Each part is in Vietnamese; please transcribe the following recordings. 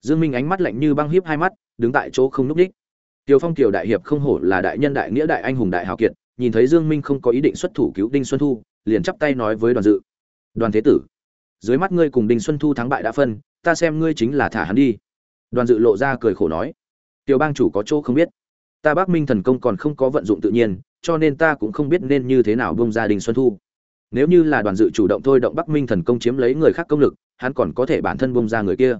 dương minh ánh mắt lạnh như băng hiếp hai mắt đứng tại chỗ không núp đích Tiêu Phong Kiều đại hiệp không hổ là đại nhân đại nghĩa đại anh hùng đại hào kiệt, nhìn thấy Dương Minh không có ý định xuất thủ cứu Đinh Xuân Thu, liền chắp tay nói với Đoàn Dự: "Đoàn thế tử, dưới mắt ngươi cùng Đinh Xuân Thu thắng bại đã phân, ta xem ngươi chính là thả hắn đi." Đoàn Dự lộ ra cười khổ nói: "Tiêu bang chủ có chỗ không biết, ta Bắc Minh thần công còn không có vận dụng tự nhiên, cho nên ta cũng không biết nên như thế nào buông ra Đinh Xuân Thu. Nếu như là Đoàn Dự chủ động thôi động Bắc Minh thần công chiếm lấy người khác công lực, hắn còn có thể bản thân buông ra người kia."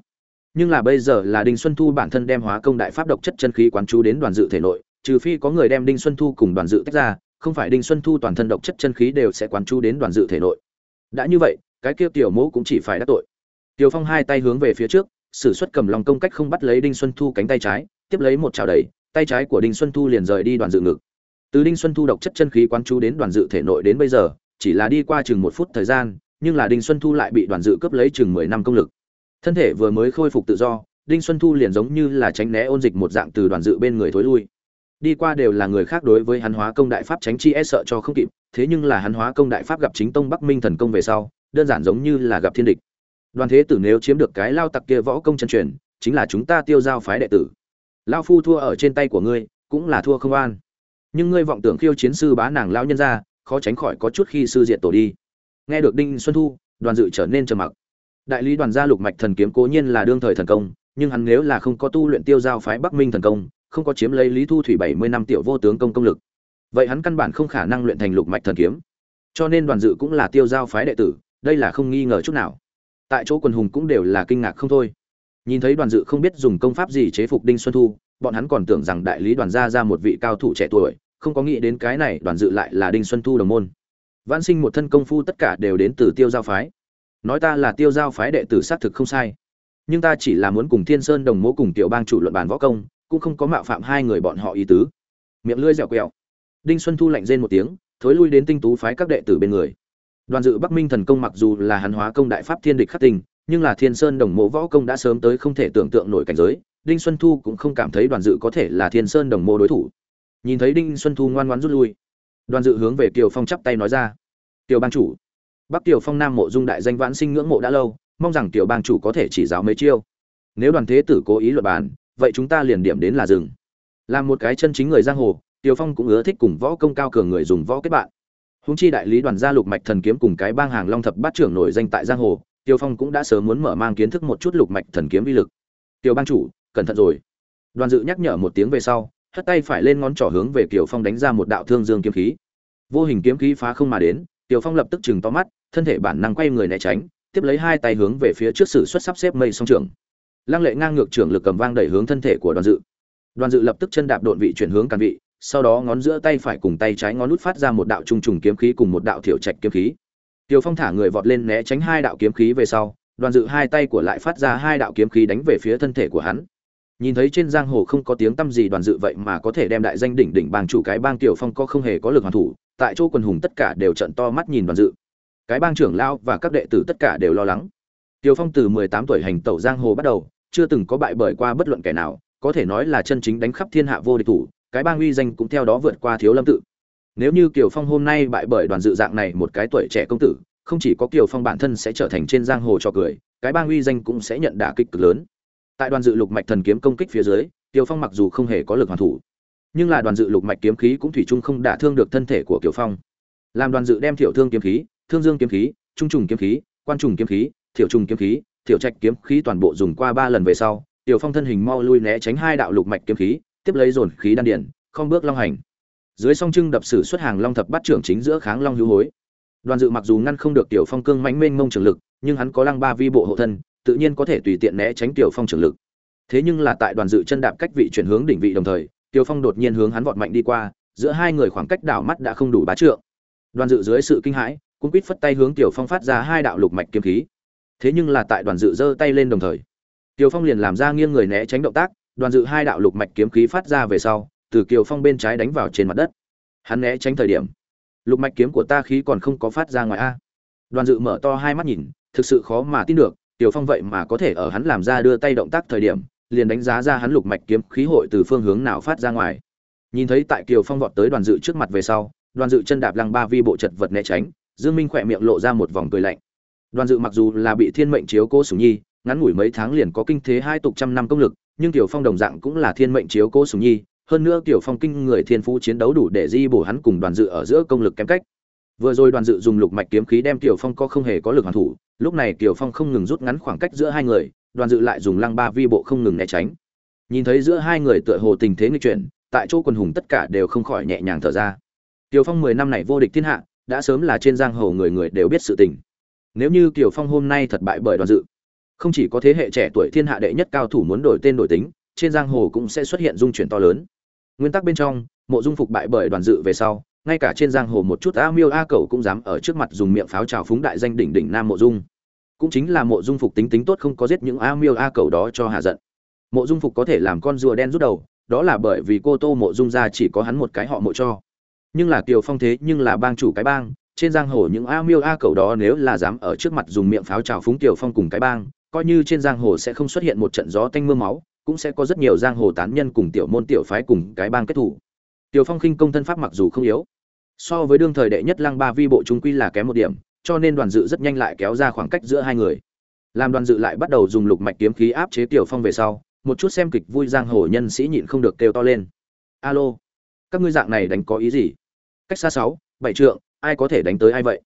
Nhưng là bây giờ là đinh xuân thu bản thân đem hóa công đại pháp độc chất chân khí quán chú đến đoàn dự thể nội, trừ phi có người đem đinh xuân thu cùng đoàn dự tách ra, không phải đinh xuân thu toàn thân độc chất chân khí đều sẽ quán chú đến đoàn dự thể nội. Đã như vậy, cái kia tiểu mẫu cũng chỉ phải đắc tội. Tiểu phong hai tay hướng về phía trước, sử xuất cầm lòng công cách không bắt lấy đinh xuân thu cánh tay trái, tiếp lấy một chảo đầy tay trái của đinh xuân thu liền rời đi đoàn dự ngực. Từ đinh xuân thu độc chất chân khí quán chú đến đoàn dự thể nội đến bây giờ, chỉ là đi qua chừng một phút thời gian, nhưng là đinh xuân thu lại bị đoàn dự cướp lấy chừng mười năm công lực thân thể vừa mới khôi phục tự do, đinh xuân thu liền giống như là tránh né ôn dịch một dạng từ đoàn dự bên người thối lui. Đi qua đều là người khác đối với hắn hóa công đại pháp tránh chi e sợ cho không kịp, thế nhưng là hắn hóa công đại pháp gặp chính tông bắc minh thần công về sau, đơn giản giống như là gặp thiên địch. Đoàn thế tử nếu chiếm được cái lao tặc kia võ công chân truyền, chính là chúng ta tiêu giao phái đệ tử. Lao phu thua ở trên tay của ngươi, cũng là thua không an nhưng ngươi vọng tưởng khiêu chiến sư bá nàng lao nhân ra, khó tránh khỏi có chút khi sư diện tổ đi. Nghe được đinh xuân thu, đoàn dự trở nên trầm mặc đại lý đoàn gia lục mạch thần kiếm cố nhiên là đương thời thần công, nhưng hắn nếu là không có tu luyện tiêu giao phái bắc minh thần công, không có chiếm lấy lý thu thủy bảy mươi năm tiểu vô tướng công công lực. Vậy hắn căn bản không khả năng luyện thành lục mạch thần kiếm. Cho nên đoàn dự cũng là tiêu giao phái đệ tử, đây là không nghi ngờ chút nào. Tại chỗ quần hùng cũng đều là kinh ngạc không thôi. Nhìn thấy đoàn dự không biết dùng công pháp gì chế phục đinh xuân thu, bọn hắn còn tưởng rằng đại lý đoàn gia ra một vị cao thủ trẻ tuổi, không có nghĩ đến cái này đoàn dự lại là đinh xuân thu đồng môn. Văn sinh một thân công phu tất cả đều đến từ tiêu giao phái nói ta là tiêu giao phái đệ tử xác thực không sai. Nhưng ta chỉ là muốn cùng thiên sơn đồng mố cùng tiểu bang chủ luận bàn võ công, cũng không có mạo phạm hai người bọn họ ý tứ. Miệng lưỡi dẻo quẹo. Đinh xuân thu lạnh rên một tiếng, thối lui đến tinh tú phái các đệ tử bên người. Đoàn dự bắc minh thần công mặc dù là hắn hóa công đại pháp thiên địch khắc tình nhưng là thiên sơn đồng mộ võ công đã sớm tới không thể tưởng tượng nổi cảnh giới, đinh xuân thu cũng không cảm thấy đoàn dự có thể là thiên sơn đồng mộ đối thủ. Nhìn thấy đinh xuân thu ngoan ngoãn rút lui, đoàn dự hướng về kiều phong chắp tay nói ra, kiều ban chủ Bắc Tiểu Phong Nam mộ dung đại danh vãn sinh ngưỡng mộ đã lâu, mong rằng tiểu bang chủ có thể chỉ giáo mấy chiêu. Nếu đoàn thế tử cố ý luận bàn, vậy chúng ta liền điểm đến là dừng. Làm một cái chân chính người giang hồ, Tiểu Phong cũng ưa thích cùng võ công cao cường người dùng võ kết bạn. Húng chi đại lý đoàn gia lục mạch thần kiếm cùng cái bang hàng long thập bát trưởng nổi danh tại giang hồ, Tiểu Phong cũng đã sớm muốn mở mang kiến thức một chút lục mạch thần kiếm vi lực. Tiểu bang chủ, cẩn thận rồi. Đoàn Dự nhắc nhở một tiếng về sau, hất tay phải lên ngón trỏ hướng về Kiều Phong đánh ra một đạo thương dương kiếm khí. Vô hình kiếm khí phá không mà đến, Tiểu Phong lập tức chừng to mắt, thân thể bản năng quay người né tránh, tiếp lấy hai tay hướng về phía trước sử xuất sắp xếp mây song trưởng. Lăng Lệ ngang ngược trưởng lực cầm vang đẩy hướng thân thể của Đoàn Dự. Đoàn Dự lập tức chân đạp độn vị chuyển hướng càn vị, sau đó ngón giữa tay phải cùng tay trái ngón nút phát ra một đạo trung trùng kiếm khí cùng một đạo thiểu trạch kiếm khí. tiều Phong thả người vọt lên né tránh hai đạo kiếm khí về sau, Đoàn Dự hai tay của lại phát ra hai đạo kiếm khí đánh về phía thân thể của hắn. Nhìn thấy trên giang hồ không có tiếng tăm gì Đoàn Dự vậy mà có thể đem đại danh đỉnh đỉnh bang chủ cái bang Tiểu Phong có không hề có lực hoàn thủ, tại chỗ quần hùng tất cả đều trợn to mắt nhìn Đoàn Dự cái bang trưởng lao và các đệ tử tất cả đều lo lắng. Tiều phong từ mười tám tuổi hành tẩu giang hồ bắt đầu, chưa từng có bại bởi qua bất luận kẻ nào, có thể nói là chân chính đánh khắp thiên hạ vô địch thủ, cái bang uy danh cũng theo đó vượt qua thiếu lâm tự. Nếu như kiều phong hôm nay bại bởi đoàn dự dạng này một cái tuổi trẻ công tử, không chỉ có kiều phong bản thân sẽ trở thành trên giang hồ cho cười, cái bang uy danh cũng sẽ nhận đả kích cực lớn. Tại đoàn dự lục mạch thần kiếm công kích phía dưới, kiều phong mặc dù không hề có lực hoàn thủ, nhưng là đoàn dự lục mạch kiếm khí cũng thủy chung không đả thương được thân thể của kiều phong. Làm đoàn dự đem thiểu thương kiếm khí thương dương kiếm khí trung trùng kiếm khí quan trùng kiếm khí thiểu trùng kiếm khí thiểu trạch kiếm khí toàn bộ dùng qua ba lần về sau tiểu phong thân hình mau lui né tránh hai đạo lục mạch kiếm khí tiếp lấy dồn khí đan điện, không bước long hành. Dưới song trưng đập sử xuất hàng long thập bắt trưởng chính giữa kháng long hữu hối. Đoàn dự mặc dù ngăn không được tiểu phong cương mãnh mênh mông trường lực nhưng hắn có lăng ba vi bộ hộ thân tự nhiên có thể tùy tiện né tránh tiểu phong trường lực. Thế nhưng là tại đoàn dự chân đạp cách vị chuyển hướng đỉnh vị đồng thời tiểu phong đột nhiên hướng hắn vọt mạnh đi qua giữa hai người khoảng cách đảo mắt đã không đủ bá trượng. Đoàn dự dưới sự kinh hãi cũng quýt phất tay hướng tiểu phong phát ra hai đạo lục mạch kiếm khí. Thế nhưng là tại đoàn dự giơ tay lên đồng thời, tiểu phong liền làm ra nghiêng người né tránh động tác, đoàn dự hai đạo lục mạch kiếm khí phát ra về sau, từ kiều phong bên trái đánh vào trên mặt đất. Hắn né tránh thời điểm, lục mạch kiếm của ta khí còn không có phát ra ngoài a. Đoàn dự mở to hai mắt nhìn, thực sự khó mà tin được, tiểu phong vậy mà có thể ở hắn làm ra đưa tay động tác thời điểm, liền đánh giá ra hắn lục mạch kiếm khí hội từ phương hướng nào phát ra ngoài. Nhìn thấy tại kiều phong vọt tới đoàn dự trước mặt về sau, đoàn dự chân đạp lăng ba vi bộ chật vật né tránh Dương Minh khỏe miệng lộ ra một vòng cười lạnh. Đoàn Dự mặc dù là bị thiên mệnh chiếu cố sủng nhi, ngắn ngủi mấy tháng liền có kinh thế hai tục trăm năm công lực nhưng tiểu phong đồng dạng cũng là thiên mệnh chiếu cố Sủng nhi hơn nữa tiểu phong kinh người thiên phú chiến đấu đủ để di bổ hắn cùng đoàn dự ở giữa công lực kém cách. Vừa rồi đoàn dự dùng lục mạch kiếm khí đem tiểu phong có không hề có lực hoàn thủ lúc này tiểu phong không ngừng rút ngắn khoảng cách giữa hai người đoàn dự lại dùng lăng ba vi bộ không ngừng né tránh. Nhìn thấy giữa hai người tựa hồ tình thế nghịch chuyển tại chỗ quần hùng tất cả đều không khỏi nhẹ nhàng thở ra. Tiểu phong mười năm này vô địch thiên hạ đã sớm là trên giang hồ người người đều biết sự tình. Nếu như tiểu phong hôm nay thật bại bởi đoàn dự, không chỉ có thế hệ trẻ tuổi thiên hạ đệ nhất cao thủ muốn đổi tên đổi tính, trên giang hồ cũng sẽ xuất hiện dung chuyển to lớn. Nguyên tắc bên trong, mộ dung phục bại bởi đoàn dự về sau, ngay cả trên giang hồ một chút a miêu a cầu cũng dám ở trước mặt dùng miệng pháo trào phúng đại danh đỉnh đỉnh nam mộ dung. Cũng chính là mộ dung phục tính tính tốt không có giết những a miêu a cầu đó cho hạ giận. Mộ dung phục có thể làm con rùa đen rút đầu, đó là bởi vì cô tô mộ dung ra chỉ có hắn một cái họ mộ cho nhưng là kiều phong thế nhưng là bang chủ cái bang, trên giang hồ những a miêu a cầu đó nếu là dám ở trước mặt dùng miệng pháo trào phúng kiều phong cùng cái bang, coi như trên giang hồ sẽ không xuất hiện một trận gió tanh mưa máu, cũng sẽ có rất nhiều giang hồ tán nhân cùng tiểu môn tiểu phái cùng cái bang kết thủ. Tiểu phong khinh công thân pháp mặc dù không yếu, so với đương thời đệ nhất lăng ba vi bộ chúng quy là kém một điểm, cho nên đoàn dự rất nhanh lại kéo ra khoảng cách giữa hai người. Làm đoàn dự lại bắt đầu dùng lục mạch kiếm khí áp chế tiểu phong về sau, một chút xem kịch vui giang hồ nhân sĩ nhịn không được kêu to lên. Alo, các ngươi dạng này đánh có ý gì? Cách xa sáu, bảy trượng, ai có thể đánh tới ai vậy?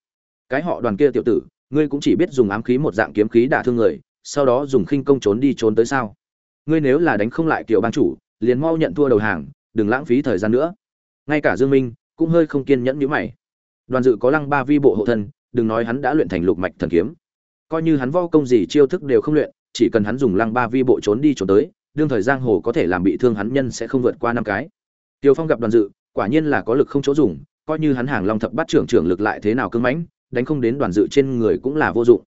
Cái họ đoàn kia tiểu tử, ngươi cũng chỉ biết dùng ám khí một dạng kiếm khí đả thương người, sau đó dùng khinh công trốn đi trốn tới sao? Ngươi nếu là đánh không lại kiểu bang chủ, liền mau nhận thua đầu hàng, đừng lãng phí thời gian nữa. Ngay cả dương minh cũng hơi không kiên nhẫn như mày. Đoàn dự có lăng ba vi bộ hộ thân, đừng nói hắn đã luyện thành lục mạch thần kiếm. Coi như hắn vo công gì chiêu thức đều không luyện, chỉ cần hắn dùng lăng ba vi bộ trốn đi trốn tới, đương thời giang hồ có thể làm bị thương hắn nhân sẽ không vượt qua năm cái. Tiêu phong gặp đoàn dự, quả nhiên là có lực không chỗ dùng coi như hắn hàng long thập bắt trưởng trưởng lực lại thế nào cứng mãnh, đánh không đến đoàn dự trên người cũng là vô dụng.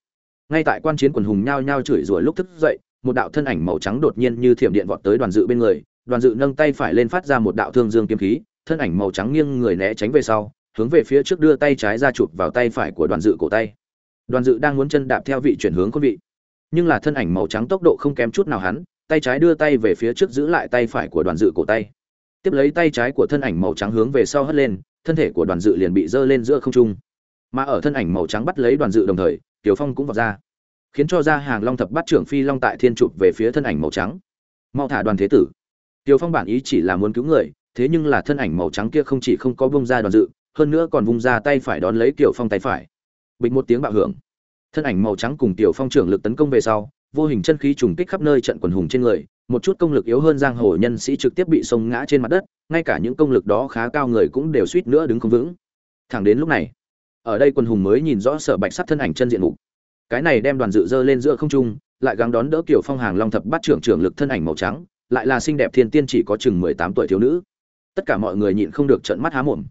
Ngay tại quan chiến quần hùng nhao nhao chửi rủa lúc thức dậy, một đạo thân ảnh màu trắng đột nhiên như thiểm điện vọt tới đoàn dự bên người, đoàn dự nâng tay phải lên phát ra một đạo thương dương kiếm khí, thân ảnh màu trắng nghiêng người né tránh về sau, hướng về phía trước đưa tay trái ra chụp vào tay phải của đoàn dự cổ tay. Đoàn dự đang muốn chân đạp theo vị chuyển hướng con vị, nhưng là thân ảnh màu trắng tốc độ không kém chút nào hắn, tay trái đưa tay về phía trước giữ lại tay phải của đoàn dự cổ tay. Tiếp lấy tay trái của thân ảnh màu trắng hướng về sau hất lên thân thể của đoàn dự liền bị dơ lên giữa không trung. Mà ở thân ảnh màu trắng bắt lấy đoàn dự đồng thời, tiểu phong cũng vọt ra, khiến cho ra hàng long thập bắt trưởng phi long tại thiên trục về phía thân ảnh màu trắng. Mau thả đoàn thế tử. Tiểu phong bản ý chỉ là muốn cứu người, thế nhưng là thân ảnh màu trắng kia không chỉ không có bông ra đoàn dự, hơn nữa còn vung ra tay phải đón lấy tiểu phong tay phải. Bịch một tiếng bạo hưởng. Thân ảnh màu trắng cùng tiểu phong trưởng lực tấn công về sau, vô hình chân khí trùng kích khắp nơi trận quần hùng trên người một chút công lực yếu hơn giang hồ nhân sĩ trực tiếp bị sông ngã trên mặt đất, ngay cả những công lực đó khá cao người cũng đều suýt nữa đứng không vững. Thẳng đến lúc này, ở đây quân hùng mới nhìn rõ sở bạch sắc thân ảnh chân diện mục. Cái này đem đoàn dự dơ lên giữa không trung, lại gắng đón đỡ kiểu phong hàng long thập bát trưởng trưởng lực thân ảnh màu trắng, lại là xinh đẹp thiên tiên chỉ có chừng mười tám tuổi thiếu nữ. Tất cả mọi người nhịn không được trợn mắt há mồm.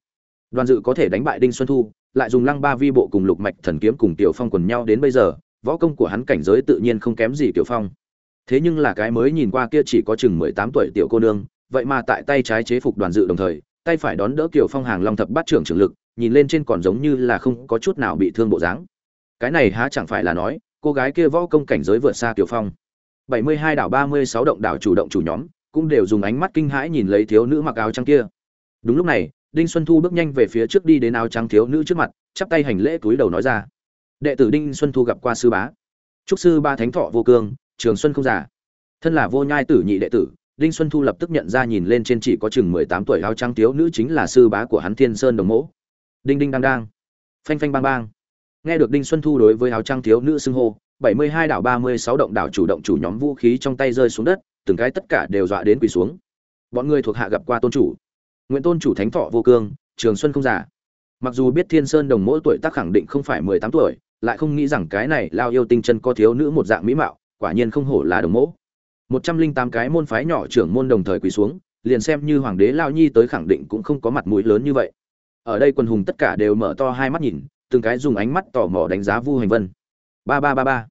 Đoàn dự có thể đánh bại đinh xuân thu, lại dùng lăng ba vi bộ cùng lục mạch thần kiếm cùng tiểu phong quần nhau đến bây giờ, võ công của hắn cảnh giới tự nhiên không kém gì tiểu phong thế nhưng là cái mới nhìn qua kia chỉ có chừng mười tám tuổi tiểu cô nương, vậy mà tại tay trái chế phục đoàn dự đồng thời, tay phải đón đỡ kiểu phong hàng long thập bát trưởng trưởng lực, nhìn lên trên còn giống như là không có chút nào bị thương bộ dáng. Cái này há chẳng phải là nói, cô gái kia võ công cảnh giới vượt xa tiểu phong. Bảy mươi hai đảo, ba mươi sáu động đảo chủ động chủ nhóm, cũng đều dùng ánh mắt kinh hãi nhìn lấy thiếu nữ mặc áo trắng kia. Đúng lúc này, đinh xuân thu bước nhanh về phía trước đi đến áo trắng thiếu nữ trước mặt, chắp tay hành lễ túi đầu nói ra. Đệ tử đinh xuân thu gặp qua sư bá. Trúc sư ba thánh thọ vô cương trường xuân không giả thân là vô nhai tử nhị đệ tử, đinh xuân thu lập tức nhận ra nhìn lên trên chỉ có chừng mười tám tuổi áo trắng thiếu nữ chính là sư bá của hắn thiên sơn đồng mỗ. Đinh đinh đang đang phanh phanh bang bang. Nghe được đinh xuân thu đối với áo trắng thiếu nữ xưng hô, bảy mươi hai đảo ba mươi sáu động đảo chủ động chủ nhóm vũ khí trong tay rơi xuống đất, từng cái tất cả đều dọa đến quỳ xuống. Bọn người thuộc hạ gặp qua tôn chủ. Nguyễn tôn chủ thánh thọ vô cương, trường xuân không giả mặc dù biết thiên sơn đồng mỗi tuổi tác khẳng định không phải mười tám tuổi, lại không nghĩ rằng cái này lao yêu tinh chân có thiếu nữ một dạng mỹ mạo quả nhiên không hổ là đồng mẫu một trăm linh tám cái môn phái nhỏ trưởng môn đồng thời quỳ xuống, liền xem như hoàng đế lao nhi tới khẳng định cũng không có mặt mũi lớn như vậy. Ở đây quân hùng tất cả đều mở to hai mắt nhìn, từng cái dùng ánh mắt tò mò đánh giá vu hành vân. Ba ba ba ba.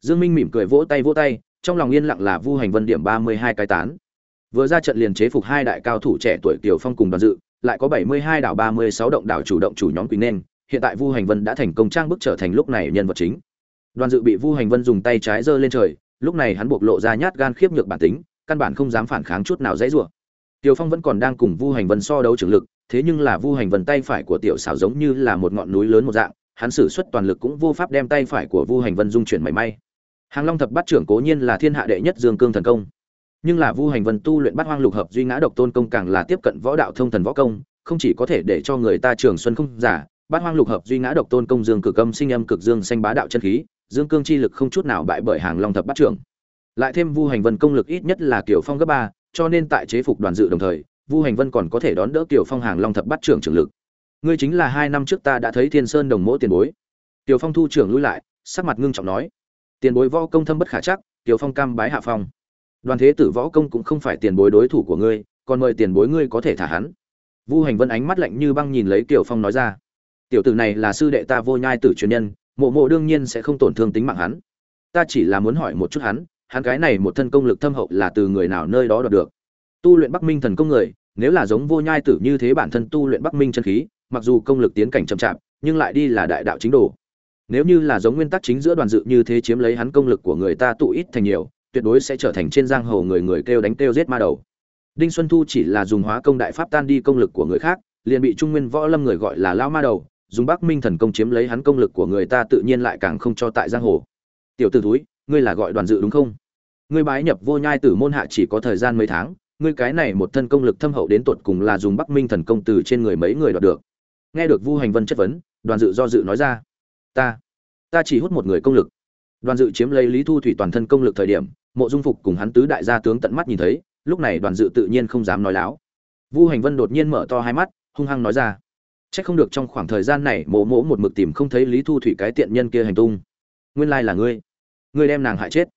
Dương minh mỉm cười vỗ tay vỗ tay, trong lòng yên lặng là vu hành vân điểm ba mươi hai cái tán. Vừa ra trận liền chế phục hai đại cao thủ trẻ tuổi tiểu phong cùng đoàn dự, lại có bảy mươi hai đảo ba mươi sáu động đảo chủ động chủ nhóm quỳ nên, hiện tại vu hành vân đã thành công trang bức trở thành lúc này nhân vật chính đoàn dự bị vu hành vân dùng tay trái giơ lên trời, lúc này hắn buộc lộ ra nhát gan khiếp nhược bản tính, căn bản không dám phản kháng chút nào dãy rủa. Tiểu phong vẫn còn đang cùng vu hành vân so đấu trường lực, thế nhưng là vu hành vân tay phải của tiểu xảo giống như là một ngọn núi lớn một dạng, hắn sử xuất toàn lực cũng vô pháp đem tay phải của vu hành vân dung chuyển mảy may. Hàng long thập bát trưởng cố nhiên là thiên hạ đệ nhất dương cương thần công. Nhưng là vu hành vân tu luyện bát hoang lục hợp duy ngã độc tôn công càng là tiếp cận võ đạo thông thần võ công, không chỉ có thể để cho người ta trường xuân không giả, bát hoang lục hợp duy ngã độc tôn công dương cực âm sinh âm cực dương xanh bá đạo chân khí dương cương chi lực không chút nào bại bởi hàng long thập bát trưởng. Lại thêm vu hành vân công lực ít nhất là kiểu phong gấp ba, cho nên tại chế phục đoàn dự đồng thời, vu hành vân còn có thể đón đỡ kiểu phong hàng long thập bát trưởng trưởng lực. Ngươi chính là hai năm trước ta đã thấy thiên sơn đồng mỗ tiền bối. Tiểu phong thu trưởng lui lại, sắc mặt ngưng trọng nói. Tiền bối võ công thâm bất khả chắc tiểu phong cam bái hạ phong. Đoàn thế tử võ công cũng không phải tiền bối đối thủ của ngươi, còn mời tiền bối ngươi có thể thả hắn. Vu hành vân ánh mắt lạnh như băng nhìn lấy tiểu phong nói ra. Tiểu tử này là sư đệ ta vô nhai tử truyền nhân mộ mộ đương nhiên sẽ không tổn thương tính mạng hắn. Ta chỉ là muốn hỏi một chút hắn hắn cái này một thân công lực thâm hậu là từ người nào nơi đó đoạt được? Tu luyện bắc minh thần công người, nếu là giống vô nhai tử như thế bản thân tu luyện bắc minh chân khí, mặc dù công lực tiến cảnh chậm chạp, nhưng lại đi là đại đạo chính đồ. Nếu như là giống nguyên tắc chính giữa đoàn dự như thế chiếm lấy hắn công lực của người ta tụ ít thành nhiều, tuyệt đối sẽ trở thành trên giang hồ người người kêu đánh kêu giết ma đầu. Đinh xuân thu chỉ là dùng hóa công đại pháp tan đi công lực của người khác, liền bị trung nguyên võ lâm người gọi là lao ma đầu dùng bắc minh thần công chiếm lấy hắn công lực của người ta tự nhiên lại càng không cho tại giang hồ. Tiểu tử ử ngươi là gọi đoàn dự đúng không? Ngươi bái nhập vô nhai tử môn hạ chỉ có thời gian mấy tháng, ngươi cái này một thân công lực thâm hậu đến tột cùng là dùng bắc minh thần công từ trên người mấy người đoạt được. Nghe được vu hành vân chất vấn, đoàn dự do dự nói ra. Ta ta chỉ hút một người công lực. Đoàn dự chiếm lấy lý thu thủy toàn thân công lực thời điểm, mộ dung phục cùng hắn tứ đại gia tướng tận mắt nhìn thấy, lúc này đoàn dự tự nhiên không dám nói láo. Vu hành vân đột nhiên mở to hai mắt, hung hăng nói ra chắc không được trong khoảng thời gian này mỗ mỗ một mực tìm không thấy lý thu thủy cái tiện nhân kia hành tung. Nguyên lai là ngươi. Ngươi đem nàng hại chết.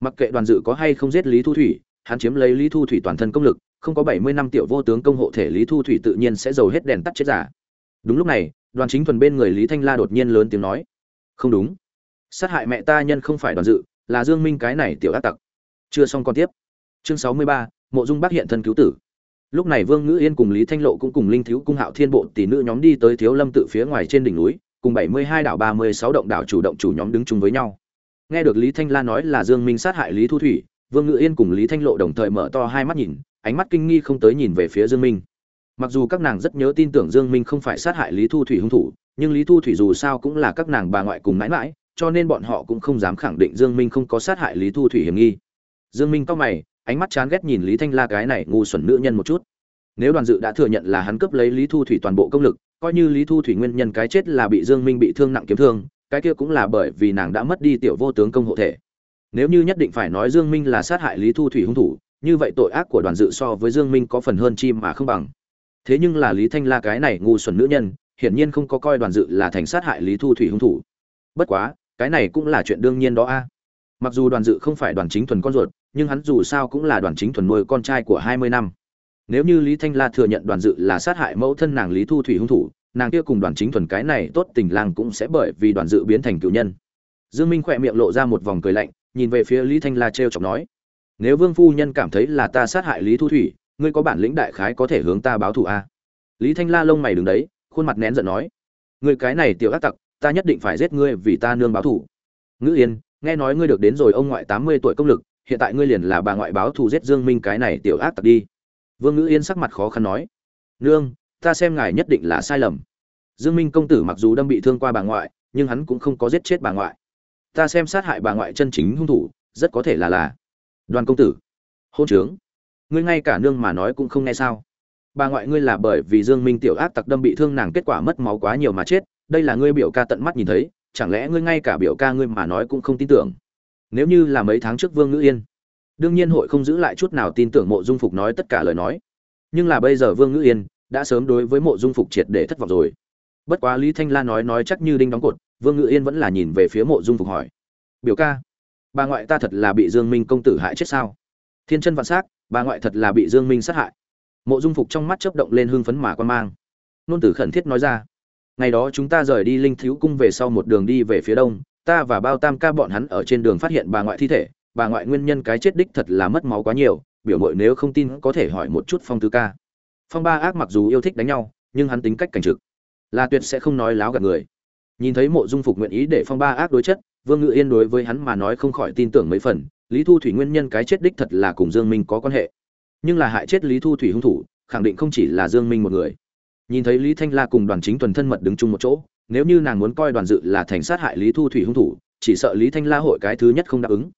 Mặc kệ đoàn dự có hay không giết lý thu thủy, hắn chiếm lấy lý thu thủy toàn thân công lực, không có bảy mươi năm tiểu vô tướng công hộ thể lý thu thủy tự nhiên sẽ dầu hết đèn tắt chết giả. Đúng lúc này, đoàn chính thuần bên người lý thanh la đột nhiên lớn tiếng nói, không đúng. Sát hại mẹ ta nhân không phải đoàn dự, là dương minh cái này tiểu ác tặc. Chưa xong con tiếp. Chương sáu mươi ba, mộ dung bác hiện thân cứu tử lúc này vương ngữ yên cùng lý thanh lộ cũng cùng linh thiếu cung hạo thiên bộ tỷ nữ nhóm đi tới thiếu lâm tự phía ngoài trên đỉnh núi, cùng bảy mươi hai đảo ba mươi sáu động đảo chủ động chủ nhóm đứng chung với nhau. Nghe được lý thanh la nói là dương minh sát hại lý thu thủy, vương ngữ yên cùng lý thanh lộ đồng thời mở to hai mắt nhìn, ánh mắt kinh nghi không tới nhìn về phía dương minh. Mặc dù các nàng rất nhớ tin tưởng dương minh không phải sát hại lý thu thủy hung thủ, nhưng lý thu thủy dù sao cũng là các nàng bà ngoại cùng mãi mãi, cho nên bọn họ cũng không dám khẳng định dương minh không có sát hại lý thu thủy hiểm nghi. Dương minh cao mày ánh mắt chán ghét nhìn lý thanh la cái này ngu xuẩn nữ nhân một chút. Nếu đoàn dự đã thừa nhận là hắn cướp lấy lý thu thủy toàn bộ công lực, coi như lý thu thủy nguyên nhân cái chết là bị dương minh bị thương nặng kiếm thương, cái kia cũng là bởi vì nàng đã mất đi tiểu vô tướng công hộ thể. Nếu như nhất định phải nói dương minh là sát hại lý thu thủy hung thủ, như vậy tội ác của đoàn dự so với dương minh có phần hơn chim mà không bằng. Thế nhưng là lý thanh la cái này ngu xuẩn nữ nhân, hiển nhiên không có coi đoàn dự là thành sát hại lý thu thủy hung thủ. Bất quá, cái này cũng là chuyện đương nhiên đó a. Mặc dù đoàn dự không phải đoàn chính thuần con ruột nhưng hắn dù sao cũng là đoàn chính thuần nuôi con trai của hai mươi năm. Nếu như lý thanh la thừa nhận đoàn dự là sát hại mẫu thân nàng lý thu thủy hung thủ, nàng kia cùng đoàn chính thuần cái này tốt tình lang cũng sẽ bởi vì đoàn dự biến thành cựu nhân. Dương minh khỏe miệng lộ ra một vòng cười lạnh, nhìn về phía lý thanh la trêu chọc nói, nếu vương phu nhân cảm thấy là ta sát hại lý thu thủy, ngươi có bản lĩnh đại khái có thể hướng ta báo thù a? Lý thanh la lông mày đứng đấy, khuôn mặt nén giận nói, ngươi cái này tiểu ác tặc, ta nhất định phải giết ngươi vì ta nương báo thù. Ngữ yên, nghe nói ngươi được đến rồi ông ngoại tám mươi tuổi công lực hiện tại ngươi liền là bà ngoại báo thù giết dương minh cái này tiểu ác tặc đi. Vương ngữ yên sắc mặt khó khăn nói, nương, ta xem ngài nhất định là sai lầm. Dương minh công tử mặc dù đâm bị thương qua bà ngoại, nhưng hắn cũng không có giết chết bà ngoại. Ta xem sát hại bà ngoại chân chính hung thủ, rất có thể là là đoàn công tử. Hôn trướng. Ngươi ngay cả nương mà nói cũng không nghe sao? Bà ngoại ngươi là bởi vì dương minh tiểu ác tặc đâm bị thương nàng kết quả mất máu quá nhiều mà chết, đây là ngươi biểu ca tận mắt nhìn thấy, chẳng lẽ ngươi ngay cả biểu ca ngươi mà nói cũng không tin tưởng? Nếu như là mấy tháng trước vương ngữ yên. Đương nhiên hội không giữ lại chút nào tin tưởng mộ dung phục nói tất cả lời nói. Nhưng là bây giờ vương ngữ yên đã sớm đối với mộ dung phục triệt để thất vọng rồi. Bất quá lý thanh la nói nói chắc như đinh đóng cột, vương ngữ yên vẫn là nhìn về phía mộ dung phục hỏi. Biểu ca, bà ngoại ta thật là bị dương minh công tử hại chết sao? Thiên chân vạn s á c bà ngoại thật là bị dương minh sát hại. Mộ dung phục trong mắt chớp động lên hưng phấn mà quan mang. Nôn tử khẩn thiết nói ra. Ngày đó chúng ta rời đi linh thiếu cung về sau một đường đi về phía đông ta và bao tam ca bọn hắn ở trên đường phát hiện bà ngoại thi thể, bà ngoại nguyên nhân cái chết đích thật là mất máu quá nhiều, biểu mội nếu không tin có thể hỏi một chút phong tứ ca. Phong ba ác mặc dù yêu thích đánh nhau, nhưng hắn tính cách cảnh trực. Là tuyệt sẽ không nói láo gạt người. Nhìn thấy mộ dung phục nguyện ý để phong ba ác đối chất, vương ngự yên đối với hắn mà nói không khỏi tin tưởng mấy phần, lý thu thủy nguyên nhân cái chết đích thật là cùng dương minh có quan hệ. Nhưng là hại chết lý thu thủy hung thủ, khẳng định không chỉ là dương minh một người. Nhìn thấy lý thanh la cùng đoàn chính tuần thân mật đứng chung một chỗ nếu như nàng muốn coi đoàn dự là thành sát hại lý thu thủy hung thủ, chỉ sợ lý thanh la hội cái thứ nhất không đáp ứng.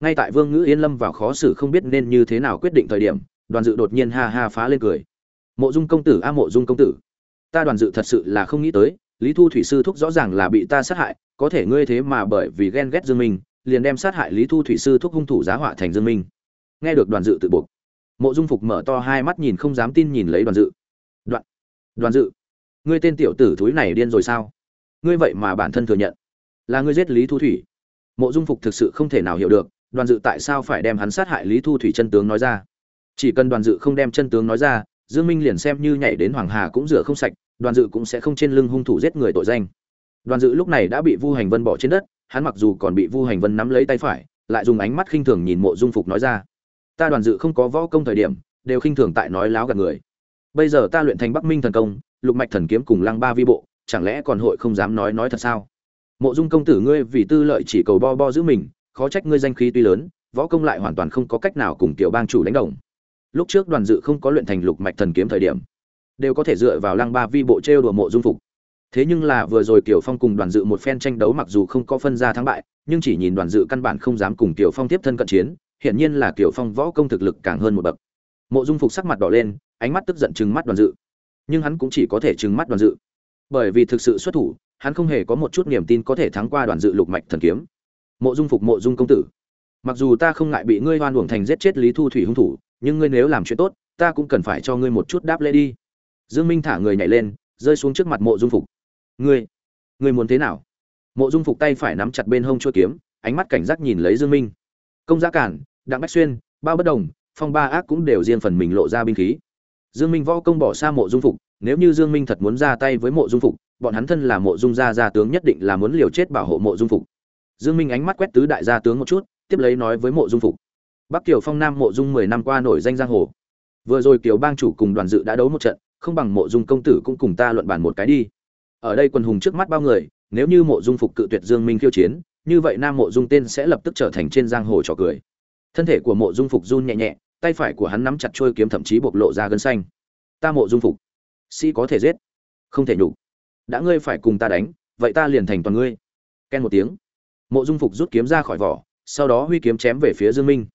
Ngay tại vương ngữ yên lâm vào khó xử không biết nên như thế nào quyết định thời điểm, đoàn dự đột nhiên ha ha phá lên cười. Mộ dung công tử, a mộ dung công tử, ta đoàn dự thật sự là không nghĩ tới, lý thu thủy sư thúc rõ ràng là bị ta sát hại, có thể ngươi thế mà bởi vì ghen ghét dương minh, liền đem sát hại lý thu thủy sư thúc hung thủ giá họa thành dương minh. Nghe được đoàn dự tự buộc, mộ dung phục mở to hai mắt nhìn không dám tin nhìn lấy đoàn dự. Đoạn, đoàn dự ngươi tên tiểu tử thúi này điên rồi sao? Ngươi vậy mà bản thân thừa nhận, là ngươi giết lý thu thủy. Mộ dung phục thực sự không thể nào hiểu được, đoàn dự tại sao phải đem hắn sát hại lý thu thủy chân tướng nói ra. Chỉ cần đoàn dự không đem chân tướng nói ra, dương minh liền xem như nhảy đến hoàng hà cũng rửa không sạch, đoàn dự cũng sẽ không trên lưng hung thủ giết người tội danh. Đoàn dự lúc này đã bị vu hành vân bỏ trên đất, hắn mặc dù còn bị vu hành vân nắm lấy tay phải, lại dùng ánh mắt khinh thường nhìn mộ dung phục nói ra. Ta đoàn dự không có võ công thời điểm, đều khinh thường tại nói láo gạt người. Bây giờ ta luyện thành bắc minh thần công lục mạch thần kiếm cùng lăng ba vi bộ, chẳng lẽ còn hội không dám nói nói thật sao? Mộ dung công tử ngươi vì tư lợi chỉ cầu bo bo giữ mình, khó trách ngươi danh khí tuy lớn, võ công lại hoàn toàn không có cách nào cùng tiểu bang chủ đánh đồng. Lúc trước đoàn dự không có luyện thành lục mạch thần kiếm thời điểm, đều có thể dựa vào lăng ba vi bộ trêu đùa mộ dung phục. Thế nhưng là vừa rồi tiểu phong cùng đoàn dự một phen tranh đấu mặc dù không có phân ra thắng bại, nhưng chỉ nhìn đoàn dự căn bản không dám cùng tiểu phong tiếp thân cận chiến, hiển nhiên là tiểu phong võ công thực lực càng hơn một bậc. Mộ dung phục sắc mặt đỏ lên, ánh mắt tức giận chừng mắt đoàn dự nhưng hắn cũng chỉ có thể trừng mắt đoàn dự. Bởi vì thực sự xuất thủ, hắn không hề có một chút niềm tin có thể thắng qua đoàn dự lục mạch thần kiếm. Mộ dung phục mộ dung công tử, mặc dù ta không ngại bị ngươi hoan uổng thành giết chết lý thu thủy hung thủ, nhưng ngươi nếu làm chuyện tốt, ta cũng cần phải cho ngươi một chút đáp lễ đi. Dương minh thả người nhảy lên, rơi xuống trước mặt mộ dung phục. Ngươi ngươi muốn thế nào? Mộ dung phục tay phải nắm chặt bên hông chuôi kiếm, ánh mắt cảnh giác nhìn lấy dương minh. Công giá cản, đặng bách xuyên, bao bất đồng, phong ba ác cũng đều riêng phần mình lộ ra binh khí dương minh võ công bỏ xa mộ dung phục nếu như dương minh thật muốn ra tay với mộ dung phục bọn hắn thân là mộ dung gia gia tướng nhất định là muốn liều chết bảo hộ mộ dung phục dương minh ánh mắt quét tứ đại gia tướng một chút tiếp lấy nói với mộ dung phục bắc kiều phong nam mộ dung mười năm qua nổi danh giang hồ vừa rồi kiều bang chủ cùng đoàn dự đã đấu một trận không bằng mộ dung công tử cũng cùng ta luận bàn một cái đi ở đây quần hùng trước mắt bao người nếu như mộ dung phục cự tuyệt dương minh khiêu chiến như vậy nam mộ dung tên sẽ lập tức trở thành trên giang hồ trò cười thân thể của mộ dung phục run nhẹ nhẹ tay phải của hắn nắm chặt trôi kiếm thậm chí bộc lộ ra gân xanh. Ta mộ dung phục. Sĩ có thể giết. Không thể nhục. Đã ngươi phải cùng ta đánh, vậy ta liền thành toàn ngươi. Ken một tiếng. Mộ dung phục rút kiếm ra khỏi vỏ, sau đó huy kiếm chém về phía dương minh.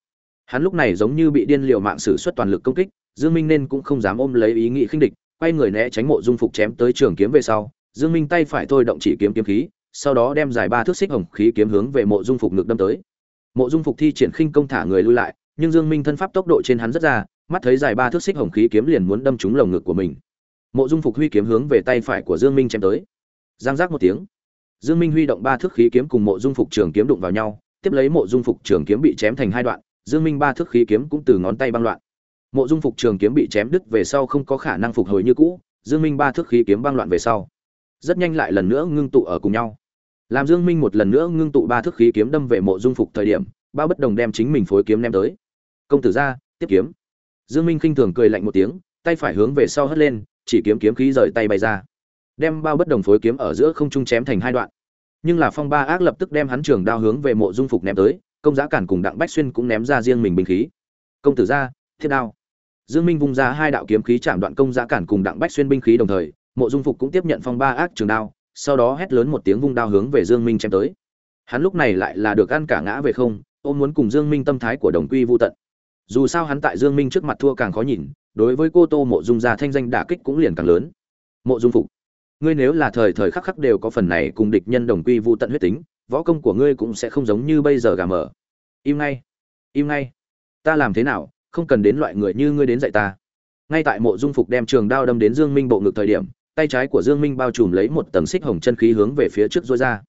Hắn lúc này giống như bị điên liều mạng sử xuất toàn lực công kích, dương minh nên cũng không dám ôm lấy ý nghĩ khinh địch, quay người né tránh mộ dung phục chém tới trường kiếm về sau. Dương minh tay phải thôi động chỉ kiếm kiếm khí, sau đó đem dài ba thước xích hồng khí kiếm hướng về mộ dung phục ngực đâm tới. Mộ dung phục thi triển khinh công thả người lui lại nhưng dương minh thân pháp tốc độ trên hắn rất ra, mắt thấy dài ba thước xích hồng khí kiếm liền muốn đâm trúng lồng ngực của mình. Mộ dung phục huy kiếm hướng về tay phải của dương minh chém tới. Giang giác một tiếng. Dương minh huy động ba thước khí kiếm cùng mộ dung phục trường kiếm đụng vào nhau, tiếp lấy mộ dung phục trường kiếm bị chém thành hai đoạn, dương minh ba thước khí kiếm cũng từ ngón tay băng loạn. Mộ dung phục trường kiếm bị chém đứt về sau không có khả năng phục hồi như cũ, dương minh ba thước khí kiếm băng loạn về sau, rất nhanh lại lần nữa ngưng tụ ở cùng nhau. Làm dương minh một lần nữa ngưng tụ ba thước khí kiếm đâm về mộ dung phục thời điểm, ba bất đồng đem chính mình phối kiếm ném tới công tử ra, tiếp kiếm. Dương minh khinh thường cười lạnh một tiếng, tay phải hướng về sau hất lên, chỉ kiếm kiếm khí rời tay bay ra. Đem bao bất đồng phối kiếm ở giữa không trung chém thành hai đoạn. Nhưng là phong ba ác lập tức đem hắn trường đao hướng về mộ dung phục ném tới, công giá cản cùng đặng bách xuyên cũng ném ra riêng mình binh khí. Công tử ra, thiết đao. Dương minh vung ra hai đạo kiếm khí chạm đoạn công giá cản cùng đặng bách xuyên binh khí đồng thời, mộ dung phục cũng tiếp nhận phong ba ác trường đao, sau đó hét lớn một tiếng vung đao hướng về dương minh chém tới. Hắn lúc này lại là được ăn cả ngã về không, ôm muốn cùng dương minh tâm thái của đồng quy vô tận dù sao hắn tại dương minh trước mặt thua càng khó nhìn, đối với cô tô mộ dung gia thanh danh đả kích cũng liền càng lớn. Mộ dung phục, ngươi nếu là thời thời khắc khắc đều có phần này cùng địch nhân đồng quy vu tận huyết tính, võ công của ngươi cũng sẽ không giống như bây giờ gà mở. Im ngay im ngay. Ta làm thế nào, không cần đến loại người như ngươi đến dạy ta. Ngay tại mộ dung phục đem trường đao đâm đến dương minh bộ ngực thời điểm, tay trái của dương minh bao trùm lấy một tầng xích hồng chân khí hướng về phía trước dối ra.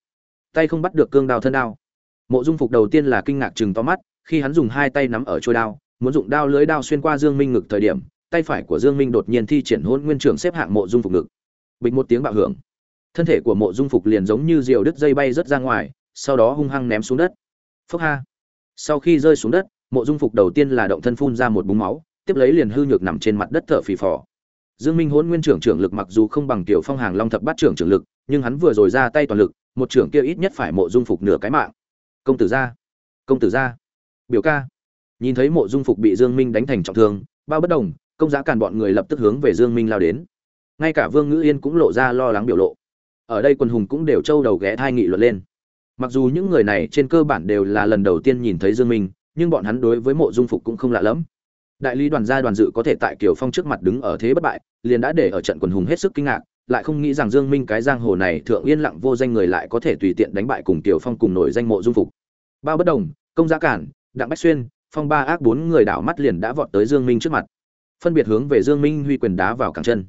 Tay không bắt được cương đao thân đao. Mộ dung phục đầu tiên là kinh ngạc chừng to mắt, khi hắn dùng hai tay nắm ở trôi đao muốn dụng đao lưới đao xuyên qua dương minh ngực thời điểm, tay phải của dương minh đột nhiên thi triển Hỗn nguyên trưởng xếp hạng mộ dung phục ngực. Bịch một tiếng bạo hưởng. Thân thể của mộ dung phục liền giống như diều đứt dây bay rất ra ngoài, sau đó hung hăng ném xuống đất. Phốc ha. Sau khi rơi xuống đất, mộ dung phục đầu tiên là động thân phun ra một búng máu, tiếp lấy liền hư nhược nằm trên mặt đất thở phì phò. Dương minh Hỗn nguyên trưởng trưởng lực mặc dù không bằng tiểu phong hàng long thập bát trưởng trưởng lực, nhưng hắn vừa rồi ra tay toàn lực, một trưởng kia ít nhất phải mộ dung phục nửa cái mạng. Công tử gia công tử gia biểu ca nhìn thấy mộ dung phục bị dương minh đánh thành trọng thương, bao bất đồng, công giá càn bọn người lập tức hướng về dương minh lao đến. Ngay cả vương ngữ yên cũng lộ ra lo lắng biểu lộ. Ở đây quần hùng cũng đều trâu đầu ghé thai nghị luận lên. Mặc dù những người này trên cơ bản đều là lần đầu tiên nhìn thấy dương minh, nhưng bọn hắn đối với mộ dung phục cũng không lạ lẫm. Đại lý đoàn gia đoàn dự có thể tại kiều phong trước mặt đứng ở thế bất bại, liền đã để ở trận quần hùng hết sức kinh ngạc, lại không nghĩ rằng dương minh cái giang hồ này thượng yên lặng vô danh người lại có thể tùy tiện đánh bại cùng kiều phong cùng nổi danh mộ dung phục. Bao bất đồng, công giá cản, đặng bách xuyên phong ba ác bốn người đảo mắt liền đã vọt tới dương minh trước mặt. Phân biệt hướng về dương minh huy quyền đá vào cẳng chân.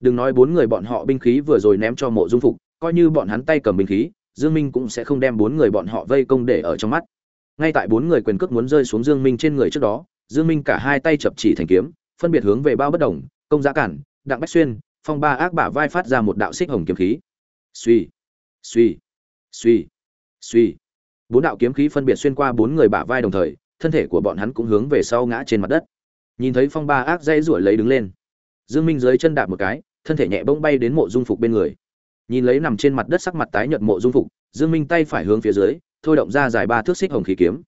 Đừng nói bốn người bọn họ binh khí vừa rồi ném cho mộ dung phục, coi như bọn hắn tay cầm binh khí, dương minh cũng sẽ không đem bốn người bọn họ vây công để ở trong mắt. Ngay tại bốn người quyền cước muốn rơi xuống dương minh trên người trước đó, dương minh cả hai tay chập chỉ thành kiếm, phân biệt hướng về bao bất đồng, công giá cản, đặng bách xuyên, phong ba ác bả vai phát ra một đạo xích hồng kiếm khí. Suy suy suy suy bốn đạo kiếm khí phân biệt xuyên qua bốn người bả vai đồng thời thân thể của bọn hắn cũng hướng về sau ngã trên mặt đất. Nhìn thấy phong ba ác dây rủi lấy đứng lên. Dương minh dưới chân đạp một cái, thân thể nhẹ bỗng bay đến mộ dung phục bên người. Nhìn lấy nằm trên mặt đất sắc mặt tái nhợt mộ dung phục, dương minh tay phải hướng phía dưới, thôi động ra dài ba thước xích hồng khí kiếm.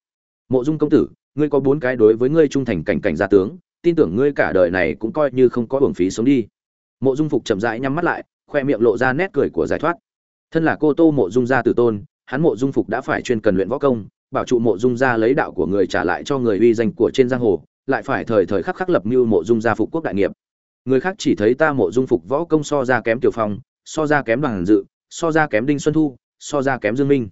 Mộ dung công tử, ngươi có bốn cái đối với ngươi trung thành cảnh cảnh gia tướng, tin tưởng ngươi cả đời này cũng coi như không có hưởng phí sống đi. Mộ dung phục chậm rãi nhắm mắt lại, khoe miệng lộ ra nét cười của giải thoát. Thân là cô tô mộ dung gia tử tôn, hắn mộ dung phục đã phải chuyên cần luyện võ công bảo trụ mộ dung gia lấy đạo của người trả lại cho người uy danh của trên giang hồ, lại phải thời thời khắc khắc lập mưu mộ dung gia phục quốc đại nghiệp. Người khác chỉ thấy ta mộ dung phục võ công so ra kém tiểu phong, so ra kém đoàn dự, so ra kém đinh xuân thu, so ra kém dương minh.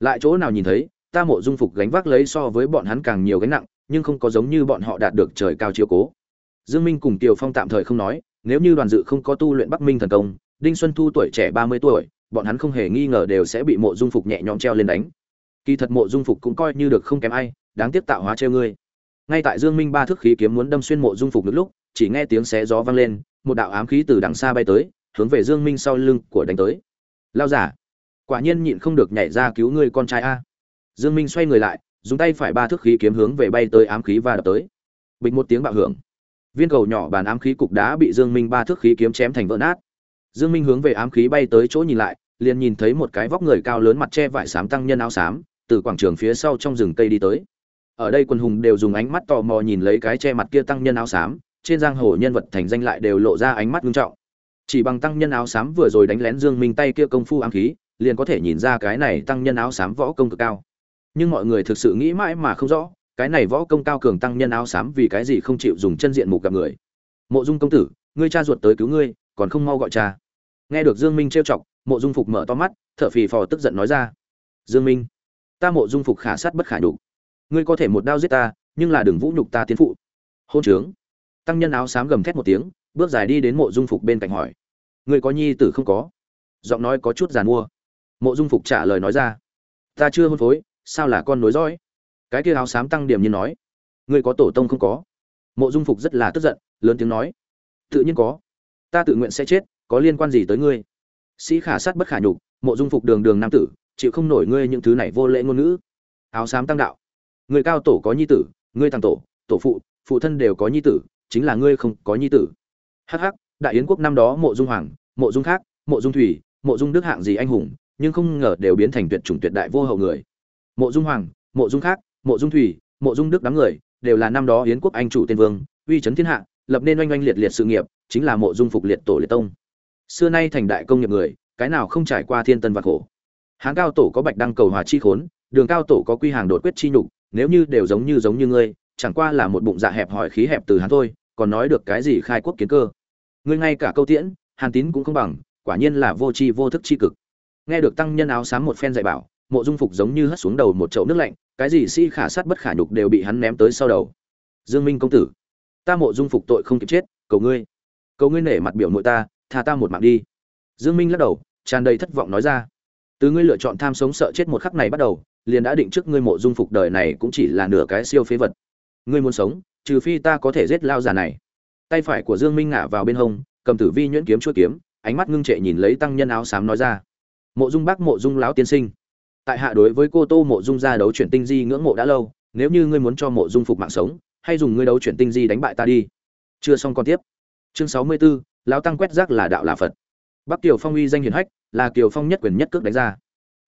Lại chỗ nào nhìn thấy, ta mộ dung phục gánh vác lấy so với bọn hắn càng nhiều gánh nặng, nhưng không có giống như bọn họ đạt được trời cao chiếu cố. Dương minh cùng tiểu phong tạm thời không nói, nếu như đoàn dự không có tu luyện bắc minh thần công, đinh xuân thu tuổi trẻ 30 tuổi, bọn hắn không hề nghi ngờ đều sẽ bị mộ dung phục nhẹ nhõm treo lên đánh kỳ thật mộ dung phục cũng coi như được không kém ai, đáng tiếc tạo hóa treo ngươi. Ngay tại dương minh ba thước khí kiếm muốn đâm xuyên mộ dung phục lúc, chỉ nghe tiếng xé gió vang lên, một đạo ám khí từ đằng xa bay tới, hướng về dương minh sau lưng của đánh tới. Lao giả, quả nhiên nhịn không được nhảy ra cứu ngươi con trai a. Dương minh xoay người lại, dùng tay phải ba thước khí kiếm hướng về bay tới ám khí và đập tới. Bịch một tiếng bạo hưởng. Viên cầu nhỏ bàn ám khí cục đá bị dương minh ba thước khí kiếm chém thành vỡ nát. Dương minh hướng về ám khí bay tới chỗ nhìn lại, liền nhìn thấy một cái vóc người cao lớn mặt che vải sám tăng nhân áo sám từ quảng trường phía sau trong rừng cây đi tới. Ở đây quân hùng đều dùng ánh mắt tò mò nhìn lấy cái che mặt kia tăng nhân áo xám, trên giang hồ nhân vật thành danh lại đều lộ ra ánh mắt nghiêm trọng. Chỉ bằng tăng nhân áo xám vừa rồi đánh lén dương minh tay kia công phu ám khí, liền có thể nhìn ra cái này tăng nhân áo xám võ công cực cao. Nhưng mọi người thực sự nghĩ mãi mà không rõ, cái này võ công cao cường tăng nhân áo xám vì cái gì không chịu dùng chân diện mục gặp người. Mộ dung công tử, ngươi cha ruột tới cứu ngươi, còn không mau gọi cha. Nghe được dương minh trêu chọc, mộ dung phục mở to mắt, thở phì phò tức giận nói ra. Dương minh ta mộ dung phục khả sát bất khả nhục. Ngươi có thể một đao giết ta, nhưng là đừng vũ nhục ta tiến phụ. Hôn trướng. Tăng nhân áo xám gầm thét một tiếng, bước dài đi đến mộ dung phục bên cạnh hỏi. Ngươi có nhi tử không có? Giọng nói có chút giàn mua. Mộ dung phục trả lời nói ra. Ta chưa hôn phối, sao là con nối dõi? Cái kia áo xám tăng điểm như nói. Ngươi có tổ tông không có? Mộ dung phục rất là tức giận, lớn tiếng nói. Tự nhiên có. Ta tự nguyện sẽ chết, có liên quan gì tới ngươi? Sĩ khả sát bất khả nhục, mộ dung phục đường đường nam tử chịu không nổi ngươi những thứ này vô lễ ngôn ngữ. Áo xám tăng đạo. Người cao tổ có nhi tử, ngươi thằng tổ tổ phụ phụ thân đều có nhi tử, chính là ngươi không có nhi tử. Hắc hắc, đại yến quốc năm đó mộ dung hoàng, mộ dung khác, mộ dung thủy, mộ dung đức hạng gì anh hùng, nhưng không ngờ đều biến thành tuyệt chủng tuyệt đại vô hậu người. Mộ dung hoàng, mộ dung khác, mộ dung thủy, mộ dung đức đám người, đều là năm đó yến quốc anh chủ tiên vương, uy chấn thiên hạ, lập nên oanh oanh liệt liệt sự nghiệp, chính là mộ dung phục liệt tổ liệt tông. Xưa nay thành đại công nghiệp người, cái nào không trải qua thiên tân và khổ hán cao tổ có bạch đăng cầu hòa chi khốn, đường cao tổ có quy hàng đột quyết chi nhục, nếu như đều giống như giống như ngươi, chẳng qua là một bụng dạ hẹp hỏi khí hẹp từ hắn thôi, còn nói được cái gì khai quốc kiến cơ. Ngươi ngay cả câu tiễn, hàn tín cũng không bằng, quả nhiên là vô tri vô thức chi cực. Nghe được tăng nhân áo xám một phen dạy bảo, mộ dung phục giống như hất xuống đầu một chậu nước lạnh, cái gì si khả sát bất khả nhục đều bị hắn ném tới sau đầu. Dương minh công tử, ta mộ dung phục tội không kịp chết, cầu ngươi cầu ngươi nể mặt biểu nội ta, tha ta một mạng đi. Dương minh lắc đầu, tràn đầy thất vọng nói ra từ ngươi lựa chọn tham sống sợ chết một khắc này bắt đầu liền đã định trước ngươi mộ dung phục đời này cũng chỉ là nửa cái siêu phế vật. Ngươi muốn sống trừ phi ta có thể giết lao già này. Tay phải của dương minh ngả vào bên hông cầm tử vi nhuyễn kiếm chuôi kiếm ánh mắt ngưng trệ nhìn lấy tăng nhân áo xám nói ra. Mộ dung bác mộ dung lão tiên sinh. Tại hạ đối với cô tô mộ dung ra đấu chuyển tinh di ngưỡng mộ đã lâu nếu như ngươi muốn cho mộ dung phục mạng sống hay dùng ngươi đấu chuyển tinh di đánh bại ta đi. Chưa xong còn tiếp. Chương sáu mươi 64, lão tăng quét rác là đạo là phật. Bắc tiểu phong uy danh hiển hách là kiều phong nhất quyền nhất cước đánh ra.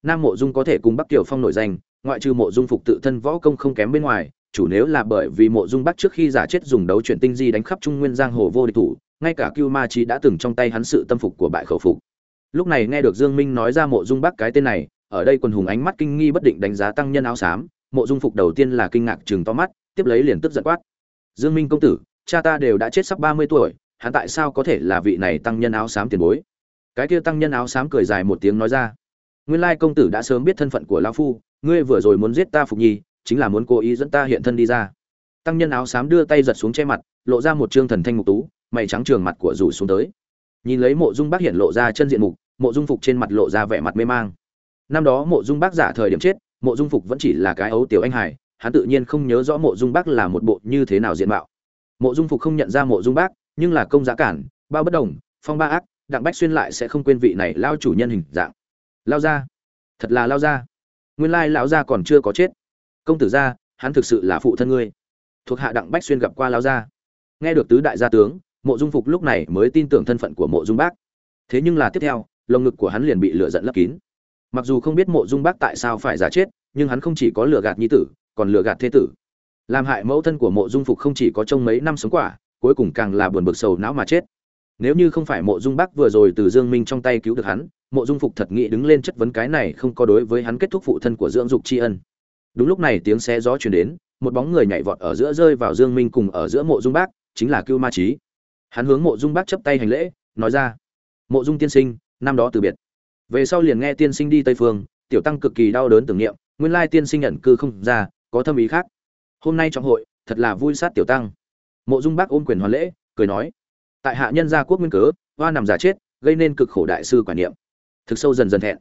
Nam mộ dung có thể cùng bắc kiều phong nổi danh, ngoại trừ mộ dung phục tự thân võ công không kém bên ngoài, chủ nếu là bởi vì mộ dung bắc trước khi giả chết dùng đấu chuyển tinh di đánh khắp trung nguyên giang hồ vô địch thủ, ngay cả cưu ma Chí đã từng trong tay hắn sự tâm phục của bại khẩu phục. Lúc này nghe được dương minh nói ra mộ dung bắc cái tên này, ở đây quần hùng ánh mắt kinh nghi bất định đánh giá tăng nhân áo xám, mộ dung phục đầu tiên là kinh ngạc chừng to mắt, tiếp lấy liền tức giận quát. Dương minh công tử, cha ta đều đã chết sắp ba mươi tuổi, hắn tại sao có thể là vị này tăng nhân áo xám tiền bối? Cái kia tăng nhân áo xám cười dài một tiếng nói ra. Nguyên lai công tử đã sớm biết thân phận của lão phu, ngươi vừa rồi muốn giết ta phục nhi, chính là muốn cố ý dẫn ta hiện thân đi ra. Tăng nhân áo xám đưa tay giật xuống che mặt, lộ ra một trương thần thanh mục tú, mày trắng trường mặt của rủ xuống tới. Nhìn lấy mộ dung bác hiện lộ ra chân diện mục, mộ dung phục trên mặt lộ ra vẻ mặt mê mang. Năm đó mộ dung bác giả thời điểm chết, mộ dung phục vẫn chỉ là cái ấu tiểu anh hải hắn tự nhiên không nhớ rõ mộ dung bác là một bộ như thế nào diện mạo. Mộ dung phục không nhận ra mộ dung bác, nhưng là công giá cản, bao bất đồng, phong ba ác đặng bách xuyên lại sẽ không quên vị này lao chủ nhân hình dạng. Lao ra thật là lao ra nguyên lai lão gia còn chưa có chết. Công tử gia, hắn thực sự là phụ thân ngươi. Thuộc hạ đặng bách xuyên gặp qua lao gia. Nghe được tứ đại gia tướng, mộ dung phục lúc này mới tin tưởng thân phận của mộ dung bác. Thế nhưng là tiếp theo, lồng ngực của hắn liền bị lửa giận lấp kín. Mặc dù không biết mộ dung bác tại sao phải giả chết, nhưng hắn không chỉ có lừa gạt nhi tử, còn lừa gạt thế tử. Làm hại mẫu thân của mộ dung phục không chỉ có trong mấy năm sống quả, cuối cùng càng là buồn bực sầu não mà chết nếu như không phải mộ dung bác vừa rồi từ dương minh trong tay cứu được hắn, mộ dung phục thật nghĩ đứng lên chất vấn cái này không có đối với hắn kết thúc phụ thân của dưỡng dục tri ân. Đúng lúc này tiếng xe gió chuyển đến, một bóng người nhảy vọt ở giữa rơi vào dương minh cùng ở giữa mộ dung bác, chính là cưu ma trí hắn hướng mộ dung bác chấp tay hành lễ, nói ra, mộ dung tiên sinh, năm đó từ biệt. Về sau liền nghe tiên sinh đi tây phương, tiểu tăng cực kỳ đau đớn tưởng niệm, nguyên lai tiên sinh ẩn cư không ra, có thâm ý khác. Hôm nay trong hội, thật là vui sát tiểu tăng. Mộ dung bác ôm quyền hoàn lễ, cười nói tại hạ nhân gia quốc nguyên cớ, hoa nằm giả chết, gây nên cực khổ đại sư quả niệm. Thực sâu dần dần thẹn.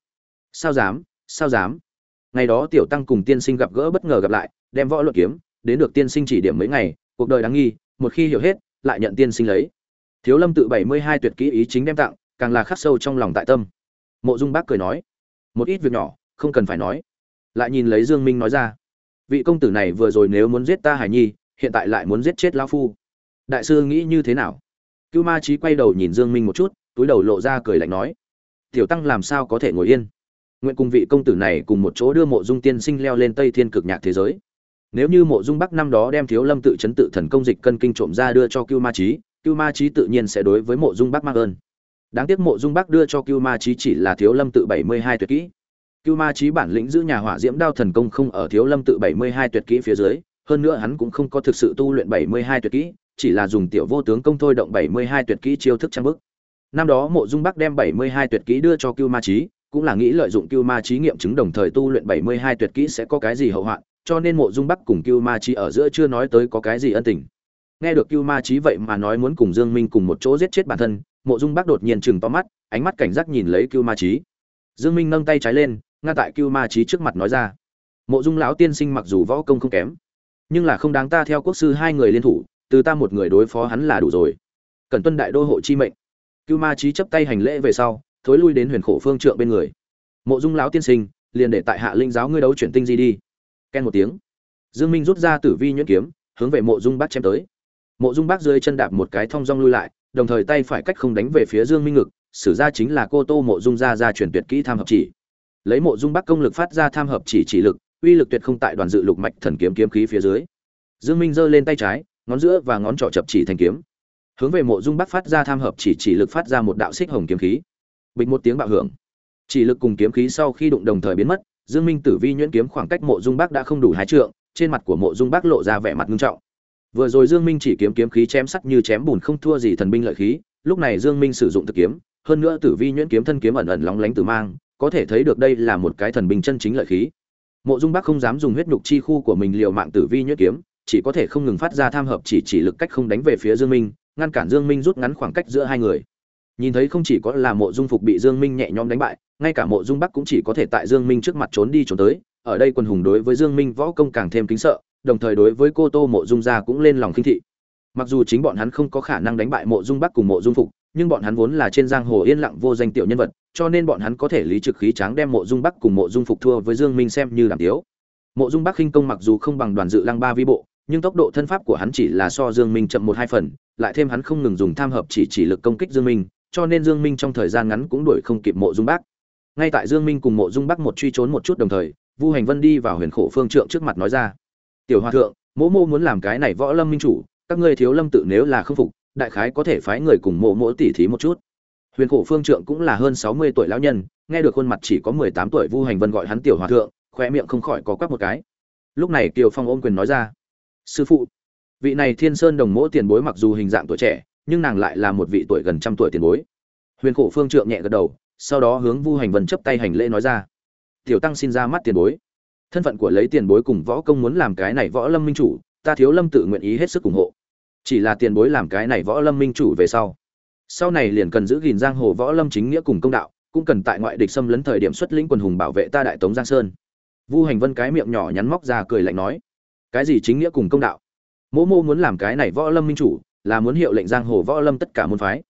Sao dám sao dám? Ngày đó tiểu tăng cùng tiên sinh gặp gỡ bất ngờ gặp lại, đem võ luận kiếm, đến được tiên sinh chỉ điểm mấy ngày, cuộc đời đáng nghi, một khi hiểu hết, lại nhận tiên sinh lấy. Thiếu lâm tự bảy mươi hai tuyệt kỹ ý chính đem tặng, càng là khắc sâu trong lòng tại tâm. Mộ dung bác cười nói, một ít việc nhỏ, không cần phải nói. Lại nhìn lấy dương minh nói ra, vị công tử này vừa rồi nếu muốn giết ta hải nhi, hiện tại lại muốn giết chết lão phu. Đại sư nghĩ như thế nào? Cưu ma Chí quay đầu nhìn dương minh một chút túi đầu lộ ra cười lạnh nói tiểu tăng làm sao có thể ngồi yên? Nguyện cùng vị công tử này cùng một chỗ đưa mộ dung tiên sinh leo lên tây thiên cực nhạc thế giới. Nếu như mộ dung bắc năm đó đem thiếu lâm tự chấn tự thần công dịch cân kinh trộm ra đưa cho cưu ma Chí, cưu ma Chí tự nhiên sẽ đối với mộ dung bắc mang ơn. Đáng tiếc mộ dung bắc đưa cho cưu ma Chí chỉ là thiếu lâm tự bảy mươi hai tuyệt kỹ. Cưu ma Chí bản lĩnh giữ nhà hỏa diễm đao thần công không ở thiếu lâm tự bảy mươi hai tuyệt kỹ phía dưới hơn nữa hắn cũng không có thực sự tu luyện bảy mươi hai tuyệt kỹ chỉ là dùng tiểu vô tướng công thôi động bảy mươi hai tuyệt kỹ chiêu thức trang bức. Năm đó mộ dung bắc đem bảy mươi hai tuyệt kỹ đưa cho cưu ma trí cũng là nghĩ lợi dụng cưu ma trí nghiệm chứng đồng thời tu luyện bảy mươi hai tuyệt kỹ sẽ có cái gì hậu hoạn, cho nên mộ dung bắc cùng cưu ma trí ở giữa chưa nói tới có cái gì ân tình. Nghe được cưu ma trí vậy mà nói muốn cùng dương minh cùng một chỗ giết chết bản thân, mộ dung bắc đột nhiên chừng to mắt, ánh mắt cảnh giác nhìn lấy cưu ma trí dương minh nâng tay trái lên, ngăn tại cưu ma trí trước mặt nói ra. Mộ dung lão tiên sinh mặc dù võ công không kém, nhưng là không đáng ta theo quốc sư hai người liên thủ từ ta một người đối phó hắn là đủ rồi. Cần tuân đại đô hộ chi mệnh. Cưu ma trí chấp tay hành lễ về sau, thối lui đến huyền khổ phương trượng bên người. Mộ dung lão tiên sinh, liền để tại hạ linh giáo ngươi đấu chuyển tinh di đi. Ken một tiếng. Dương minh rút ra tử vi nhuyễn kiếm, hướng về mộ dung bác chém tới. Mộ dung bác dưới chân đạp một cái thong dong lui lại, đồng thời tay phải cách không đánh về phía dương minh ngực, sử ra chính là cô tô mộ dung ra ra chuyển tuyệt kỹ tham hợp chỉ. Lấy mộ dung bác công lực phát ra tham hợp chỉ chỉ lực, uy lực tuyệt không tại đoàn dự lục mạch thần kiếm kiếm khí phía dưới. Dương minh giơ lên tay trái ngón giữa và ngón trỏ chập chỉ thành kiếm. Hướng về mộ dung bắc phát ra tham hợp chỉ chỉ lực phát ra một đạo xích hồng kiếm khí. Bịch một tiếng bạo hưởng. Chỉ lực cùng kiếm khí sau khi đụng đồng thời biến mất, dương minh tử vi nhuyễn kiếm khoảng cách mộ dung bắc đã không đủ hai trượng, trên mặt của mộ dung bắc lộ ra vẻ mặt nghiêm trọng. Vừa rồi dương minh chỉ kiếm kiếm khí chém sắt như chém bùn không thua gì thần binh lợi khí, lúc này dương minh sử dụng thực kiếm, hơn nữa tử vi nhuyễn kiếm thân kiếm ẩn ẩn lóng lánh từ mang, có thể thấy được đây là một cái thần binh chân chính lợi khí. Mộ dung bắc không dám dùng huyết nhục chi khu của mình liều mạng tử vi nhuyễn kiếm chỉ có thể không ngừng phát ra tham hợp chỉ chỉ lực cách không đánh về phía dương minh, ngăn cản dương minh rút ngắn khoảng cách giữa hai người. Nhìn thấy không chỉ có là mộ dung phục bị dương minh nhẹ nhõm đánh bại, ngay cả mộ dung bắc cũng chỉ có thể tại dương minh trước mặt trốn đi trốn tới, ở đây quân hùng đối với dương minh võ công càng thêm kính sợ, đồng thời đối với cô tô mộ dung gia cũng lên lòng khinh thị. Mặc dù chính bọn hắn không có khả năng đánh bại mộ dung bắc cùng mộ dung phục, nhưng bọn hắn vốn là trên giang hồ yên lặng vô danh tiểu nhân vật, cho nên bọn hắn có thể lý trực khí tráng đem mộ dung bắc cùng mộ dung phục thua với dương minh xem như làm tiếu. Mộ dung bắc khinh công mặc dù không bằng đoàn dự lăng ba vi bộ nhưng tốc độ thân pháp của hắn chỉ là so dương minh chậm một hai phần lại thêm hắn không ngừng dùng tham hợp chỉ chỉ lực công kích dương minh cho nên Dương Minh trong thời gian ngắn cũng đuổi không kịp Mộ Dung Bắc. Ngay tại Dương Minh cùng Mộ Dung Bắc một truy trốn một chút đồng thời, Vu Hành Vân đi vào Huyền Khổ Phương Trượng trước mặt nói ra: "Tiểu Hòa thượng, Mộ Mộ muốn làm cái này Võ Lâm minh chủ, các ngươi thiếu lâm tự nếu là không phục, đại khái có thể phái người cùng Mộ Mộ tỉ thí một chút." huyền khổ phương trượng cũng là hơn sáu mươi tuổi lão nhân nghe được khuôn mặt chỉ có mười tám tuổi vu hành vân gọi hắn tiểu hòa thượng khoe miệng không khỏi có quắc một cái lúc này kiều phong ôm quyền nói ra sư phụ, vị này thiên sơn đồng mỗ tiền bối mặc dù hình dạng tuổi trẻ, nhưng nàng lại là một vị tuổi gần trăm tuổi tiền bối. Huyền khổ phương trượng nhẹ gật đầu, sau đó hướng vu hành vân chấp tay hành lễ nói ra. Tiểu tăng xin ra mắt tiền bối. Thân phận của lấy tiền bối cùng võ công muốn làm cái này võ lâm minh chủ, ta thiếu lâm tự nguyện ý hết sức ủng hộ. Chỉ là tiền bối làm cái này võ lâm minh chủ về sau. Sau này liền cần giữ gìn giang hồ võ lâm chính nghĩa cùng công đạo, cũng cần tại ngoại địch xâm lấn thời điểm xuất lĩnh quần hùng bảo vệ ta đại tống giang sơn. Vu hành vân cái miệng nhỏ nhắn móc ra cười lạnh nói cái gì chính nghĩa cùng công đạo? Mỗ mô muốn làm cái này võ lâm minh chủ, là muốn hiệu lệnh giang hồ võ lâm tất cả môn phái.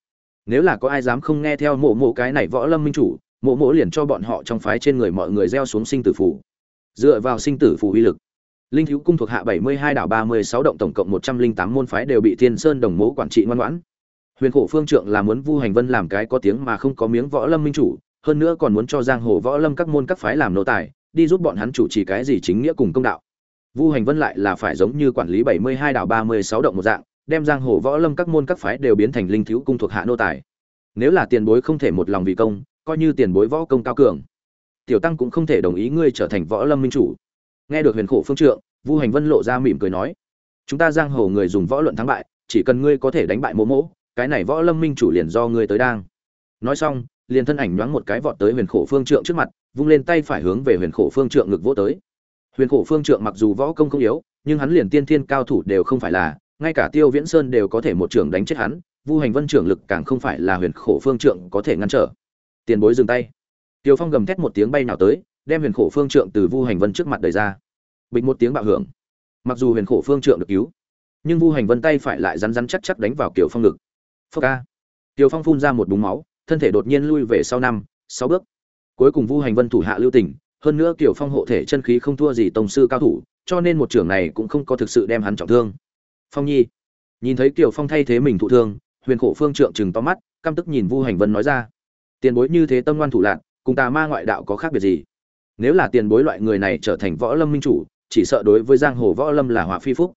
Nếu là có ai dám không nghe theo mộ mộ cái này võ lâm minh chủ mộ mộ liền cho bọn họ trong phái trên người mọi người gieo xuống sinh tử phủ dựa vào sinh tử phủ uy lực, linh thiếu cung thuộc hạ bảy mươi hai đảo ba mươi sáu động tổng cộng một trăm linh tám môn phái đều bị thiên sơn đồng Mỗ quản trị ngoan ngoãn. Huyền khổ phương trượng là muốn vu hành vân làm cái có tiếng mà không có miếng võ lâm minh chủ, hơn nữa còn muốn cho giang hồ võ lâm các môn các phái làm nô tài, đi giúp bọn hắn chủ trì cái gì chính nghĩa cùng công đạo vu hành vân lại là phải giống như quản lý bảy mươi hai đảo ba mươi sáu động một dạng đem giang hồ võ lâm các môn các phái đều biến thành linh thiếu cung thuộc hạ nô tài. Nếu là tiền bối không thể một lòng vì công coi như tiền bối võ công cao cường tiểu tăng cũng không thể đồng ý ngươi trở thành võ lâm minh chủ. Nghe được huyền khổ phương trượng vu hành vân lộ ra mỉm cười nói chúng ta giang hồ người dùng võ luận thắng bại chỉ cần ngươi có thể đánh bại Mộ Mộ, cái này võ lâm minh chủ liền do ngươi tới đang. Nói xong liền thân ảnh nhoáng một cái vọt tới huyền khổ phương trượng trước mặt vung lên tay phải hướng về huyền khổ phương trượng ngực vỗ tới huyền khổ phương trượng mặc dù võ công không yếu, nhưng hắn liền tiên thiên cao thủ đều không phải là, ngay cả tiêu viễn sơn đều có thể một trưởng đánh chết hắn, vu hành vân trưởng lực càng không phải là huyền khổ phương trượng có thể ngăn trở. Tiền bối dừng tay. Tiêu phong gầm thét một tiếng bay nào tới, đem huyền khổ phương trượng từ vu hành vân trước mặt đẩy ra. Bịch một tiếng bạo hưởng. Mặc dù huyền khổ phương trượng được cứu, nhưng vu hành vân tay phải lại rắn rắn chắc chắc đánh vào kiều phong ngực. Phốc ca. Tiêu phong phun ra một búng máu, thân thể đột nhiên lui về sau năm, sáu bước. Cuối cùng vu hành vân thủ hạ lưu tình hơn nữa kiều phong hộ thể chân khí không thua gì tổng sư cao thủ, cho nên một trưởng này cũng không có thực sự đem hắn trọng thương. Phong nhi. Nhìn thấy kiều phong thay thế mình thụ thương, huyền khổ phương trượng chừng to mắt, căm tức nhìn vu hành vân nói ra. Tiền bối như thế tâm ngoan thủ lạc, cùng tà ma ngoại đạo có khác biệt gì? Nếu là tiền bối loại người này trở thành võ lâm minh chủ, chỉ sợ đối với giang hồ võ lâm là họa phi phúc.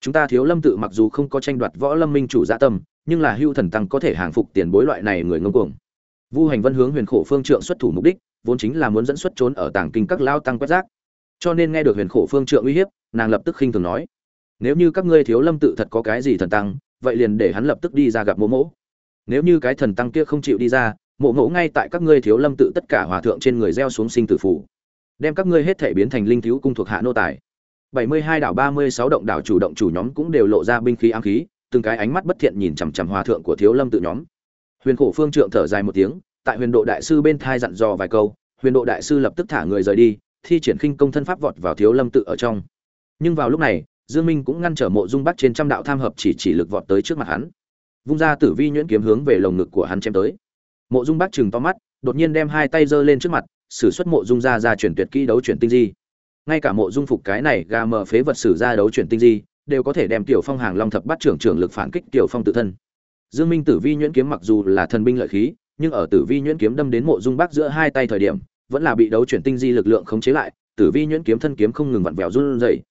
Chúng ta thiếu lâm tự mặc dù không có tranh đoạt võ lâm minh chủ dạ tâm, nhưng là hưu thần tăng có thể hàng phục tiền bối loại này người ngông cuồng. Vu hành vân hướng huyền khổ phương trượng xuất thủ mục đích vốn chính là muốn dẫn xuất trốn ở tàng kinh các lao tăng quét rác. Cho nên nghe được huyền khổ phương trượng uy hiếp, nàng lập tức khinh thường nói, nếu như các ngươi thiếu lâm tự thật có cái gì thần tăng, vậy liền để hắn lập tức đi ra gặp mộ mỗ nếu như cái thần tăng kia không chịu đi ra, mộ mỗ ngay tại các ngươi thiếu lâm tự tất cả hòa thượng trên người gieo xuống sinh tử phủ đem các ngươi hết thể biến thành linh thiếu cung thuộc hạ nô tài. Bảy mươi hai đảo, ba mươi sáu động đảo chủ động chủ nhóm cũng đều lộ ra binh khí ám khí, từng cái ánh mắt bất thiện nhìn chằm chằm hòa thượng của thiếu lâm tự nhóm. Huyền khổ phương trượng thở dài một tiếng tại huyền độ đại sư bên thai dặn dò vài câu, huyền độ đại sư lập tức thả người rời đi, thi triển khinh công thân pháp vọt vào thiếu lâm tự ở trong. Nhưng vào lúc này, dương minh cũng ngăn trở mộ dung bắc trên trăm đạo tham hợp chỉ chỉ lực vọt tới trước mặt hắn. Vung ra tử vi nhuyễn kiếm hướng về lồng ngực của hắn chém tới. Mộ dung bắc chừng to mắt, đột nhiên đem hai tay giơ lên trước mặt, sử xuất mộ dung ra ra chuyển tuyệt kỹ đấu chuyển tinh di. Ngay cả mộ dung phục cái này gà mờ phế vật sử ra đấu chuyển tinh di, đều có thể đem tiểu phong hàng long thập bắt trưởng trưởng lực phản kích tiểu phong tự thân. Dương minh tử vi nhuyễn kiếm mặc dù là thần binh lợi khí nhưng ở tử vi nhuyễn kiếm đâm đến mộ dung bắc giữa hai tay thời điểm, vẫn là bị đấu chuyển tinh di lực lượng khống chế lại, tử vi nhuyễn kiếm thân kiếm không ngừng vặn vẹo run rẩy.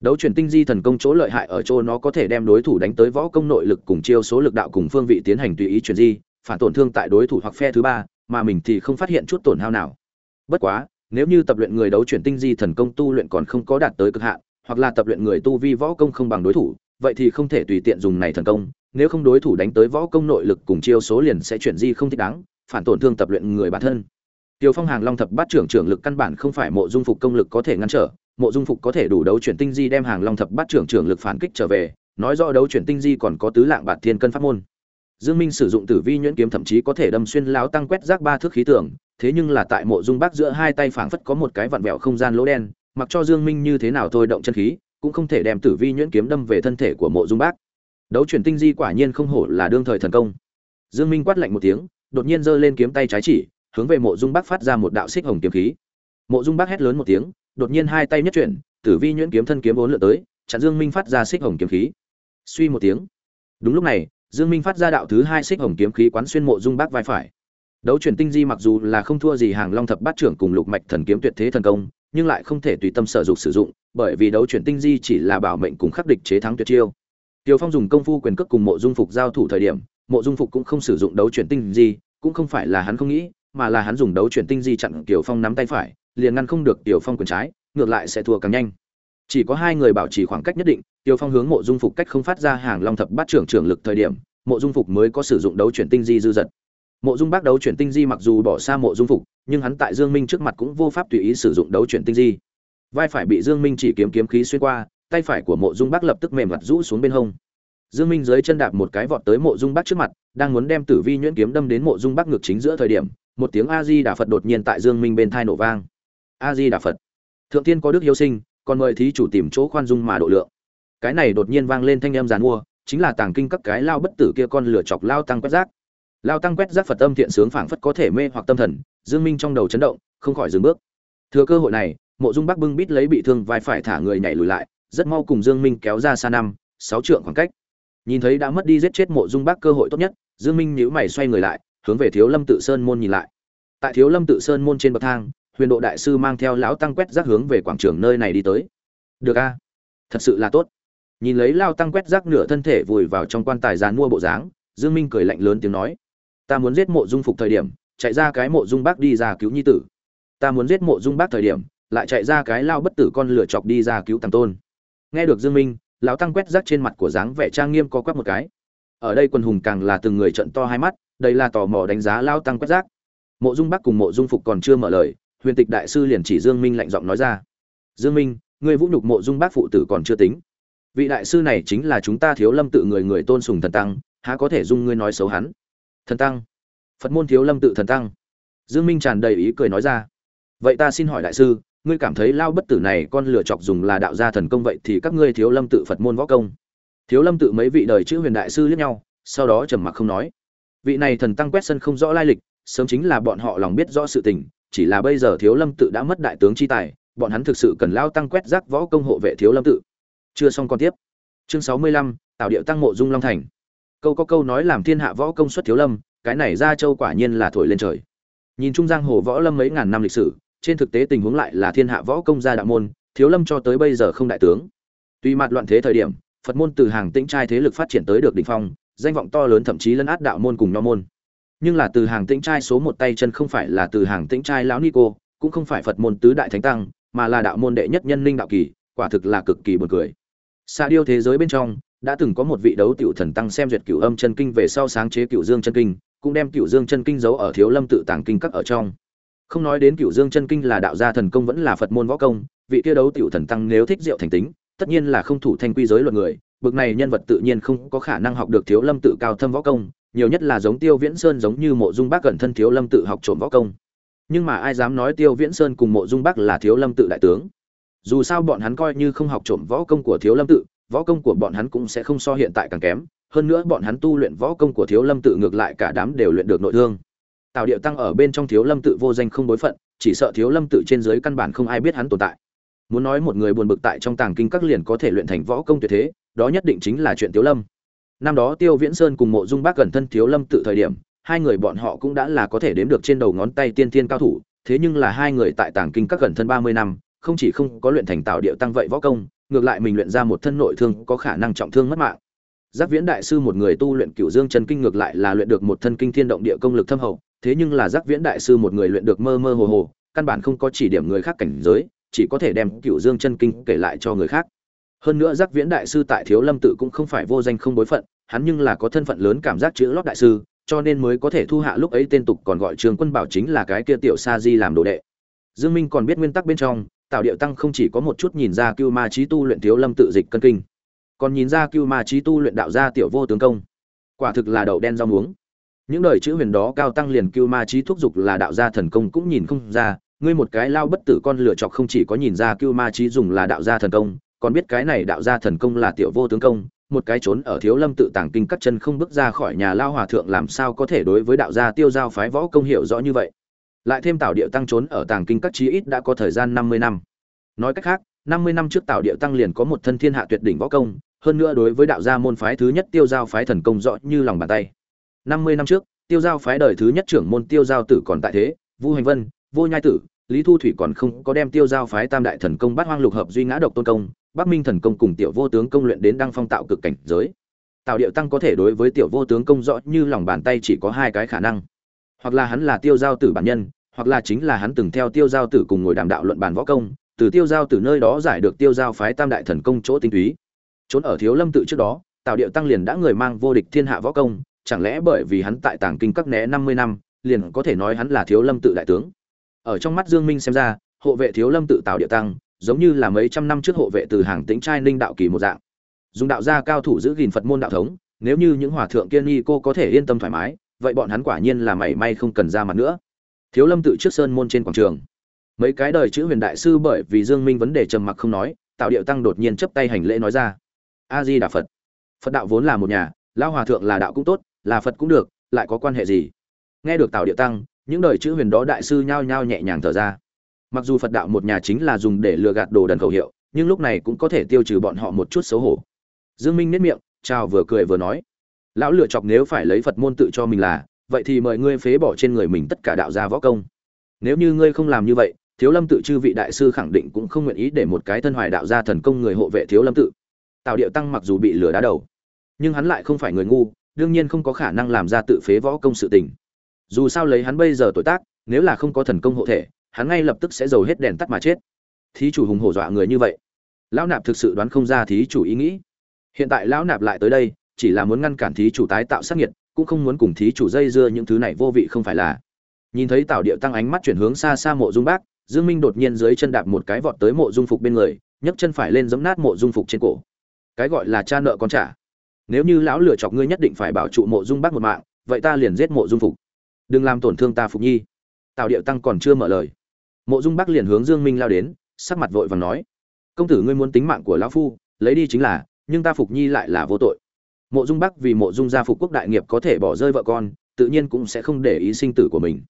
Đấu chuyển tinh di thần công chỗ lợi hại ở chỗ nó có thể đem đối thủ đánh tới võ công nội lực cùng chiêu số lực đạo cùng phương vị tiến hành tùy ý chuyển di, phản tổn thương tại đối thủ hoặc phe thứ ba, mà mình thì không phát hiện chút tổn hao nào. Bất quá, nếu như tập luyện người đấu chuyển tinh di thần công tu luyện còn không có đạt tới cực hạn, hoặc là tập luyện người tu vi võ công không bằng đối thủ, vậy thì không thể tùy tiện dùng này thần công nếu không đối thủ đánh tới võ công nội lực cùng chiêu số liền sẽ chuyển di không thích đáng phản tổn thương tập luyện người bản thân Tiêu Phong Hàng Long thập bát trưởng trưởng lực căn bản không phải mộ dung phục công lực có thể ngăn trở, mộ dung phục có thể đủ đấu chuyển tinh di đem Hàng Long thập bát trưởng trưởng lực phản kích trở về, nói rõ đấu chuyển tinh di còn có tứ lạng bạt thiên cân pháp môn. Dương Minh sử dụng Tử Vi nhuyễn kiếm thậm chí có thể đâm xuyên lão tăng quét rác ba thước khí tưởng, thế nhưng là tại mộ dung bác giữa hai tay phảng phất có một cái vặn vẹo không gian lỗ đen, mặc cho Dương Minh như thế nào thôi động chân khí, cũng không thể đem Tử Vi nhuyễn kiếm đâm về thân thể của mộ dung bác. Đấu chuyển tinh di quả nhiên không hổ là đương thời thần công. Dương Minh quát lạnh một tiếng, đột nhiên giơ lên kiếm tay trái chỉ, hướng về mộ dung bắc phát ra một đạo xích hồng kiếm khí. Mộ dung bắc hét lớn một tiếng, đột nhiên hai tay nhất chuyển, Tử Vi nhuyễn kiếm thân kiếm bốn lượt tới, chặn Dương Minh phát ra xích hồng kiếm khí. Suy một tiếng. Đúng lúc này, Dương Minh phát ra đạo thứ hai xích hồng kiếm khí quán xuyên mộ dung bắc vai phải. Đấu chuyển tinh di mặc dù là không thua gì hàng long thập bát trưởng cùng lục mạch thần kiếm tuyệt thế thần công, nhưng lại không thể tùy tâm sở dục sử dụng, bởi vì đấu chuyển tinh di chỉ là bảo mệnh cùng khắc địch chế thắng tuyệt chiêu. Tiêu Phong dùng công phu quyền cước cùng mộ dung phục giao thủ thời điểm, mộ dung phục cũng không sử dụng đấu chuyển tinh di, cũng không phải là hắn không nghĩ mà là hắn dùng đấu chuyển tinh di chặn tiểu phong nắm tay phải liền ngăn không được tiểu phong quyền trái ngược lại sẽ thua càng nhanh. Chỉ có hai người bảo trì khoảng cách nhất định tiểu phong hướng mộ dung phục cách không phát ra hàng long thập bát trưởng trưởng lực thời điểm mộ dung phục mới có sử dụng đấu chuyển tinh di dư dật. Mộ dung bác đấu chuyển tinh di mặc dù bỏ xa mộ dung phục nhưng hắn tại dương minh trước mặt cũng vô pháp tùy ý sử dụng đấu chuyển tinh di. Vai phải bị dương minh chỉ kiếm kiếm khí xuyên qua tay phải của mộ dung bác lập tức mềm mặt rũ xuống bên hông. Dương minh dưới chân đạp một cái vọt tới mộ dung bác trước mặt, đang muốn đem tử vi nhuyễn kiếm đâm đến mộ dung bác ngực chính giữa thời điểm, một tiếng a di đà phật đột nhiên tại dương minh bên thai nổ vang. A di đà phật. Thượng tiên có đức hiếu sinh, còn mời thí chủ tìm chỗ khoan dung mà độ lượng. Cái này đột nhiên vang lên thanh âm giàn mua, chính là tàng kinh các cái lao bất tử kia con lửa chọc lao tăng quét rác. Lao tăng quét rác phật âm thiện sướng phảng phất có thể mê hoặc tâm thần, dương minh trong đầu chấn động, không khỏi dừng bước. Thừa cơ hội này, mộ dung bắc bưng bít lấy bị thương vai phải thả người nhảy lùi lại rất mau cùng dương minh kéo ra xa năm, sáu trượng khoảng cách. Nhìn thấy đã mất đi giết chết mộ dung bắc cơ hội tốt nhất, dương minh nhíu mày xoay người lại, hướng về thiếu lâm tự sơn môn nhìn lại. Tại thiếu lâm tự sơn môn trên bậc thang, huyền độ đại sư mang theo lão tăng quét rác hướng về quảng trường nơi này đi tới. Được a, thật sự là tốt. Nhìn lấy lao tăng quét rác nửa thân thể vùi vào trong quan tài giàn mua bộ dáng, dương minh cười lạnh lớn tiếng nói, ta muốn giết mộ dung phục thời điểm, chạy ra cái mộ dung bác đi ra cứu nhi tử. Ta muốn giết mộ dung bác thời điểm, lại chạy ra cái lao bất tử con lửa chọc đi ra cứu tàng tôn nghe được dương minh, lão tăng quét rác trên mặt của dáng vẻ trang nghiêm có quắc một cái. Ở đây quân hùng càng là từng người trận to hai mắt đây là tò mò đánh giá lao tăng quét rác. Mộ dung bác cùng mộ dung phục còn chưa mở lời, huyền tịch đại sư liền chỉ dương minh lạnh giọng nói ra. Dương minh, người vũ nhục mộ dung bác phụ tử còn chưa tính. Vị đại sư này chính là chúng ta thiếu lâm tự người người tôn sùng thần tăng, há có thể dung ngươi nói xấu hắn? Thần tăng. Phật môn thiếu lâm tự thần tăng. Dương minh tràn đầy ý cười nói ra. Vậy ta xin hỏi đại sư ngươi cảm thấy lao bất tử này con lửa chọc dùng là đạo gia thần công vậy thì các ngươi thiếu lâm tự phật môn võ công. Thiếu lâm tự mấy vị đời chữ huyền đại sư lẫn nhau, sau đó trầm mặc không nói. Vị này thần tăng quét sân không rõ lai lịch, sớm chính là bọn họ lòng biết rõ sự tình, chỉ là bây giờ thiếu lâm tự đã mất đại tướng chi tài, bọn hắn thực sự cần lao tăng quét rác võ công hộ vệ thiếu lâm tự. Chưa xong còn tiếp. Chương sáu mươi lăm tạo điệu tăng mộ dung long thành. Câu có câu nói làm thiên hạ võ công xuất thiếu lâm, cái này ra châu quả nhiên là thổi lên trời. Nhìn trung giang hồ võ lâm mấy ngàn năm lịch sử trên thực tế tình huống lại là thiên hạ võ công gia đạo môn, thiếu lâm cho tới bây giờ không đại tướng. Tuy mặt loạn thế thời điểm, phật môn từ hàng tĩnh trai thế lực phát triển tới được đỉnh phong, danh vọng to lớn thậm chí lấn át đạo môn cùng nho môn. Nhưng là từ hàng tĩnh trai số một tay chân không phải là từ hàng tĩnh trai lão nico cũng không phải phật môn tứ đại thánh tăng, mà là đạo môn đệ nhất nhân linh đạo kỳ, quả thực là cực kỳ buồn cười. Xa điêu thế giới bên trong, đã từng có một vị đấu tiểu thần tăng xem duyệt cửu âm chân kinh về sau sáng chế cửu dương chân kinh, cũng đem cửu dương chân kinh giấu ở thiếu lâm tự tàng kinh các ở trong không nói đến cửu dương chân kinh là đạo gia thần công vẫn là phật môn võ công, vị kia đấu tiểu thần tăng nếu thích diệu thành tính, tất nhiên là không thủ thanh quy giới luật người, bực này nhân vật tự nhiên không có khả năng học được thiếu lâm tự cao thâm võ công, nhiều nhất là giống tiêu viễn sơn giống như mộ dung bác gần thân thiếu lâm tự học trộm võ công. Nhưng mà ai dám nói tiêu viễn sơn cùng mộ dung bác là thiếu lâm tự đại tướng? Dù sao bọn hắn coi như không học trộm võ công của thiếu lâm tự, võ công của bọn hắn cũng sẽ không so hiện tại càng kém, hơn nữa bọn hắn tu luyện võ công của thiếu lâm tự ngược lại cả đám đều luyện được nội thương tào điệu tăng ở bên trong thiếu lâm tự vô danh không bối phận, chỉ sợ thiếu lâm tự trên dưới căn bản không ai biết hắn tồn tại. Muốn nói một người buồn bực tại trong tàng kinh các liền có thể luyện thành võ công tuyệt thế, đó nhất định chính là chuyện thiếu lâm. Năm đó tiêu viễn sơn cùng mộ dung bác gần thân thiếu lâm tự thời điểm, hai người bọn họ cũng đã là có thể đếm được trên đầu ngón tay tiên thiên cao thủ, thế nhưng là hai người tại tàng kinh các gần thân ba mươi năm, không chỉ không có luyện thành tạo điệu tăng vậy võ công, ngược lại mình luyện ra một thân nội thương có khả năng trọng thương mất mạng. Giác viễn đại sư một người tu luyện cửu dương chân kinh ngược lại là luyện được một thân kinh thiên động địa công lực thâm hậu thế nhưng là giác viễn đại sư một người luyện được mơ mơ hồ hồ, căn bản không có chỉ điểm người khác cảnh giới, chỉ có thể đem cửu dương chân kinh kể lại cho người khác. Hơn nữa giác viễn đại sư tại thiếu lâm tự cũng không phải vô danh không bối phận, hắn nhưng là có thân phận lớn cảm giác chữ lót đại sư, cho nên mới có thể thu hạ lúc ấy tên tục còn gọi trường quân bảo chính là cái kia tiểu sa di làm đồ đệ. Dương minh còn biết nguyên tắc bên trong tạo điệu tăng không chỉ có một chút nhìn ra cưu ma trí tu luyện thiếu lâm tự dịch cân kinh, còn nhìn ra cưu ma trí tu luyện đạo gia tiểu vô tướng công. Quả thực là đậu đen rau muống những đời chữ huyền đó cao tăng liền cưu ma trí thúc dục là đạo gia thần công cũng nhìn không ra. Ngươi một cái lao bất tử con lựa chọc không chỉ có nhìn ra cưu ma trí dùng là đạo gia thần công, còn biết cái này đạo gia thần công là tiểu vô tướng công. Một cái trốn ở thiếu lâm tự tàng kinh cắt chân không bước ra khỏi nhà lao hòa thượng làm sao có thể đối với đạo gia tiêu giao phái võ công hiệu rõ như vậy? Lại thêm tạo điệu tăng trốn ở tàng kinh các chí ít đã có thời gian năm mươi năm. Nói cách khác, năm mươi năm trước tạo điệu tăng liền có một thân thiên hạ tuyệt đỉnh võ công, hơn nữa đối với đạo gia môn phái thứ nhất tiêu giao phái thần công rõ như lòng bàn tay năm mươi năm trước, tiêu giao phái đời thứ nhất trưởng môn tiêu giao tử còn tại thế, vu hành vân, vô nhai tử, lý thu thủy còn không có đem tiêu giao phái tam đại thần công bát hoang lục hợp duy ngã độc tôn công, bắc minh thần công cùng tiểu vô tướng công luyện đến đăng phong tạo cực cảnh giới. Tạo điệu tăng có thể đối với tiểu vô tướng công rõ như lòng bàn tay chỉ có hai cái khả năng. Hoặc là hắn là tiêu giao tử bản nhân, hoặc là chính là hắn từng theo tiêu giao tử cùng ngồi đàm đạo luận bàn võ công, từ tiêu giao tử nơi đó giải được tiêu giao phái tam đại thần công chỗ tinh túy. Trốn ở thiếu lâm tự trước đó Tào điệu tăng liền đã người mang vô địch thiên hạ võ công chẳng lẽ bởi vì hắn tại tàng kinh các né năm mươi năm, liền có thể nói hắn là thiếu lâm tự đại tướng? Ở trong mắt dương minh xem ra, hộ vệ thiếu lâm tự tạo địa tăng, giống như là mấy trăm năm trước hộ vệ từ hàng tĩnh trai ninh đạo kỳ một dạng. Dùng đạo gia cao thủ giữ gìn phật môn đạo thống, nếu như những hòa thượng kiên nghi cô có thể yên tâm thoải mái, vậy bọn hắn quả nhiên là mảy may không cần ra mặt nữa. Thiếu lâm tự trước sơn môn trên quảng trường. Mấy cái đời chữ huyền đại sư bởi vì dương minh vấn đề trầm mặc không nói, tạo điệu tăng đột nhiên chấp tay hành lễ nói ra. A di đà phật. Phật đạo vốn là một nhà lao hòa thượng là đạo cũng tốt là phật cũng được, lại có quan hệ gì? Nghe được tạo địa tăng, những đời chữ huyền đó đại sư nhao nhao nhẹ nhàng thở ra. Mặc dù phật đạo một nhà chính là dùng để lừa gạt đồ đần khẩu hiệu, nhưng lúc này cũng có thể tiêu trừ bọn họ một chút xấu hổ. Dương minh nết miệng, chào vừa cười vừa nói, lão lựa chọc nếu phải lấy phật môn tự cho mình là, vậy thì mời ngươi phế bỏ trên người mình tất cả đạo gia võ công. Nếu như ngươi không làm như vậy, thiếu lâm tự chư vị đại sư khẳng định cũng không nguyện ý để một cái thân hoài đạo gia thần công người hộ vệ thiếu lâm tự. Tào điệu tăng mặc dù bị lừa đá đầu, nhưng hắn lại không phải người ngu đương nhiên không có khả năng làm ra tự phế võ công sự tình. Dù sao lấy hắn bây giờ tuổi tác, nếu là không có thần công hộ thể, hắn ngay lập tức sẽ giàu hết đèn tắt mà chết. Thí chủ hùng hổ dọa người như vậy. Lão nạp thực sự đoán không ra thí chủ ý nghĩ. Hiện tại lão nạp lại tới đây, chỉ là muốn ngăn cản thí chủ tái tạo sát nhiệt cũng không muốn cùng thí chủ dây dưa những thứ này vô vị không phải là. Nhìn thấy tào điệu tăng ánh mắt chuyển hướng xa xa mộ dung bác, dương minh đột nhiên dưới chân đạp một cái vọt tới mộ dung phục bên người, nhấc chân phải lên giẫm nát mộ dung phục trên cổ. Cái gọi là cha nợ con trả nếu như lão lựa chọc ngươi nhất định phải bảo trụ mộ dung bác một mạng, vậy ta liền giết mộ dung phục. Đừng làm tổn thương ta phục nhi. Tào điệu tăng còn chưa mở lời, mộ dung bác liền hướng dương minh lao đến, sắc mặt vội vàng nói, công tử ngươi muốn tính mạng của lão phu, lấy đi chính là, nhưng ta phục nhi lại là vô tội. Mộ dung bắc vì mộ dung gia phục quốc đại nghiệp có thể bỏ rơi vợ con, tự nhiên cũng sẽ không để ý sinh tử của mình.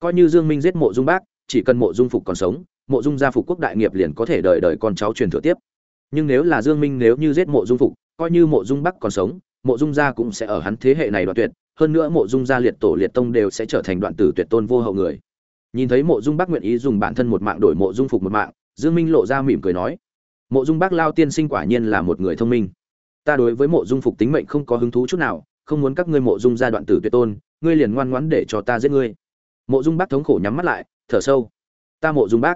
Coi như dương minh giết mộ dung bác, chỉ cần mộ dung phục còn sống, mộ dung gia phục quốc đại nghiệp liền có thể đợi đợi con cháu truyền thừa tiếp. Nhưng nếu là dương minh nếu như giết mộ dung phục coi như mộ dung bắc còn sống, mộ dung gia cũng sẽ ở hắn thế hệ này đoạn tuyệt, hơn nữa mộ dung gia liệt tổ liệt tông đều sẽ trở thành đoạn tử tuyệt tôn vô hậu người. Nhìn thấy mộ dung bắc nguyện ý dùng bản thân một mạng đổi mộ dung phục một mạng, dương minh lộ ra mỉm cười nói, mộ dung bắc lao tiên sinh quả nhiên là một người thông minh. Ta đối với mộ dung phục tính mệnh không có hứng thú chút nào, không muốn các ngươi mộ dung gia đoạn tử tuyệt tôn, ngươi liền ngoan ngoãn để cho ta giết ngươi. Mộ dung bắc thống khổ nhắm mắt lại, thở sâu, ta mộ dung bác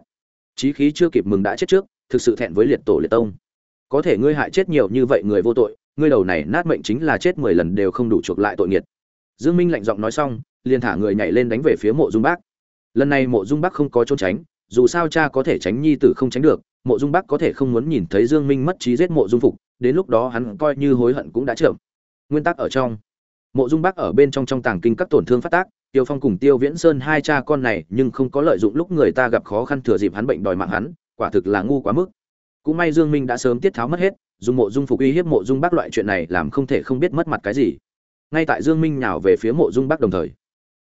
chí khí chưa kịp mừng đã chết trước, thực sự thẹn với liệt tổ liệt tông có thể ngươi hại chết nhiều như vậy người vô tội, ngươi đầu này nát mệnh chính là chết mười lần đều không đủ chuộc lại tội nghiệt. Dương minh lạnh giọng nói xong, liền thả người nhảy lên đánh về phía mộ dung bác lần này mộ dung bác không có trốn tránh, dù sao cha có thể tránh nhi tử không tránh được, mộ dung bác có thể không muốn nhìn thấy dương minh mất trí giết mộ dung phục, đến lúc đó hắn coi như hối hận cũng đã chậm. Nguyên tắc ở trong, mộ dung bác ở bên trong trong tàng kinh các tổn thương phát tác, tiêu phong cùng tiêu viễn sơn hai cha con này nhưng không có lợi dụng lúc người ta gặp khó khăn thừa dịp hắn bệnh đòi mạng hắn, quả thực là ngu quá mức cũng may dương minh đã sớm tiết tháo mất hết, dùng mộ dung phục uy hiếp mộ dung bác loại chuyện này làm không thể không biết mất mặt cái gì. Ngay tại dương minh nhào về phía mộ dung bác đồng thời,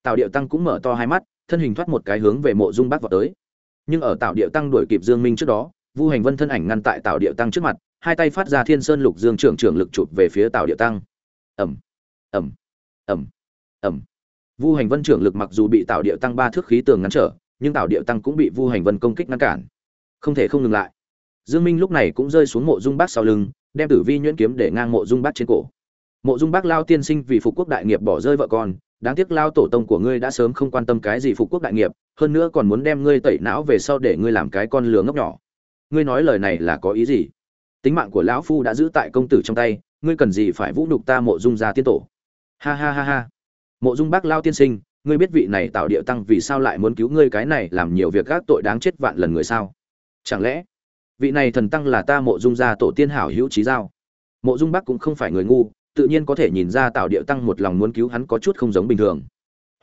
tào điệu tăng cũng mở to hai mắt, thân hình thoát một cái hướng về mộ dung bác vào tới. Nhưng ở tào điệu tăng đuổi kịp dương minh trước đó, vu hành vân thân ảnh ngăn tại tào điệu tăng trước mặt, hai tay phát ra thiên sơn lục dương trưởng trưởng lực chụp về phía tào điệu tăng. Ầm ầm ầm ầm. Vu hành vân trưởng lực mặc dù bị tào điệu tăng ba thước khí tường ngăn trở, nhưng tào điệu tăng cũng bị vu hành vân công kích ngăn cản. Không thể không ngừng lại dương minh lúc này cũng rơi xuống mộ dung bác sau lưng, đem tử vi nhuyễn kiếm để ngang mộ dung bác trên cổ. Mộ dung bác lao tiên sinh vì phục quốc đại nghiệp bỏ rơi vợ con, đáng tiếc lao tổ tông của ngươi đã sớm không quan tâm cái gì phục quốc đại nghiệp, hơn nữa còn muốn đem ngươi tẩy não về sau để ngươi làm cái con lừa ngốc nhỏ. Ngươi nói lời này là có ý gì? Tính mạng của lão phu đã giữ tại công tử trong tay, ngươi cần gì phải vũ nhục ta mộ dung gia tiên tổ? Ha ha ha ha. Mộ dung bác lao tiên sinh, ngươi biết vị này tạo địa tăng vì sao lại muốn cứu ngươi cái này làm nhiều việc gác tội đáng chết vạn lần người sao? Chẳng lẽ vị này thần tăng là ta mộ dung gia tổ tiên hảo hữu trí giao. Mộ dung bắc cũng không phải người ngu, tự nhiên có thể nhìn ra tạo địa tăng một lòng muốn cứu hắn có chút không giống bình thường.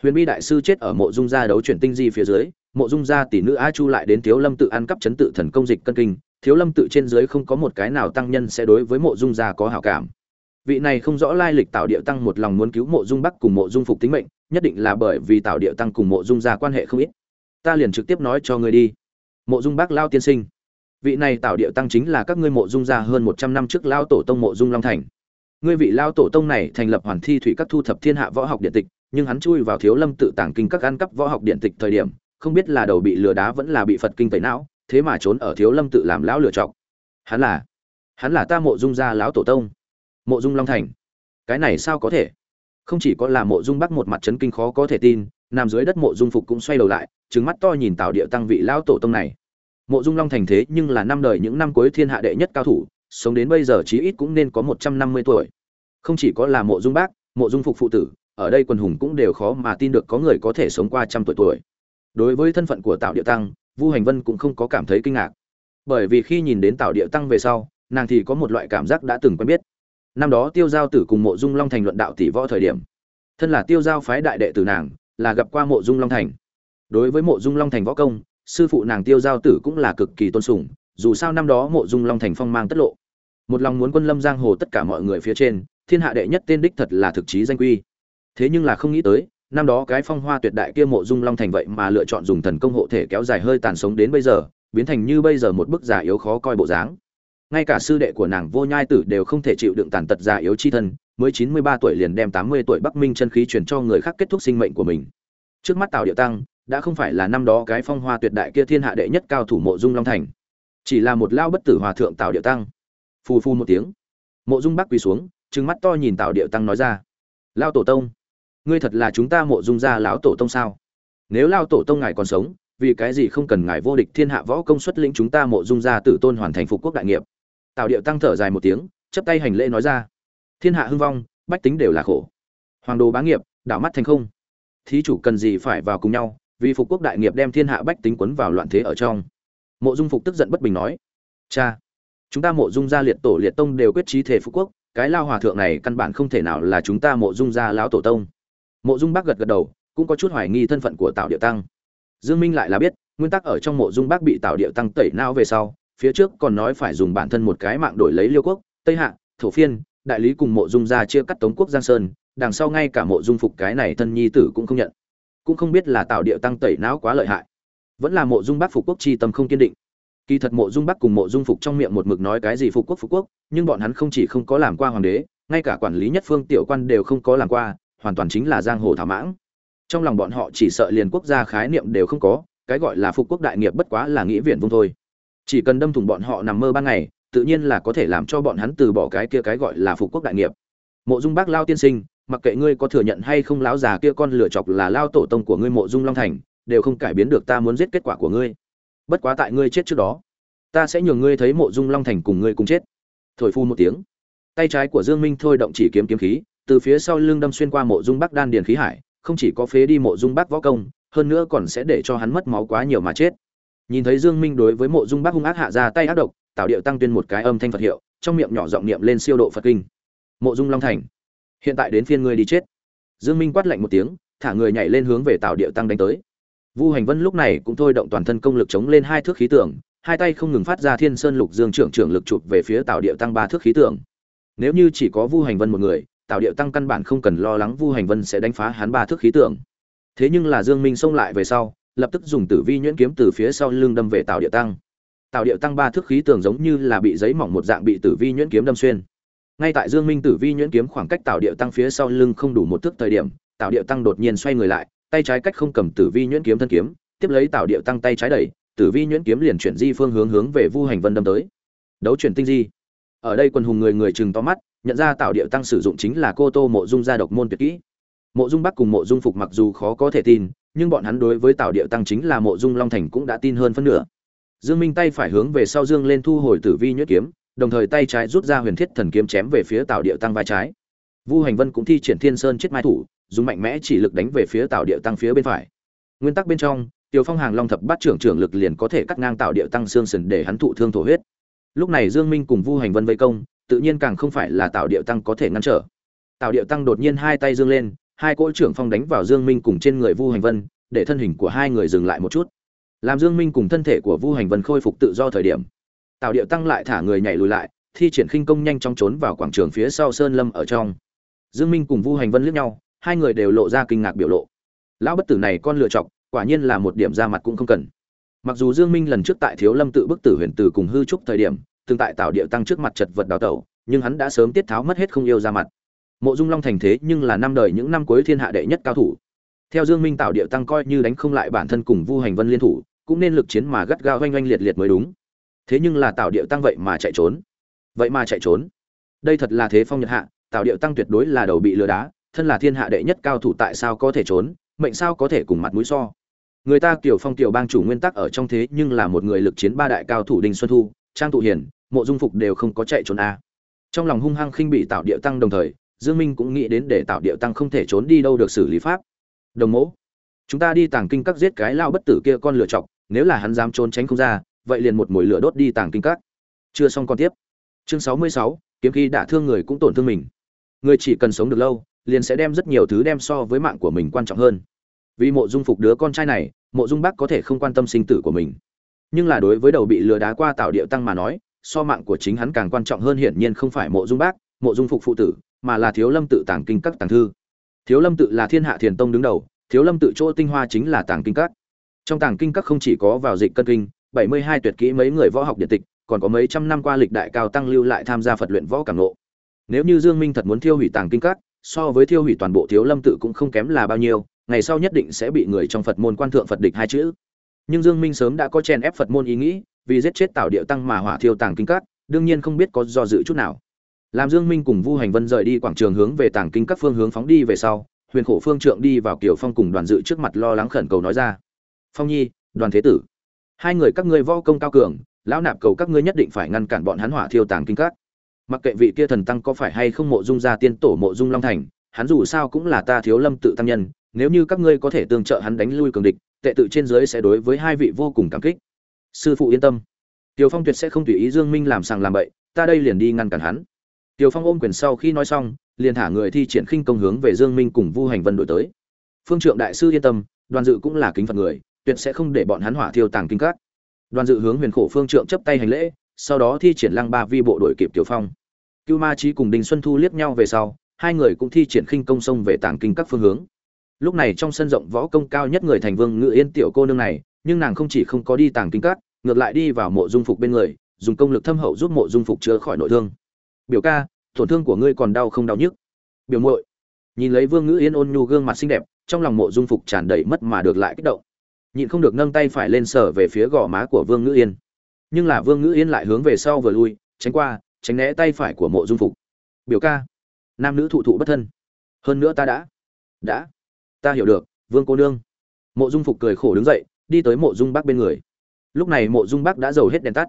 Huyền bi đại sư chết ở mộ dung gia đấu chuyển tinh di phía dưới, mộ dung gia tỷ nữ a chu lại đến thiếu lâm tự ăn cắp chấn tự thần công dịch cân kinh, thiếu lâm tự trên dưới không có một cái nào tăng nhân sẽ đối với mộ dung gia có hảo cảm. Vị này không rõ lai lịch tạo địa tăng một lòng muốn cứu mộ dung bắc cùng mộ dung phục tính mệnh, nhất định là bởi vì tạo địa tăng cùng mộ dung gia quan hệ không ít. Ta liền trực tiếp nói cho người đi. Mộ dung bắc lao tiên sinh vị này tạo địa tăng chính là các ngươi mộ dung gia hơn một trăm năm trước lao tổ tông mộ dung long thành. Ngươi vị lao tổ tông này thành lập hoàn thi thủy các thu thập thiên hạ võ học điện tịch, nhưng hắn chui vào thiếu lâm tự tàng kinh các ăn cắp võ học điện tịch thời điểm, không biết là đầu bị lừa đá vẫn là bị phật kinh tẩy não, thế mà trốn ở thiếu lâm tự làm lão lừa chọc. Hắn là hắn là ta mộ dung gia lão tổ tông, mộ dung long thành. Cái này sao có thể? Không chỉ có là mộ dung bắc một mặt chấn kinh khó có thể tin, nằm dưới đất mộ dung phục cũng xoay đầu lại trứng mắt to nhìn tào địa tăng vị lão tổ tông này mộ dung long thành thế nhưng là năm đời những năm cuối thiên hạ đệ nhất cao thủ, sống đến bây giờ chí ít cũng nên có một trăm năm mươi tuổi. Không chỉ có là mộ dung bác, mộ dung phục phụ tử, ở đây quần hùng cũng đều khó mà tin được có người có thể sống qua trăm tuổi tuổi. Đối với thân phận của tạo địa tăng, vu hành vân cũng không có cảm thấy kinh ngạc. Bởi vì khi nhìn đến tạo địa tăng về sau, nàng thì có một loại cảm giác đã từng quen biết. Năm đó tiêu giao tử cùng mộ dung long thành luận đạo tỷ võ thời điểm, thân là tiêu giao phái đại đệ tử nàng, là gặp qua mộ dung long thành. Đối với mộ dung long thành võ công sư phụ nàng tiêu giao tử cũng là cực kỳ tôn sùng, dù sao năm đó mộ dung long thành phong mang tất lộ. Một lòng muốn quân lâm giang hồ tất cả mọi người phía trên, thiên hạ đệ nhất tên đích thật là thực chí danh quy. Thế nhưng là không nghĩ tới, năm đó cái phong hoa tuyệt đại kia mộ dung long thành vậy mà lựa chọn dùng thần công hộ thể kéo dài hơi tàn sống đến bây giờ, biến thành như bây giờ một bức giả yếu khó coi bộ dáng. Ngay cả sư đệ của nàng vô nhai tử đều không thể chịu đựng tàn tật giả yếu chi thân, mới chín mươi ba tuổi liền đem tám mươi tuổi bắc minh chân khí truyền cho người khác kết thúc sinh mệnh của mình. Trước mắt tào điệu tăng đã không phải là năm đó cái phong hoa tuyệt đại kia thiên hạ đệ nhất cao thủ mộ dung long thành. Chỉ là một lao bất tử hòa thượng tào điệu tăng. Phù phù một tiếng, mộ dung bắc quỳ xuống, trừng mắt to nhìn tào điệu tăng nói ra, lao tổ tông, ngươi thật là chúng ta mộ dung gia lão tổ tông sao? Nếu lao tổ tông ngài còn sống, vì cái gì không cần ngài vô địch thiên hạ võ công xuất lĩnh chúng ta mộ dung gia tử tôn hoàn thành phục quốc đại nghiệp? Tào điệu tăng thở dài một tiếng chấp tay hành lễ nói ra, thiên hạ hưng vong, bách tính đều là khổ. Hoàng đồ bá nghiệp, đảo mắt thành không. Thí chủ cần gì phải vào cùng nhau vì phục quốc đại nghiệp đem thiên hạ bách tính quấn vào loạn thế ở trong. Mộ dung phục tức giận bất bình nói, cha, chúng ta mộ dung gia liệt tổ liệt tông đều quyết trí thể phục quốc, cái lao hòa thượng này căn bản không thể nào là chúng ta mộ dung gia lão tổ tông. Mộ dung bác gật gật đầu, cũng có chút hoài nghi thân phận của tạo địa tăng. Dương minh lại là biết, nguyên tắc ở trong mộ dung bác bị tạo địa tăng tẩy não về sau, phía trước còn nói phải dùng bản thân một cái mạng đổi lấy liêu quốc, tây hạ, thổ phiên, đại lý cùng mộ dung gia chia cắt tống quốc giang sơn, đằng sau ngay cả mộ dung phục cái này thân nhi tử cũng không nhận cũng không biết là tạo địa tăng tẩy não quá lợi hại. Vẫn là mộ dung bác phục quốc chi tâm không kiên định. Kỳ thật mộ dung bắc cùng mộ dung phục trong miệng một mực nói cái gì phục quốc phục quốc, nhưng bọn hắn không chỉ không có làm qua hoàng đế, ngay cả quản lý nhất phương tiểu quan đều không có làm qua, hoàn toàn chính là giang hồ thảo mãng. Trong lòng bọn họ chỉ sợ liền quốc gia khái niệm đều không có, cái gọi là phục quốc đại nghiệp bất quá là nghĩ viện vung thôi. Chỉ cần đâm thủng bọn họ nằm mơ ban ngày, tự nhiên là có thể làm cho bọn hắn từ bỏ cái kia cái gọi là phục quốc đại nghiệp. Mộ dung bác lao tiên sinh mặc kệ ngươi có thừa nhận hay không, lão già kia con lựa chọc là lao tổ tông của ngươi mộ dung long thành, đều không cải biến được ta muốn giết kết quả của ngươi. Bất quá tại ngươi chết trước đó, ta sẽ nhường ngươi thấy mộ dung long thành cùng ngươi cùng chết. Thổi phu một tiếng, tay trái của dương minh thôi động chỉ kiếm kiếm khí, từ phía sau lưng đâm xuyên qua mộ dung bắc đan điền khí hải, không chỉ có phế đi mộ dung bắc võ công, hơn nữa còn sẽ để cho hắn mất máu quá nhiều mà chết. Nhìn thấy dương minh đối với mộ dung bắc hung ác hạ ra tay ác độc tạo điệu tăng tuyên một cái âm thanh phật hiệu, trong miệng nhỏ giọng niệm lên siêu độ phật kinh. Mộ dung long thành hiện tại đến phiên ngươi đi chết. Dương minh quát lạnh một tiếng, thả người nhảy lên hướng về tạo điệu tăng đánh tới. Vu hành vân lúc này cũng thôi động toàn thân công lực chống lên hai thước khí tượng, hai tay không ngừng phát ra thiên sơn lục dương trưởng trưởng lực chụp về phía tạo điệu tăng ba thước khí tượng. Nếu như chỉ có vu hành vân một người tạo điệu tăng căn bản không cần lo lắng vu hành vân sẽ đánh phá hắn ba thước khí tượng. Thế nhưng là dương minh xông lại về sau, lập tức dùng tử vi nhuyễn kiếm từ phía sau lưng đâm về tạo điệu tăng. Tạo điệu tăng ba thước khí tượng giống như là bị giấy mỏng một dạng bị tử vi nhuyễn kiếm đâm xuyên ngay tại dương minh tử vi nhuyễn kiếm khoảng cách tạo điệu tăng phía sau lưng không đủ một thước thời điểm tạo điệu tăng đột nhiên xoay người lại, tay trái cách không cầm tử vi nhuyễn kiếm thân kiếm, tiếp lấy tạo điệu tăng tay trái đẩy, tử vi nhuyễn kiếm liền chuyển di phương hướng hướng về vu hành vân đâm tới. Đấu chuyển tinh di. Ở đây quần hùng người người chừng to mắt, nhận ra tạo điệu tăng sử dụng chính là cô tô mộ dung gia độc môn tuyệt kỹ. Mộ dung bắc cùng mộ dung phục mặc dù khó có thể tin, nhưng bọn hắn đối với tạo điệu tăng chính là mộ dung long thành cũng đã tin hơn phân nửa. Dương minh tay phải hướng về sau dương lên thu hồi tử vi nhuyễn kiếm đồng thời tay trái rút ra huyền thiết thần kiếm chém về phía tạo điệu tăng vai trái vu hành vân cũng thi triển thiên sơn chết mai thủ dùng mạnh mẽ chỉ lực đánh về phía tạo điệu tăng phía bên phải nguyên tắc bên trong Tiểu Phong hàng long thập bát trưởng trưởng lực liền có thể cắt ngang tạo điệu tăng xương sườn để hắn thụ thương thổ huyết. Lúc này Dương Minh cùng Vu Hành Vân vây công, tự nhiên càng không phải là tạo điệu tăng có thể ngăn trở. Tạo điệu tăng đột nhiên hai tay dương lên, hai cỗ trưởng phong đánh vào Dương Minh cùng trên người Vu Hành Vân, để thân hình của hai người dừng lại một chút. Làm Dương Minh cùng thân thể của Vu Hành Vân khôi phục tự do thời điểm, Tạo điệu tăng lại thả người nhảy lùi lại, thi triển khinh công nhanh chóng trốn vào quảng trường phía sau sơn lâm ở trong. Dương Minh cùng Vu Hành Vân liếc nhau, hai người đều lộ ra kinh ngạc biểu lộ. Lão bất tử này con lựa chọn, quả nhiên là một điểm ra mặt cũng không cần mặc dù dương minh lần trước tại thiếu lâm tự bức tử huyền tử cùng hư trúc thời điểm từng tại tạo Điệu tăng trước mặt chật vật đào tẩu nhưng hắn đã sớm tiết tháo mất hết không yêu ra mặt mộ dung long thành thế nhưng là năm đời những năm cuối thiên hạ đệ nhất cao thủ theo dương minh tạo Điệu tăng coi như đánh không lại bản thân cùng vu hành vân liên thủ cũng nên lực chiến mà gắt gao oanh oanh liệt liệt mới đúng thế nhưng là tạo điệu tăng vậy mà chạy trốn. Vậy mà chạy trốn. Đây thật là thế phong nhật hạ tạo điệu tăng tuyệt đối là đầu bị lừa đá, thân là thiên hạ đệ nhất cao thủ tại sao có thể trốn, mệnh sao có thể cùng mặt mũi so. Người ta kiểu phong tiểu bang chủ nguyên tắc ở trong thế nhưng là một người lực chiến ba đại cao thủ đinh xuân thu, trang tụ hiển mộ dung phục đều không có chạy trốn a. Trong lòng hung hăng khinh bị tạo điệu tăng đồng thời, dương minh cũng nghĩ đến để tạo điệu tăng không thể trốn đi đâu được xử lý pháp. Đồng mẫu chúng ta đi tàng kinh các giết cái lao bất tử kia con lửa chọc, nếu là hắn dám trốn tránh không ra vậy liền một mồi lửa đốt đi tàng kinh các. Chưa xong còn tiếp. Chương 66, kiếm khí đả thương người cũng tổn thương mình. Người chỉ cần sống được lâu liền sẽ đem rất nhiều thứ đem so với mạng của mình quan trọng hơn. Vì mộ dung phục đứa con trai này mộ dung bác có thể không quan tâm sinh tử của mình. Nhưng là đối với đầu bị lừa đá qua tạo điệu tăng mà nói so mạng của chính hắn càng quan trọng hơn hiển nhiên không phải mộ dung bác mộ dung phục phụ tử mà là thiếu lâm tự tàng kinh các tàng thư. Thiếu lâm tự là thiên hạ thiền tông đứng đầu thiếu lâm tự chỗ tinh hoa chính là tàng kinh các. Trong tàng kinh các không chỉ có vào dịch cân kinh bảy mươi hai tuyệt kỹ mấy người võ học điện tịch, còn có mấy trăm năm qua lịch đại cao tăng lưu lại tham gia phật luyện võ cảm lộ nếu như dương minh thật muốn thiêu hủy tàng kinh các, so với thiêu hủy toàn bộ thiếu lâm tự cũng không kém là bao nhiêu, ngày sau nhất định sẽ bị người trong phật môn quan thượng phật địch hai chữ. Nhưng dương minh sớm đã có chen ép phật môn ý nghĩ, vì giết chết tạo địa tăng mà hỏa thiêu tàng kinh các, đương nhiên không biết có do dự chút nào. Làm dương minh cùng vu hành vân rời đi quảng trường hướng về tàng kinh các phương hướng phóng đi về sau, huyền khổ phương trượng đi vào kiều phong cùng đoàn dự trước mặt lo lắng khẩn cầu nói ra. Phong nhi, đoàn thế tử hai người các ngươi võ công cao cường, lão nạp cầu các ngươi nhất định phải ngăn cản bọn hắn hỏa thiêu tàng kinh các. Mặc kệ vị kia thần tăng có phải hay không mộ dung gia tiên tổ mộ dung long thành, hắn dù sao cũng là ta thiếu lâm tự tăng nhân, nếu như các ngươi có thể tương trợ hắn đánh lui cường địch, tệ tự trên dưới sẽ đối với hai vị vô cùng cảm kích. Sư phụ yên tâm. Tiều phong tuyệt sẽ không tùy ý dương minh làm sàng làm bậy, ta đây liền đi ngăn cản hắn. Tiều phong ôm quyền sau khi nói xong, liền thả người thi triển khinh công hướng về dương minh cùng vu hành vân đổi tới. Phương trượng đại sư yên tâm, đoàn dự cũng là kính phật người tuyệt sẽ không để bọn hắn hỏa thiêu tàng kinh các. Đoàn dự hướng huyền khổ phương trượng chấp tay hành lễ, sau đó thi triển lăng ba vi bộ đội kịp tiểu phong. Cưu ma Chí cùng Đinh xuân thu liếc nhau về sau, hai người cũng thi triển khinh công sông về tàng kinh các phương hướng. Lúc này trong sân rộng võ công cao nhất người thành vương ngự yên tiểu cô nương này, nhưng nàng không chỉ không có đi tàng kinh các, ngược lại đi vào mộ dung phục bên người, dùng công lực thâm hậu giúp mộ dung phục chữa khỏi nội thương. Biểu ca, tổn thương của ngươi còn đau không đau nhức? Biểu muội. Nhìn lấy vương Ngự yên ôn nhu gương mặt xinh đẹp, trong lòng mộ dung phục tràn đầy mất mà được lại kích động nhịn không được nâng tay phải lên sở về phía gò má của vương ngữ yên. Nhưng là vương ngữ yên lại hướng về sau vừa lui, tránh qua, tránh né tay phải của mộ dung phục. Biểu ca. Nam nữ thụ thụ bất thân. Hơn nữa ta đã đã, ta hiểu được, vương cô nương. Mộ dung phục cười khổ đứng dậy, đi tới mộ dung bác bên người. Lúc này mộ dung bác đã giàu hết đèn tắt.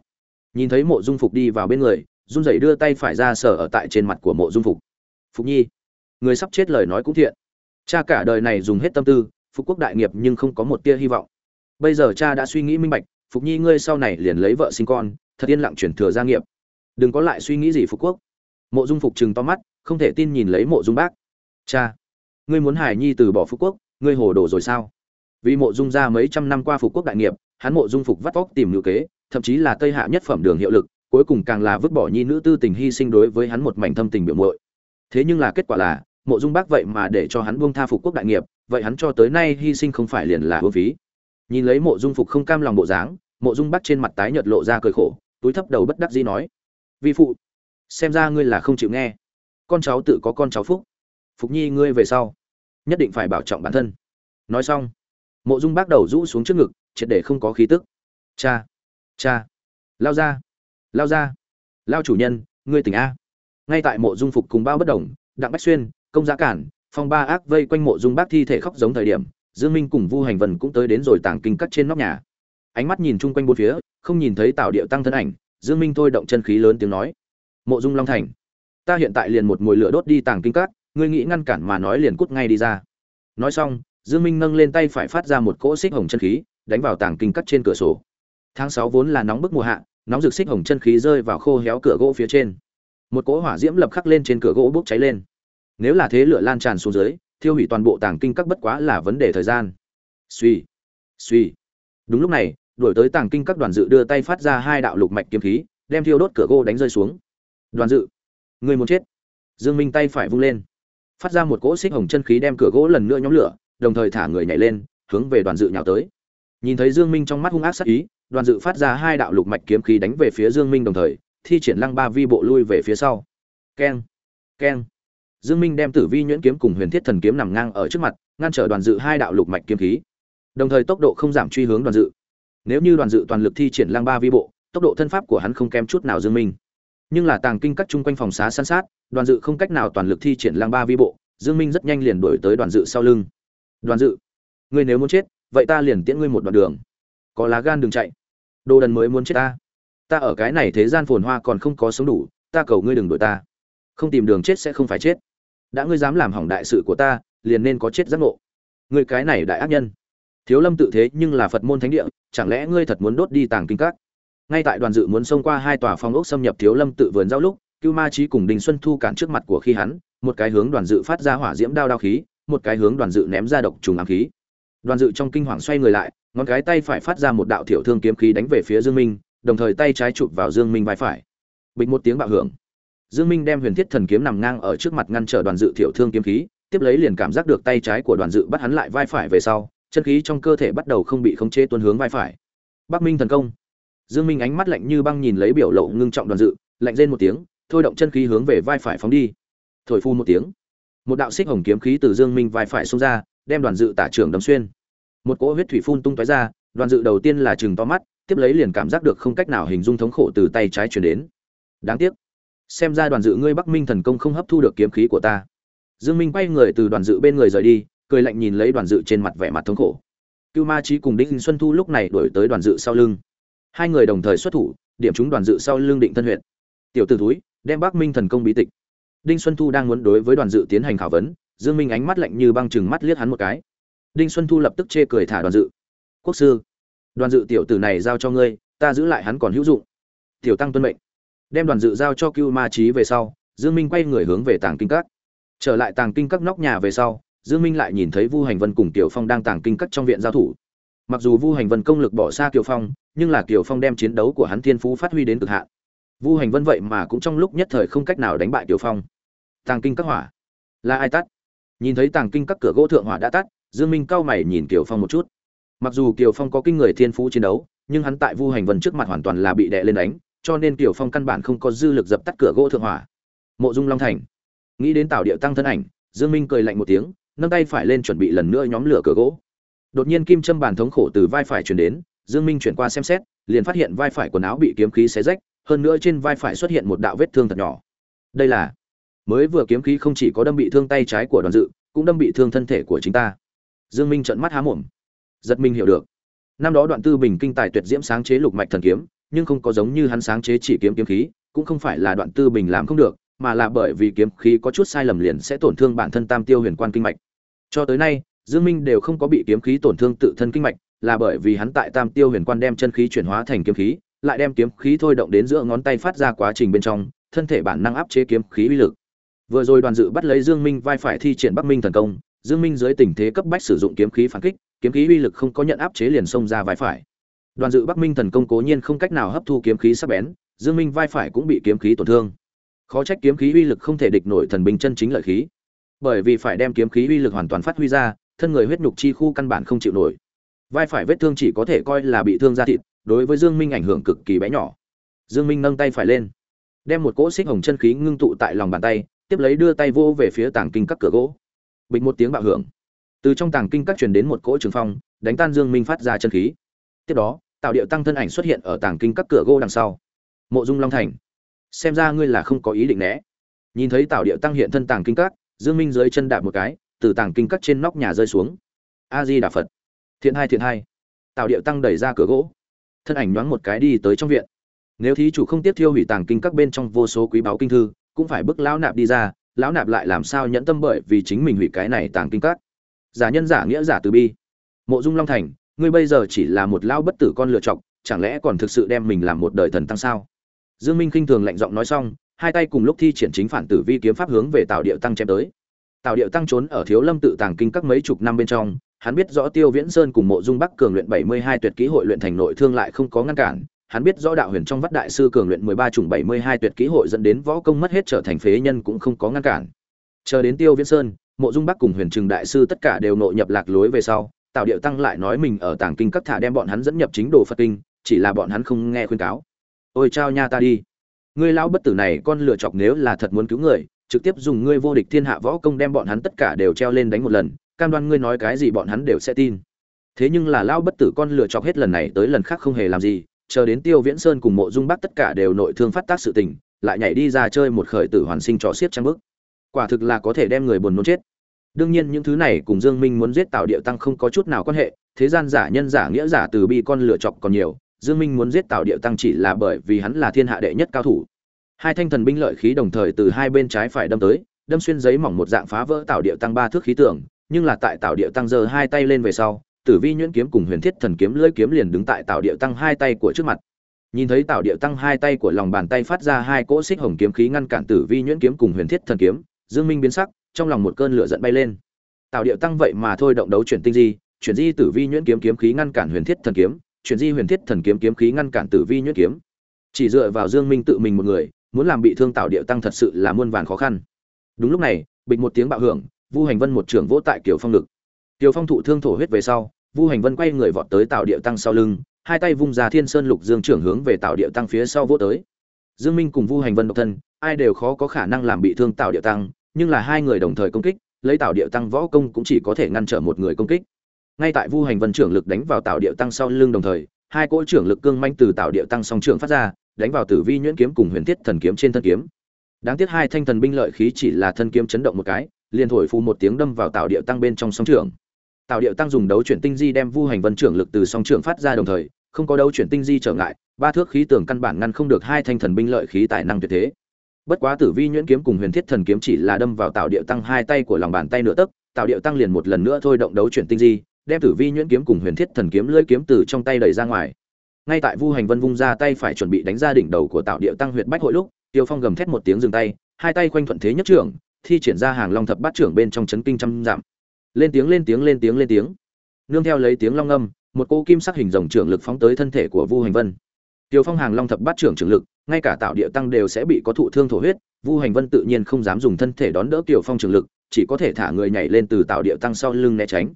Nhìn thấy mộ dung phục đi vào bên người, run rẩy đưa tay phải ra sở ở tại trên mặt của mộ dung phục. Phục nhi, người sắp chết lời nói cũng thiện. Cha cả đời này dùng hết tâm tư, phục quốc đại nghiệp nhưng không có một tia hy vọng bây giờ cha đã suy nghĩ minh bạch, phục nhi ngươi sau này liền lấy vợ sinh con, thật yên lặng chuyển thừa gia nghiệp. Đừng có lại suy nghĩ gì phục quốc. Mộ dung phục chừng to mắt, không thể tin nhìn lấy mộ dung bác. Cha, ngươi muốn hải nhi từ bỏ phục quốc, ngươi hồ đồ rồi sao? Vì mộ dung ra mấy trăm năm qua phục quốc đại nghiệp, hắn mộ dung phục vắt vóc tìm ngữ kế, thậm chí là tây hạ nhất phẩm đường hiệu lực, cuối cùng càng là vứt bỏ nhi nữ tư tình hy sinh đối với hắn một mảnh thâm tình biểu muội. Thế nhưng là kết quả là, mộ dung bác vậy mà để cho hắn buông tha phục quốc đại nghiệp, vậy hắn cho tới nay hy sinh không phải liền là hư phí nhìn lấy mộ dung phục không cam lòng bộ dáng, mộ dung bắt trên mặt tái nhợt lộ ra cười khổ, túi thấp đầu bất đắc dĩ nói, vi phụ, xem ra ngươi là không chịu nghe. Con cháu tự có con cháu phúc. Phục nhi ngươi về sau, nhất định phải bảo trọng bản thân. Nói xong, mộ dung bác đầu rũ xuống trước ngực, triệt để không có khí tức. Cha cha, lao ra lao ra, lao chủ nhân, ngươi tỉnh a. Ngay tại mộ dung phục cùng bao bất đồng, đặng bách xuyên, công giá cản, phong ba ác vây quanh mộ dung bác thi thể khóc giống thời điểm dương minh cùng vu hành vân cũng tới đến rồi tàng kinh cắt trên nóc nhà. Ánh mắt nhìn chung quanh bốn phía, không nhìn thấy tạo điệu tăng thân ảnh, dương minh thôi động chân khí lớn tiếng nói, mộ dung long thành, ta hiện tại liền một mùi lửa đốt đi tàng kinh cắt ngươi nghĩ ngăn cản mà nói liền cút ngay đi ra. Nói xong, dương minh nâng lên tay phải phát ra một cỗ xích hồng chân khí, đánh vào tàng kinh cắt trên cửa sổ. Tháng 6 vốn là nóng bức mùa hạ, nóng rực xích hồng chân khí rơi vào khô héo cửa gỗ phía trên. Một cỗ hỏa diễm lập khắc lên trên cửa gỗ bốc cháy lên. Nếu là thế lửa lan tràn xuống dưới thiêu hủy toàn bộ tàng kinh các bất quá là vấn đề thời gian. Suy suy. Đúng lúc này, đuổi tới tàng kinh các đoàn dự đưa tay phát ra hai đạo lục mạch kiếm khí, đem thiêu đốt cửa gỗ đánh rơi xuống. Đoàn dự, người muốn chết. Dương minh tay phải vung lên. Phát ra một cỗ xích hồng chân khí đem cửa gỗ lần nữa nhóm lửa, đồng thời thả người nhảy lên, hướng về đoàn dự nhào tới. Nhìn thấy dương minh trong mắt hung ác sắc ý, đoàn dự phát ra hai đạo lục mạch kiếm khí đánh về phía dương minh đồng thời, thi triển lăng ba vi bộ lui về phía sau. Keng keng dương minh đem tử vi nhuyễn kiếm cùng huyền thiết thần kiếm nằm ngang ở trước mặt, ngăn trở đoàn dự hai đạo lục mạch kiếm khí. Đồng thời tốc độ không giảm truy hướng đoàn dự. Nếu như đoàn dự toàn lực thi triển Lang ba vi bộ, tốc độ thân pháp của hắn không kém chút nào dương minh. Nhưng là tàng kinh các chung quanh phòng xá san sát, đoàn dự không cách nào toàn lực thi triển Lang ba vi bộ, dương minh rất nhanh liền đuổi tới đoàn dự sau lưng. Đoàn dự, ngươi nếu muốn chết, vậy ta liền tiễn ngươi một đoạn đường. Có lá gan đừng chạy. Đồ đần mới muốn chết ta. Ta ở cái này thế gian phồn hoa còn không có sống đủ, ta cầu ngươi đừng đuổi ta. Không tìm đường chết sẽ không phải chết đã ngươi dám làm hỏng đại sự của ta, liền nên có chết giác ngộ. Ngươi cái này đại ác nhân. Thiếu lâm tự thế nhưng là phật môn thánh địa, chẳng lẽ ngươi thật muốn đốt đi tàng kinh các? Ngay tại đoàn dự muốn xông qua hai tòa phong ốc xâm nhập thiếu lâm tự vườn giao lúc, cưu ma trí cùng đình xuân thu cản trước mặt của khi hắn, một cái hướng đoàn dự phát ra hỏa diễm đao đao khí, một cái hướng đoàn dự ném ra độc trùng ám khí. Đoàn dự trong kinh hoàng xoay người lại, ngón cái tay phải phát ra một đạo thiểu thương kiếm khí đánh về phía dương minh, đồng thời tay trái chụp vào dương minh vai phải. Bịch một tiếng bạo hưởng dương minh đem huyền thiết thần kiếm nằm ngang ở trước mặt ngăn trở đoàn dự thiểu thương kiếm khí, tiếp lấy liền cảm giác được tay trái của đoàn dự bắt hắn lại vai phải về sau, chân khí trong cơ thể bắt đầu không bị khống chế tuôn hướng vai phải. Bắc minh thần công. Dương minh ánh mắt lạnh như băng nhìn lấy biểu lộ ngưng trọng đoàn dự, lạnh rên một tiếng, thôi động chân khí hướng về vai phải phóng đi. Thổi phu một tiếng. Một đạo xích hồng kiếm khí từ dương minh vai phải xông ra, đem đoàn dự tả trưởng đâm xuyên. Một cỗ huyết thủy phun tung tóe ra, đoàn dự đầu tiên là chừng to mắt, tiếp lấy liền cảm giác được không cách nào hình dung thống khổ từ tay trái truyền đến. Đáng tiếc xem ra đoàn dự ngươi bắc minh thần công không hấp thu được kiếm khí của ta. Dương minh quay người từ đoàn dự bên người rời đi, cười lạnh nhìn lấy đoàn dự trên mặt vẻ mặt thống khổ. Cưu ma trí cùng đinh xuân thu lúc này đuổi tới đoàn dự sau lưng. Hai người đồng thời xuất thủ, điểm chúng đoàn dự sau lưng định thân huyện tiểu tử túi đem bắc minh thần công bí tịch. Đinh xuân thu đang muốn đối với đoàn dự tiến hành khảo vấn, dương minh ánh mắt lạnh như băng chừng mắt liếc hắn một cái. Đinh xuân thu lập tức chê cười thả đoàn dự. Quốc sư, đoàn dự tiểu tử này giao cho ngươi, ta giữ lại hắn còn hữu dụng. Tiểu tăng tuân mệnh đem đoàn dự giao cho cưu ma trí về sau, dương minh quay người hướng về tàng kinh các. Trở lại tàng kinh các nóc nhà về sau, dương minh lại nhìn thấy vu hành vân cùng tiểu phong đang tàng kinh các trong viện giao thủ. Mặc dù vu hành vân công lực bỏ xa kiều phong, nhưng là kiều phong đem chiến đấu của hắn thiên phú phát huy đến cực hạn. Vu hành vân vậy mà cũng trong lúc nhất thời không cách nào đánh bại kiều phong. Tàng kinh các hỏa. Là ai tắt? Nhìn thấy tàng kinh các cửa gỗ thượng hỏa đã tắt, dương minh cao mày nhìn kiều phong một chút. Mặc dù kiều phong có kinh người thiên phú chiến đấu, nhưng hắn tại vu hành vân trước mặt hoàn toàn là bị đè lên đánh cho nên tiểu phong căn bản không có dư lực dập tắt cửa gỗ thượng hỏa mộ dung long thành. Nghĩ đến tảo điệu tăng thân ảnh, dương minh cười lạnh một tiếng, nâng tay phải lên chuẩn bị lần nữa nhóm lửa cửa gỗ. Đột nhiên kim châm bàn thống khổ từ vai phải chuyển đến, dương minh chuyển qua xem xét, liền phát hiện vai phải quần áo bị kiếm khí xé rách, hơn nữa trên vai phải xuất hiện một đạo vết thương thật nhỏ. Đây là, mới vừa kiếm khí không chỉ có đâm bị thương tay trái của đoàn dự, cũng đâm bị thương thân thể của chính ta. Dương minh trợn mắt há mồm. Giật mình hiểu được. Năm đó đoạn tư bình kinh tài tuyệt diễm sáng chế lục mạch thần kiếm nhưng không có giống như hắn sáng chế chỉ kiếm kiếm khí, cũng không phải là đoạn tư bình làm không được, mà là bởi vì kiếm khí có chút sai lầm liền sẽ tổn thương bản thân tam tiêu huyền quan kinh mạch. Cho tới nay, dương minh đều không có bị kiếm khí tổn thương tự thân kinh mạch, là bởi vì hắn tại tam tiêu huyền quan đem chân khí chuyển hóa thành kiếm khí, lại đem kiếm khí thôi động đến giữa ngón tay phát ra quá trình bên trong, thân thể bản năng áp chế kiếm khí uy lực. Vừa rồi đoàn dự bắt lấy dương minh vai phải thi triển bắc minh thần công, dương minh dưới tình thế cấp bách sử dụng kiếm khí phản kích, kiếm khí uy lực không có nhận áp chế liền xông ra vai phải đoàn dự bắc minh thần công cố nhiên không cách nào hấp thu kiếm khí sắc bén, dương minh vai phải cũng bị kiếm khí tổn thương. Khó trách kiếm khí uy lực không thể địch nổi thần binh chân chính lợi khí. Bởi vì phải đem kiếm khí uy lực hoàn toàn phát huy ra, thân người huyết nhục chi khu căn bản không chịu nổi. Vai phải vết thương chỉ có thể coi là bị thương da thịt, đối với dương minh ảnh hưởng cực kỳ bé nhỏ. Dương minh nâng tay phải lên, đem một cỗ xích hồng chân khí ngưng tụ tại lòng bàn tay, tiếp lấy đưa tay vô về phía tảng kinh các cửa gỗ. Bịch một tiếng bạo hưởng. Từ trong tảng kinh các truyền đến một cỗ trường phong, đánh tan dương minh phát ra chân khí tiếp đó, tạo điệu tăng thân ảnh xuất hiện ở tàng kinh các cửa gỗ đằng sau. Mộ dung long thành. Xem ra ngươi là không có ý định né. Nhìn thấy tạo điệu tăng hiện thân tàng kinh các, dương minh dưới chân đạp một cái, từ tàng kinh các trên nóc nhà rơi xuống. A di đà phật. Thiện hai thiện hai. Tạo điệu tăng đẩy ra cửa gỗ. Thân ảnh nhoáng một cái đi tới trong viện. Nếu thí chủ không tiếp thiêu hủy tàng kinh các bên trong vô số quý báu kinh thư, cũng phải bức lão nạp đi ra, lão nạp lại làm sao nhẫn tâm bởi vì chính mình hủy cái này tàng kinh các. Giả nhân, giả nghĩa, giả từ bi. Mộ dung long thành ngươi bây giờ chỉ là một lão bất tử con lựa chọc chẳng lẽ còn thực sự đem mình làm một đời thần tăng sao dương minh khinh thường lạnh giọng nói xong hai tay cùng lúc thi triển chính phản tử vi kiếm pháp hướng về tạo điệu tăng chém tới tạo điệu tăng trốn ở thiếu lâm tự tàng kinh các mấy chục năm bên trong hắn biết rõ tiêu viễn sơn cùng mộ dung bắc cường luyện 72 tuyệt kỹ hội luyện thành nội thương lại không có ngăn cản hắn biết rõ đạo huyền trong vắt đại sư cường luyện 13 chủng 72 tuyệt kỹ hội dẫn đến võ công mất hết trở thành phế nhân cũng không có ngăn cản. Chờ đến Tiêu Viễn Sơn, Mộ Dung Bắc cùng Huyền Trừng đại sư tất cả đều nội nhập lạc lối về sau, Tạo Điệu Tăng lại nói mình ở tàng kinh các thả đem bọn hắn dẫn nhập chính đồ Phật kinh, chỉ là bọn hắn không nghe khuyên cáo. "Ôi chao nha ta đi. Ngươi lão bất tử này con lựa chọc nếu là thật muốn cứu người, trực tiếp dùng ngươi vô địch thiên hạ võ công đem bọn hắn tất cả đều treo lên đánh một lần, cam đoan ngươi nói cái gì bọn hắn đều sẽ tin." Thế nhưng là lão bất tử con lựa chọc hết lần này tới lần khác không hề làm gì, chờ đến Tiêu Viễn Sơn cùng Mộ Dung Bắc tất cả đều nội thương phát tác sự tình, lại nhảy đi ra chơi một khởi tử hoàn sinh trò xiết trang bức. Quả thực là có thể đem người buồn nôn chết đương nhiên những thứ này cùng dương minh muốn giết tạo địa tăng không có chút nào quan hệ, thế gian giả nhân giả nghĩa giả từ bi con lựa chọc còn nhiều, dương minh muốn giết tạo địa tăng chỉ là bởi vì hắn là thiên hạ đệ nhất cao thủ. Hai thanh thần binh lợi khí đồng thời từ hai bên trái phải đâm tới, đâm xuyên giấy mỏng một dạng phá vỡ tạo địa tăng ba thước khí tượng nhưng là tại tạo địa tăng giơ hai tay lên về sau, tử vi nhuyễn kiếm cùng huyền thiết thần kiếm lưỡi kiếm liền đứng tại tạo địa tăng hai tay của trước mặt. Nhìn thấy tạo địa tăng hai tay của lòng bàn tay phát ra hai cỗ xích hồng kiếm khí ngăn cản tử vi nhuyễn kiếm cùng huyền thiết thần kiếm, dương minh biến sắc trong lòng một cơn lửa giận bay lên. Tạo địa tăng vậy mà thôi động đấu chuyển tinh di, chuyển di tử vi nhuyễn kiếm kiếm khí ngăn cản huyền thiết thần kiếm, chuyển di huyền thiết thần kiếm kiếm khí ngăn cản tử vi nhuyễn kiếm. Chỉ dựa vào dương minh tự mình một người, muốn làm bị thương tạo địa tăng thật sự là muôn vàn khó khăn. Đúng lúc này, bịch một tiếng bạo hưởng, vu hành vân một trưởng vỗ tại kiều phong lực kiều phong thụ thương thổ huyết về sau, vu hành vân quay người vọt tới tạo địa tăng sau lưng, hai tay vung ra thiên sơn lục dương trưởng hướng về tạo địa tăng phía sau vỗ tới. Dương minh cùng vu hành vân độc thân, ai đều khó có khả năng làm bị thương tạo địa tăng nhưng là hai người đồng thời công kích, lấy tạo địa tăng võ công cũng chỉ có thể ngăn trở một người công kích. Ngay tại vu hành vân trưởng lực đánh vào tạo địa tăng sau lưng đồng thời, hai cỗ trưởng lực cương manh từ tạo địa tăng song trưởng phát ra, đánh vào tử vi nhuyễn kiếm cùng huyền thiết thần kiếm trên thân kiếm. Đáng tiếc hai thanh thần binh lợi khí chỉ là thân kiếm chấn động một cái, liền thổi phù một tiếng đâm vào tạo địa tăng bên trong song trưởng. Tạo địa tăng dùng đấu chuyển tinh di đem vu hành vân trưởng lực từ song trưởng phát ra đồng thời, không có đấu chuyển tinh di trở ngại, ba thước khí tưởng căn bản ngăn không được hai thanh thần binh lợi khí tài năng tuyệt thế bất quá tử vi nhuyễn kiếm cùng huyền thiết thần kiếm chỉ là đâm vào tạo điệu tăng hai tay của lòng bàn tay nửa tấc tạo điệu tăng liền một lần nữa thôi động đấu chuyển tinh di, đem tử vi nhuyễn kiếm cùng huyền thiết thần kiếm lưỡi kiếm từ trong tay đẩy ra ngoài. Ngay tại vu hành vân vung ra tay phải chuẩn bị đánh ra đỉnh đầu của tạo điệu tăng huyệt bách hội lúc, tiêu phong gầm thét một tiếng dừng tay, hai tay quanh thuận thế nhất trưởng, thi triển ra hàng long thập bát trưởng bên trong chấn kinh trăm giảm lên tiếng lên tiếng lên tiếng lên tiếng. Nương theo lấy tiếng long âm, một cô kim sắc hình rồng trưởng lực phóng tới thân thể của vu hành vân tiêu phong hàng long thập bát trưởng trưởng lực, ngay cả tạo địa tăng đều sẽ bị có thụ thương thổ huyết, vu hành vân tự nhiên không dám dùng thân thể đón đỡ tiểu phong trưởng lực, chỉ có thể thả người nhảy lên từ tạo địa tăng sau lưng né tránh.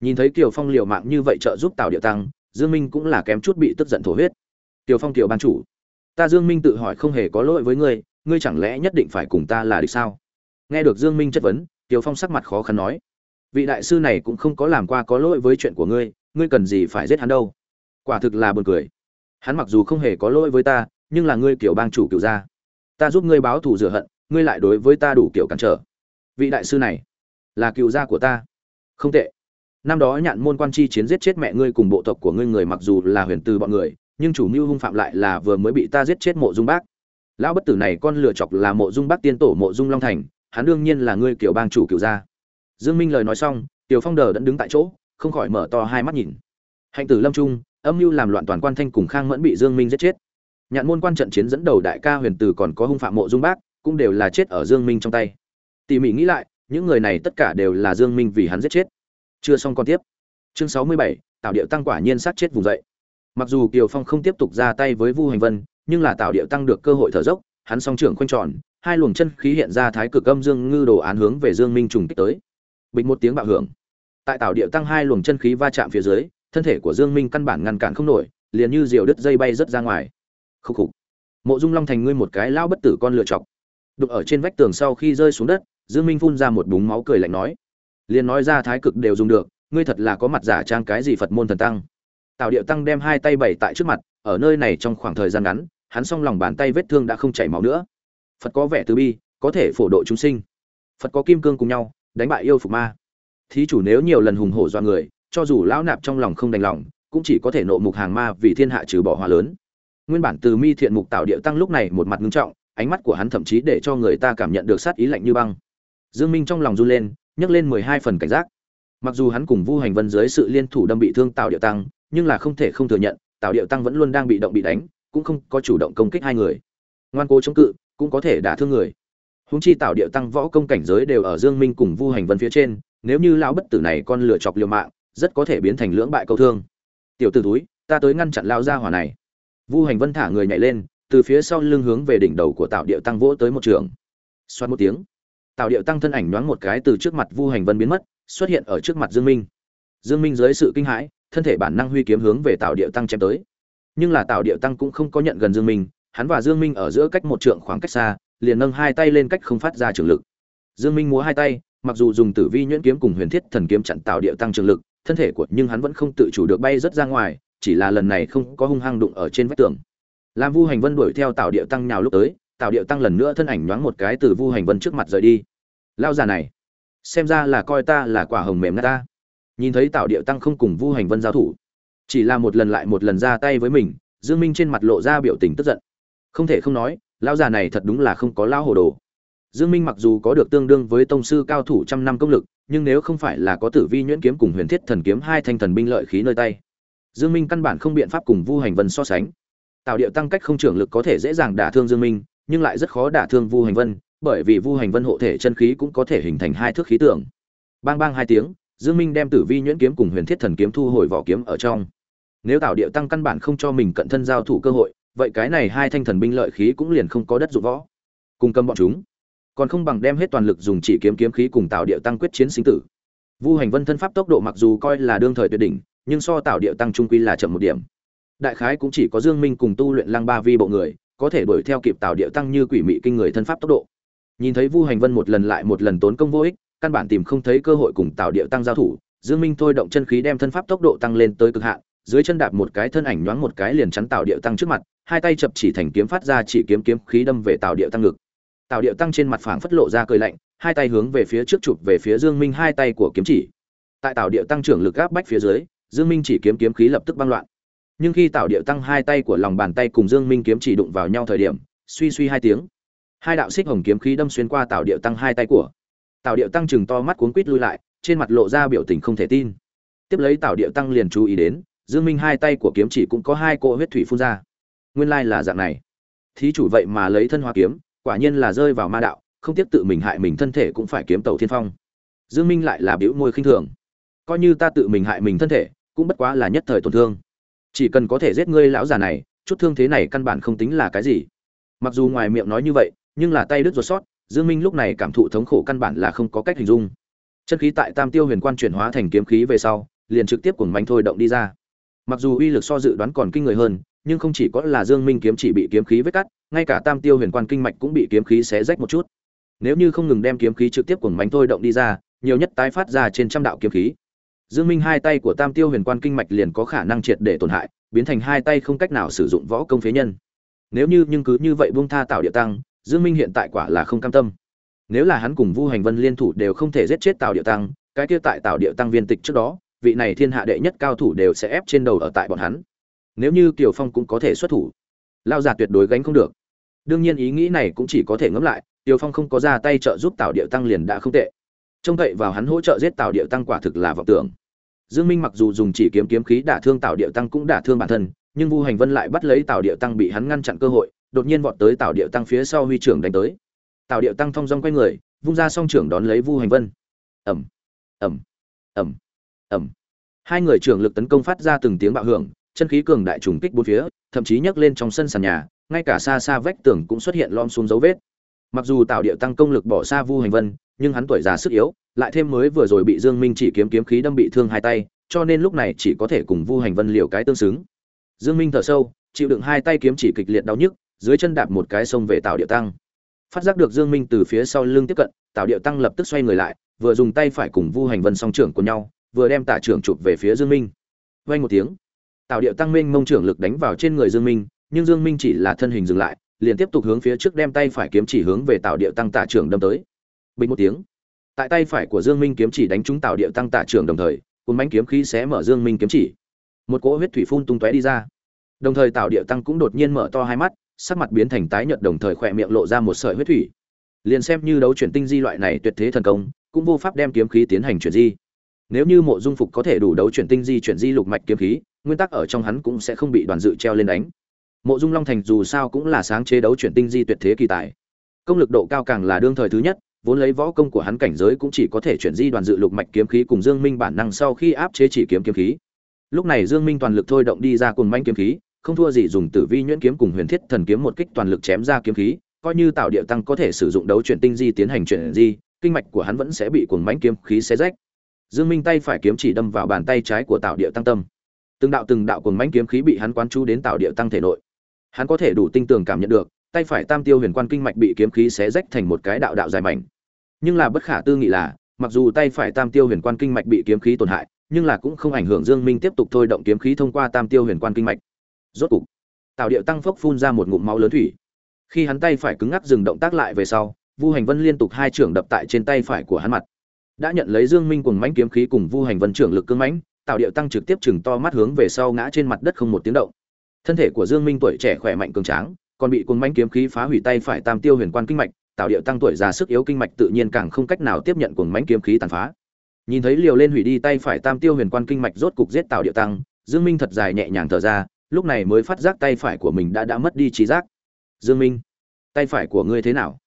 Nhìn thấy Tiêu phong liều mạng như vậy trợ giúp tạo địa tăng, dương minh cũng là kém chút bị tức giận thổ huyết. Tiêu phong tiểu ban chủ, ta dương minh tự hỏi không hề có lỗi với ngươi ngươi chẳng lẽ nhất định phải cùng ta là địch sao? Nghe được dương minh chất vấn, Tiêu phong sắc mặt khó khăn nói, vị đại sư này cũng không có làm qua có lỗi với chuyện của ngươi ngươi cần gì phải giết hắn đâu? Quả thực là buồn cười hắn mặc dù không hề có lỗi với ta, nhưng là ngươi kiểu bang chủ kiểu gia. Ta giúp ngươi báo thù rửa hận, ngươi lại đối với ta đủ kiểu cản trở. Vị đại sư này là cựu gia của ta. Không tệ. Năm đó nhạn môn quan chi chiến giết chết mẹ ngươi cùng bộ tộc của ngươi người mặc dù là huyền từ bọn người, nhưng chủ mưu hung phạm lại là vừa mới bị ta giết chết mộ dung bác. Lão bất tử này con lựa chọc là mộ dung bác tiên tổ mộ dung long thành, hắn đương nhiên là ngươi kiểu bang chủ kiểu gia. Dương minh lời nói xong, tiểu phong đờ đẫn đứng tại chỗ, không khỏi mở to hai mắt nhìn. Hạnh tử lâm trung âm mưu làm loạn toàn quan thanh cùng khang mẫn bị dương minh giết chết nhạn môn quan trận chiến dẫn đầu đại ca huyền tử còn có hung phạm mộ dung bác cũng đều là chết ở dương minh trong tay tỉ mỉ nghĩ lại những người này tất cả đều là dương minh vì hắn giết chết chưa xong còn tiếp chương 67, tạo điệu tăng quả nhiên sát chết vùng dậy mặc dù kiều phong không tiếp tục ra tay với vu hành vân nhưng là tạo điệu tăng được cơ hội thở dốc hắn song trưởng khoanh tròn hai luồng chân khí hiện ra thái cực âm dương ngư đồ án hướng về dương minh trùng kích tới bình một tiếng bạo hưởng tại tạo điệu tăng hai luồng chân khí va chạm phía dưới thân thể của dương minh căn bản ngăn cản không nổi, liền như diều đứt dây bay rất ra ngoài. Khúc khục. Mộ dung long thành ngươi một cái lao bất tử con lựa chọc. Đục ở trên vách tường sau khi rơi xuống đất, dương minh phun ra một búng máu cười lạnh nói. Liền nói ra thái cực đều dùng được, ngươi thật là có mặt giả trang cái gì phật môn thần tăng. Tào điệu tăng đem hai tay bày tại trước mặt, ở nơi này trong khoảng thời gian ngắn, hắn xong lòng bàn tay vết thương đã không chảy máu nữa. Phật có vẻ từ bi, có thể phổ độ chúng sinh. Phật có kim cương cùng nhau, đánh bại yêu phục ma. Thí chủ nếu nhiều lần hùng hổ do người cho dù lão nạp trong lòng không đành lòng, cũng chỉ có thể nộ mục hàng ma vì thiên hạ trừ bỏ hòa lớn. Nguyên bản từ mi thiện mục tạo địa tăng lúc này một mặt ngưng trọng, ánh mắt của hắn thậm chí để cho người ta cảm nhận được sát ý lạnh như băng. Dương minh trong lòng run lên, nhấc lên mười hai phần cảnh giác. Mặc dù hắn cùng vu hành vân dưới sự liên thủ đâm bị thương tạo địa tăng, nhưng là không thể không thừa nhận, tạo địa tăng vẫn luôn đang bị động bị đánh, cũng không có chủ động công kích hai người. Ngoan cố chống cự, cũng có thể đả thương người. Húng chi tạo địa tăng võ công cảnh giới đều ở dương minh cùng vu hành vân phía trên, nếu như lão bất tử này con lựa chọc liều mạng rất có thể biến thành lưỡng bại câu thương. Tiểu tử túi ta tới ngăn chặn lao ra hỏa này. Vu hành vân thả người nhảy lên, từ phía sau lưng hướng về đỉnh đầu của tạo điệu tăng vỗ tới một trường. Xoát một tiếng. Tạo điệu tăng thân ảnh nhoáng một cái từ trước mặt vu hành vân biến mất, xuất hiện ở trước mặt dương minh. Dương minh dưới sự kinh hãi, thân thể bản năng huy kiếm hướng về tạo điệu tăng chém tới. Nhưng là tạo điệu tăng cũng không có nhận gần dương minh, hắn và dương minh ở giữa cách một trượng khoảng cách xa, liền nâng hai tay lên cách không phát ra trường lực. Dương minh múa hai tay, mặc dù dùng tử vi nhuyễn kiếm cùng huyền thiết thần kiếm chặn tạo điệu tăng trường lực thân thể của nhưng hắn vẫn không tự chủ được bay rất ra ngoài, chỉ là lần này không có hung hăng đụng ở trên vách tường. Làm vu hành vân đuổi theo Tào điệu tăng nhào lúc tới, Tào điệu tăng lần nữa thân ảnh nhoáng một cái từ vu hành vân trước mặt rời đi. Lao già này, xem ra là coi ta là quả hồng mềm nát ta. Nhìn thấy Tào điệu tăng không cùng vu hành vân giao thủ, chỉ là một lần lại một lần ra tay với mình, dương minh trên mặt lộ ra biểu tình tức giận. Không thể không nói, lão già này thật đúng là không có lão hồ đồ. Dương minh mặc dù có được tương đương với tông sư cao thủ trăm năm công lực nhưng nếu không phải là có tử vi nhuyễn kiếm cùng huyền thiết thần kiếm hai thanh thần binh lợi khí nơi tay, dương minh căn bản không biện pháp cùng vu hành vân so sánh. Tạo điệu tăng cách không trưởng lực có thể dễ dàng đả thương dương minh, nhưng lại rất khó đả thương vu hành vân, bởi vì vu hành vân hộ thể chân khí cũng có thể hình thành hai thước khí tượng. Bang bang hai tiếng, dương minh đem tử vi nhuyễn kiếm cùng huyền thiết thần kiếm thu hồi vỏ kiếm ở trong. Nếu tạo điệu tăng căn bản không cho mình cận thân giao thủ cơ hội, vậy cái này hai thanh thần binh lợi khí cũng liền không có đất dụng võ. Cùng cầm bọn chúng còn không bằng đem hết toàn lực dùng chỉ kiếm kiếm khí cùng tạo điệu tăng quyết chiến sinh tử. Vu hành vân thân pháp tốc độ mặc dù coi là đương thời tuyệt đỉnh, nhưng so tạo điệu tăng trung quy là chậm một điểm. Đại khái cũng chỉ có dương minh cùng tu luyện lăng ba vi bộ người, có thể đuổi theo kịp tạo điệu tăng như quỷ mị kinh người thân pháp tốc độ. Nhìn thấy vu hành vân một lần lại một lần tốn công vô ích, căn bản tìm không thấy cơ hội cùng tạo điệu tăng giao thủ, dương minh thôi động chân khí đem thân pháp tốc độ tăng lên tới cực hạn, dưới chân đạp một cái thân ảnh nhoáng một cái liền chắn tạo điệu tăng trước mặt, hai tay chập chỉ thành kiếm phát ra chỉ kiếm kiếm khí đâm về tạo điệu tăng ngực tạo điệu tăng trên mặt phảng phất lộ ra cười lạnh, hai tay hướng về phía trước chụp về phía dương minh hai tay của kiếm chỉ. Tại tạo điệu tăng trưởng lực áp bách phía dưới, dương minh chỉ kiếm kiếm khí lập tức băng loạn. Nhưng khi tạo điệu tăng hai tay của lòng bàn tay cùng dương minh kiếm chỉ đụng vào nhau thời điểm, suy suy hai tiếng, hai đạo xích hồng kiếm khí đâm xuyên qua tạo điệu tăng hai tay của. Tạo điệu tăng chừng to mắt cuốn quít lui lại, trên mặt lộ ra biểu tình không thể tin. Tiếp lấy tạo điệu tăng liền chú ý đến, dương minh hai tay của kiếm chỉ cũng có hai cỗ huyết thủy phun ra. Nguyên lai là dạng này. Thí chủ vậy mà lấy thân hoa kiếm quả nhiên là rơi vào ma đạo, không tiếp tự mình hại mình thân thể cũng phải kiếm tàu thiên phong. Dương minh lại là biểu môi khinh thường. Coi như ta tự mình hại mình thân thể, cũng bất quá là nhất thời tổn thương. Chỉ cần có thể giết ngươi lão già này, chút thương thế này căn bản không tính là cái gì. Mặc dù ngoài miệng nói như vậy, nhưng là tay đứt ruột sót, dương minh lúc này cảm thụ thống khổ căn bản là không có cách hình dung. Chân khí tại tam tiêu huyền quan chuyển hóa thành kiếm khí về sau, liền trực tiếp cùng mánh thôi động đi ra. Mặc dù uy lực so dự đoán còn kinh người hơn, nhưng không chỉ có là dương minh kiếm chỉ bị kiếm khí vết cắt ngay cả tam tiêu huyền quan kinh mạch cũng bị kiếm khí xé rách một chút. Nếu như không ngừng đem kiếm khí trực tiếp của bánh thôi động đi ra, nhiều nhất tái phát ra trên trăm đạo kiếm khí. Dương minh hai tay của tam tiêu huyền quan kinh mạch liền có khả năng triệt để tổn hại, biến thành hai tay không cách nào sử dụng võ công phế nhân. Nếu như nhưng cứ như vậy buông tha tạo địa tăng, dương minh hiện tại quả là không cam tâm. Nếu là hắn cùng vu hành vân liên thủ đều không thể giết chết tạo địa tăng, cái kia tại tạo địa tăng viên tịch trước đó, vị này thiên hạ đệ nhất cao thủ đều sẽ ép trên đầu ở tại bọn hắn. Nếu như Tiểu phong cũng có thể xuất thủ lao già tuyệt đối gánh không được đương nhiên ý nghĩ này cũng chỉ có thể ngẫm lại tiều phong không có ra tay trợ giúp tào điệu tăng liền đã không tệ. Trông cậy vào hắn hỗ trợ giết tào điệu tăng quả thực là vọng tưởng. Dương minh mặc dù dùng chỉ kiếm kiếm khí đả thương tào điệu tăng cũng đả thương bản thân, nhưng vu hành vân lại bắt lấy tào điệu tăng bị hắn ngăn chặn cơ hội, đột nhiên vọt tới tào điệu tăng phía sau huy trưởng đánh tới. Tào điệu tăng thong dong quay người, vung ra song trưởng đón lấy vu hành vân. Ẩm ẩm ẩm ẩm hai người trưởng lực tấn công phát ra từng tiếng bạo hưởng, chân khí cường đại trùng kích bốn phía, thậm chí nhấc lên trong sân sàn nhà ngay cả xa xa vách tường cũng xuất hiện lom xuống dấu vết. Mặc dù tạo địa tăng công lực bỏ xa vu hành vân nhưng hắn tuổi già sức yếu lại thêm mới vừa rồi bị dương minh chỉ kiếm kiếm khí đâm bị thương hai tay cho nên lúc này chỉ có thể cùng vu hành vân liều cái tương xứng. Dương minh thở sâu chịu đựng hai tay kiếm chỉ kịch liệt đau nhức dưới chân đạp một cái sông về tạo địa tăng. Phát giác được dương minh từ phía sau lưng tiếp cận tạo địa tăng lập tức xoay người lại vừa dùng tay phải cùng vu hành vân song trưởng của nhau vừa đem tả trưởng chụp về phía Dương Minh. Vang một tiếng, Tạo Điệu tăng minh mông trưởng lực đánh vào trên người Dương Minh, nhưng Dương Minh chỉ là thân hình dừng lại, liền tiếp tục hướng phía trước đem tay phải kiếm chỉ hướng về Tạo Điệu tăng tạ trưởng đâm tới. Bình một tiếng, tại tay phải của Dương Minh kiếm chỉ đánh trúng Tạo Điệu tăng tạ trưởng đồng thời, cuốn bánh kiếm khí xé mở Dương Minh kiếm chỉ. Một cỗ huyết thủy phun tung tóe đi ra. Đồng thời Tạo Điệu tăng cũng đột nhiên mở to hai mắt, sắc mặt biến thành tái nhợt đồng thời khỏe miệng lộ ra một sợi huyết thủy. Liền xem như đấu chuyển tinh di loại này tuyệt thế thần công, cũng vô pháp đem kiếm khí tiến hành chuyển di nếu như mộ dung phục có thể đủ đấu chuyển tinh di chuyển di lục mạch kiếm khí nguyên tắc ở trong hắn cũng sẽ không bị đoàn dự treo lên đánh mộ dung long thành dù sao cũng là sáng chế đấu chuyển tinh di tuyệt thế kỳ tài công lực độ cao càng là đương thời thứ nhất, vốn lấy võ công của hắn cảnh giới cũng chỉ có thể chuyển di đoàn dự lục mạch kiếm khí cùng dương minh bản năng sau khi áp chế chỉ kiếm kiếm khí lúc này dương minh toàn lực thôi động đi ra cùng manh kiếm khí, không thua gì dùng tử vi nhuyễn kiếm cùng huyền thiết thần kiếm một kích toàn lực chém ra kiếm khí, coi như tạo địa tăng có thể sử dụng đấu chuyển tinh di tiến hành chuyển di, kinh mạch của hắn vẫn sẽ bị cuồng mãnh kiếm khí xé rách Dương Minh tay phải kiếm chỉ đâm vào bàn tay trái của Tạo Địa Tăng Tâm. Từng đạo từng đạo cuồng mãnh kiếm khí bị hắn quán chú đến Tạo Địa Tăng thể nội. Hắn có thể đủ tinh tường cảm nhận được, tay phải Tam Tiêu Huyền Quan kinh mạch bị kiếm khí xé rách thành một cái đạo đạo dài mảnh. Nhưng là bất khả tư nghị là, mặc dù tay phải Tam Tiêu Huyền Quan kinh mạch bị kiếm khí tổn hại, nhưng là cũng không ảnh hưởng Dương Minh tiếp tục thôi động kiếm khí thông qua Tam Tiêu Huyền Quan kinh mạch. Rốt cục, Tạo Điệu Tăng phốc phun ra một ngụm máu lớn thủy. Khi hắn tay phải cứng ngắc dừng động tác lại về sau, Vu Hành Vân liên tục hai trưởng đập tại trên tay phải của hắn mặt đã nhận lấy dương minh cùng mãnh kiếm khí cùng vu hành vân trưởng lực cương mãnh tạo điệu tăng trực tiếp chừng to mắt hướng về sau ngã trên mặt đất không một tiếng động thân thể của dương minh tuổi trẻ khỏe mạnh cường tráng, còn bị cuồng mãnh kiếm khí phá hủy tay phải tam tiêu huyền quan kinh mạch, tạo điệu tăng tuổi già sức yếu kinh mạch tự nhiên càng không cách nào tiếp nhận cuồng mãnh kiếm khí tàn phá. Nhìn thấy liều lên hủy đi tay phải tam tiêu huyền quan kinh mạch rốt cục giết tạo điệu tăng, dương minh thật dài nhẹ nhàng thở ra, lúc này mới phát giác tay phải của mình đã đã mất đi trí giác. Dương minh, tay phải của ngươi thế nào?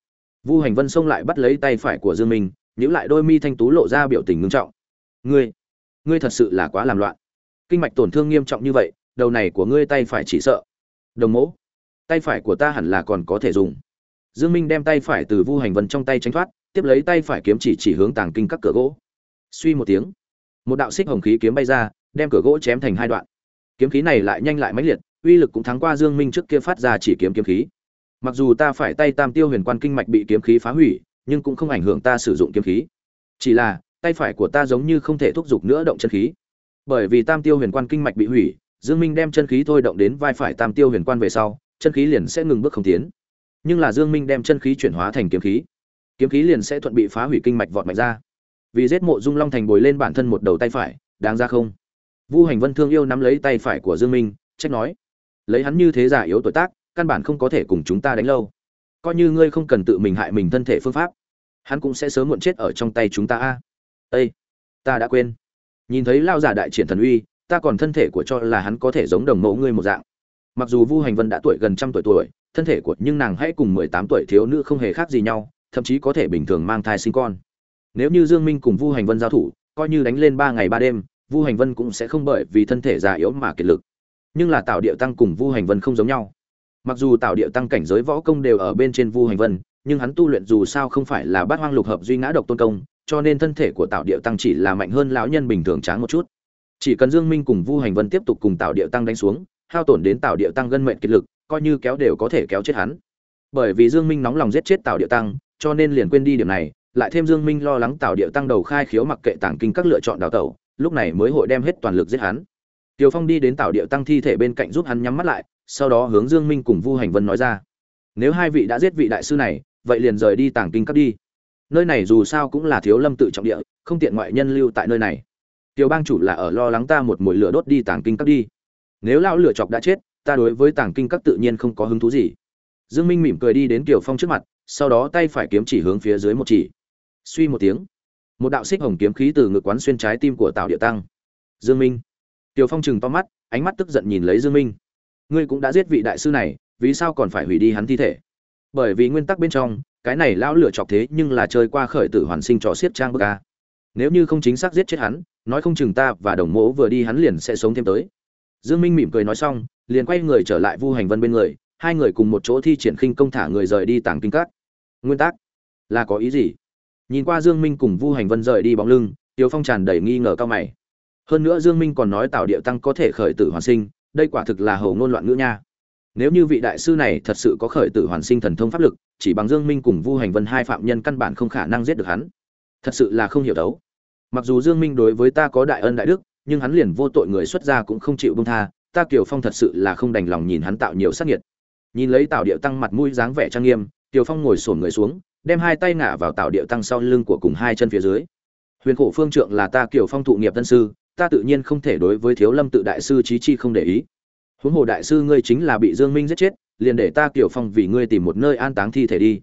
Vu hành vân xông lại bắt lấy tay phải của dương minh, nhíu lại đôi mi thanh tú lộ ra biểu tình ngưng trọng. Ngươi ngươi thật sự là quá làm loạn. Kinh mạch tổn thương nghiêm trọng như vậy đầu này của ngươi tay phải chỉ sợ. Đồng mẫu tay phải của ta hẳn là còn có thể dùng. Dương minh đem tay phải từ vu hành vân trong tay tránh thoát, tiếp lấy tay phải kiếm chỉ chỉ hướng tàng kinh các cửa gỗ. Suy một tiếng, một đạo xích hồng khí kiếm bay ra, đem cửa gỗ chém thành hai đoạn. Kiếm khí này lại nhanh lại mãnh liệt, uy lực cũng thắng qua dương minh trước kia phát ra chỉ kiếm kiếm khí. Mặc dù ta phải tay tam tiêu huyền quan kinh mạch bị kiếm khí phá hủy, nhưng cũng không ảnh hưởng ta sử dụng kiếm khí. Chỉ là, tay phải của ta giống như không thể thúc giục nữa động chân khí. Bởi vì tam tiêu huyền quan kinh mạch bị hủy dương minh đem chân khí thôi động đến vai phải tam tiêu huyền quan về sau, chân khí liền sẽ ngừng bước không tiến. Nhưng là dương minh đem chân khí chuyển hóa thành kiếm khí. Kiếm khí liền sẽ thuận bị phá hủy kinh mạch vọt mạnh ra. Vì giết mộ dung long thành bồi lên bản thân một đầu tay phải, đáng ra không? Vu hành vân thương yêu nắm lấy tay phải của dương minh, trách nói, lấy hắn như thế giả yếu tuổi tác, căn bản không có thể cùng chúng ta đánh lâu. Coi như ngươi không cần tự mình hại mình thân thể phương pháp, hắn cũng sẽ sớm muộn chết ở trong tay chúng ta a. Ây ta đã quên. Nhìn thấy lao giả đại triển thần uy ta còn thân thể của cho là hắn có thể giống đồng mẫu ngươi một dạng. Mặc dù vu hành vân đã tuổi gần trăm tuổi tuổi, thân thể của nhưng nàng hãy cùng mười tám tuổi thiếu nữ không hề khác gì nhau, thậm chí có thể bình thường mang thai sinh con. Nếu như dương minh cùng vu hành vân giao thủ, coi như đánh lên ba ngày ba đêm, vu hành vân cũng sẽ không bởi vì thân thể già yếu mà kiệt lực. Nhưng là tạo điệu tăng cùng vu hành vân không giống nhau. Mặc dù tạo điệu tăng cảnh giới võ công đều ở bên trên vu hành vân, nhưng hắn tu luyện dù sao không phải là bát hoang lục hợp duy ngã độc tôn công, cho nên thân thể của tạo điệu tăng chỉ là mạnh hơn lão nhân bình thường tráng một chút chỉ cần dương minh cùng vu hành vân tiếp tục cùng tạo Địa tăng đánh xuống hao tổn đến tạo Địa tăng gân mệnh kiệt lực coi như kéo đều có thể kéo chết hắn bởi vì dương minh nóng lòng giết chết tạo Địa tăng cho nên liền quên đi điểm này lại thêm dương minh lo lắng tạo Địa tăng đầu khai khiếu mặc kệ tàng kinh các lựa chọn đào tẩu lúc này mới hội đem hết toàn lực giết hắn Tiểu Phong đi đến Tạo Địa Tăng thi thể bên cạnh giúp hắn nhắm mắt lại, sau đó hướng Dương Minh cùng Vu Hành Vân nói ra: "Nếu hai vị đã giết vị đại sư này, vậy liền rời đi tàng kinh các đi. Nơi này dù sao cũng là thiếu lâm tự trọng địa, không tiện ngoại nhân lưu tại nơi này. Tiểu bang chủ là ở lo lắng ta một mùi lửa đốt đi tàng kinh các đi. Nếu lão lửa chọc đã chết, ta đối với tàng kinh các tự nhiên không có hứng thú gì." Dương Minh mỉm cười đi đến tiểu Phong trước mặt, sau đó tay phải kiếm chỉ hướng phía dưới một chỉ. Suy một tiếng, một đạo xích hồng kiếm khí từ ngực quán xuyên trái tim của Tạo Địa Tăng. Dương Minh Tiêu Phong chừng to mắt, ánh mắt tức giận nhìn lấy Dương Minh. Ngươi cũng đã giết vị đại sư này, vì sao còn phải hủy đi hắn thi thể? Bởi vì nguyên tắc bên trong, cái này lão lửa chọc thế nhưng là chơi qua khởi tử hoàn sinh trò xiết trang bức a. Nếu như không chính xác giết chết hắn, nói không chừng ta và đồng mỗ vừa đi hắn liền sẽ sống thêm tới. Dương Minh mỉm cười nói xong, liền quay người trở lại Vu Hành Vân bên người, hai người cùng một chỗ thi triển khinh công thả người rời đi tàng kinh cát. Nguyên tắc là có ý gì? Nhìn qua Dương Minh cùng Vu Hành Vân rời đi bóng lưng, Tiêu Phong tràn đầy nghi ngờ cao mày hơn nữa dương minh còn nói tạo địa tăng có thể khởi tử hoàn sinh đây quả thực là hầu ngôn loạn ngữ nha nếu như vị đại sư này thật sự có khởi tử hoàn sinh thần thông pháp lực chỉ bằng dương minh cùng vu hành vân hai phạm nhân căn bản không khả năng giết được hắn thật sự là không hiểu đấu mặc dù dương minh đối với ta có đại ân đại đức, nhưng hắn liền vô tội người xuất gia cũng không chịu buông tha, ta kiều phong thật sự là không đành lòng nhìn hắn tạo nhiều sát nhiệt nhìn lấy tạo điệu tăng mặt mũi dáng vẻ trang nghiêm, kiều phong ngồi sồn người xuống, đem hai tay ngả vào tạo điệu tăng sau lưng của cùng hai chân phía dưới. Huyền khổ phương trượng là ta kiều phong thụ nghiệp tân sư, ta tự nhiên không thể đối với thiếu lâm tự đại sư trí chi không để ý. Huống hồ đại sư ngươi chính là bị dương minh giết chết, liền để ta kiều phong vì ngươi tìm một nơi an táng thi thể đi.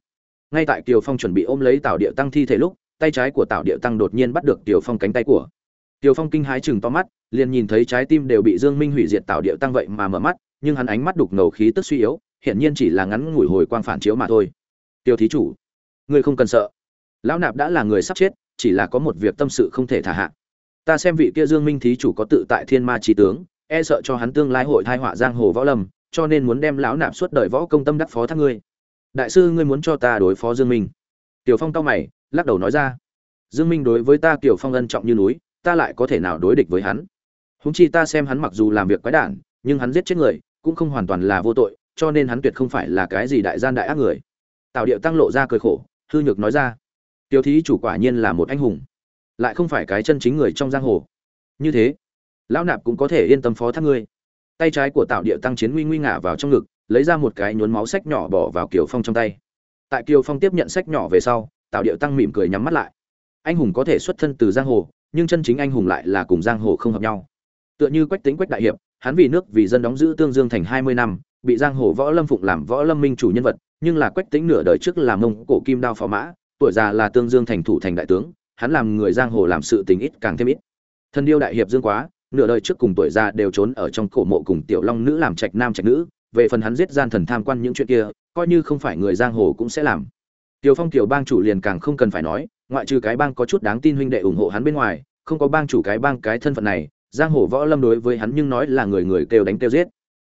Ngay tại kiều phong chuẩn bị ôm lấy tào địa tăng thi thể lúc tay trái của tào Điệu tăng đột nhiên bắt được Tiểu phong cánh tay của. Tiểu phong kinh hái chừng to mắt, liền nhìn thấy trái tim đều bị dương minh hủy diệt tào Điệu tăng vậy mà mở mắt, nhưng hắn ánh mắt đục ngầu khí tức suy yếu hiện nhiên chỉ là ngắn ngủi hồi quang phản chiếu mà thôi. Tiêu thí chủ, ngươi không cần sợ. Lão nạp đã là người sắp chết, chỉ là có một việc tâm sự không thể thả hạ. Ta xem vị kia dương minh thí chủ có tự tại thiên ma trí tướng e sợ cho hắn tương lai hội thai họa giang hồ võ lâm, cho nên muốn đem lão nạp suốt đời võ công tâm đắc phó thác ngươi. Đại sư, ngươi muốn cho ta đối phó dương minh. Tiểu phong cao mày lắc đầu nói ra. Dương minh đối với ta kiểu phong ân trọng như núi, ta lại có thể nào đối địch với hắn? Húng chi ta xem hắn mặc dù làm việc quái đản, nhưng hắn giết chết người, cũng không hoàn toàn là vô tội, cho nên hắn tuyệt không phải là cái gì đại gian đại ác người. Tào điệu tăng lộ ra cười khổ, hư nhược nói ra. Tiểu thí chủ quả nhiên là một anh hùng, lại không phải cái chân chính người trong giang hồ. Như thế, lão nạp cũng có thể yên tâm phó thác ngươi. Tay trái của tạo địa tăng chiến nguy nguy ngả vào trong ngực, lấy ra một cái nhốn máu sách nhỏ bỏ vào kiều phong trong tay. Tại kiều phong tiếp nhận sách nhỏ về sau tạo điệu tăng mỉm cười nhắm mắt lại. Anh hùng có thể xuất thân từ giang hồ, nhưng chân chính anh hùng lại là cùng giang hồ không hợp nhau. Tựa như quách tính quách đại hiệp, hắn vì nước vì dân đóng giữ tương dương thành hai mươi năm, bị giang hồ võ lâm phụng làm võ lâm minh chủ nhân vật, nhưng là quách tính nửa đời trước làm ông cổ kim đao phò mã, tuổi già là tương dương thành thủ thành đại tướng, hắn làm người giang hồ làm sự tình ít càng thêm ít. Thân điêu đại hiệp dương quá, nửa đời trước cùng tuổi già đều trốn ở trong cổ mộ cùng tiểu long nữ làm trạch nam trạch nữ, về phần hắn giết gian thần tham quan những chuyện kia, coi như không phải người giang hồ cũng sẽ làm. Tiểu Phong tiểu bang chủ liền càng không cần phải nói, ngoại trừ cái bang có chút đáng tin huynh đệ ủng hộ hắn bên ngoài, không có bang chủ cái bang cái thân phận này, giang hồ võ lâm đối với hắn nhưng nói là người người kêu đánh kêu giết.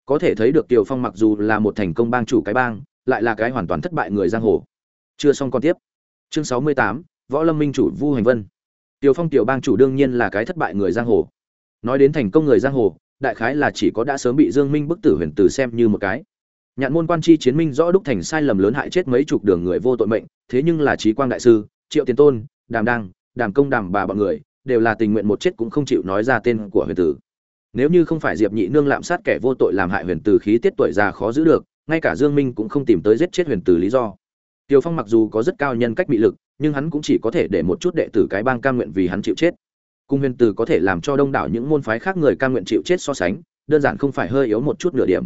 Có thể thấy được Tiểu Phong mặc dù là một thành công bang chủ cái bang, lại là cái hoàn toàn thất bại người giang hồ. Chưa xong con tiếp. Chương 68, Võ Lâm Minh chủ Vu Hành Vân. Tiểu Phong tiểu bang chủ đương nhiên là cái thất bại người giang hồ. Nói đến thành công người giang hồ, đại khái là chỉ có đã sớm bị Dương Minh bức tử huyền tử xem như một cái. Nhạn môn quan chi chiến minh rõ đúc thành sai lầm lớn hại chết mấy chục đường người vô tội mệnh, thế nhưng là trí quang đại sư, Triệu Tiền Tôn, Đàm Đăng, Đàm Công Đàm bà bọn người, đều là tình nguyện một chết cũng không chịu nói ra tên của huyền tử. Nếu như không phải Diệp Nhị nương lạm sát kẻ vô tội làm hại huyền tử khí tiết tuổi già khó giữ được, ngay cả Dương Minh cũng không tìm tới giết chết huyền tử lý do. Tiêu Phong mặc dù có rất cao nhân cách bị lực, nhưng hắn cũng chỉ có thể để một chút đệ tử cái bang cam nguyện vì hắn chịu chết. Cung huyền tử có thể làm cho đông đảo những môn phái khác người cam nguyện chịu chết so sánh, đơn giản không phải hơi yếu một chút nửa điểm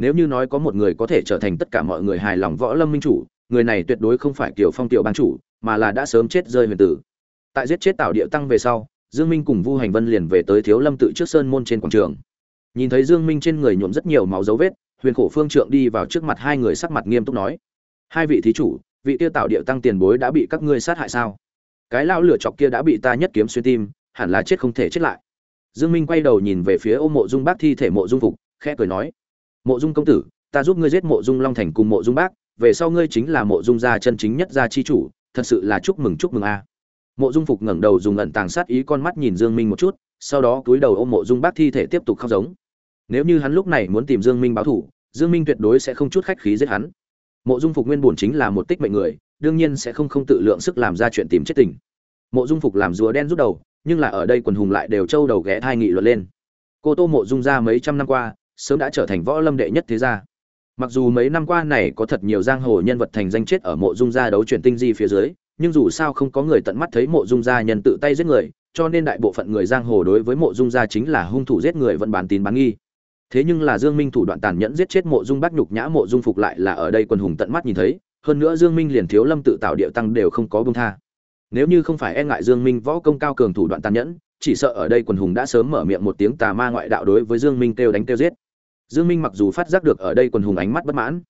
nếu như nói có một người có thể trở thành tất cả mọi người hài lòng võ lâm minh chủ, người này tuyệt đối không phải kiều phong tiểu bang chủ, mà là đã sớm chết rơi huyền tử. Tại giết chết tạo địa tăng về sau, dương minh cùng vu hành vân liền về tới thiếu lâm tự trước sơn môn trên quảng trường. Nhìn thấy dương minh trên người nhuộm rất nhiều máu dấu vết, huyền khổ phương trượng đi vào trước mặt hai người sắc mặt nghiêm túc nói, hai vị thí chủ, vị tiêu tạo địa tăng tiền bối đã bị các ngươi sát hại sao? Cái lao lửa chọc kia đã bị ta nhất kiếm xuyên tim, hẳn là chết không thể chết lại. Dương minh quay đầu nhìn về phía ô mộ dung bác thi thể mộ dung phục, khẽ cười nói mộ dung công tử, ta giúp ngươi giết mộ dung long thành cùng mộ dung bác, về sau ngươi chính là mộ dung gia chân chính nhất gia chi chủ, thật sự là chúc mừng chúc mừng a. Mộ dung phục ngẩng đầu dùng ẩn tàng sát ý con mắt nhìn dương minh một chút, sau đó cúi đầu ôm mộ dung bác thi thể tiếp tục khóc giống. Nếu như hắn lúc này muốn tìm dương minh báo thù, dương minh tuyệt đối sẽ không chút khách khí giết hắn. Mộ dung phục nguyên bổn chính là một tích mệnh người, đương nhiên sẽ không không tự lượng sức làm ra chuyện tìm chết tình. Mộ dung phục làm rùa đen rút đầu, nhưng là ở đây quần hùng lại đều trâu đầu ghé thai nghị luận lên. Cô tô mộ dung ra mấy trăm năm qua sớm đã trở thành võ lâm đệ nhất thế gia. Mặc dù mấy năm qua này có thật nhiều giang hồ nhân vật thành danh chết ở mộ dung gia đấu chuyển tinh di phía dưới, nhưng dù sao không có người tận mắt thấy mộ dung gia nhân tự tay giết người, cho nên đại bộ phận người giang hồ đối với mộ dung gia chính là hung thủ giết người vẫn bán tín bán nghi. Thế nhưng là dương minh thủ đoạn tàn nhẫn giết chết mộ dung bác nhục nhã mộ dung phục lại là ở đây quân hùng tận mắt nhìn thấy, hơn nữa dương minh liền thiếu lâm tự tạo địa tăng đều không có buông tha. Nếu như không phải e ngại dương minh võ công cao cường thủ đoạn tàn nhẫn, chỉ sợ ở đây quân hùng đã sớm mở miệng một tiếng tà ma ngoại đạo đối với dương minh kêu đánh kêu giết. Dương Minh mặc dù phát giác được ở đây quần hùng ánh mắt bất mãn,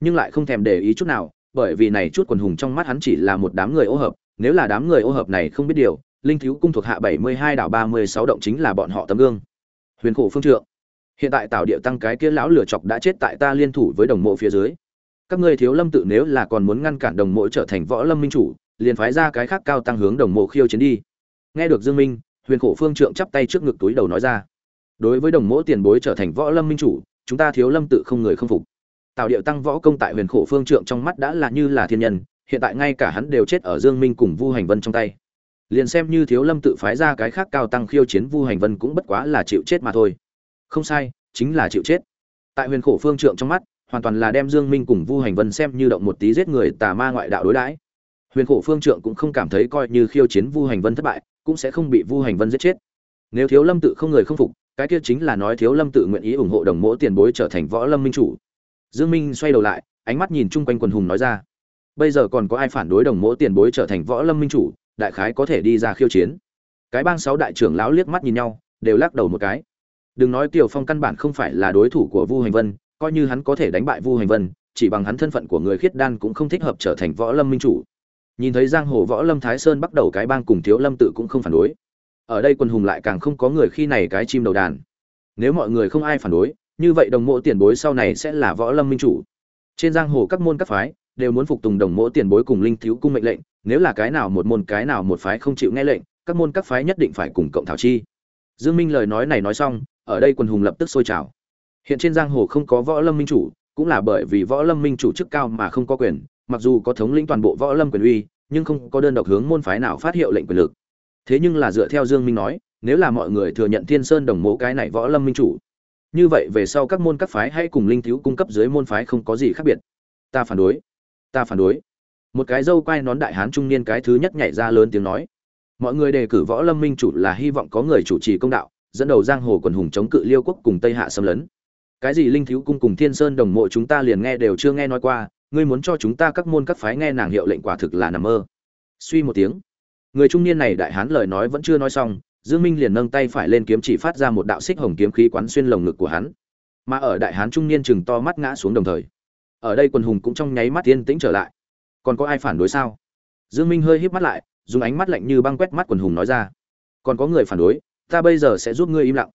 nhưng lại không thèm để ý chút nào, bởi vì này chút quần hùng trong mắt hắn chỉ là một đám người ô hợp, nếu là đám người ô hợp này không biết điều, linh thiếu cung thuộc hạ 72 đảo 36 động chính là bọn họ tấm gương. Huyền khổ phương trượng. Hiện tại Tào Điệu tăng cái kia lão lửa chọc đã chết tại ta liên thủ với đồng mộ phía dưới. Các ngươi thiếu lâm tự nếu là còn muốn ngăn cản đồng mộ trở thành võ lâm minh chủ, liền phái ra cái khác cao tăng hướng đồng mộ khiêu chiến đi. Nghe được Dương Minh, Huyền khổ phương trượng chắp tay trước ngực túi đầu nói ra đối với đồng mỗ tiền bối trở thành võ lâm minh chủ, chúng ta thiếu lâm tự không người không phục. Tạo điệu tăng võ công tại huyền khổ phương trượng trong mắt đã là như là thiên nhân, hiện tại ngay cả hắn đều chết ở dương minh cùng vu hành vân trong tay. Liền xem như thiếu lâm tự phái ra cái khác cao tăng khiêu chiến vu hành vân cũng bất quá là chịu chết mà thôi. Không sai, chính là chịu chết. Tại huyền khổ phương trượng trong mắt, hoàn toàn là đem dương minh cùng vu hành vân xem như động một tí giết người tà ma ngoại đạo đối đãi. Huyền khổ phương trượng cũng không cảm thấy coi như khiêu chiến vu hành vân thất bại, cũng sẽ không bị vu hành vân giết chết. Nếu thiếu lâm tự không người không phục cái kia chính là nói thiếu lâm tự nguyện ý ủng hộ đồng mỗ tiền bối trở thành võ lâm minh chủ. Dương minh xoay đầu lại, ánh mắt nhìn chung quanh quần hùng nói ra, bây giờ còn có ai phản đối đồng mỗ tiền bối trở thành võ lâm minh chủ, đại khái có thể đi ra khiêu chiến. Cái bang sáu đại trưởng lão liếc mắt nhìn nhau, đều lắc đầu một cái. Đừng nói tiểu phong căn bản không phải là đối thủ của vu hành vân, coi như hắn có thể đánh bại vu hành vân, chỉ bằng hắn thân phận của người khiết đan cũng không thích hợp trở thành võ lâm minh chủ. Nhìn thấy giang hồ võ lâm thái sơn bắt đầu cái bang cùng thiếu lâm tự cũng không phản đối ở đây quần hùng lại càng không có người khi này cái chim đầu đàn. Nếu mọi người không ai phản đối, như vậy đồng mộ tiền bối sau này sẽ là võ lâm minh chủ. Trên giang hồ các môn các phái đều muốn phục tùng đồng mộ tiền bối cùng linh thiếu cung mệnh lệnh, nếu là cái nào một môn cái nào một phái không chịu nghe lệnh, các môn các phái nhất định phải cùng cộng thảo chi. Dương minh lời nói này nói xong, ở đây quần hùng lập tức sôi trào. Hiện trên giang hồ không có võ lâm minh chủ, cũng là bởi vì võ lâm minh chủ chức cao mà không có quyền, mặc dù có thống lĩnh toàn bộ võ lâm quyền uy, nhưng không có đơn độc hướng môn phái nào phát hiệu lệnh quyền lực thế nhưng là dựa theo dương minh nói, nếu là mọi người thừa nhận thiên sơn đồng mộ cái này võ lâm minh chủ, như vậy về sau các môn các phái hãy cùng linh thiếu cung cấp dưới môn phái không có gì khác biệt. Ta phản đối. Ta phản đối. Một cái dâu quai nón đại hán trung niên cái thứ nhất nhảy ra lớn tiếng nói. Mọi người đề cử võ lâm minh chủ là hy vọng có người chủ trì công đạo, dẫn đầu giang hồ quần hùng chống cự liêu quốc cùng tây hạ xâm lấn. Cái gì linh thiếu cung cùng thiên sơn đồng mộ chúng ta liền nghe đều chưa nghe nói qua, ngươi muốn cho chúng ta các môn các phái nghe nàng hiệu lệnh quả thực là nằm mơ. Suy một tiếng người trung niên này đại hán lời nói vẫn chưa nói xong, dương minh liền nâng tay phải lên kiếm chỉ phát ra một đạo xích hồng kiếm khí quán xuyên lồng ngực của hắn. Mà ở đại hán trung niên chừng to mắt ngã xuống đồng thời, ở đây quần hùng cũng trong nháy mắt yên tĩnh trở lại. Còn có ai phản đối sao? Dương minh hơi híp mắt lại, dùng ánh mắt lạnh như băng quét mắt quần hùng nói ra. Còn có người phản đối, ta bây giờ sẽ giúp ngươi im lặng.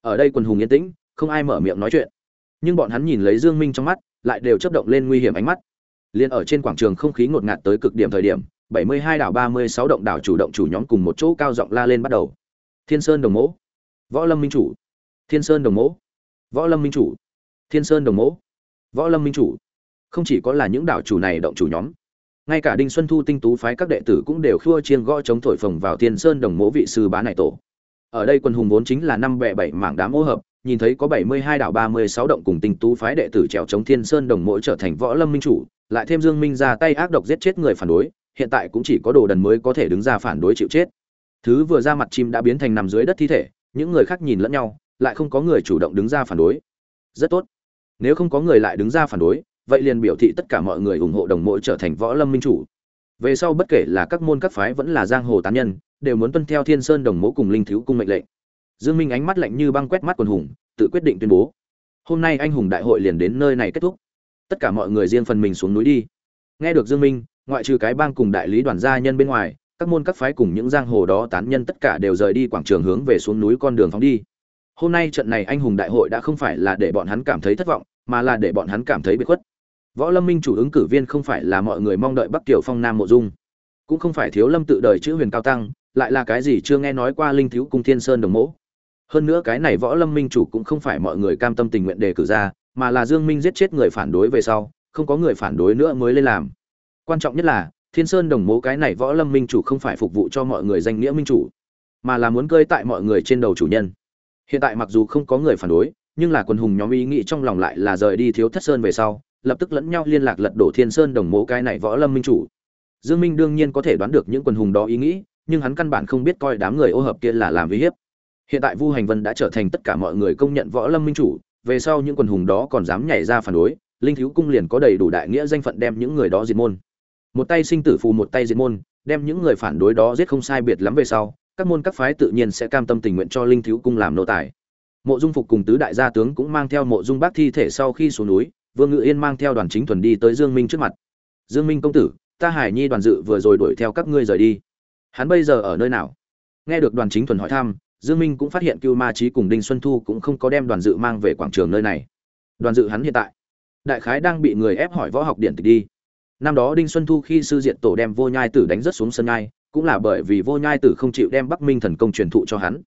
Ở đây quần hùng yên tĩnh, không ai mở miệng nói chuyện. Nhưng bọn hắn nhìn lấy dương minh trong mắt, lại đều chớp động lên nguy hiểm ánh mắt. Liền ở trên quảng trường không khí ngột ngạt tới cực điểm thời điểm 72 đảo 36 động đảo chủ động chủ nhóm cùng một chỗ cao giọng la lên bắt đầu. Thiên sơn đồng mỗ. Võ lâm minh chủ. Thiên sơn đồng mỗ. Võ lâm minh chủ. Thiên sơn đồng mỗ. Võ lâm minh chủ. Không chỉ có là những đảo chủ này động chủ nhóm, ngay cả đinh xuân thu tinh tú phái các đệ tử cũng đều khua chiên gõ chống thổi phồng vào thiên sơn đồng mỗ vị sư bá này tổ. Ở đây quân hùng vốn chính là năm bè bảy mảng đám ô hợp, nhìn thấy có bảy mươi hai đảo, ba mươi sáu động cùng tinh tú phái đệ tử trèo chống thiên sơn đồng mỗi trở thành võ lâm minh chủ, lại thêm dương minh ra tay ác độc giết chết người phản đối hiện tại cũng chỉ có đồ đần mới có thể đứng ra phản đối chịu chết. Thứ vừa ra mặt chim đã biến thành nằm dưới đất thi thể, những người khác nhìn lẫn nhau, lại không có người chủ động đứng ra phản đối. Rất tốt. Nếu không có người lại đứng ra phản đối, vậy liền biểu thị tất cả mọi người ủng hộ đồng mỗi trở thành võ lâm minh chủ. Về sau bất kể là các môn các phái vẫn là giang hồ tán nhân, đều muốn tuân theo thiên sơn đồng mẫu cùng linh thiếu cung mệnh lệnh. Dương minh ánh mắt lạnh như băng quét mắt quần hùng, tự quyết định tuyên bố. Hôm nay anh hùng đại hội liền đến nơi này kết thúc. Tất cả mọi người riêng phần mình xuống núi đi. Nghe được dương minh ngoại trừ cái bang cùng đại lý đoàn gia nhân bên ngoài, các môn các phái cùng những giang hồ đó tán nhân tất cả đều rời đi quảng trường hướng về xuống núi con đường phóng đi. Hôm nay trận này anh hùng đại hội đã không phải là để bọn hắn cảm thấy thất vọng, mà là để bọn hắn cảm thấy bị khuất. Võ lâm minh chủ ứng cử viên không phải là mọi người mong đợi bắc kiều phong nam mộ dung, cũng không phải thiếu lâm tự đời chữ huyền cao tăng, lại là cái gì chưa nghe nói qua linh thiếu cung thiên sơn đồng mẫu hơn nữa cái này võ lâm minh chủ cũng không phải mọi người cam tâm tình nguyện đề cử ra, mà là dương minh giết chết người phản đối về sau, không có người phản đối nữa mới lên làm quan trọng nhất là, thiên sơn đồng mẫu cái này võ lâm minh chủ không phải phục vụ cho mọi người danh nghĩa minh chủ, mà là muốn cơi tại mọi người trên đầu chủ nhân. Hiện tại mặc dù không có người phản đối, nhưng là quần hùng nhóm ý nghĩ trong lòng lại là rời đi thiếu thất sơn về sau, lập tức lẫn nhau liên lạc lật đổ thiên sơn đồng mẫu cái này võ lâm minh chủ. Dương minh đương nhiên có thể đoán được những quần hùng đó ý nghĩ, nhưng hắn căn bản không biết coi đám người ô hợp kia là làm uy hiếp. Hiện tại vu hành vân đã trở thành tất cả mọi người công nhận võ lâm minh chủ, về sau những quần hùng đó còn dám nhảy ra phản đối, linh thiếu cung liền có đầy đủ đại nghĩa danh phận đem những người đó diệt môn một tay sinh tử phù một tay diệt môn, đem những người phản đối đó giết không sai biệt lắm về sau, các môn các phái tự nhiên sẽ cam tâm tình nguyện cho linh thiếu cung làm nô tài. Mộ dung phục cùng tứ đại gia tướng cũng mang theo mộ dung bác thi thể sau khi xuống núi, vương ngự yên mang theo đoàn chính thuần đi tới dương minh trước mặt. Dương minh công tử, ta hải nhi đoàn dự vừa rồi đuổi theo các ngươi rời đi. Hắn bây giờ ở nơi nào? Nghe được đoàn chính thuần hỏi thăm, dương minh cũng phát hiện cưu ma trí cùng đinh xuân thu cũng không có đem đoàn dự mang về quảng trường nơi này. Đoàn dự hắn hiện tại. Đại khái đang bị người ép hỏi võ học điện tịch đi năm đó đinh xuân thu khi sư diện tổ đem vô nhai tử đánh rất xuống sân nhai, cũng là bởi vì vô nhai tử không chịu đem bắc minh thần công truyền thụ cho hắn.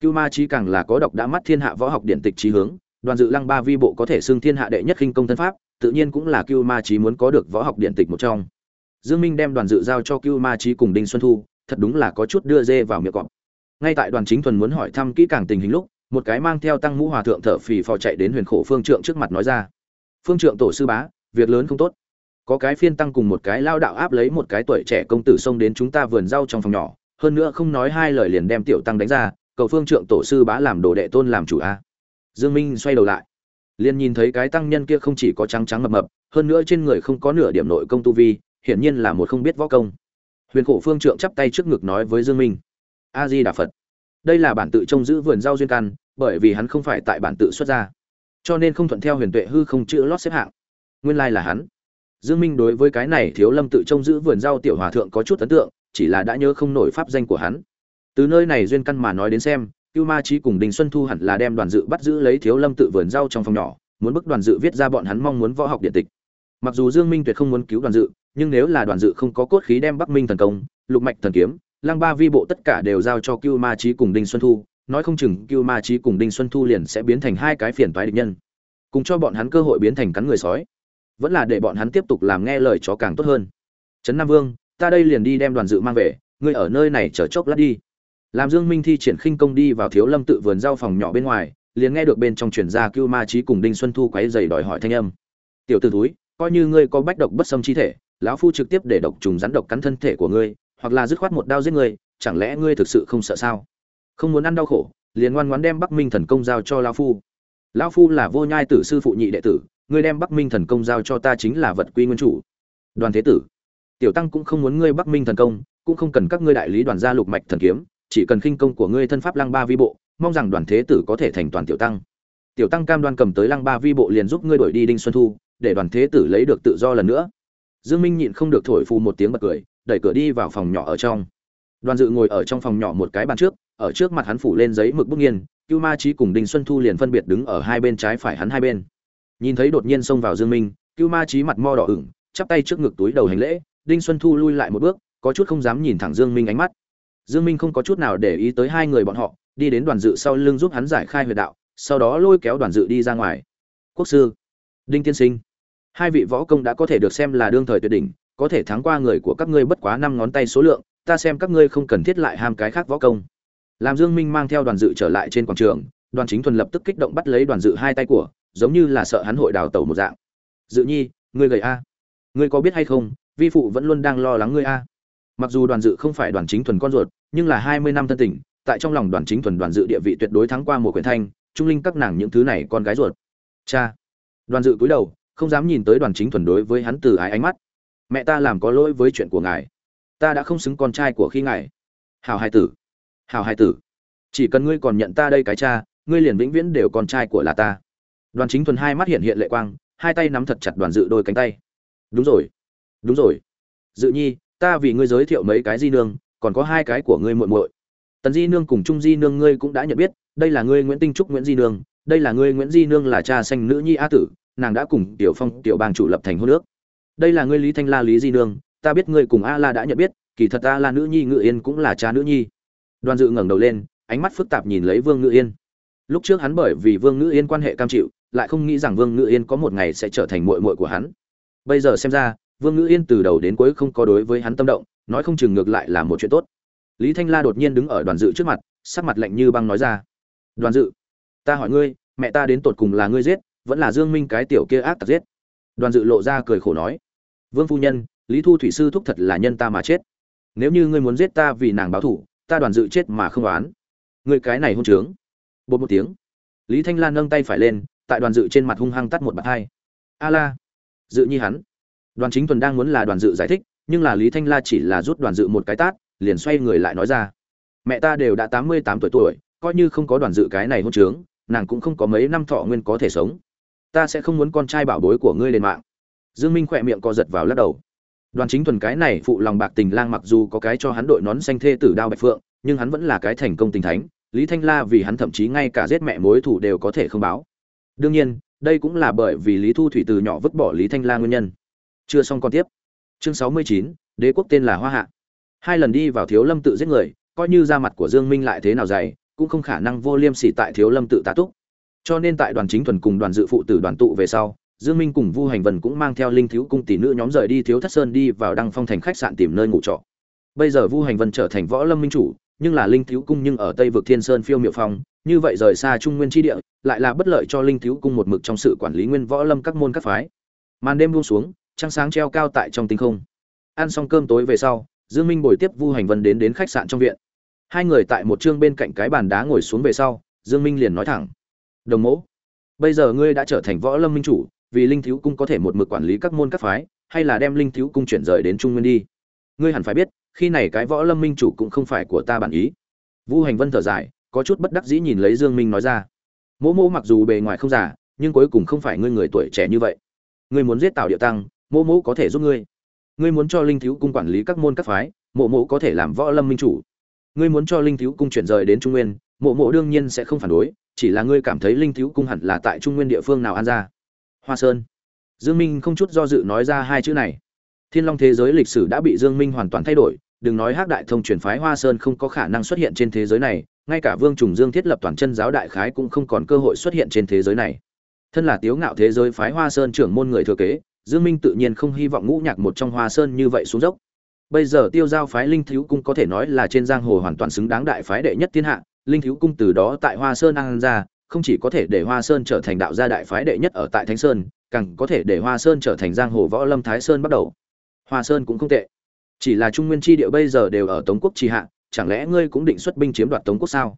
Cưu ma trí càng là có độc đã mắt thiên hạ võ học điện tịch trí hướng, đoàn dự lăng ba vi bộ có thể xưng thiên hạ đệ nhất khinh công thân pháp, tự nhiên cũng là cưu ma trí muốn có được võ học điện tịch một trong. Dương minh đem đoàn dự giao cho cưu ma trí cùng đinh xuân thu, thật đúng là có chút đưa dê vào miệng cọp. Ngay tại đoàn chính thuần muốn hỏi thăm kỹ càng tình hình lúc, một cái mang theo tăng mũ hòa thượng thở phì phò chạy đến huyền khổ phương trượng trước mặt nói ra. Phương trượng tổ sư bá, việc lớn không tốt có cái phiên tăng cùng một cái lao đạo áp lấy một cái tuổi trẻ công tử xông đến chúng ta vườn rau trong phòng nhỏ, hơn nữa không nói hai lời liền đem tiểu tăng đánh ra, cầu phương trượng tổ sư bá làm đồ đệ tôn làm chủ a. Dương minh xoay đầu lại, liền nhìn thấy cái tăng nhân kia không chỉ có trắng trắng mập mập, hơn nữa trên người không có nửa điểm nội công tu vi, hiển nhiên là một không biết võ công. Huyền khổ phương trượng chắp tay trước ngực nói với dương minh, a di đà phật, đây là bản tự trông giữ vườn rau duyên căn, bởi vì hắn không phải tại bản tự xuất ra cho nên không thuận theo huyền tuệ hư không chữ lót xếp hạng. Nguyên lai là hắn dương minh đối với cái này thiếu lâm tự trông giữ vườn rau tiểu hòa thượng có chút ấn tượng, chỉ là đã nhớ không nổi pháp danh của hắn. Từ nơi này duyên căn mà nói đến xem, cưu ma Chí cùng đình xuân thu hẳn là đem đoàn dự bắt giữ lấy thiếu lâm tự vườn rau trong phòng nhỏ, muốn bức đoàn dự viết ra bọn hắn mong muốn võ học điện tịch. Mặc dù dương minh tuyệt không muốn cứu đoàn dự, nhưng nếu là đoàn dự không có cốt khí đem bắc minh thần công, lục mạch thần kiếm, lăng ba vi bộ tất cả đều giao cho cưu ma Chí cùng đinh xuân thu, nói không chừng cưu ma Chí cùng đinh xuân thu liền sẽ biến thành hai cái phiền toái địch nhân, cùng cho bọn hắn cơ hội biến thành cắn người sói vẫn là để bọn hắn tiếp tục làm nghe lời chó càng tốt hơn. Trấn nam vương, ta đây liền đi đem đoàn dự mang về, ngươi ở nơi này chờ chốc lát đi. Làm dương minh thi triển khinh công đi vào thiếu lâm tự vườn rau phòng nhỏ bên ngoài, liền nghe được bên trong truyền ra cưu ma trí cùng đinh xuân thu quấy giày đòi hỏi thanh âm. Tiểu tử túi coi như ngươi có bách độc bất xâm chi thể, lão phu trực tiếp để độc trùng rắn độc cắn thân thể của ngươi, hoặc là dứt khoát một đao giết ngươi, chẳng lẽ ngươi thực sự không sợ sao? Không muốn ăn đau khổ, liền ngoan ngoãn đem bắc minh thần công giao cho lão phu. Lão phu là vô nhai tử sư phụ nhị đệ tử, ngươi đem bắc minh thần công giao cho ta chính là vật quy nguyên chủ. Đoàn thế tử, tiểu tăng cũng không muốn ngươi bắc minh thần công, cũng không cần các ngươi đại lý đoàn gia lục mạch thần kiếm, chỉ cần khinh công của ngươi thân pháp lăng ba vi bộ, mong rằng đoàn thế tử có thể thành toàn tiểu tăng. Tiểu tăng cam đoan cầm tới lăng ba vi bộ liền giúp ngươi đổi đi đinh xuân thu, để đoàn thế tử lấy được tự do lần nữa. Dương minh nhịn không được thổi phù một tiếng bật cười, đẩy cửa đi vào phòng nhỏ ở trong. Đoàn dự ngồi ở trong phòng nhỏ một cái bàn trước ở trước mặt hắn phủ lên giấy mực bút nghiên, cưu ma trí cùng đinh xuân thu liền phân biệt đứng ở hai bên trái phải hắn hai bên. Nhìn thấy đột nhiên xông vào dương minh, cưu ma trí mặt mo đỏ ửng, chắp tay trước ngực túi đầu hành lễ, đinh xuân thu lui lại một bước, có chút không dám nhìn thẳng dương minh ánh mắt. Dương minh không có chút nào để ý tới hai người bọn họ, đi đến đoàn dự sau lưng giúp hắn giải khai huyệt đạo, sau đó lôi kéo đoàn dự đi ra ngoài. Quốc sư, đinh tiên sinh, hai vị võ công đã có thể được xem là đương thời tuyệt đỉnh, có thể thắng qua người của các ngươi bất quá năm ngón tay số lượng, ta xem các ngươi không cần thiết lại ham cái khác võ công làm dương minh mang theo đoàn dự trở lại trên quảng trường, đoàn chính thuần lập tức kích động bắt lấy đoàn dự hai tay của, giống như là sợ hắn hội đào tẩu một dạng. Dự nhi, ngươi gầy a. Ngươi có biết hay không, vi phụ vẫn luôn đang lo lắng ngươi a. Mặc dù đoàn dự không phải đoàn chính thuần con ruột, nhưng là hai mươi năm thân tình, tại trong lòng đoàn chính thuần đoàn dự địa vị tuyệt đối thắng qua một quyển thanh, trung linh các nàng những thứ này con gái ruột. Cha. Đoàn dự cúi đầu, không dám nhìn tới đoàn chính thuần đối với hắn từ ái ánh mắt. Mẹ ta làm có lỗi với chuyện của ngài. Ta đã không xứng con trai của khi ngài. Hào hai tử hào hai tử, chỉ cần ngươi còn nhận ta đây cái cha, ngươi liền vĩnh viễn đều con trai của là ta. Đoàn chính thuần hai mắt hiện hiện lệ quang, hai tay nắm thật chặt đoàn dự đôi cánh tay. Đúng rồi đúng rồi. Dự nhi, ta vì ngươi giới thiệu mấy cái di nương, còn có hai cái của ngươi muội muội. Tần di nương cùng trung di nương ngươi cũng đã nhận biết, đây là ngươi nguyễn tinh trúc nguyễn di nương, đây là ngươi nguyễn di nương là cha sanh nữ nhi a tử, nàng đã cùng tiểu phong, tiểu bang chủ lập thành hôn nước đây là ngươi lý thanh la, lý di nương, ta biết ngươi cùng a la đã nhận biết, kỳ thật a la nữ nhi ngự yên cũng là cha nữ nhi đoàn dự ngẩng đầu lên, ánh mắt phức tạp nhìn lấy vương ngự yên. Lúc trước hắn bởi vì vương ngự yên quan hệ cam chịu, lại không nghĩ rằng vương ngự yên có một ngày sẽ trở thành muội muội của hắn. Bây giờ xem ra, vương ngự yên từ đầu đến cuối không có đối với hắn tâm động, nói không chừng ngược lại là một chuyện tốt. Lý thanh la đột nhiên đứng ở đoàn dự trước mặt, sắc mặt lạnh như băng nói ra. Đoàn dự, ta hỏi ngươi, mẹ ta đến tột cùng là ngươi giết, vẫn là dương minh cái tiểu kia ác tặc giết? Đoàn dự lộ ra cười khổ nói. Vương phu nhân, lý thu thủy sư thúc thật là nhân ta mà chết. Nếu như ngươi muốn giết ta vì nàng báo thủ ta đoàn dự chết mà không đoán người cái này hôn trướng. Bột một tiếng. Lý thanh lan nâng tay phải lên, tại đoàn dự trên mặt hung hăng tắt một bạt hai. A la dự nhi hắn. Đoàn chính thuần đang muốn là đoàn dự giải thích, nhưng là lý thanh la chỉ là rút đoàn dự một cái tát, liền xoay người lại nói ra. Mẹ ta đều đã tám mươi tám tuổi tuổi, coi như không có đoàn dự cái này hôn trướng, nàng cũng không có mấy năm thọ nguyên có thể sống. Ta sẽ không muốn con trai bảo bối của ngươi lên mạng. Dương minh khỏe miệng co giật vào lắc đầu đoàn chính thuần cái này phụ lòng bạc tình lang mặc dù có cái cho hắn đội nón xanh thê tử đao bạch phượng, nhưng hắn vẫn là cái thành công tình thánh, lý thanh la vì hắn thậm chí ngay cả giết mẹ mối thủ đều có thể không báo. Đương nhiên, đây cũng là bởi vì lý thu thủy từ nhỏ vứt bỏ lý thanh la nguyên nhân. Chưa xong còn tiếp. Chương sáu mươi chín, đế quốc tên là hoa hạ. Hai lần đi vào thiếu lâm tự giết người, coi như da mặt của dương minh lại thế nào dày, cũng không khả năng vô liêm sỉ tại thiếu lâm tự tá túc. Cho nên tại đoàn chính thuần cùng đoàn dự phụ tử đoàn tụ về sau dương minh cùng vu hành vân cũng mang theo linh thiếu cung tỷ nữ nhóm rời đi thiếu thất sơn đi vào đăng phong thành khách sạn tìm nơi ngủ trọ. Bây giờ vu hành vân trở thành võ lâm minh chủ, nhưng là linh thiếu cung nhưng ở tây vực thiên sơn phiêu miệu phong, như vậy rời xa trung nguyên chi địa, lại là bất lợi cho linh thiếu cung một mực trong sự quản lý nguyên võ lâm các môn các phái. Màn đêm buông xuống, trăng sáng treo cao tại trong tinh không. Ăn xong cơm tối về sau, dương minh bồi tiếp vu hành vân đến đến khách sạn trong viện. Hai người tại một trương bên cạnh cái bàn đá ngồi xuống về sau, dương minh liền nói thẳng, đồng mẫu bây giờ ngươi đã trở thành võ lâm minh chủ vì linh thiếu cung có thể một mực quản lý các môn các phái, hay là đem linh thiếu cung chuyển rời đến trung nguyên đi? Ngươi hẳn phải biết, khi này cái võ lâm minh chủ cũng không phải của ta bản ý. Vu hành vân thở dài, có chút bất đắc dĩ nhìn lấy dương minh nói ra. Mỗ mỗ mặc dù bề ngoài không già, nhưng cuối cùng không phải ngươi người tuổi trẻ như vậy. Ngươi muốn giết tào địa tăng, mỗ mỗ có thể giúp ngươi. Ngươi muốn cho linh thiếu cung quản lý các môn các phái mộ mộ có thể làm võ lâm minh chủ. Ngươi muốn cho linh thiếu cung chuyển rời đến trung nguyên mộ mộ đương nhiên sẽ không phản đối, chỉ là ngươi cảm thấy linh thiếu cung hẳn là tại trung nguyên địa phương nào an ra hoa sơn. Dương minh không chút do dự nói ra hai chữ này. Thiên long thế giới lịch sử đã bị dương minh hoàn toàn thay đổi, đừng nói hắc đại thông truyền phái hoa sơn không có khả năng xuất hiện trên thế giới này, ngay cả vương trùng dương thiết lập toàn chân giáo đại khái cũng không còn cơ hội xuất hiện trên thế giới này. Thân là tiếu ngạo thế giới phái hoa sơn trưởng môn người thừa kế, dương minh tự nhiên không hy vọng ngũ nhạc một trong hoa sơn như vậy xuống dốc. Bây giờ tiêu giao phái linh thiếu cung có thể nói là trên giang hồ hoàn toàn xứng đáng đại phái đệ nhất thiên hạ, linh thiếu cung từ đó tại hoa sơn ăn ra không chỉ có thể để hoa sơn trở thành đạo gia đại phái đệ nhất ở tại thánh sơn, càng có thể để hoa sơn trở thành giang hồ võ lâm thái sơn bắt đầu. Hoa sơn cũng không tệ. Chỉ là trung nguyên chi địa bây giờ đều ở tống quốc tri hạ, chẳng lẽ ngươi cũng định xuất binh chiếm đoạt tống quốc sao?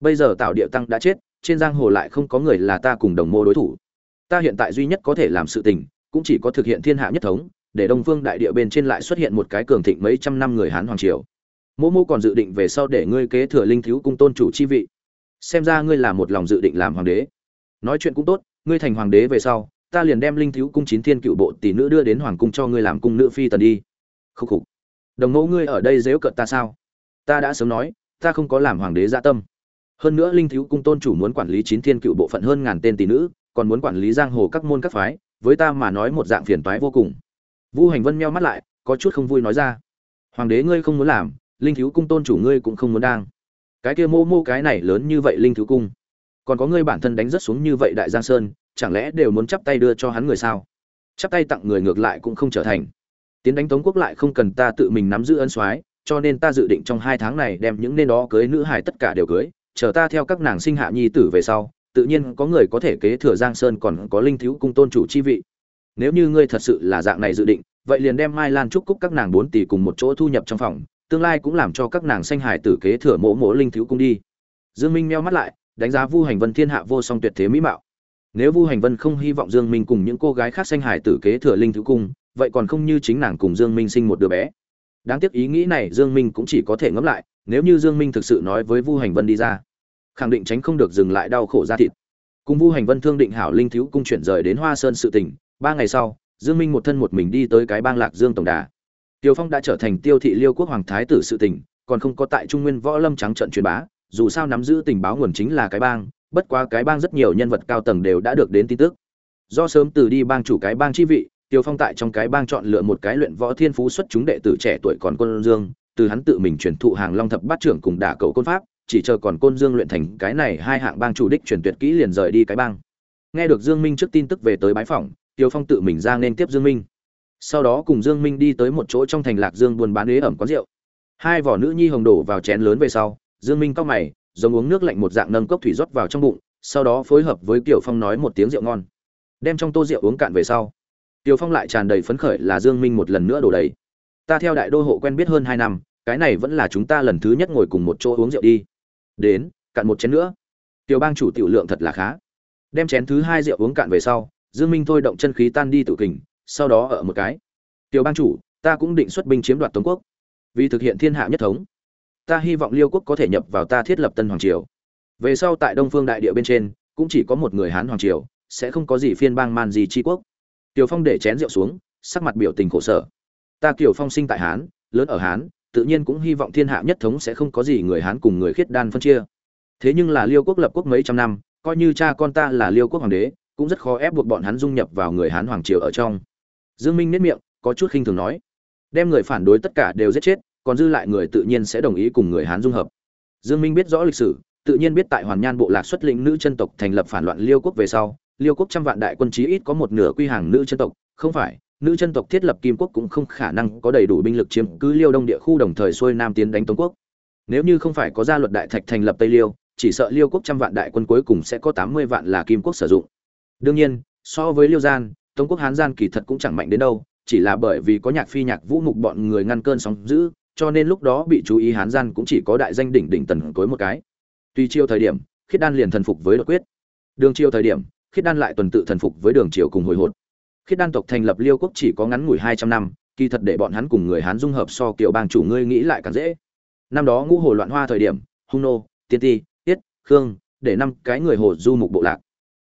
Bây giờ tạo địa tăng đã chết, trên giang hồ lại không có người là ta cùng đồng mô đối thủ. Ta hiện tại duy nhất có thể làm sự tình, cũng chỉ có thực hiện thiên hạ nhất thống, để đông phương đại địa bên trên lại xuất hiện một cái cường thịnh mấy trăm năm người hán hoàng triều. Mô mô còn dự định về sau để ngươi kế thừa linh thiếu cung tôn chủ chi vị xem ra ngươi là một lòng dự định làm hoàng đế. Nói chuyện cũng tốt, ngươi thành hoàng đế về sau, ta liền đem linh thiếu cung chín thiên cựu bộ tỷ nữ đưa đến hoàng cung cho ngươi làm cung nữ phi tần đi. Khúc khục. Đồng mẫu ngươi ở đây dếu cợt ta sao? Ta đã sớm nói, ta không có làm hoàng đế dạ tâm. Hơn nữa linh thiếu cung tôn chủ muốn quản lý chín thiên cựu bộ phận hơn ngàn tên tỷ nữ, còn muốn quản lý giang hồ các môn các phái, với ta mà nói một dạng phiền toái vô cùng. Vu hành vân meo mắt lại, có chút không vui nói ra. Hoàng đế ngươi không muốn làm, linh thiếu cung tôn chủ ngươi cũng không muốn đang cái kia mô mô cái này lớn như vậy linh thú cung. Còn có ngươi bản thân đánh rất xuống như vậy đại giang sơn, chẳng lẽ đều muốn chắp tay đưa cho hắn người sao? Chắp tay tặng người ngược lại cũng không trở thành. Tiến đánh tống quốc lại không cần ta tự mình nắm giữ ân soái, cho nên ta dự định trong hai tháng này đem những nên đó cưới nữ hải tất cả đều cưới, chờ ta theo các nàng sinh hạ nhi tử về sau, tự nhiên có người có thể kế thừa giang sơn còn có linh thiếu cung tôn chủ chi vị. Nếu như ngươi thật sự là dạng này dự định, vậy liền đem mai lan trúc cúc các nàng bốn tỷ cùng một chỗ thu nhập trong phòng tương lai cũng làm cho các nàng sanh hải tử kế thừa mỗ mỗ linh thiếu cung đi. Dương minh meo mắt lại, đánh giá vu hành vân thiên hạ vô song tuyệt thế mỹ mạo. Nếu vu hành vân không hy vọng dương minh cùng những cô gái khác sanh hải tử kế thừa linh thiếu cung, vậy còn không như chính nàng cùng dương minh sinh một đứa bé. Đáng tiếc ý nghĩ này dương minh cũng chỉ có thể ngẫm lại, nếu như dương minh thực sự nói với vu hành vân đi ra, khẳng định tránh không được dừng lại đau khổ ra thịt. Cùng vu hành vân thương định hảo linh thiếu cung chuyển rời đến hoa sơn sự tỉnh ba ngày sau, dương minh một thân một mình đi tới cái bang lạc dương tổng đà tiêu phong đã trở thành tiêu thị liêu quốc hoàng thái tử sự tình, còn không có tại trung nguyên võ lâm trắng trận truyền bá, dù sao nắm giữ tình báo nguồn chính là cái bang, bất quá cái bang rất nhiều nhân vật cao tầng đều đã được đến tin tức. Do sớm từ đi bang chủ cái bang chi vị tiêu phong tại trong cái bang chọn lựa một cái luyện võ thiên phú xuất chúng đệ tử trẻ tuổi còn côn dương, từ hắn tự mình truyền thụ hàng long thập bát trưởng cùng đả cầu côn pháp, chỉ chờ còn côn dương luyện thành cái này hai hạng bang chủ đích truyền tuyệt kỹ liền rời đi cái bang. Nghe được dương minh trước tin tức về tới bái phỏng tiêu phong tự mình ra nên tiếp dương minh sau đó cùng dương minh đi tới một chỗ trong thành lạc dương buôn bán ế ẩm quán rượu. Hai vỏ nữ nhi hồng đổ vào chén lớn về sau, dương minh cau mày, giống uống nước lạnh một dạng nâng cốc thủy rót vào trong bụng, sau đó phối hợp với tiểu phong nói một tiếng rượu ngon. Đem trong tô rượu uống cạn về sau tiểu phong lại tràn đầy phấn khởi là dương minh một lần nữa đổ đầy. Ta theo đại đô hộ quen biết hơn hai năm, cái này vẫn là chúng ta lần thứ nhất ngồi cùng một chỗ uống rượu đi. Đến, cạn một chén nữa. Tiểu bang chủ tiểu lượng thật là khá. Đem chén thứ hai rượu uống cạn về sau, dương minh thôi động chân khí tan đi tự kình sau đó ở một cái. Tiểu bang chủ, ta cũng định xuất binh chiếm đoạt tống quốc. Vì thực hiện thiên hạ nhất thống, ta hy vọng liêu quốc có thể nhập vào ta thiết lập tân hoàng triều. Về sau tại đông phương đại địa bên trên, cũng chỉ có một người hán hoàng triều, sẽ không có gì phiên bang man gì tri quốc. Tiểu phong để chén rượu xuống, sắc mặt biểu tình khổ sở. Ta kiểu phong sinh tại hán, lớn ở hán, tự nhiên cũng hy vọng thiên hạ nhất thống sẽ không có gì người hán cùng người khiết đan phân chia. Thế nhưng là liêu quốc lập quốc mấy trăm năm, coi như cha con ta là liêu quốc hoàng đế, cũng rất khó ép buộc bọn hắn dung nhập vào người hán hoàng triều ở trong dương minh nết miệng, có chút khinh thường nói. Đem người phản đối tất cả đều giết chết, còn dư lại người tự nhiên sẽ đồng ý cùng người hán dung hợp. Dương minh biết rõ lịch sử, tự nhiên biết tại hoàn nhan bộ lạc xuất lĩnh nữ chân tộc thành lập phản loạn liêu quốc về sau, liêu quốc trăm vạn đại quân chí ít có một nửa quy hàng nữ chân tộc, không phải, nữ chân tộc thiết lập kim quốc cũng không khả năng có đầy đủ binh lực chiếm cứ liêu đông địa khu đồng thời xuôi nam tiến đánh tống quốc. Nếu như không phải có gia luật đại thạch thành lập tây liêu, chỉ sợ liêu quốc trăm vạn đại quân cuối cùng sẽ có tám mươi vạn là kim quốc sử dụng. Đương nhiên, so với liêu gian tống quốc hán gian kỳ thật cũng chẳng mạnh đến đâu, chỉ là bởi vì có nhạc phi nhạc vũ mục bọn người ngăn cơn sóng dữ, cho nên lúc đó bị chú ý hán gian cũng chỉ có đại danh đỉnh đỉnh tần tối một cái. Tuy chiêu thời điểm, khiết đan liền thần phục với đột quyết. Đường chiêu thời điểm, khiết đan lại tuần tự thần phục với đường triều cùng hồi hột. Khiết đan tộc thành lập liêu quốc chỉ có ngắn ngủi hai trăm năm, kỳ thật để bọn hắn cùng người hán dung hợp so kiểu bang chủ ngươi nghĩ lại càng dễ. Năm đó ngũ hồ loạn hoa thời điểm, hung nô, tiên ti tiết khương, để năm cái người hồ du mục bộ lạc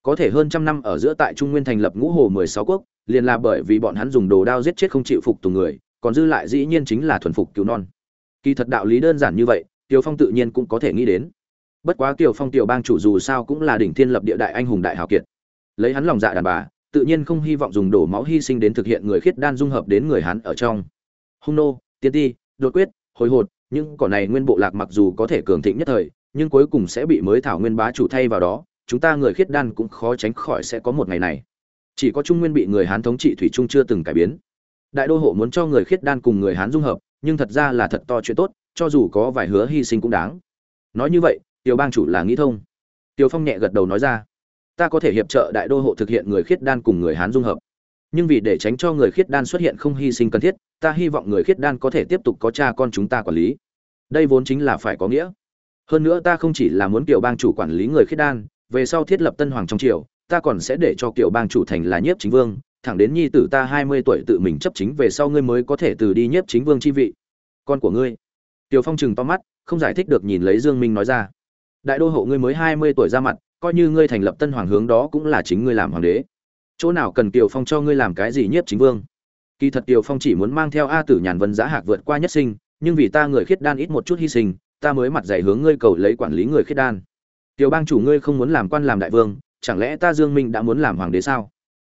có thể hơn trăm năm ở giữa tại trung nguyên thành lập ngũ hồ mười sáu quốc, liền là bởi vì bọn hắn dùng đồ đao giết chết không chịu phục tùng người, còn dư lại dĩ nhiên chính là thuần phục cứu non. Kỳ thật đạo lý đơn giản như vậy tiều phong tự nhiên cũng có thể nghĩ đến. Bất quá tiều phong tiểu bang chủ dù sao cũng là đỉnh thiên lập địa đại anh hùng đại hào kiệt. Lấy hắn lòng dạ đàn bà, tự nhiên không hy vọng dùng đổ máu hy sinh đến thực hiện người khiết đan dung hợp đến người hắn ở trong. Hung nô, tiên ti, đột quyết, hồi hột nhưng cỏ này nguyên bộ lạc mặc dù có thể cường thịnh nhất thời, nhưng cuối cùng sẽ bị mới thảo nguyên bá chủ thay vào đó chúng ta người khiết đan cũng khó tránh khỏi sẽ có một ngày này. Chỉ có trung nguyên bị người hán thống trị thủy trung chưa từng cải biến. Đại đô hộ muốn cho người khiết đan cùng người hán dung hợp, nhưng thật ra là thật to chuyện tốt, cho dù có vài hứa hy sinh cũng đáng. Nói như vậy, tiểu bang chủ là nghĩ thông. Tiểu phong nhẹ gật đầu nói ra, ta có thể hiệp trợ đại đô hộ thực hiện người khiết đan cùng người hán dung hợp. Nhưng vì để tránh cho người khiết đan xuất hiện không hy sinh cần thiết, ta hy vọng người khiết đan có thể tiếp tục có cha con chúng ta quản lý. Đây vốn chính là phải có nghĩa. Hơn nữa ta không chỉ là muốn tiểu bang chủ quản lý người khiết đan về sau thiết lập tân hoàng trong triều, ta còn sẽ để cho kiểu bang chủ thành là nhiếp chính vương, thẳng đến nhi tử ta hai mươi tuổi tự mình chấp chính về sau ngươi mới có thể từ đi nhiếp chính vương chi vị. Con của ngươi. Tiểu phong chừng to mắt, không giải thích được nhìn lấy dương minh nói ra. Đại đô hộ ngươi mới hai mươi tuổi ra mặt, coi như ngươi thành lập tân hoàng hướng đó cũng là chính ngươi làm hoàng đế. Chỗ nào cần tiểu phong cho ngươi làm cái gì nhiếp chính vương? Kỳ thật tiểu phong chỉ muốn mang theo a tử nhàn vân giá hạc vượt qua nhất sinh, nhưng vì ta người khiết đan ít một chút hy sinh, ta mới mặt dạy hướng ngươi cầu lấy quản lý người khiết đan tiểu bang chủ ngươi không muốn làm quan làm đại vương, chẳng lẽ ta dương minh đã muốn làm hoàng đế sao?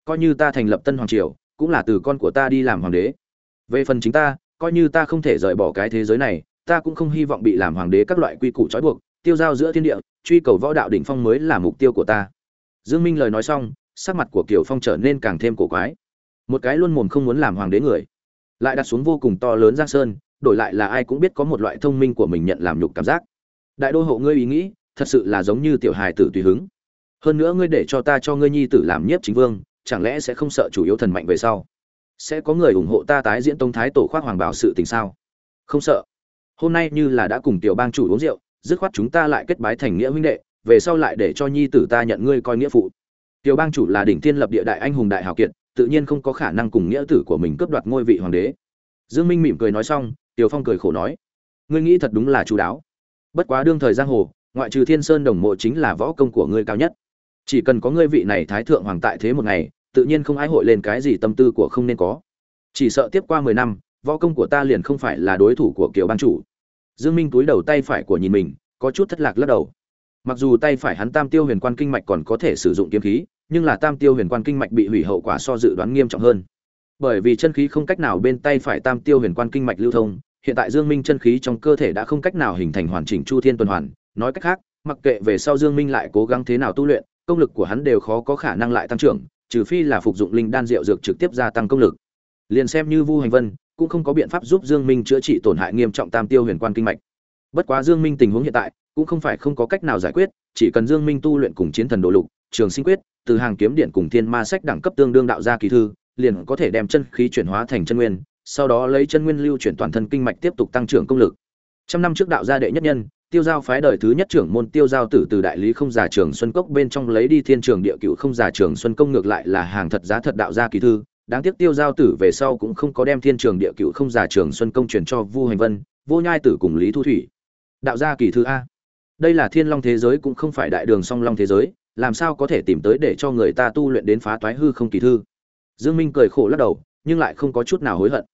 Coi như ta thành lập tân hoàng triều, cũng là từ con của ta đi làm hoàng đế. Về phần chính ta, coi như ta không thể rời bỏ cái thế giới này, ta cũng không hy vọng bị làm hoàng đế các loại quy củ trói buộc, tiêu giao giữa thiên địa, truy cầu võ đạo đỉnh phong mới là mục tiêu của ta. Dương minh lời nói xong, sắc mặt của kiều phong trở nên càng thêm cổ quái. Một cái luôn mồm không muốn làm hoàng đế người, lại đặt xuống vô cùng to lớn giang sơn, đổi lại là ai cũng biết có một loại thông minh của mình nhận làm nhục cảm giác. Đại đô hộ ngươi ý nghĩ thật sự là giống như tiểu hài tử tùy hứng. Hơn nữa ngươi để cho ta cho ngươi nhi tử làm nhiếp chính vương, chẳng lẽ sẽ không sợ chủ yếu thần mạnh về sau? Sẽ có người ủng hộ ta tái diễn tông thái tổ khoác hoàng bảo sự tình sao? Không sợ. Hôm nay như là đã cùng tiểu bang chủ uống rượu, dứt khoát chúng ta lại kết bái thành nghĩa huynh đệ, về sau lại để cho nhi tử ta nhận ngươi coi nghĩa phụ. Tiểu bang chủ là đỉnh thiên lập địa đại anh hùng đại hào kiệt, tự nhiên không có khả năng cùng nghĩa tử của mình cướp đoạt ngôi vị hoàng đế. Dương minh mỉm cười nói xong, tiểu phong cười khổ nói, ngươi nghĩ thật đúng là chú đáo. Bất quá đương thời giang hồ ngoại trừ thiên sơn đồng mộ chính là võ công của ngươi cao nhất. Chỉ cần có ngươi vị này thái thượng hoàng tại thế một ngày, tự nhiên không ai hội lên cái gì tâm tư của không nên có. Chỉ sợ tiếp qua mười năm, võ công của ta liền không phải là đối thủ của kiều ban chủ. Dương minh túi đầu tay phải của nhìn mình, có chút thất lạc lắc đầu. Mặc dù tay phải hắn tam tiêu huyền quan kinh mạch còn có thể sử dụng kiếm khí, nhưng là tam tiêu huyền quan kinh mạch bị hủy hậu quả so dự đoán nghiêm trọng hơn. Bởi vì chân khí không cách nào bên tay phải tam tiêu huyền quan kinh mạch lưu thông, hiện tại dương minh chân khí trong cơ thể đã không cách nào hình thành hoàn chỉnh chu thiên tuần hoàn nói cách khác, mặc kệ về sau dương minh lại cố gắng thế nào tu luyện, công lực của hắn đều khó có khả năng lại tăng trưởng, trừ phi là phục dụng linh đan rượu dược trực tiếp gia tăng công lực. Liền xem như vu hành vân, cũng không có biện pháp giúp dương minh chữa trị tổn hại nghiêm trọng tam tiêu huyền quan kinh mạch. Bất quá dương minh tình huống hiện tại, cũng không phải không có cách nào giải quyết, chỉ cần dương minh tu luyện cùng chiến thần đồ lục, trường sinh quyết, từ hàng kiếm điện cùng thiên ma sách đẳng cấp tương đương đạo gia kỳ thư, liền có thể đem chân khí chuyển hóa thành chân nguyên, sau đó lấy chân nguyên lưu chuyển toàn thân kinh mạch tiếp tục tăng trưởng công lực. Trăm năm trước đạo gia đệ nhất nhân tiêu giao phái đời thứ nhất trưởng môn tiêu giao tử từ đại lý không giả trường xuân cốc bên trong lấy đi thiên trường địa cựu không giả trường xuân công ngược lại là hàng thật giá thật đạo gia kỳ thư. Đáng tiếc tiêu giao tử về sau cũng không có đem thiên trường địa cựu không giả trường xuân công truyền cho vu hành vân, vô nhai tử cùng lý thu thủy. Đạo gia kỳ thư a. Đây là thiên long thế giới cũng không phải đại đường song long thế giới, làm sao có thể tìm tới để cho người ta tu luyện đến phá toái hư không kỳ thư? Dương minh cười khổ lắc đầu, nhưng lại không có chút nào hối hận.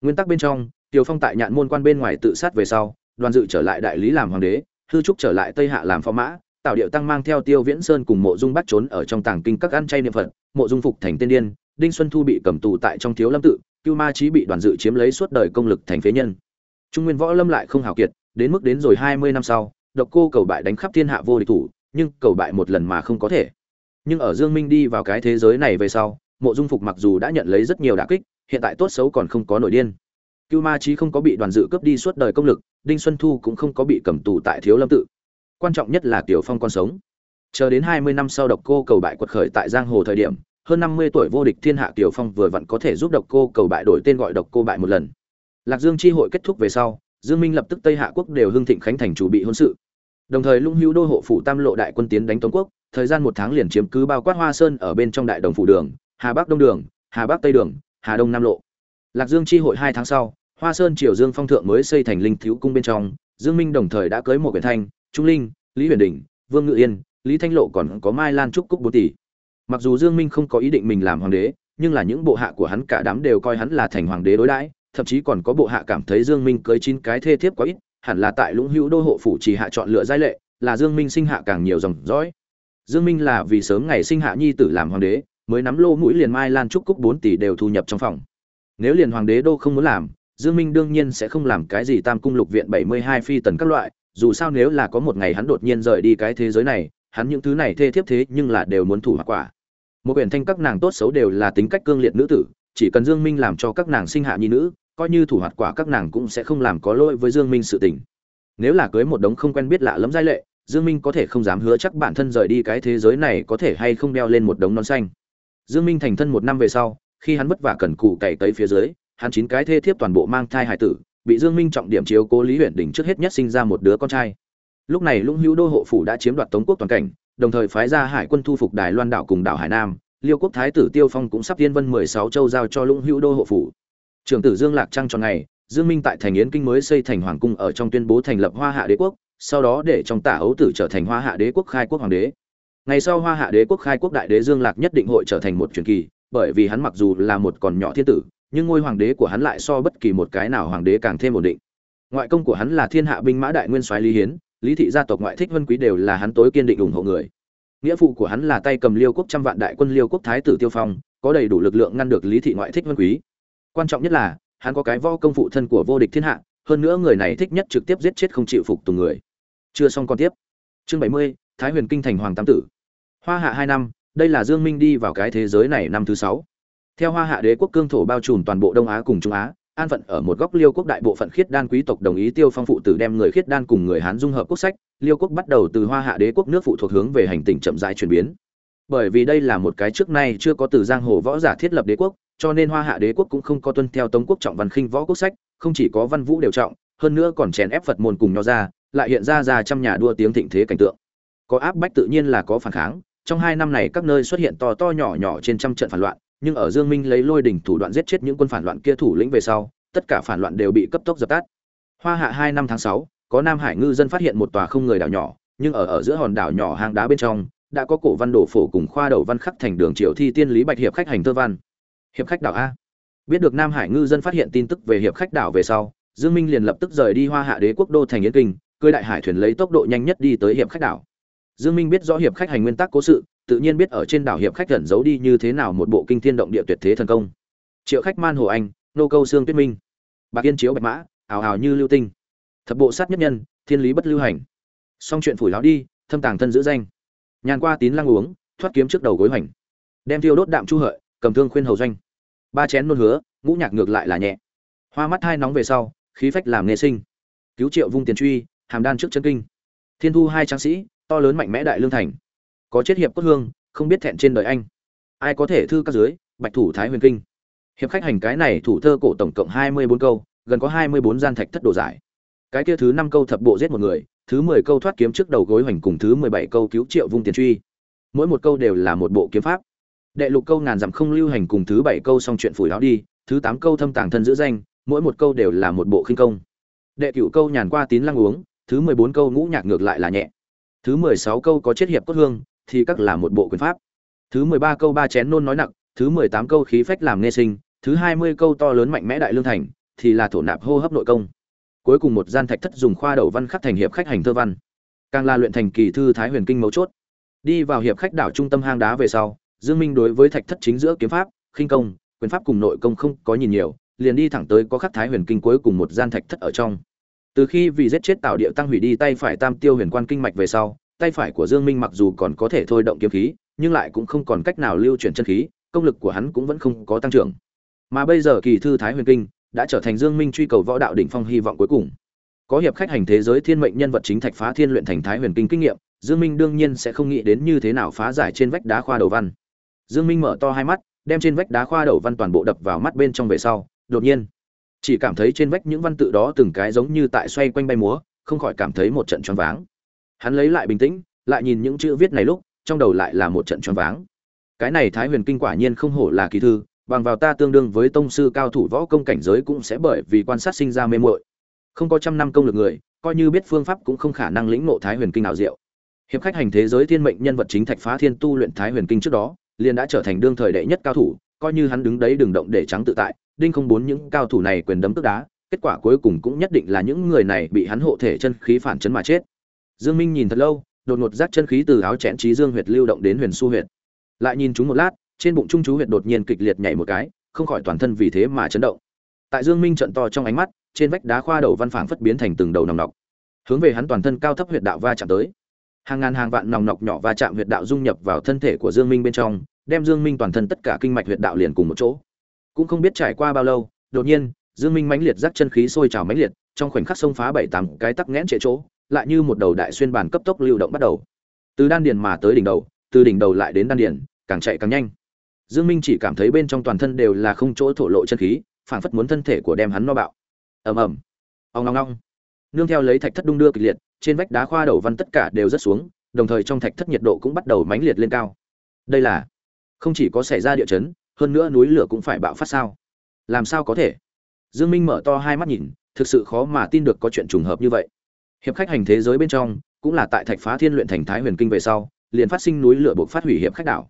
Nguyên tắc bên trong tiêu phong tại nhạn môn quan bên ngoài tự sát về sau đoàn dự trở lại đại lý làm hoàng đế, hư trúc trở lại tây hạ làm phó mã tạo điệu tăng mang theo tiêu viễn sơn cùng mộ dung bắt trốn ở trong tàng kinh các ăn chay niệm phật, mộ dung phục thành tiên điên, đinh xuân thu bị cầm tù tại trong thiếu lâm tự, cưu ma trí bị đoàn dự chiếm lấy suốt đời công lực thành phế nhân. Trung nguyên võ lâm lại không hào kiệt, đến mức đến rồi hai mươi năm sau, độc cô cầu bại đánh khắp thiên hạ vô địch thủ, nhưng cầu bại một lần mà không có thể. Nhưng ở dương minh đi vào cái thế giới này về sau, mộ dung phục mặc dù đã nhận lấy rất nhiều đả kích, hiện tại tốt xấu còn không có nổi điên cưu ma trí không có bị đoàn dự cướp đi suốt đời công lực, đinh xuân thu cũng không có bị cầm tù tại thiếu lâm tự. Quan trọng nhất là tiểu phong còn sống. Chờ đến hai mươi năm sau độc cô cầu bại quật khởi tại giang hồ thời điểm, hơn năm mươi tuổi vô địch thiên hạ tiểu phong vừa vặn có thể giúp độc cô cầu bại đổi tên gọi độc cô bại một lần. Lạc dương chi hội kết thúc về sau, dương minh lập tức tây hạ quốc đều hưng thịnh khánh thành chủ bị hôn sự. Đồng thời lũng hữu đô hộ phủ tam lộ đại quân tiến đánh tống quốc, thời gian một tháng liền chiếm cứ bao quát hoa sơn ở bên trong đại đồng phủ đường, hà bắc đông đường, hà bắc tây đường, hà đông nam lộ lạc dương chi hội hai tháng sau, hoa sơn triều dương phong thượng mới xây thành linh thiếu cung bên trong, dương minh đồng thời đã cưới một quyển thanh, trung linh, lý huyền đình vương ngự yên, lý thanh lộ còn có mai lan trúc cúc bốn tỷ. Mặc dù dương minh không có ý định mình làm hoàng đế, nhưng là những bộ hạ của hắn cả đám đều coi hắn là thành hoàng đế đối đãi, thậm chí còn có bộ hạ cảm thấy dương minh cưới chín cái thê thiếp quá ít, hẳn là tại lũng hữu đô hộ phủ chỉ hạ chọn lựa giai lệ, là dương minh sinh hạ càng nhiều dòng dõi. Dương minh là vì sớm ngày sinh hạ nhi tử làm hoàng đế, mới nắm lô mũi liền mai lan trúc cúc bốn tỷ đều thu nhập trong phòng nếu liền hoàng đế đô không muốn làm, dương minh đương nhiên sẽ không làm cái gì tam cung lục viện 72 phi tần các loại. Dù sao nếu là có một ngày hắn đột nhiên rời đi cái thế giới này, hắn những thứ này thê thiếp thế nhưng là đều muốn thủ hoặc quả. Một quyển thanh các nàng tốt xấu đều là tính cách cương liệt nữ tử, chỉ cần dương minh làm cho các nàng sinh hạ nhi nữ, coi như thủ hoạt quả các nàng cũng sẽ không làm có lỗi với dương minh sự tình. Nếu là cưới một đống không quen biết lạ lẫm giai lệ, dương minh có thể không dám hứa chắc bản thân rời đi cái thế giới này có thể hay không đeo lên một đống non xanh. Dương minh thành thân một năm về sau khi hắn vất vả cần cù cày tới phía dưới hắn chín cái thê thiếp toàn bộ mang thai hài tử bị Dương Minh trọng điểm chiếu cố Lý Huyền Đình trước hết nhất sinh ra một đứa con trai. Lúc này Lũng Hữu đô hộ phủ đã chiếm đoạt Tống quốc toàn cảnh, đồng thời phái ra hải quân thu phục Đài Loan đảo cùng đảo Hải Nam, Liêu quốc thái tử Tiêu Phong cũng sắp tiên vân 16 châu giao cho Lũng Hữu đô hộ phủ. Trưởng tử Dương Lạc Trăng tròn ngày, Dương Minh tại thành Yến Kinh mới xây thành hoàng cung ở trong tuyên bố thành lập Hoa Hạ Đế quốc, sau đó để trong tả ấu tử trở thành Hoa Hạ Đế quốc khai quốc hoàng đế. Ngày sau Hoa Hạ Đế quốc khai quốc đại đế Dương Lạc nhất định hội trở thành một truyền kỳ, bởi vì hắn mặc dù là một còn nhỏ thiên tử, nhưng ngôi hoàng đế của hắn lại so bất kỳ một cái nào hoàng đế càng thêm ổn định. Ngoại công của hắn là Thiên Hạ binh mã đại nguyên soái Lý Hiến, Lý thị gia tộc ngoại thích vân quý đều là hắn tối kiên định ủng hộ người. Nghĩa phụ của hắn là tay cầm Liêu quốc trăm vạn đại quân Liêu quốc thái tử Tiêu Phong, có đầy đủ lực lượng ngăn được Lý thị ngoại thích vân quý. Quan trọng nhất là, hắn có cái võ công phụ thân của vô địch thiên hạ, hơn nữa người này thích nhất trực tiếp giết chết không chịu phục tùng người. Chưa xong con tiếp. Chương 70, Thái Huyền Kinh thành hoàng tam tử. Hoa hạ hai năm, đây là Dương Minh đi vào cái thế giới này năm thứ sáu. Theo Hoa Hạ Đế quốc cương thổ bao trùm toàn bộ Đông Á cùng Trung Á, an phận ở một góc Liêu quốc đại bộ phận khiết đan quý tộc đồng ý Tiêu Phong phụ tử đem người khiết đan cùng người Hán dung hợp quốc sách, Liêu quốc bắt đầu từ Hoa Hạ Đế quốc nước phụ thuộc hướng về hành tinh chậm rãi chuyển biến. Bởi vì đây là một cái trước nay chưa có từ giang hồ võ giả thiết lập đế quốc, cho nên Hoa Hạ Đế quốc cũng không có tuân theo Tống quốc trọng văn khinh võ quốc sách, không chỉ có văn vũ đều trọng, hơn nữa còn chèn ép Phật môn cùng nhau ra, lại hiện ra ra trăm nhà đua tiếng thịnh thế cảnh tượng. Có áp bách tự nhiên là có phản kháng, trong hai năm này các nơi xuất hiện to to nhỏ nhỏ trên trăm trận phản loạn, nhưng ở dương minh lấy lôi đỉnh thủ đoạn giết chết những quân phản loạn kia thủ lĩnh về sau, tất cả phản loạn đều bị cấp tốc dập tắt. Hoa hạ hai năm tháng sáu, có nam hải ngư dân phát hiện một tòa không người đảo nhỏ, nhưng ở ở giữa hòn đảo nhỏ hang đá bên trong, đã có cổ văn đổ phổ cùng khoa đầu văn khắc thành đường triều thi tiên lý bạch hiệp khách hành thơ văn. Hiệp khách đảo a. Biết được nam hải ngư dân phát hiện tin tức về hiệp khách đảo về sau, dương minh liền lập tức rời đi hoa hạ đế quốc đô thành yến kinh, cưỡi đại hải thuyền lấy tốc độ nhanh nhất đi tới hiệp khách đảo. Dương Minh biết rõ hiệp khách hành nguyên tắc cố sự, tự nhiên biết ở trên đảo hiệp khách ẩn giấu đi như thế nào một bộ kinh thiên động địa tuyệt thế thần công. Triệu khách man hồ anh, nô câu xương tuyết minh, bạc yên chiếu bạch mã, ảo ảo như lưu tinh. Thập bộ sát nhất nhân, thiên lý bất lưu hành. Xong chuyện phủi lão đi, thâm tàng thân giữ danh. Nhàn qua tín lăng uống, thoát kiếm trước đầu gối hoành. Đem tiêu đốt đạm chu hợi, cầm thương khuyên hầu doanh. Ba chén nôn hứa, ngũ nhạc ngược lại là nhẹ. Hoa mắt hai nóng về sau, khí phách làm nghề sinh. Cứu Triệu vung tiền truy, hàm đan trước chân kinh. Thiên thu hai tráng sĩ, to lớn mạnh mẽ đại lương thành. Có chết hiệp cốt hương, không biết thẹn trên đời anh. Ai có thể thư các dưới, bạch thủ thái huyền kinh. Hiệp khách hành cái này thủ thơ cổ tổng cộng hai mươi bốn câu, gần có hai mươi bốn gian thạch thất đồ giải. Cái kia thứ năm câu thập bộ giết một người, thứ mười câu thoát kiếm trước đầu gối hoành cùng thứ mười bảy câu cứu triệu vung tiền truy. Mỗi một câu đều là một bộ kiếm pháp. Đệ lục câu ngàn dặm không lưu hành cùng thứ bảy câu xong chuyện phủi áo đi, thứ tám câu thâm tàng thân giữ danh, mỗi một câu đều là một bộ khinh công. Đệ cửu câu nhàn qua tín lăng uống, thứ mười bốn câu ngũ nhạc ngược lại là nhẹ thứ mười sáu câu có chết hiệp cốt hương, thì các là một bộ quyền pháp. Thứ mười ba câu ba chén nôn nói nặng thứ mười tám câu khí phách làm nghe sinh, thứ hai mươi câu to lớn mạnh mẽ đại lương thành, thì là thổ nạp hô hấp nội công. Cuối cùng một gian thạch thất dùng khoa đầu văn khắc thành hiệp khách hành thơ văn. Càng là luyện thành kỳ thư thái huyền kinh mấu chốt. Đi vào hiệp khách đảo trung tâm hang đá về sau, dương minh đối với thạch thất chính giữa kiếm pháp, khinh công, quyền pháp cùng nội công không có nhìn nhiều, liền đi thẳng tới có khắc thái huyền kinh cuối cùng một gian thạch thất ở trong từ khi vì giết chết tạo địa tăng hủy đi, tay phải tam tiêu huyền quan kinh mạch về sau, tay phải của dương minh mặc dù còn có thể thôi động kiếm khí, nhưng lại cũng không còn cách nào lưu chuyển chân khí, công lực của hắn cũng vẫn không có tăng trưởng. Mà bây giờ kỳ thư thái huyền kinh đã trở thành dương minh truy cầu võ đạo đỉnh phong hy vọng cuối cùng. Có hiệp khách hành thế giới thiên mệnh nhân vật chính thạch phá thiên luyện thành thái huyền kinh kinh nghiệm, dương minh đương nhiên sẽ không nghĩ đến như thế nào phá giải trên vách đá khoa đầu văn. Dương minh mở to hai mắt, đem trên vách đá khoa đầu văn toàn bộ đập vào mắt bên trong về sau, đột nhiên chỉ cảm thấy trên vách những văn tự đó từng cái giống như tại xoay quanh bay múa, không khỏi cảm thấy một trận choáng váng. Hắn lấy lại bình tĩnh, lại nhìn những chữ viết này lúc, trong đầu lại là một trận choáng váng. Cái này thái huyền kinh quả nhiên không hổ là kỳ thư, bằng vào ta tương đương với tông sư cao thủ võ công cảnh giới cũng sẽ bởi vì quan sát sinh ra mê muội. Không có trăm năm công lực người, coi như biết phương pháp cũng không khả năng lĩnh ngộ thái huyền kinh nào diệu. Hiệp khách hành thế giới thiên mệnh nhân vật chính thạch phá thiên tu luyện thái huyền kinh trước đó, liền đã trở thành đương thời đệ nhất cao thủ, coi như hắn đứng đấy đừng động để trắng tự tại đinh không bốn những cao thủ này quyền đấm tức đá, kết quả cuối cùng cũng nhất định là những người này bị hắn hộ thể chân khí phản chấn mà chết. Dương minh nhìn thật lâu, đột ngột rát chân khí từ áo chẽn trí dương huyệt lưu động đến huyền su huyệt. Lại nhìn chúng một lát, trên bụng trung chú huyệt đột nhiên kịch liệt nhảy một cái, không khỏi toàn thân vì thế mà chấn động. Tại dương minh trận to trong ánh mắt, trên vách đá khoa đầu văn phảng phất biến thành từng đầu nòng nọc. Hướng về hắn toàn thân cao thấp huyệt đạo va chạm tới. Hàng ngàn hàng vạn nòng nọc nhỏ va chạm huyệt đạo dung nhập vào thân thể của dương minh bên trong, đem dương minh toàn thân tất cả kinh mạch huyệt đạo liền cùng một chỗ cũng không biết trải qua bao lâu đột nhiên dương minh mãnh liệt giác chân khí sôi trào mãnh liệt trong khoảnh khắc xông phá bảy tám cái tắc nghẽn trệ chỗ lại như một đầu đại xuyên bản cấp tốc lưu động bắt đầu. Từ đan điền mà tới đỉnh đầu từ đỉnh đầu lại đến đan điền càng chạy càng nhanh. Dương minh chỉ cảm thấy bên trong toàn thân đều là không chỗ thổ lộ chân khí phảng phất muốn thân thể của đem hắn no bạo. Ầm ầm. Ong ong ong, nương theo lấy thạch thất đung đưa kịch liệt trên vách đá khoa đầu văn tất cả đều rất xuống đồng thời trong thạch thất nhiệt độ cũng bắt đầu mãnh liệt lên cao. Đây là không chỉ có xảy ra địa chấn hơn nữa núi lửa cũng phải bạo phát sao? Làm sao có thể? Dương minh mở to hai mắt nhìn, thực sự khó mà tin được có chuyện trùng hợp như vậy. Hiệp khách hành thế giới bên trong, cũng là tại thạch phá thiên luyện thành thái huyền kinh về sau, liền phát sinh núi lửa buộc phát hủy hiệp khách đảo.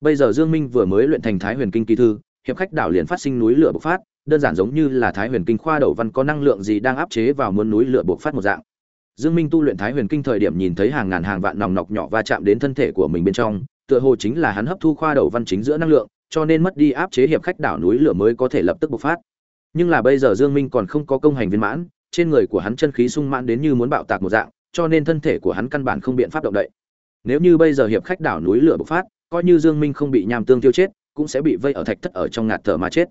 Bây giờ dương minh vừa mới luyện thành thái huyền kinh kỳ thư, hiệp khách đảo liền phát sinh núi lửa bộc phát, đơn giản giống như là thái huyền kinh khoa đầu văn có năng lượng gì đang áp chế vào muốn núi lửa bộc phát một dạng. Dương minh tu luyện thái huyền kinh thời điểm nhìn thấy hàng ngàn hàng vạn nòng nọc nhỏ va chạm đến thân thể của mình bên trong, tựa hồ chính là hắn hấp thu khoa đầu văn chính giữa năng lượng cho nên mất đi áp chế hiệp khách đảo núi lửa mới có thể lập tức bộc phát. Nhưng là bây giờ dương minh còn không có công hành viên mãn, trên người của hắn chân khí sung mãn đến như muốn bạo tạc một dạng, cho nên thân thể của hắn căn bản không biện pháp động đậy. Nếu như bây giờ hiệp khách đảo núi lửa bộc phát, coi như dương minh không bị nham tương tiêu chết, cũng sẽ bị vây ở thạch thất ở trong ngạt thở mà chết.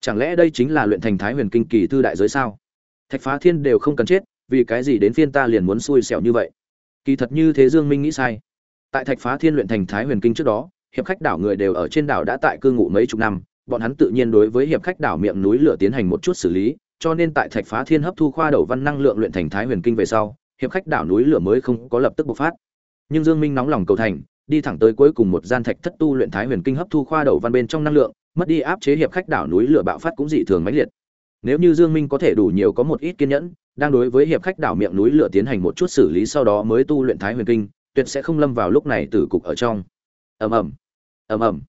Chẳng lẽ đây chính là luyện thành thái huyền kinh kỳ thư đại giới sao? Thạch phá thiên đều không cần chết, vì cái gì đến phiên ta liền muốn xui xẻo như vậy? Kỳ thật như thế dương minh nghĩ sai. Tại thạch phá thiên luyện thành thái huyền kinh trước đó hiệp khách đảo người đều ở trên đảo đã tại cư ngụ mấy chục năm, bọn hắn tự nhiên đối với hiệp khách đảo miệng núi lửa tiến hành một chút xử lý, cho nên tại thạch phá thiên hấp thu khoa đầu văn năng lượng luyện thành thái huyền kinh về sau, hiệp khách đảo núi lửa mới không có lập tức bộc phát. Nhưng dương minh nóng lòng cầu thành, đi thẳng tới cuối cùng một gian thạch thất tu luyện thái huyền kinh hấp thu khoa đầu văn bên trong năng lượng, mất đi áp chế hiệp khách đảo núi lửa bạo phát cũng dị thường mãnh liệt. Nếu như dương minh có thể đủ nhiều có một ít kiên nhẫn, đang đối với hiệp khách đảo miệng núi lửa tiến hành một chút xử lý sau đó mới tu luyện thái huyền kinh, tuyệt sẽ không lâm vào lúc này tử cục ở trong. Ầm ầm ầm ầm.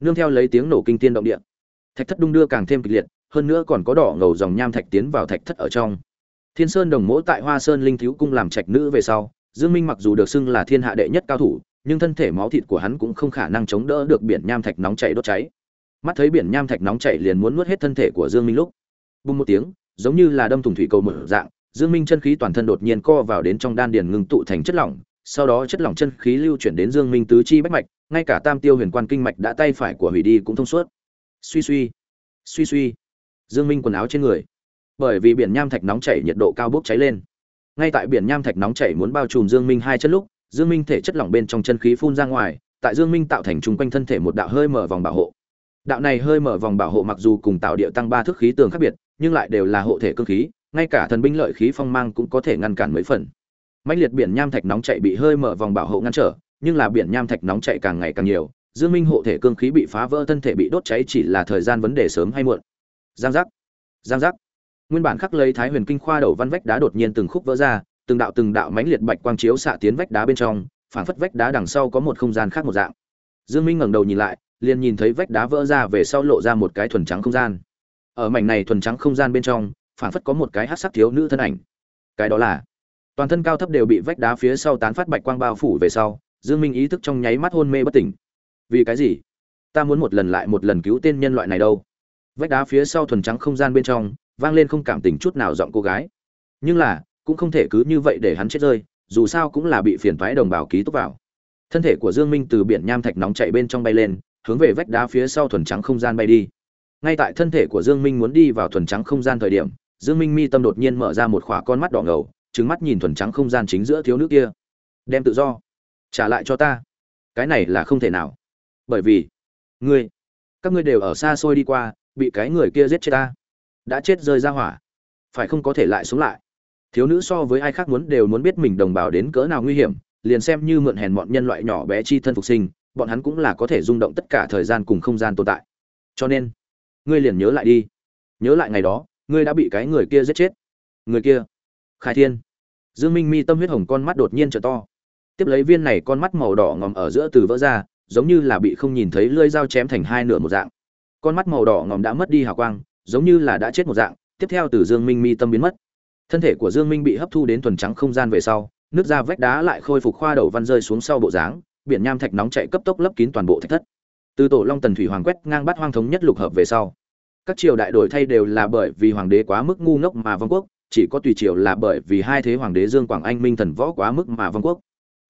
Nương theo lấy tiếng nổ kinh tiên động địa, thạch thất đung đưa càng thêm kịch liệt, hơn nữa còn có đỏ ngầu dòng nham thạch tiến vào thạch thất ở trong. Thiên sơn đồng mỗ tại hoa sơn linh thiếu cung làm trạch nữ về sau, dương minh mặc dù được xưng là thiên hạ đệ nhất cao thủ, nhưng thân thể máu thịt của hắn cũng không khả năng chống đỡ được biển nham thạch nóng chảy đốt cháy. Mắt thấy biển nham thạch nóng chảy liền muốn nuốt hết thân thể của dương minh lúc, bùng một tiếng, giống như là đâm thủng thủy cầu mở dạng, dương minh chân khí toàn thân đột nhiên co vào đến trong đan điền ngưng tụ thành chất lỏng sau đó chất lỏng chân khí lưu chuyển đến dương minh tứ chi bách mạch, ngay cả tam tiêu huyền quan kinh mạch đã tay phải của hủy đi cũng thông suốt. Suy suy suy suy. Dương minh quần áo trên người. Bởi vì biển nham thạch nóng chảy nhiệt độ cao bốc cháy lên. Ngay tại biển nham thạch nóng chảy muốn bao trùm dương minh hai chân lúc, dương minh thể chất lỏng bên trong chân khí phun ra ngoài, tại dương minh tạo thành trung quanh thân thể một đạo hơi mở vòng bảo hộ. Đạo này hơi mở vòng bảo hộ mặc dù cùng tạo địa tăng ba thước khí tường khác biệt, nhưng lại đều là hộ thể cương khí, ngay cả thần binh lợi khí phong mang cũng có thể ngăn cản mấy phần mãnh liệt biển nham thạch nóng chảy bị hơi mở vòng bảo hộ ngăn trở, nhưng là biển nham thạch nóng chảy càng ngày càng nhiều, dương minh hộ thể cương khí bị phá vỡ, thân thể bị đốt cháy chỉ là thời gian vấn đề sớm hay muộn. Giang giác giang giác. Nguyên bản khắc lấy thái huyền kinh khoa đầu văn vách đá đột nhiên từng khúc vỡ ra, từng đạo từng đạo mãnh liệt bạch quang chiếu xạ tiến vách đá bên trong phản phất vách đá đằng sau có một không gian khác một dạng. Dương minh ngẩng đầu nhìn lại, liền nhìn thấy vách đá vỡ ra về sau lộ ra một cái thuần trắng không gian. Ở mảnh này thuần trắng không gian bên trong phản phất có một cái hắc sắc thiếu nữ thân ảnh. Cái đó là toàn thân cao thấp đều bị vách đá phía sau tán phát bạch quang bao phủ về sau, dương minh ý thức trong nháy mắt hôn mê bất tỉnh. Vì cái gì? Ta muốn một lần lại một lần cứu tên nhân loại này đâu. Vách đá phía sau thuần trắng không gian bên trong, vang lên không cảm tình chút nào giọng cô gái. Nhưng là, cũng không thể cứ như vậy để hắn chết rơi, dù sao cũng là bị phiền toái đồng bào ký túc vào. Thân thể của dương minh từ biển nham thạch nóng chạy bên trong bay lên, hướng về vách đá phía sau thuần trắng không gian bay đi. Ngay tại thân thể của dương minh muốn đi vào thuần trắng không gian thời điểm, dương minh mi tâm đột nhiên mở ra một khỏa con mắt đỏ ngầu trừng mắt nhìn thuần trắng không gian chính giữa thiếu nữ kia. Đem tự do trả lại cho ta. Cái này là không thể nào. Bởi vì, ngươi, các ngươi đều ở xa xôi đi qua, bị cái người kia giết chết ta. Đã chết rơi ra hỏa. Phải không có thể lại sống lại? Thiếu nữ so với ai khác muốn đều muốn biết mình đồng bào đến cỡ nào nguy hiểm, liền xem như mượn hèn bọn nhân loại nhỏ bé chi thân phục sinh, bọn hắn cũng là có thể rung động tất cả thời gian cùng không gian tồn tại. Cho nên, ngươi liền nhớ lại đi. Nhớ lại ngày đó, ngươi đã bị cái người kia giết chết. Người kia khai thiên. Dương minh mi tâm huyết hồng con mắt đột nhiên trở to. Tiếp lấy viên này con mắt màu đỏ ngòm ở giữa từ vỡ ra, giống như là bị không nhìn thấy lưỡi dao chém thành hai nửa một dạng. Con mắt màu đỏ ngòm đã mất đi hào quang, giống như là đã chết một dạng, tiếp theo từ dương minh mi tâm biến mất. Thân thể của dương minh bị hấp thu đến thuần trắng không gian về sau, nước ra vách đá lại khôi phục khoa đầu văn rơi xuống sau bộ dáng, biển nham thạch nóng chạy cấp tốc lấp kín toàn bộ thạch thất. Từ tổ long tần thủy hoàng quét ngang bắt hoang thống nhất lục hợp về sau. Các triều đại đổi thay đều là bởi vì hoàng đế quá mức ngu ngốc mà vong quốc chỉ có tùy triều là bởi vì hai thế hoàng đế dương quảng anh minh thần võ quá mức mà vong quốc.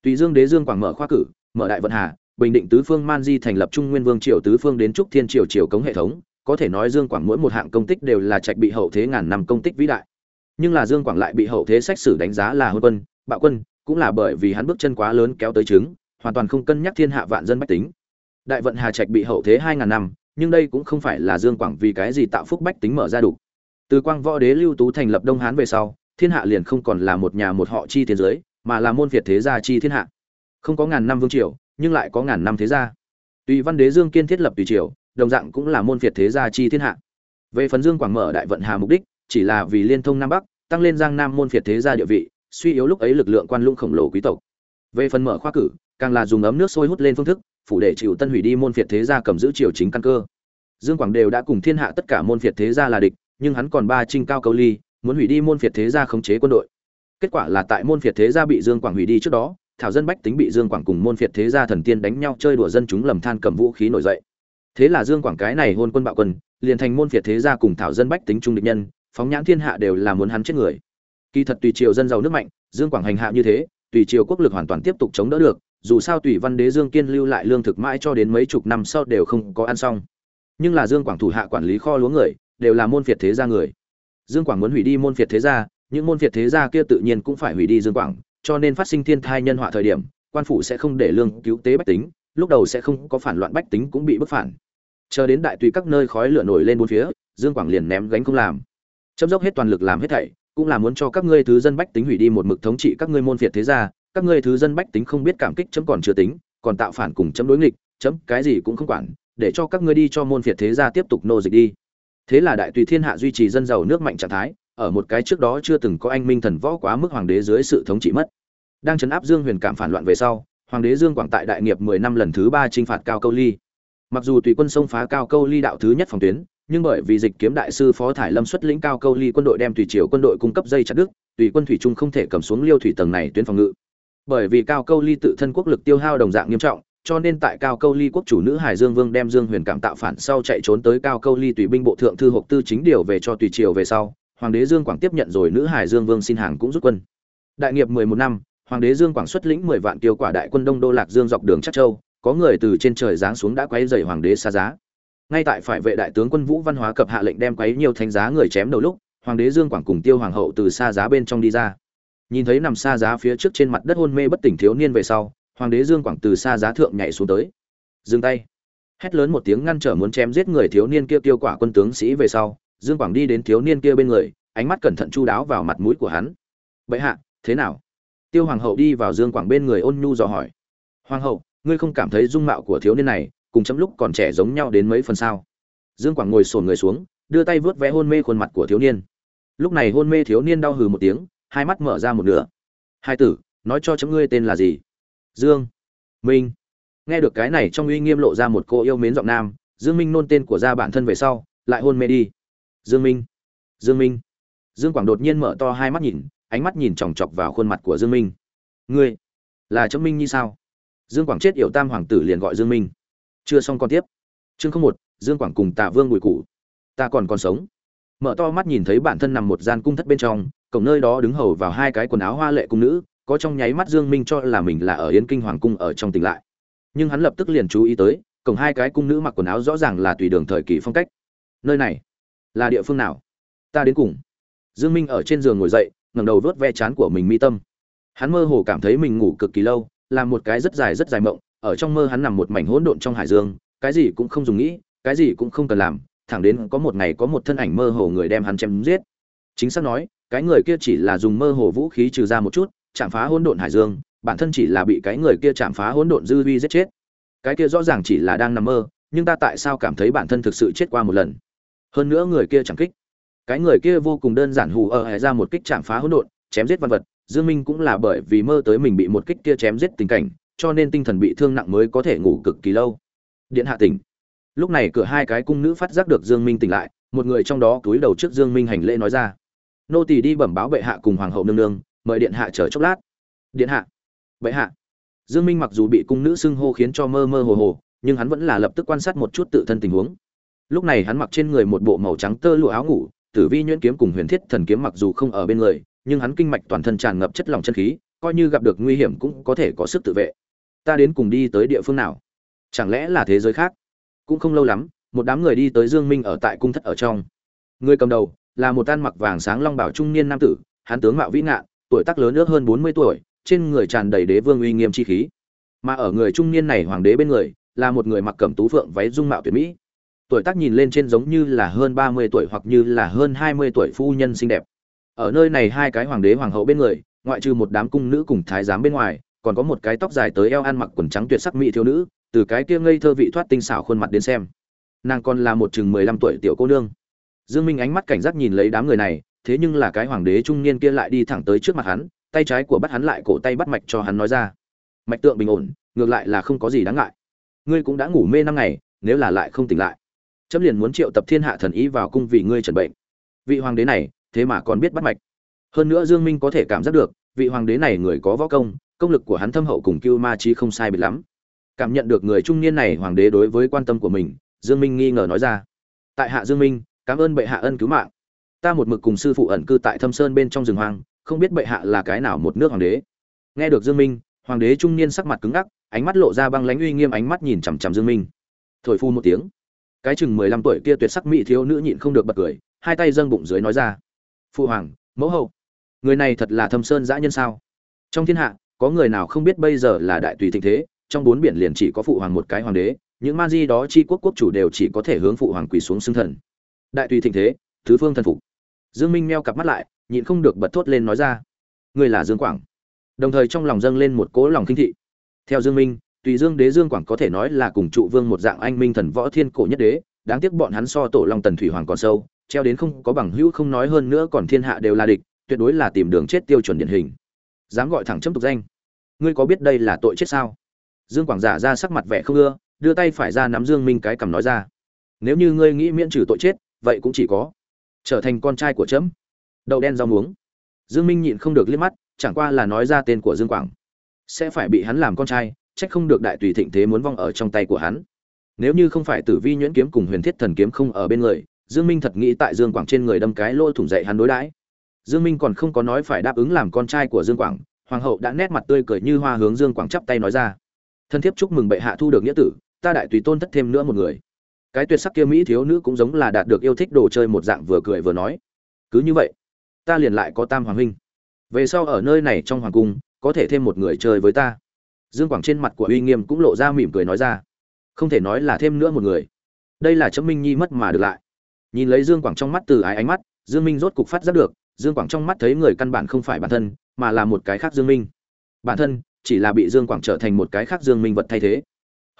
Tùy dương đế dương quảng mở khoa cử, mở đại vận hà, bình định tứ phương man di thành lập trung nguyên vương triều tứ phương đến trúc thiên triều triều cống hệ thống, có thể nói dương quảng mỗi một hạng công tích đều là trạch bị hậu thế ngàn năm công tích vĩ đại. Nhưng là dương quảng lại bị hậu thế sách sử đánh giá là hôn quân, bạo quân, cũng là bởi vì hắn bước chân quá lớn kéo tới trứng, hoàn toàn không cân nhắc thiên hạ vạn dân bách tính. Đại vận hà trạch bị hậu thế hai ngàn năm, nhưng đây cũng không phải là dương quảng vì cái gì tạo phúc bách tính mở ra đủ từ quang võ đế lưu tú thành lập đông hán về sau, thiên hạ liền không còn là một nhà một họ chi thiên giới, mà là môn việt thế gia chi thiên hạ. Không có ngàn năm vương triều, nhưng lại có ngàn năm thế gia. Tùy văn đế dương kiên thiết lập tùy triều, đồng dạng cũng là môn việt thế gia chi thiên hạ. Về phần dương quảng mở đại vận hà mục đích, chỉ là vì liên thông nam bắc, tăng lên giang nam môn việt thế gia địa vị, suy yếu lúc ấy lực lượng quan lũng khổng lồ quý tộc. Về phần mở khoa cử, càng là dùng ấm nước sôi hút lên phương thức, phủ để chịu tân hủy đi môn việt thế gia cầm giữ triều chính căn cơ. Dương quảng đều đã cùng thiên hạ tất cả môn việt thế gia là địch nhưng hắn còn ba trinh cao câu ly, muốn hủy đi môn việt thế gia khống chế quân đội. Kết quả là tại môn việt thế gia bị dương quảng hủy đi trước đó, thảo dân bách tính bị dương quảng cùng môn việt thế gia thần tiên đánh nhau chơi đùa dân chúng lầm than cầm vũ khí nổi dậy. Thế là dương quảng cái này hôn quân bạo quân, liền thành môn việt thế gia cùng thảo dân bách tính trung địch nhân, phóng nhãn thiên hạ đều là muốn hắn chết người. Kỳ thật tùy triều dân giàu nước mạnh, dương quảng hành hạ như thế, tùy triều quốc lực hoàn toàn tiếp tục chống đỡ được, dù sao tùy văn đế dương kiên lưu lại lương thực mãi cho đến mấy chục năm sau đều không có ăn xong. Nhưng là dương quảng thủ hạ quản lý kho lúa người đều là môn việt thế gia người. Dương quảng muốn hủy đi môn việt thế gia, những môn việt thế gia kia tự nhiên cũng phải hủy đi dương quảng, cho nên phát sinh thiên thai nhân họa thời điểm, quan phủ sẽ không để lương cứu tế bách tính, lúc đầu sẽ không có phản loạn bách tính cũng bị bức phản. Chờ đến đại tùy các nơi khói lửa nổi lên bốn phía, dương quảng liền ném gánh không làm. Chấm dốc hết toàn lực làm hết thảy, cũng là muốn cho các ngươi thứ dân bách tính hủy đi một mực thống trị các ngươi môn việt thế gia, các ngươi thứ dân bách tính không biết cảm kích chấm còn chưa tính, còn tạo phản cùng chấm đối nghịch, chấm cái gì cũng không quản, để cho các ngươi đi cho môn việt thế gia tiếp tục nô dịch đi thế là đại tùy thiên hạ duy trì dân giàu nước mạnh trạng thái, ở một cái trước đó chưa từng có anh minh thần võ quá mức hoàng đế dưới sự thống trị mất. Đang chấn áp dương huyền cảm phản loạn về sau, hoàng đế dương quảng tại đại nghiệp mười năm lần thứ ba chinh phạt cao câu ly. Mặc dù tùy quân sông phá cao câu ly đạo thứ nhất phòng tuyến, nhưng bởi vì dịch kiếm đại sư phó thải lâm xuất lĩnh cao câu ly quân đội đem tùy triều quân đội cung cấp dây chặt đức tùy quân thủy trung không thể cầm xuống liêu thủy tầng này tuyến phòng ngự. Bởi vì cao câu ly tự thân quốc lực tiêu hao đồng dạng nghiêm trọng cho nên tại cao câu ly quốc chủ nữ hải dương vương đem dương huyền cảm tạo phản sau chạy trốn tới cao câu ly tùy binh bộ thượng thư hộp tư chính điều về cho tùy triều về sau, hoàng đế dương quảng tiếp nhận rồi nữ hải dương vương xin hàng cũng rút quân. Đại nghiệp mười một năm, hoàng đế dương quảng xuất lĩnh mười vạn tiêu quả đại quân đông đô lạc dương dọc đường chắc châu, có người từ trên trời giáng xuống đã quấy dày hoàng đế xa giá. Ngay tại phải vệ đại tướng quân vũ văn hóa cập hạ lệnh đem quấy nhiều thánh giá người chém đầu lúc, hoàng đế dương quảng cùng tiêu hoàng hậu từ xa giá bên trong đi ra. Nhìn thấy nằm xa giá phía trước trên mặt đất hôn mê bất tỉnh thiếu niên về sau hoàng đế dương quảng từ xa giá thượng nhảy xuống tới. Dừng tay. Hét lớn một tiếng ngăn trở muốn chém giết người thiếu niên kia tiêu quả quân tướng sĩ về sau, dương quảng đi đến thiếu niên kia bên người, ánh mắt cẩn thận chu đáo vào mặt mũi của hắn. Bệ hạ, thế nào? Tiêu hoàng hậu đi vào dương quảng bên người ôn nhu dò hỏi. Hoàng hậu, ngươi không cảm thấy dung mạo của thiếu niên này cùng chấm lúc còn trẻ giống nhau đến mấy phần sao? Dương quảng ngồi sồn người xuống, đưa tay vớt vẽ hôn mê khuôn mặt của thiếu niên. Lúc này hôn mê thiếu niên đau hừ một tiếng, hai mắt mở ra một nửa. Hai tử, nói cho chấm ngươi tên là gì? Dương. Minh. Nghe được cái này trong uy nghiêm lộ ra một cô yêu mến giọng nam, dương minh nôn tên của gia bản thân về sau, lại hôn mê đi. Dương minh. Dương minh. Dương quảng đột nhiên mở to hai mắt nhìn, ánh mắt nhìn chòng chọc vào khuôn mặt của dương minh. Ngươi là chấm minh như sao? Dương quảng chết yểu tam hoàng tử liền gọi dương minh. Chưa xong còn tiếp. Chương không một, dương quảng cùng tạ vương bùi cụ ta còn còn sống. Mở to mắt nhìn thấy bản thân nằm một gian cung thất bên trong, cổng nơi đó đứng hầu vào hai cái quần áo hoa lệ cung nữ có trong nháy mắt dương minh cho là mình là ở yến kinh hoàng cung ở trong tỉnh lại. Nhưng hắn lập tức liền chú ý tới, cổng hai cái cung nữ mặc quần áo rõ ràng là tùy đường thời kỳ phong cách. Nơi này là địa phương nào? Ta đến cùng. Dương minh ở trên giường ngồi dậy, ngẩng đầu vớt ve chán của mình mi tâm. Hắn mơ hồ cảm thấy mình ngủ cực kỳ lâu làm một cái rất dài rất dài mộng, ở trong mơ hắn nằm một mảnh hỗn độn trong hải dương, cái gì cũng không dùng nghĩ, cái gì cũng không cần làm, thẳng đến có một ngày có một thân ảnh mơ hồ người đem hắn chém giết. Chính xác nói, cái người kia chỉ là dùng mơ hồ vũ khí trừ ra một chút chạm phá hỗn độn hải dương, bản thân chỉ là bị cái người kia chạm phá hỗn độn dư vi giết chết. Cái kia rõ ràng chỉ là đang nằm mơ, nhưng ta tại sao cảm thấy bản thân thực sự chết qua một lần? Hơn nữa người kia chẳng kích. Cái người kia vô cùng đơn giản hù ở ra một kích chạm phá hỗn độn, chém giết văn vật. Dương minh cũng là bởi vì mơ tới mình bị một kích kia chém giết tình cảnh, cho nên tinh thần bị thương nặng mới có thể ngủ cực kỳ lâu. Điện hạ tỉnh. Lúc này cửa hai cái cung nữ phát giác được dương minh tỉnh lại, một người trong đó cúi đầu trước dương minh hành lễ nói ra. Nô tỳ đi bẩm báo bệ hạ cùng hoàng hậu nương nương mời điện hạ chờ chốc lát. Điện hạ. Bệ hạ. Dương minh mặc dù bị cung nữ xưng hô khiến cho mơ mơ hồ hồ, nhưng hắn vẫn là lập tức quan sát một chút tự thân tình huống. Lúc này hắn mặc trên người một bộ màu trắng tơ lụa áo ngủ, tử vi nhuyễn kiếm cùng huyền thiết thần kiếm mặc dù không ở bên người, nhưng hắn kinh mạch toàn thân tràn ngập chất lỏng chân khí, coi như gặp được nguy hiểm cũng có thể có sức tự vệ. Ta đến cùng đi tới địa phương nào? Chẳng lẽ là thế giới khác? Cũng không lâu lắm, một đám người đi tới dương minh ở tại cung thất ở trong. Người cầm đầu là một tan mặc vàng sáng long bảo trung niên nam tử, hắn tướng mạo vĩ ngạn tuổi tác lớn ước hơn 40 tuổi, trên người tràn đầy đế vương uy nghiêm chi khí. Mà ở người trung niên này hoàng đế bên người, là một người mặc cẩm tú phượng váy dung mạo tuyệt mỹ. Tuổi tác nhìn lên trên giống như là hơn ba mươi tuổi hoặc như là hơn hai mươi tuổi phu nhân xinh đẹp. Ở nơi này hai cái hoàng đế hoàng hậu bên người, ngoại trừ một đám cung nữ cùng thái giám bên ngoài, còn có một cái tóc dài tới eo ăn mặc quần trắng tuyệt sắc mỹ thiếu nữ, từ cái kia ngây thơ vị thoát tinh xảo khuôn mặt đến xem. Nàng còn là một chừng mười lăm tuổi tiểu cô nương. Dương minh ánh mắt cảnh giác nhìn lấy đám người này thế nhưng là cái hoàng đế trung niên kia lại đi thẳng tới trước mặt hắn, tay trái của bắt hắn lại cổ tay bắt mạch cho hắn nói ra. Mạch tượng bình ổn, ngược lại là không có gì đáng ngại. Ngươi cũng đã ngủ mê năm ngày, nếu là lại không tỉnh lại. Chấm liền muốn triệu tập thiên hạ thần ý vào cung vì ngươi trần bệnh. Vị hoàng đế này, thế mà còn biết bắt mạch. Hơn nữa dương minh có thể cảm giác được, vị hoàng đế này người có võ công công lực của hắn thâm hậu cùng cưu ma chí không sai biệt lắm. Cảm nhận được người trung niên này hoàng đế đối với quan tâm của mình, dương minh nghi ngờ nói ra. Tại hạ dương minh, cảm ơn bệ hạ ân cứu mạng ta một mực cùng sư phụ ẩn cư tại thâm sơn bên trong rừng hoang, không biết bệ hạ là cái nào một nước hoàng đế. Nghe được dương minh, hoàng đế trung niên sắc mặt cứng ngắc, ánh mắt lộ ra băng lãnh uy nghiêm ánh mắt nhìn chằm chằm dương minh. Thổi phu một tiếng, cái chừng mười lăm tuổi kia tuyệt sắc mỹ thiếu nữ nhịn không được bật cười, hai tay dâng bụng dưới nói ra phụ hoàng, mẫu hậu, người này thật là thâm sơn dã nhân sao? Trong thiên hạ, có người nào không biết bây giờ là đại tùy thịnh thế, trong bốn biển liền chỉ có phụ hoàng một cái hoàng đế, những man di đó chi quốc quốc chủ đều chỉ có thể hướng phụ hoàng quỳ xuống xưng thần. Đại tùy thịnh thế, thứ phương thần phục dương minh meo cặp mắt lại, nhịn không được bật thốt lên nói ra. "Ngươi là dương quảng. Đồng thời trong lòng dâng lên một cỗ lòng kinh thị. Theo dương minh, tùy dương đế dương quảng có thể nói là cùng trụ vương một dạng anh minh thần võ thiên cổ nhất đế, đáng tiếc bọn hắn so tổ long tần thủy hoàng còn sâu, treo đến không có bằng hữu không nói hơn nữa còn thiên hạ đều là địch, tuyệt đối là tìm đường chết tiêu chuẩn điển hình. Dám gọi thẳng chấm tục danh. Ngươi có biết đây là tội chết sao? Dương quảng giả ra sắc mặt vẻ không ưa, đưa tay phải ra nắm dương minh cái cầm nói ra. Nếu như ngươi nghĩ miễn trừ tội chết, vậy cũng chỉ có trở thành con trai của trẫm. Đậu đen rau muống. Dương minh nhịn không được liếc mắt, chẳng qua là nói ra tên của dương quảng. Sẽ phải bị hắn làm con trai trách không được đại tùy thịnh thế muốn vong ở trong tay của hắn. Nếu như không phải tử vi nhuyễn kiếm cùng huyền thiết thần kiếm không ở bên người, dương minh thật nghĩ tại dương quảng trên người đâm cái lỗ thủng dậy hắn đối đãi. Dương minh còn không có nói phải đáp ứng làm con trai của dương quảng, hoàng hậu đã nét mặt tươi cười như hoa hướng dương quảng chắp tay nói ra. Thân thiếp chúc mừng bệ hạ thu được nghĩa tử, ta đại tùy tôn thất thêm nữa một người cái tuyệt sắc kia mỹ thiếu nữ cũng giống là đạt được yêu thích đồ chơi một dạng vừa cười vừa nói. Cứ như vậy, ta liền lại có tam hoàng huynh. Về sau ở nơi này trong hoàng cung, có thể thêm một người chơi với ta. Dương quảng trên mặt của uy nghiêm cũng lộ ra mỉm cười nói ra. Không thể nói là thêm nữa một người. Đây là chấm minh nhi mất mà được lại. Nhìn lấy dương quảng trong mắt từ ái ánh mắt, dương minh rốt cục phát giác được, dương quảng trong mắt thấy người căn bản không phải bản thân, mà là một cái khác dương minh. Bản thân chỉ là bị dương quảng trở thành một cái khác dương minh vật thay thế.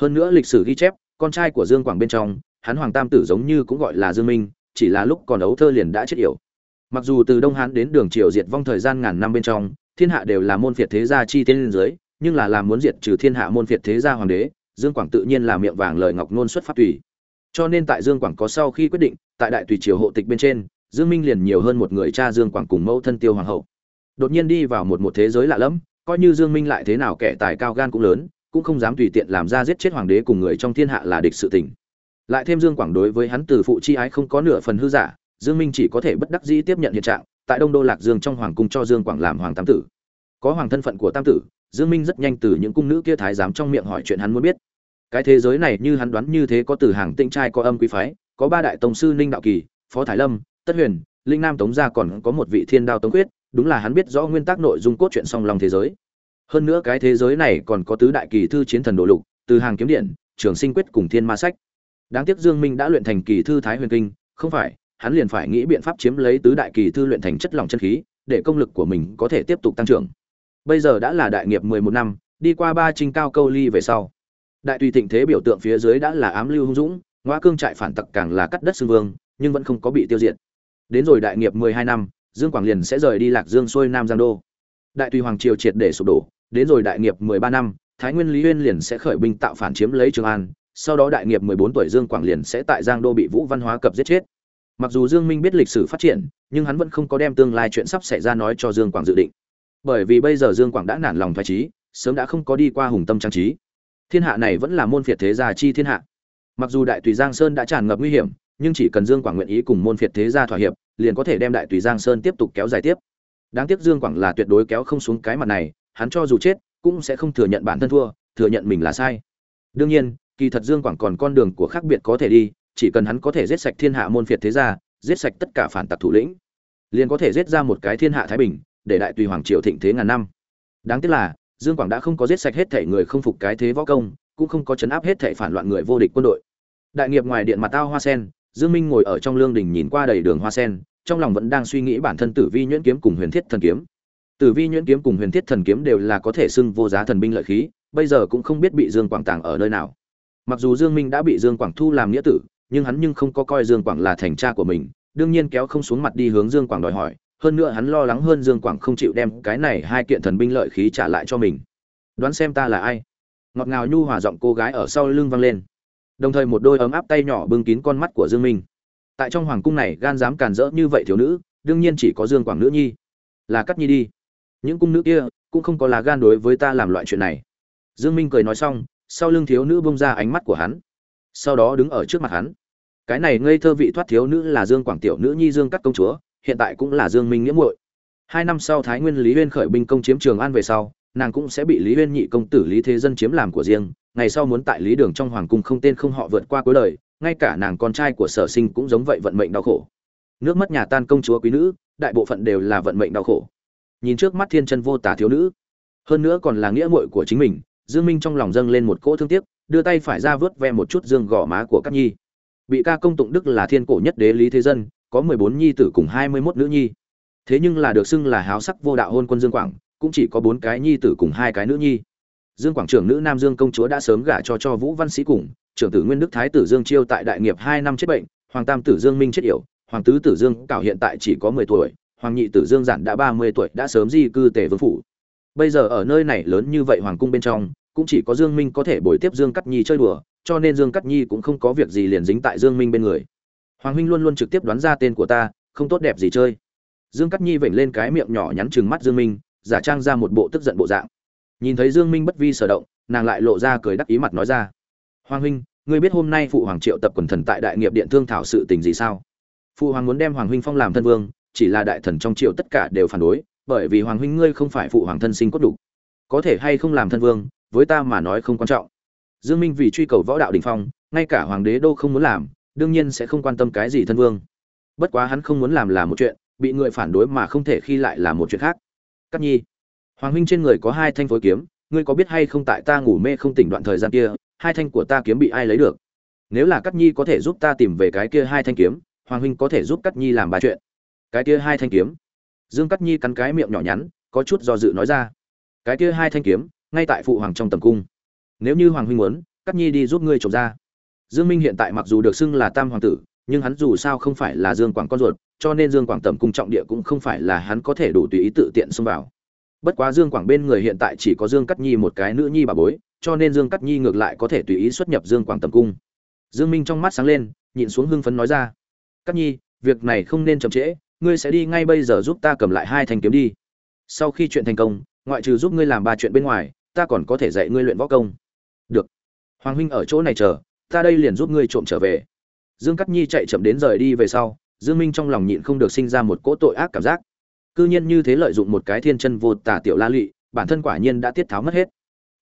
Hơn nữa lịch sử ghi chép con trai của dương quảng bên trong, hắn hoàng tam tử giống như cũng gọi là dương minh, chỉ là lúc còn ấu thơ liền đã chết yểu. Mặc dù từ đông hán đến đường triều diệt vong thời gian ngàn năm bên trong, thiên hạ đều là môn phiệt thế gia chi tiên dưới, nhưng là làm muốn diệt trừ thiên hạ môn phiệt thế gia hoàng đế, dương quảng tự nhiên là miệng vàng lời ngọc nôn xuất phát tùy. Cho nên tại dương quảng có sau khi quyết định, tại đại tùy triều hộ tịch bên trên, dương minh liền nhiều hơn một người cha dương quảng cùng mẫu thân tiêu hoàng hậu. Đột nhiên đi vào một một thế giới lạ lẫm, coi như dương minh lại thế nào kẻ tài cao gan cũng lớn cũng không dám tùy tiện làm ra giết chết hoàng đế cùng người trong thiên hạ là địch sự tình. Lại thêm dương quảng đối với hắn từ phụ chi ái không có nửa phần hư giả, dương minh chỉ có thể bất đắc dĩ tiếp nhận hiện trạng, tại đông đô lạc dương trong hoàng cung cho dương quảng làm hoàng tam tử. Có hoàng thân phận của tam tử, dương minh rất nhanh từ những cung nữ kia thái giám trong miệng hỏi chuyện hắn muốn biết. Cái thế giới này như hắn đoán như thế có từ hàng tinh trai có âm quý phái, có ba đại tông sư ninh đạo kỳ, phó thái lâm, tất huyền, linh nam tống gia còn có một vị thiên đao tống quyết, đúng là hắn biết rõ nguyên tắc nội dung cốt truyện song long thế giới hơn nữa cái thế giới này còn có tứ đại kỳ thư chiến thần đồ lục, từ hàng kiếm điện, trường sinh quyết cùng thiên ma sách. Đáng tiếc dương minh đã luyện thành kỳ thư thái huyền kinh, không phải, hắn liền phải nghĩ biện pháp chiếm lấy tứ đại kỳ thư luyện thành chất lỏng chân khí, để công lực của mình có thể tiếp tục tăng trưởng. Bây giờ đã là đại nghiệp 11 năm, đi qua ba trinh cao câu ly về sau. Đại tùy thịnh thế biểu tượng phía dưới đã là ám lưu hung dũng ngoa cương trại phản tặc càng là cắt đất xương vương, nhưng vẫn không có bị tiêu diệt. Đến rồi đại nghiệp 12 năm, dương quảng liền sẽ rời đi lạc dương xuôi nam giang đô. Đại tùy hoàng triều triệt để sụp đổ đến rồi đại nghiệp 13 năm, thái nguyên lý uyên liền sẽ khởi binh tạo phản chiếm lấy trường an, sau đó đại nghiệp 14 tuổi dương quảng liền sẽ tại giang đô bị vũ văn hóa cập giết chết. Mặc dù dương minh biết lịch sử phát triển, nhưng hắn vẫn không có đem tương lai chuyện sắp xảy ra nói cho dương quảng dự định. Bởi vì bây giờ dương quảng đã nản lòng phách trí sớm đã không có đi qua hùng tâm trang trí. Thiên hạ này vẫn là môn phiệt thế gia chi thiên hạ. Mặc dù đại tùy giang sơn đã tràn ngập nguy hiểm, nhưng chỉ cần dương quảng nguyện ý cùng môn phiệt thế gia thỏa hiệp, liền có thể đem đại tùy giang sơn tiếp tục kéo dài tiếp. Đáng tiếc dương quảng là tuyệt đối kéo không xuống cái mặt này hắn cho dù chết, cũng sẽ không thừa nhận bản thân thua, thừa nhận mình là sai. Đương nhiên, kỳ thật dương quảng còn con đường của khác biệt có thể đi, chỉ cần hắn có thể giết sạch thiên hạ môn phiệt thế gia, giết sạch tất cả phản tặc thủ lĩnh, liền có thể giết ra một cái thiên hạ thái bình, để đại tùy hoàng triều thịnh thế ngàn năm. Đáng tiếc là, dương quảng đã không có giết sạch hết thể người không phục cái thế võ công, cũng không có chấn áp hết thể phản loạn người vô địch quân đội. Đại nghiệp ngoài điện mặt tao hoa sen, dương minh ngồi ở trong lương đình nhìn qua đầy đường hoa sen, trong lòng vẫn đang suy nghĩ bản thân tử vi nhuyễn kiếm cùng huyền thiết thần kiếm tử vi nhuyễn kiếm cùng huyền thiết thần kiếm đều là có thể xưng vô giá thần binh lợi khí, bây giờ cũng không biết bị dương quảng tàng ở nơi nào. Mặc dù dương minh đã bị dương quảng thu làm nghĩa tử, nhưng hắn nhưng không có coi dương quảng là thành cha của mình, đương nhiên kéo không xuống mặt đi hướng dương quảng đòi hỏi, hơn nữa hắn lo lắng hơn dương quảng không chịu đem cái này hai kiện thần binh lợi khí trả lại cho mình. Đoán xem ta là ai? Ngọt ngào nhu hòa giọng cô gái ở sau lưng vang lên. Đồng thời một đôi ấm áp tay nhỏ bưng kín con mắt của dương minh. Tại trong hoàng cung này, gan dám càn rỡ như vậy thiếu nữ, đương nhiên chỉ có dương quảng nữ nhi. Là cắt nhi đi những cung nữ kia cũng không có là gan đối với ta làm loại chuyện này. Dương minh cười nói xong, sau lưng thiếu nữ bông ra ánh mắt của hắn. Sau đó đứng ở trước mặt hắn. Cái này ngây thơ vị thoát thiếu nữ là dương quảng tiểu nữ nhi dương cắt công chúa, hiện tại cũng là dương minh nghĩa muội. Hai năm sau thái nguyên lý huyên khởi binh công chiếm trường an về sau, nàng cũng sẽ bị lý huyên nhị công tử lý thế dân chiếm làm của riêng. Ngày sau muốn tại lý đường trong hoàng cung không tên không họ vượt qua cuối đời, ngay cả nàng con trai của sở sinh cũng giống vậy vận mệnh đau khổ. Nước mất nhà tan công chúa quý nữ, đại bộ phận đều là vận mệnh đau khổ nhìn trước mắt thiên chân vô tả thiếu nữ. Hơn nữa còn là nghĩa muội của chính mình, dương minh trong lòng dâng lên một cỗ thương tiếc, đưa tay phải ra vớt ve một chút dương gò má của các nhi. Bị ca công tụng đức là thiên cổ nhất đế lý thế dân, có 14 nhi tử cùng 21 nữ nhi. Thế nhưng là được xưng là háo sắc vô đạo hôn quân dương quảng, cũng chỉ có bốn cái nhi tử cùng hai cái nữ nhi. Dương quảng trưởng nữ nam dương công chúa đã sớm gả cho cho vũ văn sĩ cùng, trưởng tử nguyên đức thái tử dương chiêu tại đại nghiệp hai năm chết bệnh, hoàng tam tử dương minh chết yểu, hoàng tứ tử dương cảo hiện tại chỉ có mười tuổi hoàng nhị tử dương giản đã ba mươi tuổi, đã sớm di cư tề vương phủ. Bây giờ ở nơi này lớn như vậy hoàng cung bên trong, cũng chỉ có dương minh có thể bồi tiếp dương cắt nhi chơi đùa, cho nên dương cắt nhi cũng không có việc gì liền dính tại dương minh bên người. Hoàng huynh luôn luôn trực tiếp đoán ra tên của ta, không tốt đẹp gì chơi. Dương cắt nhi vểnh lên cái miệng nhỏ nhắn chừng mắt dương minh, giả trang ra một bộ tức giận bộ dạng. Nhìn thấy dương minh bất vi sở động, nàng lại lộ ra cười đắc ý mặt nói ra. Hoàng huynh, ngươi biết hôm nay phụ hoàng triệu tập quần thần tại đại nghiệp điện thương thảo sự tình gì sao? Phụ hoàng muốn đem hoàng huynh phong làm thân vương chỉ là đại thần trong triều tất cả đều phản đối, bởi vì hoàng huynh ngươi không phải phụ hoàng thân sinh cốt đủ. Có thể hay không làm thân vương, với ta mà nói không quan trọng. Dương minh vì truy cầu võ đạo đỉnh phong, ngay cả hoàng đế đô không muốn làm, đương nhiên sẽ không quan tâm cái gì thân vương. Bất quá hắn không muốn làm là một chuyện, bị người phản đối mà không thể khi lại là một chuyện khác. Cắt nhi, hoàng huynh trên người có hai thanh phối kiếm, ngươi có biết hay không tại ta ngủ mê không tỉnh đoạn thời gian kia, hai thanh của ta kiếm bị ai lấy được? Nếu là cắt nhi có thể giúp ta tìm về cái kia hai thanh kiếm, hoàng huynh có thể giúp cắt nhi làm ba chuyện cái kia hai thanh kiếm. Dương cắt nhi cắn cái miệng nhỏ nhắn, có chút do dự nói ra. Cái kia hai thanh kiếm, ngay tại phụ hoàng trong tầm cung. Nếu như hoàng huynh muốn cắt nhi đi giúp ngươi trộm ra. Dương minh hiện tại mặc dù được xưng là tam hoàng tử, nhưng hắn dù sao không phải là dương quảng con ruột, cho nên dương quảng tầm cung trọng địa cũng không phải là hắn có thể đủ tùy ý tự tiện xông vào. Bất quá dương quảng bên người hiện tại chỉ có dương cắt nhi một cái nữ nhi bà bối, cho nên dương cắt nhi ngược lại có thể tùy ý xuất nhập dương quảng tầm cung. Dương minh trong mắt sáng lên nhìn xuống hưng phấn nói ra. Cắt nhi, việc này không nên chậm trễ ngươi sẽ đi ngay bây giờ giúp ta cầm lại hai thanh kiếm đi. Sau khi chuyện thành công, ngoại trừ giúp ngươi làm ba chuyện bên ngoài, ta còn có thể dạy ngươi luyện võ công. Được. Hoàng huynh ở chỗ này chờ, ta đây liền giúp ngươi trộm trở về. Dương cắt nhi chạy chậm đến rời đi về sau, dương minh trong lòng nhịn không được sinh ra một cỗ tội ác cảm giác. Cư nhiên như thế lợi dụng một cái thiên chân vô tà tiểu la lị bản thân quả nhiên đã tiết tháo mất hết.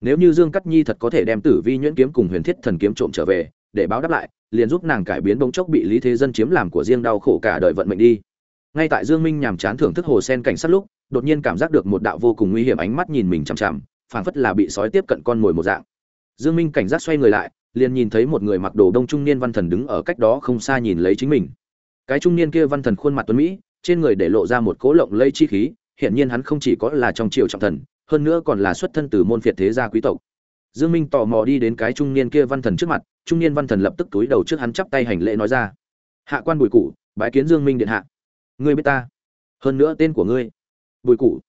Nếu như dương cắt nhi thật có thể đem tử vi nhuyễn kiếm cùng huyền thiết thần kiếm trộm trở về, để báo đáp lại, liền giúp nàng cải biến bỗng chốc bị lý thế dân chiếm làm của riêng đau khổ cả đời vận mệnh đi ngay tại dương minh nhàm chán thưởng thức hồ sen cảnh sát lúc, đột nhiên cảm giác được một đạo vô cùng nguy hiểm ánh mắt nhìn mình chằm chằm, phảng phất là bị sói tiếp cận con mồi một dạng. Dương minh cảnh giác xoay người lại, liền nhìn thấy một người mặc đồ đông trung niên văn thần đứng ở cách đó không xa nhìn lấy chính mình. Cái trung niên kia văn thần khuôn mặt tuấn mỹ, trên người để lộ ra một cỗ lộng lây chi khí, hiển nhiên hắn không chỉ có là trong triều trọng thần, hơn nữa còn là xuất thân từ môn phiệt thế gia quý tộc. Dương minh tò mò đi đến cái trung niên kia văn thần trước mặt, trung niên văn thần lập tức túi đầu trước hắn chắp tay hành lễ nói ra. Hạ quan bùi cụ bái kiến dương minh điện hạ ngươi biết ta. Hơn nữa tên của ngươi, bùi cụ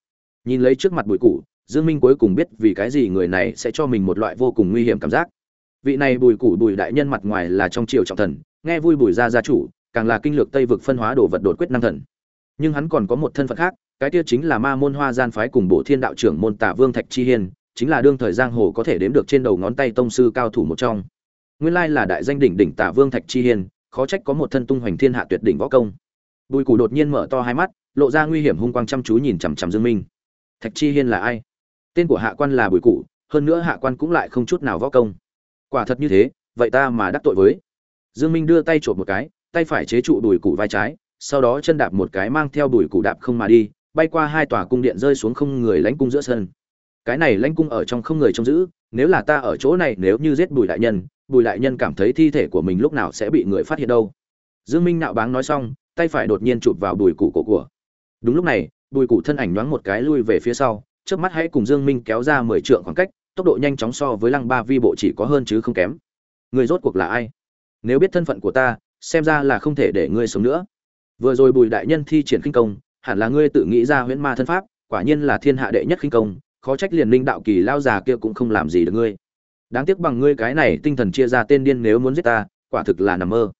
nhìn lấy trước mặt bùi cụ dương minh cuối cùng biết vì cái gì người này sẽ cho mình một loại vô cùng nguy hiểm cảm giác. Vị này bùi cụ bùi đại nhân mặt ngoài là trong triều trọng thần, nghe vui bùi gia gia chủ, càng là kinh lược tây vực phân hóa đồ vật đột quyết năng thần. Nhưng hắn còn có một thân phận khác, cái kia chính là ma môn hoa gian phái cùng bộ thiên đạo trưởng môn tả vương thạch chi hiên, chính là đương thời giang hồ có thể đếm được trên đầu ngón tay tông sư cao thủ một trong. Nguyên lai là đại danh đỉnh đỉnh tả vương thạch chi hiên, khó trách có một thân tung hoành thiên hạ tuyệt đỉnh võ công bùi cù đột nhiên mở to hai mắt, lộ ra nguy hiểm hung quang chăm chú nhìn chằm chằm dương minh. Thạch chi hiên là ai? Tên của hạ quan là bùi cụ hơn nữa hạ quan cũng lại không chút nào võ công. Quả thật như thế, vậy ta mà đắc tội với. Dương minh đưa tay trộm một cái, tay phải chế trụ đùi cụ vai trái, sau đó chân đạp một cái mang theo đùi cụ đạp không mà đi, bay qua hai tòa cung điện rơi xuống không người lãnh cung giữa sân. Cái này lãnh cung ở trong không người trông giữ, nếu là ta ở chỗ này, nếu như giết bùi đại nhân, bùi đại nhân cảm thấy thi thể của mình lúc nào sẽ bị người phát hiện đâu. Dương minh nạo báng nói xong tay phải đột nhiên chụp vào đùi cụ cổ của. Đúng lúc này, đùi cụ thân ảnh nhoáng một cái lui về phía sau trước mắt hãy cùng dương minh kéo ra mười trượng khoảng cách, tốc độ nhanh chóng so với lăng ba vi bộ chỉ có hơn chứ không kém. Người rốt cuộc là ai? Nếu biết thân phận của ta, xem ra là không thể để ngươi sống nữa. Vừa rồi bùi đại nhân thi triển khinh công, hẳn là ngươi tự nghĩ ra huyễn ma thân pháp, quả nhiên là thiên hạ đệ nhất khinh công, khó trách liền linh đạo kỳ lao già kia cũng không làm gì được ngươi. Đáng tiếc bằng ngươi cái này tinh thần chia ra tên điên nếu muốn giết ta, quả thực là nằm mơ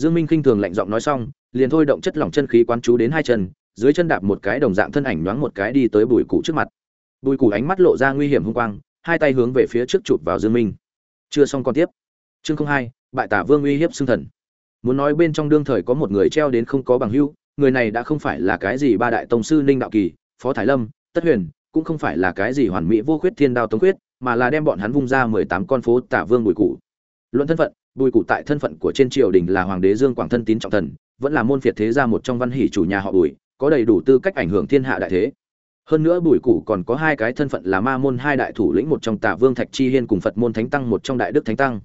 dương minh khinh thường lạnh giọng nói xong, liền thôi động chất lỏng chân khí quán chú đến hai chân, dưới chân đạp một cái đồng dạng thân ảnh nhoáng một cái đi tới bùi cụ trước mặt. Bùi cụ ánh mắt lộ ra nguy hiểm hung quang, hai tay hướng về phía trước chụp vào dương minh. Chưa xong còn tiếp. Chương không hai, bại tả vương uy hiếp xương thần. Muốn nói bên trong đương thời có một người treo đến không có bằng hữu, người này đã không phải là cái gì ba đại tông sư ninh đạo kỳ, phó thái lâm, tất huyền, cũng không phải là cái gì hoàn mỹ vô khuyết thiên đao tống khuyết, mà là đem bọn hắn vung ra mười tám con phố tả vương bùi cụ luận thân phận bùi cụ tại thân phận của trên triều đình là hoàng đế dương quảng thân tín trọng thần, vẫn là môn phiệt thế gia một trong văn hỷ chủ nhà họ bùi, có đầy đủ tư cách ảnh hưởng thiên hạ đại thế. Hơn nữa bùi cụ còn có hai cái thân phận là ma môn hai đại thủ lĩnh, một trong tả vương thạch chi hiên cùng phật môn thánh tăng, một trong đại đức thánh tăng.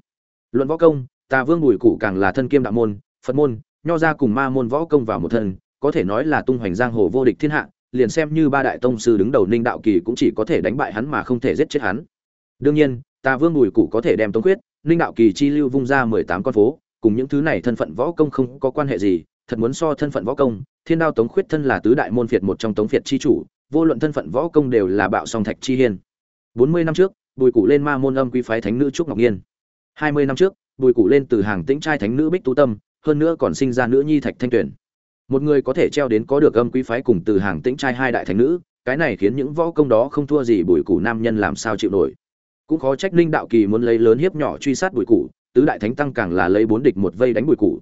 Luận võ công, tà vương bùi cụ càng là thân kiêm đạo môn, phật môn, nho ra cùng ma môn võ công vào một thân, có thể nói là tung hoành giang hồ vô địch thiên hạ, liền xem như ba đại tông sư đứng đầu ninh đạo kỳ cũng chỉ có thể đánh bại hắn mà không thể giết chết hắn. Đương nhiên, tà vương bùi cụ có thể đem tống quyết ninh đạo kỳ chi lưu vung ra mười tám con phố, cùng những thứ này thân phận võ công không có quan hệ gì, thật muốn so thân phận võ công, thiên đao tống khuyết thân là tứ đại môn phiệt một trong tống phiệt chi chủ, vô luận thân phận võ công đều là bạo song thạch chi hiên. Bốn mươi năm trước, bùi cụ lên ma môn âm quý phái thánh nữ trúc ngọc nhiên. Hai mươi năm trước, bùi cụ lên từ hàng tĩnh trai thánh nữ bích tú tâm, hơn nữa còn sinh ra nữ nhi thạch thanh tuyển một người có thể treo đến có được âm quý phái cùng từ hàng tĩnh trai hai đại thánh nữ, cái này khiến những võ công đó không thua gì bùi cụ nam nhân làm sao chịu nổi cũng khó trách linh đạo kỳ muốn lấy lớn hiếp nhỏ truy sát bùi cụ tứ đại thánh tăng càng là lấy bốn địch một vây đánh bùi cụ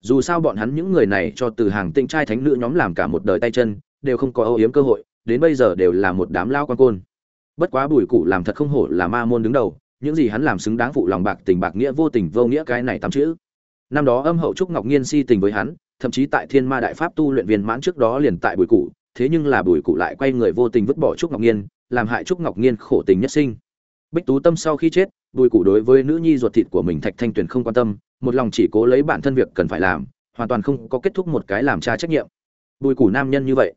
dù sao bọn hắn những người này cho từ hàng tinh trai thánh nữ nhóm làm cả một đời tay chân, đều không có âu yếm cơ hội, đến bây giờ đều là một đám lao quan côn. Bất quá bùi cụ làm thật không hổ là ma môn đứng đầu, những gì hắn làm xứng đáng phụ lòng bạc tình bạc nghĩa vô tình vô nghĩa cái này tám chữ. Năm đó âm hậu trúc ngọc nhiên si tình với hắn, thậm chí tại thiên ma đại pháp tu luyện viên mãn trước đó liền tại bùi cụ thế nhưng là bùi cụ lại quay người vô tình vứt bỏ trúc ngọc nhiên làm hại trúc ngọc nhiên khổ tình nhất sinh bích tú tâm sau khi chết, bùi cụ đối với nữ nhi ruột thịt của mình thạch thanh tuyền không quan tâm, một lòng chỉ cố lấy bản thân việc cần phải làm, hoàn toàn không có kết thúc một cái làm cha trách nhiệm. Bùi cụ nam nhân như vậy,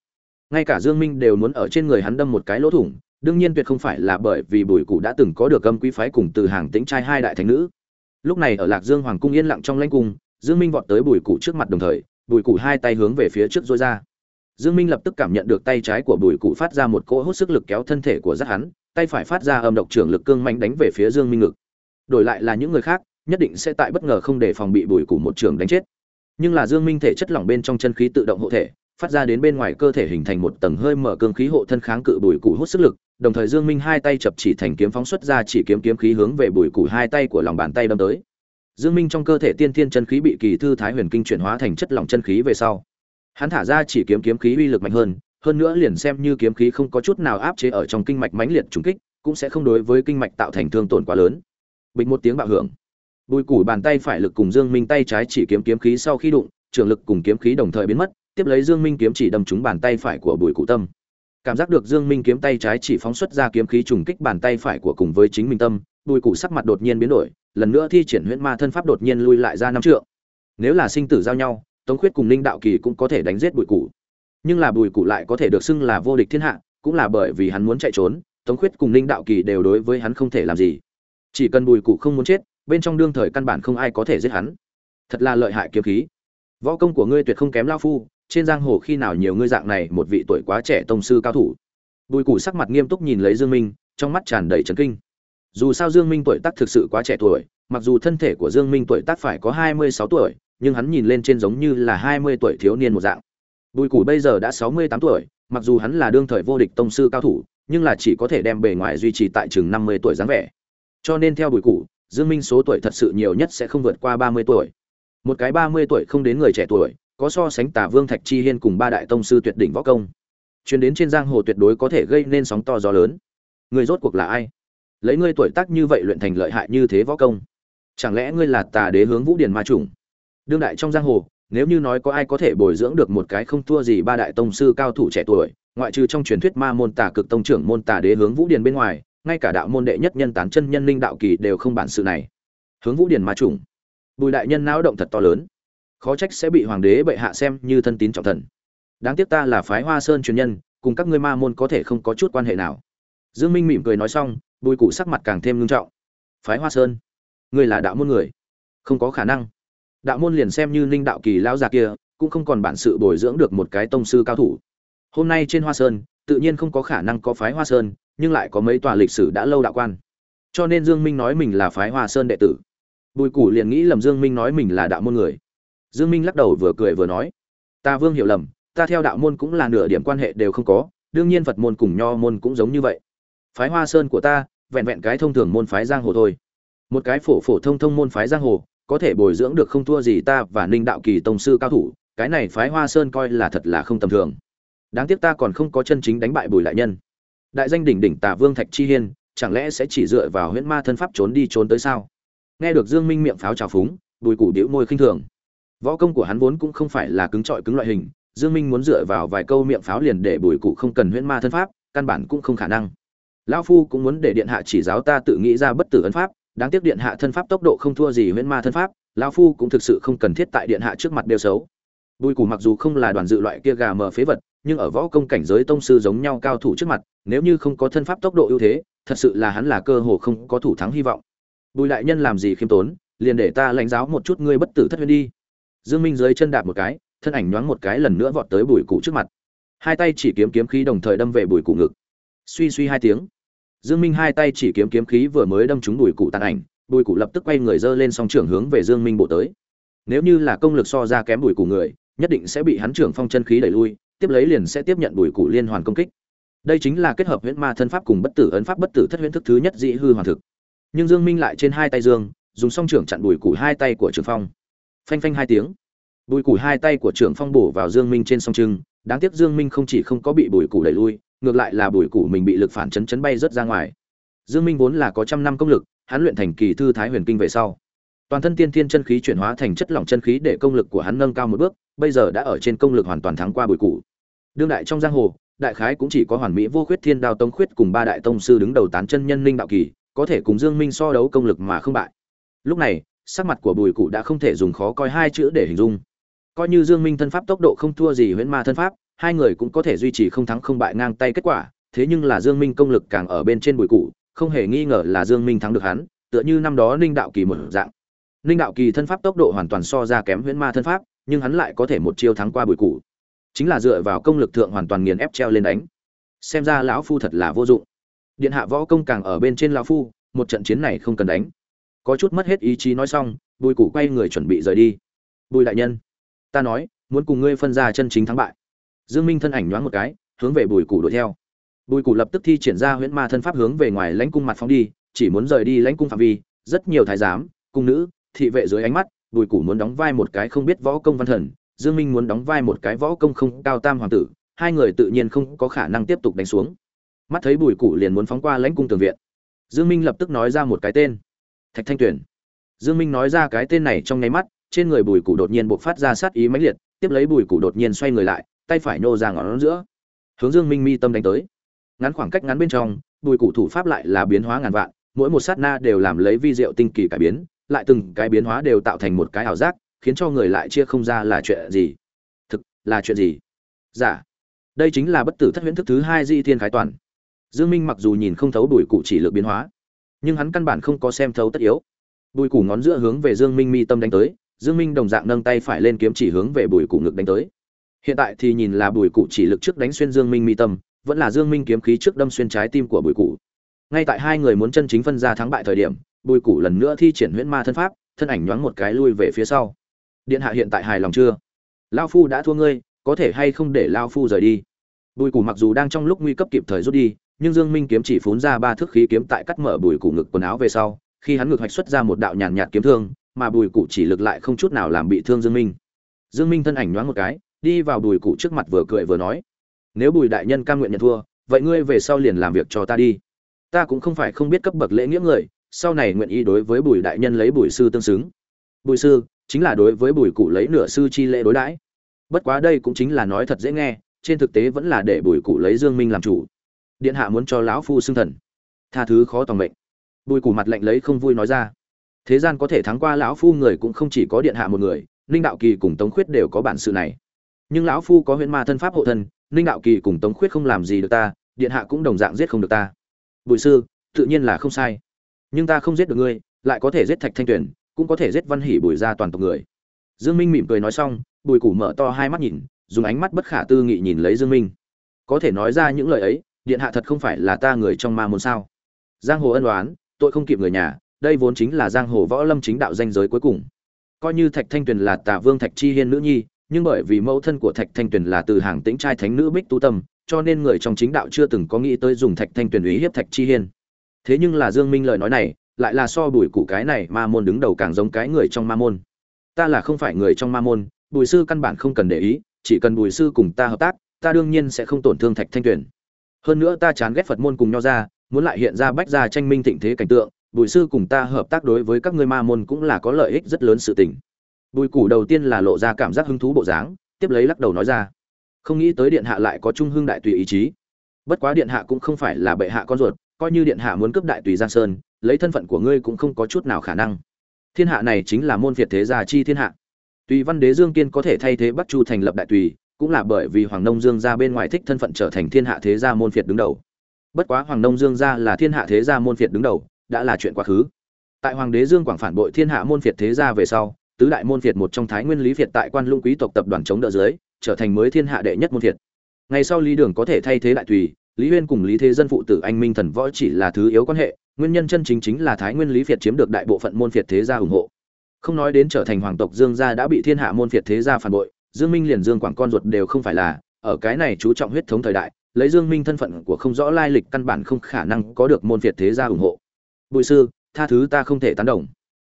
ngay cả dương minh đều muốn ở trên người hắn đâm một cái lỗ thủng, đương nhiên tuyệt không phải là bởi vì bùi cụ đã từng có được âm quý phái cùng từ hàng tĩnh trai hai đại thánh nữ. Lúc này ở lạc dương hoàng cung yên lặng trong lãnh cung, dương minh vọt tới bùi cụ trước mặt đồng thời, bùi cụ hai tay hướng về phía trước dối ra. Dương minh lập tức cảm nhận được tay trái của bùi cụ phát ra một cỗ hút sức lực kéo thân thể của rất hắn tay phải phát ra âm độc trưởng lực cương mạnh đánh về phía dương minh ngực. Đổi lại là những người khác, nhất định sẽ tại bất ngờ không để phòng bị bùi củ một trường đánh chết. Nhưng là dương minh thể chất lỏng bên trong chân khí tự động hộ thể, phát ra đến bên ngoài cơ thể hình thành một tầng hơi mở cương khí hộ thân kháng cự bùi củ hút sức lực, đồng thời dương minh hai tay chập chỉ thành kiếm phóng xuất ra chỉ kiếm kiếm khí hướng về bùi củ hai tay của lòng bàn tay đâm tới. Dương minh trong cơ thể tiên thiên chân khí bị kỳ thư thái huyền kinh chuyển hóa thành chất lỏng chân khí về sau, hắn thả ra chỉ kiếm kiếm khí uy lực mạnh hơn hơn nữa liền xem như kiếm khí không có chút nào áp chế ở trong kinh mạch mãnh liệt trùng kích, cũng sẽ không đối với kinh mạch tạo thành thương tổn quá lớn. Bình một tiếng bạo hưởng. Bùi củ bàn tay phải lực cùng dương minh tay trái chỉ kiếm kiếm khí sau khi đụng, trường lực cùng kiếm khí đồng thời biến mất, tiếp lấy dương minh kiếm chỉ đâm trúng bàn tay phải của bùi cụ tâm. Cảm giác được dương minh kiếm tay trái chỉ phóng xuất ra kiếm khí trùng kích bàn tay phải của cùng với chính mình tâm, bùi cụ sắc mặt đột nhiên biến đổi, lần nữa thi triển huyễn ma thân pháp đột nhiên lui lại ra năm trượng. Nếu là sinh tử giao nhau, tống khuyết cùng ninh đạo kỳ cũng có thể đánh giết bùi cụ nhưng là bùi cụ lại có thể được xưng là vô địch thiên hạ, cũng là bởi vì hắn muốn chạy trốn, tống khuyết cùng ninh đạo kỳ đều đối với hắn không thể làm gì. Chỉ cần bùi cụ không muốn chết, bên trong đương thời căn bản không ai có thể giết hắn. Thật là lợi hại kiếm khí. Võ công của ngươi tuyệt không kém lao phu, trên giang hồ khi nào nhiều ngươi dạng này một vị tuổi quá trẻ tông sư cao thủ. Bùi Cụ sắc mặt nghiêm túc nhìn lấy dương minh, trong mắt tràn đầy trấn kinh. Dù sao dương minh tuổi tác thực sự quá trẻ tuổi, mặc dù thân thể của dương minh tuổi tác phải có 26 tuổi, nhưng hắn nhìn lên trên giống như là 20 tuổi thiếu niên một dạng bùi củ bây giờ đã 68 tuổi, mặc dù hắn là đương thời vô địch tông sư cao thủ, nhưng là chỉ có thể đem bề ngoài duy trì tại chừng 50 tuổi dáng vẻ. Cho nên theo bùi củ, dương minh số tuổi thật sự nhiều nhất sẽ không vượt qua 30 tuổi. Một cái 30 tuổi không đến người trẻ tuổi, có so sánh tả vương thạch chi hiên cùng ba đại tông sư tuyệt đỉnh võ công. Chuyến đến trên giang hồ tuyệt đối có thể gây nên sóng to gió lớn. Người rốt cuộc là ai? Lấy ngươi tuổi tác như vậy luyện thành lợi hại như thế võ công, chẳng lẽ ngươi là tà đế hướng vũ điển ma trùng đương đại trong giang hồ nếu như nói có ai có thể bồi dưỡng được một cái không thua gì ba đại tông sư cao thủ trẻ tuổi, ngoại trừ trong truyền thuyết ma môn tà cực tông trưởng môn tà đế hướng vũ điền bên ngoài, ngay cả đạo môn đệ nhất nhân tán chân nhân linh đạo kỳ đều không bản sự này. Hướng vũ điền ma trùng bùi đại nhân não động thật to lớn. Khó trách sẽ bị hoàng đế bệ hạ xem như thân tín trọng thần. Đáng tiếc ta là phái hoa sơn truyền nhân, cùng các ngươi ma môn có thể không có chút quan hệ nào. Dương minh mỉm cười nói xong, bùi cụ sắc mặt càng thêm ngưng trọng. Phái hoa sơn? Ngươi là đạo môn người? Không có khả năng đạo môn liền xem như ninh đạo kỳ lão già kia, cũng không còn bản sự bồi dưỡng được một cái tông sư cao thủ. Hôm nay trên hoa sơn, tự nhiên không có khả năng có phái hoa sơn, nhưng lại có mấy tòa lịch sử đã lâu đạo quan. Cho nên dương minh nói mình là phái hoa sơn đệ tử. Bùi củ liền nghĩ lầm dương minh nói mình là đạo môn người. Dương minh lắc đầu vừa cười vừa nói, ta vương hiểu lầm, ta theo đạo môn cũng là nửa điểm quan hệ đều không có, đương nhiên phật môn cùng nho môn cũng giống như vậy. Phái hoa sơn của ta, vẹn vẹn cái thông thường môn phái giang hồ thôi. Một cái phổ phổ thông thông môn phái giang hồ có thể bồi dưỡng được không thua gì ta và ninh đạo kỳ tông sư cao thủ, cái này phái hoa sơn coi là thật là không tầm thường. Đáng tiếc ta còn không có chân chính đánh bại bùi đại nhân. Đại danh đỉnh đỉnh tả vương thạch chi hiên, chẳng lẽ sẽ chỉ dựa vào huyễn ma thân pháp trốn đi trốn tới sao? Nghe được dương minh miệng pháo trào phúng, bùi củ điệu môi khinh thường. Võ công của hắn vốn cũng không phải là cứng trọi cứng loại hình, dương minh muốn dựa vào vài câu miệng pháo liền để bùi cụ không cần huyễn ma thân pháp, căn bản cũng không khả năng. Lão phu cũng muốn để điện hạ chỉ giáo ta tự nghĩ ra bất tử ấn pháp đáng tiếc điện hạ thân pháp tốc độ không thua gì huyễn ma thân pháp, lão phu cũng thực sự không cần thiết tại điện hạ trước mặt đều xấu. Bùi củ mặc dù không là đoàn dự loại kia gà mờ phế vật, nhưng ở võ công cảnh giới tông sư giống nhau cao thủ trước mặt, nếu như không có thân pháp tốc độ ưu thế, thật sự là hắn là cơ hồ không có thủ thắng hy vọng. Bùi đại nhân làm gì khiêm tốn, liền để ta lãnh giáo một chút ngươi bất tử thất huyên đi. Dương minh dưới chân đạp một cái, thân ảnh nhoáng một cái lần nữa vọt tới bùi cụ trước mặt. Hai tay chỉ kiếm kiếm khí đồng thời đâm về bùi cụ ngực. Suy suy hai tiếng dương minh hai tay chỉ kiếm kiếm khí vừa mới đâm trúng đùi cụ tàn ảnh, đùi cụ lập tức quay người dơ lên song trưởng hướng về dương minh bộ tới. Nếu như là công lực so ra kém đùi cụ người, nhất định sẽ bị hắn trưởng phong chân khí đẩy lui, tiếp lấy liền sẽ tiếp nhận đùi cụ liên hoàn công kích. Đây chính là kết hợp huyễn ma thân pháp cùng bất tử ấn pháp bất tử thất huyễn thức thứ nhất dị hư hoàn thực. Nhưng dương minh lại trên hai tay dương, dùng song trưởng chặn đùi cụ hai tay của trưởng phong. Phanh phanh hai tiếng. Đùi cụ hai tay của trưởng phong bổ vào dương minh trên song trưng đáng tiếc dương minh không chỉ không có bị bùi cụ đẩy lui ngược lại là bùi cụ mình bị lực phản chấn chấn bay rất ra ngoài. Dương minh vốn là có trăm năm công lực, hắn luyện thành kỳ thư thái huyền kinh về sau. Toàn thân tiên thiên chân khí chuyển hóa thành chất lỏng chân khí để công lực của hắn nâng cao một bước, bây giờ đã ở trên công lực hoàn toàn thắng qua bùi cụ đương đại trong giang hồ, đại khái cũng chỉ có hoàn mỹ vô khuyết thiên đao tông khuyết cùng ba đại tông sư đứng đầu tán chân nhân linh đạo kỳ, có thể cùng dương minh so đấu công lực mà không bại. Lúc này, sắc mặt của bùi cụ đã không thể dùng khó coi hai chữ để hình dung. Coi như dương minh thân pháp tốc độ không thua gì huyễn ma thân pháp hai người cũng có thể duy trì không thắng không bại ngang tay kết quả, thế nhưng là dương minh công lực càng ở bên trên bùi cụ không hề nghi ngờ là dương minh thắng được hắn, tựa như năm đó ninh đạo kỳ một dạng. Ninh đạo kỳ thân pháp tốc độ hoàn toàn so ra kém huyễn ma thân pháp, nhưng hắn lại có thể một chiêu thắng qua bùi cụ chính là dựa vào công lực thượng hoàn toàn nghiền ép treo lên đánh. Xem ra lão phu thật là vô dụng. Điện hạ võ công càng ở bên trên lão phu, một trận chiến này không cần đánh. Có chút mất hết ý chí nói xong, bùi cụ quay người chuẩn bị rời đi. Bùi đại nhân, ta nói, muốn cùng ngươi phân ra chân chính thắng bại dương minh thân ảnh nhoáng một cái, hướng về bùi Củ đuổi theo. Bùi Củ lập tức thi triển ra huyễn ma thân pháp hướng về ngoài lãnh cung mặt phóng đi, chỉ muốn rời đi lãnh cung phạm vi, rất nhiều thái giám, cung nữ, thị vệ dưới ánh mắt, bùi Củ muốn đóng vai một cái không biết võ công văn thần, dương minh muốn đóng vai một cái võ công không cao tam hoàng tử, hai người tự nhiên không có khả năng tiếp tục đánh xuống. Mắt thấy bùi Củ liền muốn phóng qua lãnh cung tường viện, dương minh lập tức nói ra một cái tên, thạch thanh tuyển dương minh nói ra cái tên này trong nháy mắt, trên người bùi Củ đột nhiên bộc phát ra sát ý mãnh liệt, tiếp lấy bùi Củ đột nhiên xoay người lại tay phải nô ra ngón giữa. Hướng dương minh mi tâm đánh tới. Ngắn khoảng cách ngắn bên trong, bùi cụ thủ pháp lại là biến hóa ngàn vạn, mỗi một sát na đều làm lấy vi diệu tinh kỳ cải biến, lại từng cái biến hóa đều tạo thành một cái ảo giác, khiến cho người lại chia không ra là chuyện gì. Thực, là chuyện gì? Giả dạ. đây chính là bất tử thất huyễn thức thứ hai di thiên khái toàn. Dương minh mặc dù nhìn không thấu bùi cụ chỉ lực biến hóa, nhưng hắn căn bản không có xem thấu tất yếu. Bùi cụ ngón giữa hướng về dương minh mi tâm đánh tới, dương minh đồng dạng nâng tay phải lên kiếm chỉ hướng về bùi cụ ngực đánh tới hiện tại thì nhìn là bùi cụ chỉ lực trước đánh xuyên dương minh mi tâm, vẫn là dương minh kiếm khí trước đâm xuyên trái tim của bùi cụ ngay tại hai người muốn chân chính phân ra thắng bại thời điểm, bùi cụ lần nữa thi triển huyễn ma thân pháp, thân ảnh nhoáng một cái lui về phía sau. Điện hạ hiện tại hài lòng chưa? Lao phu đã thua ngươi, có thể hay không để lao phu rời đi? Bùi cụ mặc dù đang trong lúc nguy cấp kịp thời rút đi, nhưng dương minh kiếm chỉ phún ra ba thước khí kiếm tại cắt mở bùi cụ ngực quần áo về sau, khi hắn ngực hoạch xuất ra một đạo nhàn nhạt kiếm thương, mà bùi cụ chỉ lực lại không chút nào làm bị thương dương minh. Dương minh thân ảnh nhoáng một cái đi vào bùi cụ trước mặt vừa cười vừa nói, nếu bùi đại nhân cam nguyện nhận thua, vậy ngươi về sau liền làm việc cho ta đi. Ta cũng không phải không biết cấp bậc lễ nghĩa người, sau này nguyện ý đối với bùi đại nhân lấy bùi sư tương xứng. Bùi sư, chính là đối với bùi cụ lấy nửa sư chi lễ đối đãi. Bất quá đây cũng chính là nói thật dễ nghe, trên thực tế vẫn là để bùi cụ lấy dương minh làm chủ. Điện hạ muốn cho lão phu xưng thần. Tha thứ khó tòng mệnh. Bùi cụ mặt lạnh lấy không vui nói ra. Thế gian có thể thắng qua lão phu người cũng không chỉ có điện hạ một người, ninh đạo kỳ cùng tống khuyết đều có bản sự này nhưng lão phu có huyễn ma thân pháp hộ thân, ninh đạo kỳ cùng tống khuyết không làm gì được ta, điện hạ cũng đồng dạng giết không được ta. Bùi sư, tự nhiên là không sai. Nhưng ta không giết được ngươi, lại có thể giết thạch thanh tuyển cũng có thể giết văn hỉ bùi ra toàn tộc người. Dương minh mỉm cười nói xong, bùi củ mở to hai mắt nhìn, dùng ánh mắt bất khả tư nghị nhìn lấy dương minh. Có thể nói ra những lời ấy, điện hạ thật không phải là ta người trong ma môn sao? Giang hồ ân đoán tội không kịp người nhà, đây vốn chính là giang hồ võ lâm chính đạo danh giới cuối cùng. Coi như thạch thanh tuyền là Tả vương thạch chi hiên nữ nhi nhưng bởi vì mẫu thân của thạch thanh tuyền là từ hàng tĩnh trai thánh nữ bích tu tâm, cho nên người trong chính đạo chưa từng có nghĩ tới dùng thạch thanh tuyền ý hiếp thạch chi hiên. Thế nhưng là dương minh lời nói này, lại là so bùi cụ cái này ma môn đứng đầu càng giống cái người trong ma môn. Ta là không phải người trong ma môn, bùi sư căn bản không cần để ý, chỉ cần bùi sư cùng ta hợp tác, ta đương nhiên sẽ không tổn thương thạch thanh tuyền. Hơn nữa ta chán ghét phật môn cùng nho ra muốn lại hiện ra bách gia tranh minh thịnh thế cảnh tượng, bùi sư cùng ta hợp tác đối với các ngươi ma môn cũng là có lợi ích rất lớn sự tình bùi củ đầu tiên là lộ ra cảm giác hứng thú bộ dáng, tiếp lấy lắc đầu nói ra. Không nghĩ tới điện hạ lại có trung hương đại tùy ý chí. Bất quá điện hạ cũng không phải là bệ hạ con ruột, coi như điện hạ muốn cướp đại tùy giang sơn, lấy thân phận của ngươi cũng không có chút nào khả năng. Thiên hạ này chính là môn việt thế gia chi thiên hạ. Tùy văn đế dương kiên có thể thay thế bắc chu thành lập đại tùy, cũng là bởi vì hoàng nông dương gia bên ngoài thích thân phận trở thành thiên hạ thế gia môn việt đứng đầu. Bất quá hoàng nông dương gia là thiên hạ thế gia môn việt đứng đầu, đã là chuyện quá khứ. Tại hoàng đế dương quảng phản bội thiên hạ môn việt thế gia về sau tứ đại môn phiệt một trong thái nguyên lý phiệt tại quan lũng quý tộc tập đoàn chống đỡ dưới, trở thành mới thiên hạ đệ nhất môn phiệt. ngày sau lý đường có thể thay thế đại tùy, lý huyên cùng lý thế dân phụ tử anh minh thần võ chỉ là thứ yếu quan hệ, nguyên nhân chân chính chính là thái nguyên lý phiệt chiếm được đại bộ phận môn phiệt thế gia ủng hộ. Không nói đến trở thành hoàng tộc dương gia đã bị thiên hạ môn phiệt thế gia phản bội, dương minh liền dương quảng con ruột đều không phải là, ở cái này chú trọng huyết thống thời đại, lấy dương minh thân phận của không rõ lai lịch căn bản không khả năng có được môn phiệt thế gia ủng hộ. Bùi sư, tha thứ ta không thể tán đồng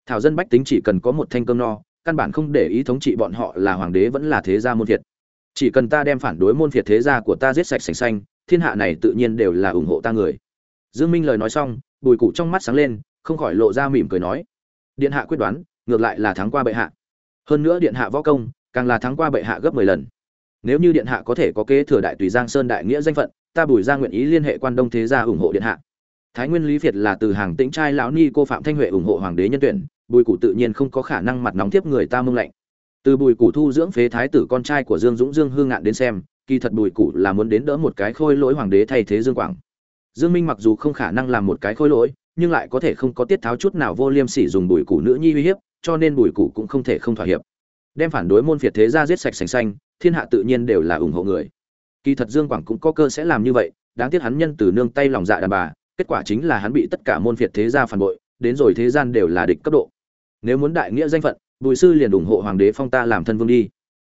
thảo dân bách tính chỉ cần có một thanh cơm no, căn bản không để ý thống trị bọn họ là hoàng đế vẫn là thế gia môn thiệt. chỉ cần ta đem phản đối môn thiệt thế gia của ta giết sạch sành xanh, thiên hạ này tự nhiên đều là ủng hộ ta người. Dương minh lời nói xong, bùi cụ trong mắt sáng lên, không khỏi lộ ra mỉm cười nói, điện hạ quyết đoán, ngược lại là thắng qua bệ hạ. Hơn nữa điện hạ võ công, càng là thắng qua bệ hạ gấp 10 lần. Nếu như điện hạ có thể có kế thừa đại tùy giang sơn đại nghĩa danh phận, ta bùi ra nguyện ý liên hệ quan đông thế gia ủng hộ điện hạ. Thái nguyên lý việt là từ hàng tĩnh trai lão ni cô phạm thanh huệ ủng hộ hoàng đế nhân tuyển bùi cụ tự nhiên không có khả năng mặt nóng tiếp người ta mông lạnh. Từ bùi cụ thu dưỡng phế thái tử con trai của dương dũng dương hương ngạn đến xem, kỳ thật bùi cụ là muốn đến đỡ một cái khôi lỗi hoàng đế thay thế dương quảng. Dương minh mặc dù không khả năng làm một cái khôi lỗi, nhưng lại có thể không có tiết tháo chút nào vô liêm sỉ dùng bùi cụ nữ nhi uy hiếp, cho nên bùi cụ cũng không thể không thỏa hiệp. Đem phản đối môn phiệt thế gia giết sạch sành xanh, thiên hạ tự nhiên đều là ủng hộ người. Kỳ thật dương quảng cũng có cơ sẽ làm như vậy, đáng tiếc hắn nhân từ nương tay lòng dạ đàn bà, kết quả chính là hắn bị tất cả môn phiệt thế gia phản bội đến rồi thế gian đều là địch cấp độ. Nếu muốn đại nghĩa danh phận, bùi sư liền ủng hộ hoàng đế phong ta làm thân vương đi.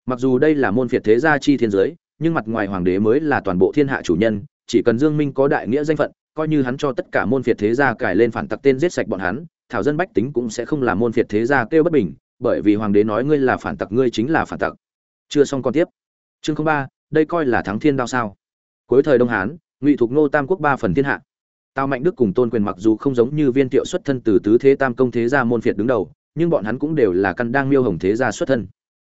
Mặc dù đây là môn phiệt thế gia chi thiên giới, nhưng mặt ngoài hoàng đế mới là toàn bộ thiên hạ chủ nhân, chỉ cần dương minh có đại nghĩa danh phận, coi như hắn cho tất cả môn phiệt thế gia cải lên phản tặc tên giết sạch bọn hắn, thảo dân bách tính cũng sẽ không làm môn phiệt thế gia kêu bất bình, bởi vì hoàng đế nói ngươi là phản tặc, ngươi chính là phản tặc. Chưa xong còn tiếp. Chương ba, đây coi là thắng thiên đao sao? Cuối thời đông hán, ngụy thuộc nô tam quốc ba phần thiên hạ tào mạnh đức cùng tôn quyền mặc dù không giống như viên tiệu xuất thân từ tứ thế tam công thế gia môn phiệt đứng đầu, nhưng bọn hắn cũng đều là căn đang miêu hồng thế gia xuất thân.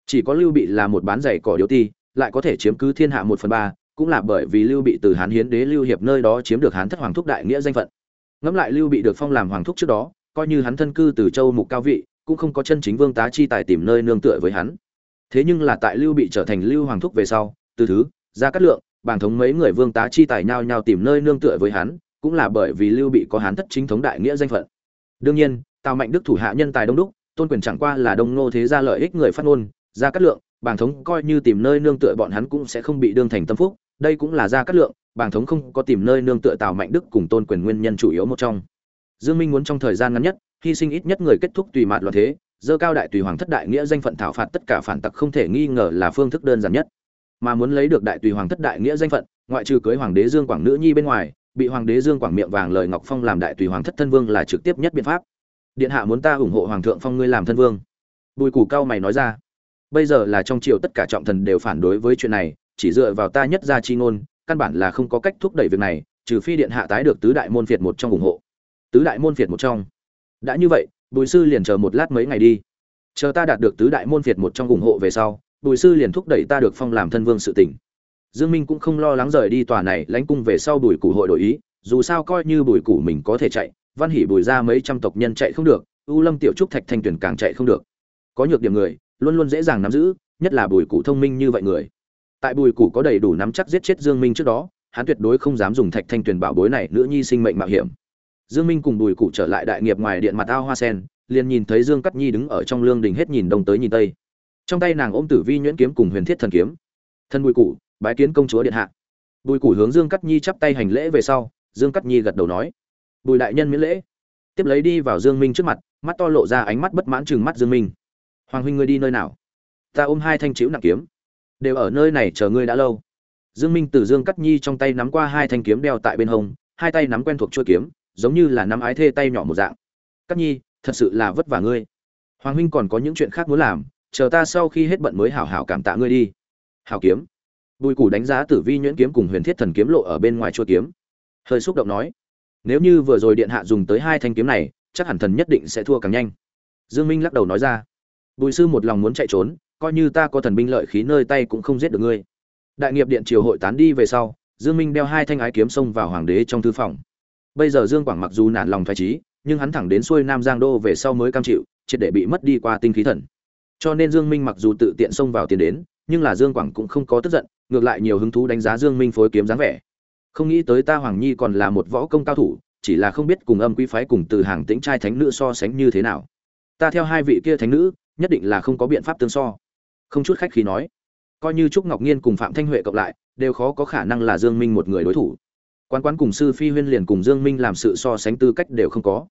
Chỉ có lưu bị là một bán giày cỏ điếu ti, lại có thể chiếm cứ thiên hạ một phần ba, cũng là bởi vì lưu bị từ hán hiến đế lưu hiệp nơi đó chiếm được hán thất hoàng thúc đại nghĩa danh phận. Ngẫm lại lưu bị được phong làm hoàng thúc trước đó, coi như hắn thân cư từ châu mục cao vị, cũng không có chân chính vương tá chi tài tìm nơi nương tựa với hắn. Thế nhưng là tại lưu bị trở thành lưu hoàng thúc về sau, từ thứ ra cát lượng bảng thống mấy người vương tá chi tài nhao nhao tìm nơi nương tựa với hắn cũng là bởi vì lưu bị có hán thất chính thống đại nghĩa danh phận. Đương nhiên, tào mạnh đức thủ hạ nhân tài đông đúc, tôn quyền chẳng qua là đông Ngô thế gia lợi ích người phát ngôn, gia cát lượng, bàng thống coi như tìm nơi nương tựa bọn hắn cũng sẽ không bị đương thành tâm phúc, đây cũng là gia cát lượng, bàng thống không có tìm nơi nương tựa tào mạnh đức cùng tôn quyền nguyên nhân chủ yếu một trong. Dương minh muốn trong thời gian ngắn nhất, hy sinh ít nhất người kết thúc tùy mạt loạn thế, dơ cao đại tùy hoàng thất đại nghĩa danh phận thảo phạt tất cả phản tặc không thể nghi ngờ là phương thức đơn giản nhất. Mà muốn lấy được đại tùy hoàng thất đại nghĩa danh phận, ngoại trừ cưới hoàng đế dương quảng nữ nhi bên ngoài bị hoàng đế dương quảng miệng vàng lời ngọc phong làm đại tùy hoàng thất thân vương là trực tiếp nhất biện pháp. Điện hạ muốn ta ủng hộ hoàng thượng phong ngươi làm thân vương. Bùi củ cao mày nói ra. Bây giờ là trong triều tất cả trọng thần đều phản đối với chuyện này, chỉ dựa vào ta nhất ra chi ngôn, căn bản là không có cách thúc đẩy việc này, trừ phi điện hạ tái được tứ đại môn phiệt một trong ủng hộ. Tứ đại môn phiệt một trong. Đã như vậy, bùi sư liền chờ một lát mấy ngày đi. Chờ ta đạt được tứ đại môn phiệt một trong ủng hộ về sau, bùi sư liền thúc đẩy ta được phong làm thân vương sự tỉnh dương minh cũng không lo lắng rời đi tòa này, lãnh cung về sau bùi củ hội đổi ý, dù sao coi như bùi củ mình có thể chạy, văn hỉ bùi ra mấy trăm tộc nhân chạy không được, u lâm tiểu trúc thạch thanh tuyển càng chạy không được. Có nhược điểm người, luôn luôn dễ dàng nắm giữ, nhất là bùi củ thông minh như vậy người. Tại bùi củ có đầy đủ nắm chắc giết chết dương minh trước đó, hắn tuyệt đối không dám dùng thạch thanh tuyển bảo bối này nữa nhi sinh mệnh mạo hiểm. Dương minh cùng bùi củ trở lại đại nghiệp ngoài điện mặt ao hoa sen, liền nhìn thấy dương cắt nhi đứng ở trong lương đình hết nhìn đông tới nhìn tây. Trong tay nàng ôm tử vi nhuyễn kiếm cùng huyền thiết thần kiếm. Thân bùi cụ bái kiến công chúa điện hạ. Bùi củ hướng dương cắt nhi chắp tay hành lễ về sau, dương cắt nhi gật đầu nói, bùi đại nhân miễn lễ. Tiếp lấy đi vào dương minh trước mặt, mắt to lộ ra ánh mắt bất mãn chừng mắt dương minh. Hoàng huynh ngươi đi nơi nào? Ta ôm hai thanh chiếu nặng kiếm. Đều ở nơi này chờ ngươi đã lâu. Dương minh từ dương cắt nhi trong tay nắm qua hai thanh kiếm đeo tại bên hông, hai tay nắm quen thuộc chuôi kiếm, giống như là nắm ái thê tay nhỏ một dạng. Cắt nhi, thật sự là vất vả ngươi. Hoàng huynh còn có những chuyện khác muốn làm, chờ ta sau khi hết bận mới hảo hảo cảm tạ ngươi đi. Hảo kiếm? Bùi củ đánh giá tử vi nhuyễn kiếm cùng huyền thiết thần kiếm lộ ở bên ngoài chuôi kiếm. Hơi xúc động nói, nếu như vừa rồi điện hạ dùng tới hai thanh kiếm này, chắc hẳn thần nhất định sẽ thua càng nhanh. Dương minh lắc đầu nói ra, bùi sư một lòng muốn chạy trốn, coi như ta có thần binh lợi khí nơi tay cũng không giết được ngươi. Đại nghiệp điện triều hội tán đi về sau, dương minh đeo hai thanh ái kiếm xông vào hoàng đế trong thư phòng. Bây giờ dương quảng mặc dù nản lòng thoái trí nhưng hắn thẳng đến xuôi nam giang đô về sau mới cam chịu, triệt để bị mất đi qua tinh khí thần. Cho nên dương minh mặc dù tự tiện xông vào tiền đến, nhưng là dương quảng cũng không có tức giận ngược lại nhiều hứng thú đánh giá dương minh phối kiếm dáng vẻ. Không nghĩ tới ta hoàng nhi còn là một võ công cao thủ, chỉ là không biết cùng âm quý phái cùng từ hàng tĩnh trai thánh nữ so sánh như thế nào. Ta theo hai vị kia thánh nữ, nhất định là không có biện pháp tương so. Không chút khách khí nói. Coi như trúc ngọc nhiên cùng phạm thanh huệ cộng lại, đều khó có khả năng là dương minh một người đối thủ. Quan quán cùng sư phi huyên liền cùng dương minh làm sự so sánh tư cách đều không có.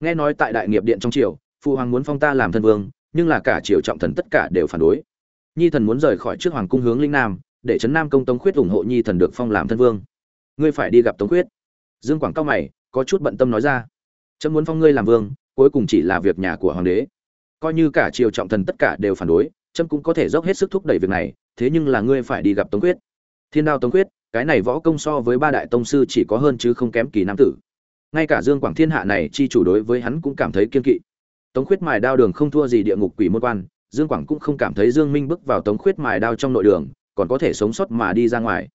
Nghe nói tại đại nghiệp điện trong triều phụ hoàng muốn phong ta làm thân vương, nhưng là cả triều trọng thần tất cả đều phản đối. Nhi thần muốn rời khỏi trước hoàng cung hướng linh nam để trấn nam công tống khuyết ủng hộ nhi thần được phong làm thân vương. Ngươi phải đi gặp tống khuyết. Dương quảng cao mày, có chút bận tâm nói ra. Trâm muốn phong ngươi làm vương, cuối cùng chỉ là việc nhà của hoàng đế. Coi như cả triều trọng thần tất cả đều phản đối trâm cũng có thể dốc hết sức thúc đẩy việc này, thế nhưng là ngươi phải đi gặp tống quyết thiên đao tống quyết cái này võ công so với ba đại tông sư chỉ có hơn chứ không kém kỳ nam tử. Ngay cả dương quảng thiên hạ này chi chủ đối với hắn cũng cảm thấy kiên kỵ. Tống khuyết mài đao đường không thua gì địa ngục quỷ môn quan, dương quảng cũng không cảm thấy dương minh bước vào tống khuyết mài đao trong nội đường còn có thể sống sót mà đi ra ngoài.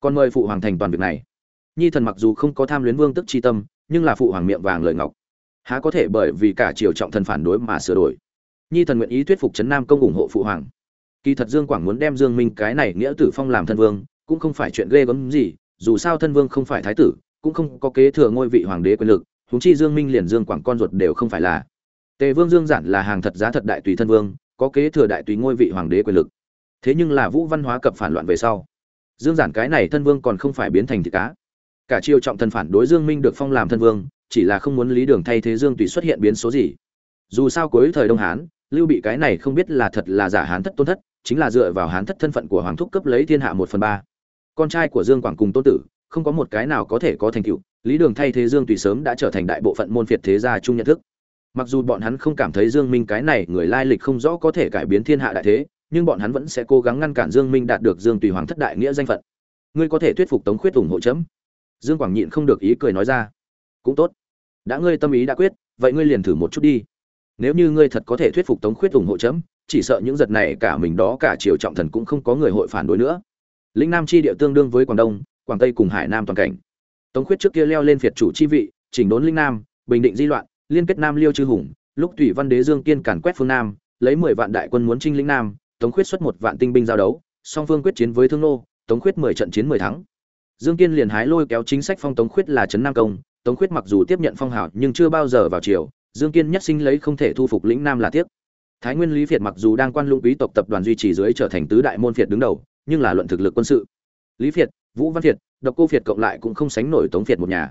Còn mời phụ hoàng thành toàn việc này. Nhi thần mặc dù không có tham luyến vương tức chi tâm, nhưng là phụ hoàng miệng vàng lời ngọc. Há có thể bởi vì cả triều trọng thần phản đối mà sửa đổi. Nhi thần nguyện ý thuyết phục trấn nam công ủng hộ phụ hoàng. Kỳ thật dương quảng muốn đem dương minh cái này nghĩa tử phong làm thân vương, cũng không phải chuyện ghê gớm gì, dù sao thân vương không phải thái tử, cũng không có kế thừa ngôi vị hoàng đế quyền lực, huống chi dương minh liền dương quảng con ruột đều không phải là. Tề vương dương giản là hàng thật giá thật đại tùy thân vương, có kế thừa đại tùy ngôi vị hoàng đế quyền lực thế nhưng là vũ văn hóa cập phản loạn về sau. Dương giản cái này thân vương còn không phải biến thành thịt cá. Cả triều trọng thân phản đối dương minh được phong làm thân vương, chỉ là không muốn lý đường thay thế dương tùy xuất hiện biến số gì. Dù sao cuối thời đông hán, lưu bị cái này không biết là thật là giả hán thất tôn thất, chính là dựa vào hán thất thân phận của hoàng thúc cấp lấy thiên hạ một phần ba. Con trai của dương quảng cùng tôn tử, không có một cái nào có thể có thành tựu, lý đường thay thế dương tùy sớm đã trở thành đại bộ phận môn phiệt thế gia chung nhận thức. Mặc dù bọn hắn không cảm thấy dương minh cái này người lai lịch không rõ có thể cải biến thiên hạ đại thế nhưng bọn hắn vẫn sẽ cố gắng ngăn cản dương minh đạt được dương tùy hoàng thất đại nghĩa danh phận. Ngươi có thể thuyết phục tống khuyết ủng hộ chấm. Dương quảng nhịn không được ý cười nói ra. Cũng tốt. Đã ngươi tâm ý đã quyết, vậy ngươi liền thử một chút đi. Nếu như ngươi thật có thể thuyết phục tống khuyết ủng hộ chấm, chỉ sợ những giật này cả mình đó cả triều trọng thần cũng không có người hội phản đối nữa. Lĩnh nam chi địa tương đương với quảng đông, quảng tây cùng hải nam toàn cảnh. Tống khuyết trước kia leo lên phiệt chủ chi vị, chỉnh đốn linh nam, bình định di loạn, liên kết nam liêu chư hùng, lúc thủy văn đế dương kiên càn quét phương nam, lấy mười vạn đại quân muốn chinh lĩnh nam tống khuyết xuất một vạn tinh binh giao đấu, song phương quyết chiến với thương nô, tống khuyết mười trận chiến mười thắng. Dương kiên liền hái lôi kéo chính sách phong tống khuyết là trấn nam công, tống khuyết mặc dù tiếp nhận phong hào nhưng chưa bao giờ vào triều, dương kiên nhất sinh lấy không thể thu phục lĩnh nam là tiếc. Thái nguyên lý việt mặc dù đang quan lũng quý tộc tập đoàn duy trì dưới trở thành tứ đại môn việt đứng đầu, nhưng là luận thực lực quân sự. Lý việt vũ văn việt độc cô việt cộng lại cũng không sánh nổi tống việt một nhà.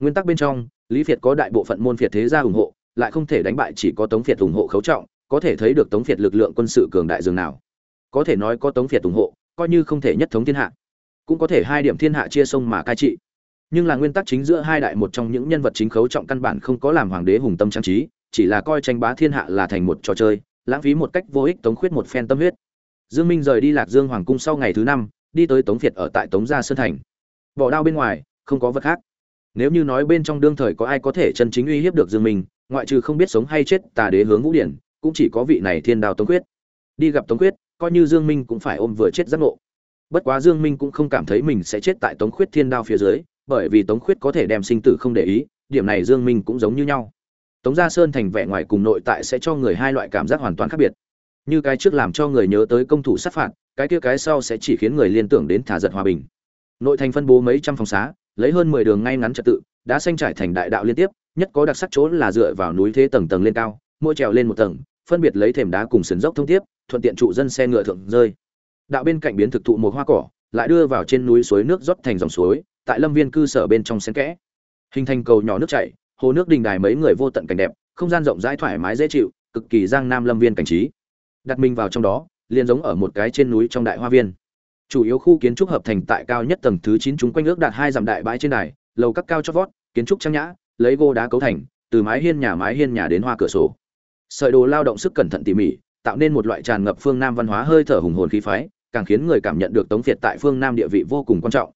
Nguyên tắc bên trong, lý việt có đại bộ phận môn việt thế gia ủng hộ, lại không thể đánh bại chỉ có tống việt ủng hộ khấu trọng có thể thấy được tống việt lực lượng quân sự cường đại dường nào. Có thể nói có tống việt ủng hộ, coi như không thể nhất thống thiên hạ, cũng có thể hai điểm thiên hạ chia sông mà cai trị. Nhưng là nguyên tắc chính giữa hai đại một trong những nhân vật chính khấu trọng căn bản không có làm hoàng đế hùng tâm trang trí, chỉ là coi tranh bá thiên hạ là thành một trò chơi, lãng phí một cách vô ích tống khuyết một phen tâm huyết. Dương minh rời đi lạc dương hoàng cung sau ngày thứ năm, đi tới tống việt ở tại tống gia sơn thành. Bỏ đao bên ngoài, không có vật khác. Nếu như nói bên trong đương thời có ai có thể chân chính uy hiếp được dương minh, ngoại trừ không biết sống hay chết tà đế hướng vũ điển cũng chỉ có vị này thiên đào tống quyết đi gặp tống quyết coi như dương minh cũng phải ôm vừa chết giác ngộ. Bất quá dương minh cũng không cảm thấy mình sẽ chết tại tống khuyết thiên đao phía dưới, bởi vì tống khuyết có thể đem sinh tử không để ý, điểm này dương minh cũng giống như nhau. Tống gia sơn thành vẻ ngoài cùng nội tại sẽ cho người hai loại cảm giác hoàn toàn khác biệt. Như cái trước làm cho người nhớ tới công thủ sát phạt, cái kia cái sau sẽ chỉ khiến người liên tưởng đến thả giật hòa bình. Nội thành phân bố mấy trăm phòng xá, lấy hơn mười đường ngay ngắn trật tự, đã xanh trải thành đại đạo liên tiếp, nhất có đặc sắc chỗ là dựa vào núi thế tầng tầng lên cao, mỗi trèo lên một tầng phân biệt lấy thềm đá cùng sườn dốc thông tiếp, thuận tiện trụ dân xe ngựa thượng rơi. Đạo bên cạnh biến thực thụ một hoa cỏ, lại đưa vào trên núi suối nước rót thành dòng suối, tại lâm viên cư sở bên trong xen kẽ. Hình thành cầu nhỏ nước chảy, hồ nước đình đài mấy người vô tận cảnh đẹp, không gian rộng rãi thoải mái dễ chịu, cực kỳ giang nam lâm viên cảnh trí. Đặt mình vào trong đó, liền giống ở một cái trên núi trong đại hoa viên. Chủ yếu khu kiến trúc hợp thành tại cao nhất tầng thứ chín chúng quanh ước đạt hai dặm đại bãi trên đài, lầu các cao chót vót, kiến trúc trang nhã, lấy gỗ đá cấu thành, từ mái hiên nhà mái hiên nhà đến hoa cửa sổ sợi đồ lao động sức cẩn thận tỉ mỉ, tạo nên một loại tràn ngập phương nam văn hóa hơi thở hùng hồn khí phái, càng khiến người cảm nhận được tống việt tại phương nam địa vị vô cùng quan trọng.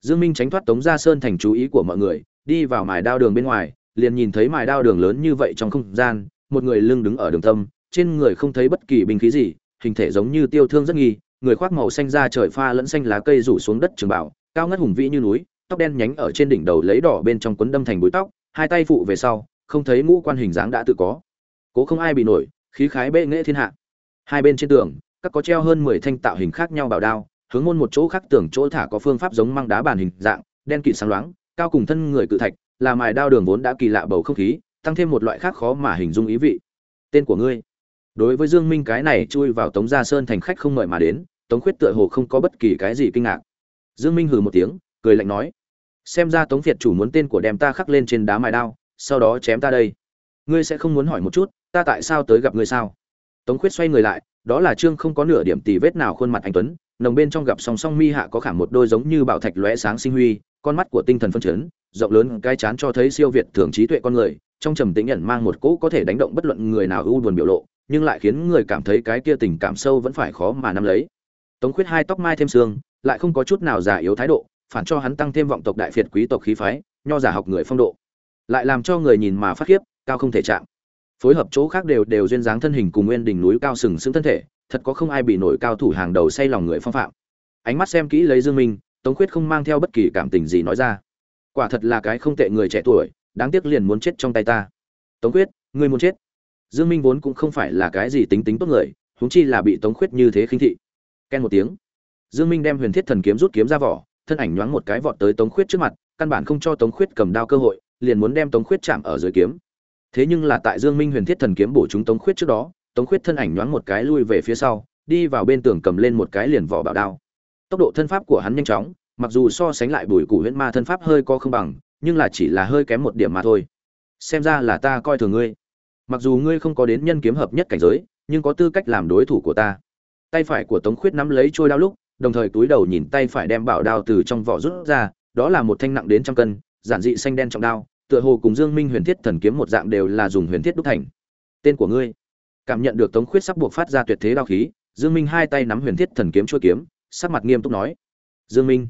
Dương minh tránh thoát tống gia sơn thành chú ý của mọi người, đi vào mài đao đường bên ngoài, liền nhìn thấy mài đao đường lớn như vậy trong không gian, một người lưng đứng ở đường tâm trên người không thấy bất kỳ binh khí gì, hình thể giống như tiêu thương rất nghi, người khoác màu xanh da trời pha lẫn xanh lá cây rủ xuống đất trường bảo, cao ngất hùng vĩ như núi, tóc đen nhánh ở trên đỉnh đầu lấy đỏ bên trong quấn đâm thành búi tóc, hai tay phụ về sau, không thấy ngũ quan hình dáng đã tự có cố không ai bị nổi, khí khái bệ nghệ thiên hạ. Hai bên trên tường, các có treo hơn mười thanh tạo hình khác nhau bảo đao, hướng môn một chỗ khác tường chỗ thả có phương pháp giống măng đá bàn hình dạng, đen kịt sáng loáng, cao cùng thân người cự thạch, là mài đao đường vốn đã kỳ lạ bầu không khí, tăng thêm một loại khác khó mà hình dung ý vị. Tên của ngươi. Đối với dương minh cái này chui vào tống gia sơn thành khách không mời mà đến, tống khuyết tựa hồ không có bất kỳ cái gì kinh ngạc. Dương minh hừ một tiếng, cười lạnh nói, xem ra tống việt chủ muốn tên của đem ta khắc lên trên đá mài đao, sau đó chém ta đây. Ngươi sẽ không muốn hỏi một chút ta tại sao tới gặp ngươi sao? Tống khuyết xoay người lại, đó là trương không có nửa điểm tì vết nào khuôn mặt anh tuấn, nồng bên trong gặp song song mi hạ có khảm một đôi giống như bảo thạch lóe sáng sinh huy, con mắt của tinh thần phân chấn, rộng lớn cai chán cho thấy siêu việt thường trí tuệ con người, trong trầm tĩnh nhận mang một cỗ có thể đánh động bất luận người nào ưu buồn biểu lộ, nhưng lại khiến người cảm thấy cái kia tình cảm sâu vẫn phải khó mà nắm lấy. Tống khuyết hai tóc mai thêm xương lại không có chút nào giả yếu thái độ, phản cho hắn tăng thêm vọng tộc đại phiệt quý tộc khí phái, nho giả học người phong độ. Lại làm cho người nhìn mà phát khiếp, cao không thể chạm phối hợp chỗ khác đều đều duyên dáng thân hình cùng nguyên đỉnh núi cao sừng sững thân thể, thật có không ai bị nổi cao thủ hàng đầu say lòng người phong phạm. Ánh mắt xem kỹ lấy dương minh, tống khuyết không mang theo bất kỳ cảm tình gì nói ra. Quả thật là cái không tệ người trẻ tuổi, đáng tiếc liền muốn chết trong tay ta. Tống khuyết, ngươi muốn chết. Dương minh vốn cũng không phải là cái gì tính tính tốt người, huống chi là bị tống khuyết như thế khinh thị. Ken một tiếng. Dương minh đem huyền thiết thần kiếm rút kiếm ra vỏ, thân ảnh nhoáng một cái vọt tới tống khuyết trước mặt, căn bản không cho tống khuyết cầm đao cơ hội, liền muốn đem tống khuyết chạm ở dưới kiếm thế nhưng là tại dương minh huyền thiết thần kiếm bổ chúng tống khuyết trước đó, tống khuyết thân ảnh nhoáng một cái lui về phía sau, đi vào bên tường cầm lên một cái liền vỏ bảo đao. Tốc độ thân pháp của hắn nhanh chóng, mặc dù so sánh lại bùi củ huyễn ma thân pháp hơi có không bằng, nhưng là chỉ là hơi kém một điểm mà thôi. Xem ra là ta coi thường ngươi. Mặc dù ngươi không có đến nhân kiếm hợp nhất cảnh giới, nhưng có tư cách làm đối thủ của ta. Tay phải của tống khuyết nắm lấy trôi đao lúc, đồng thời túi đầu nhìn tay phải đem bảo đao từ trong vỏ rút ra, đó là một thanh nặng đến trăm cân, giản dị xanh đen trọng đao tựa hồ cùng dương minh huyền thiết thần kiếm một dạng đều là dùng huyền thiết đúc thành. Tên của ngươi. Cảm nhận được tống khuyết sắp buộc phát ra tuyệt thế đao khí, dương minh hai tay nắm huyền thiết thần kiếm chuôi kiếm, sắc mặt nghiêm túc nói. Dương minh,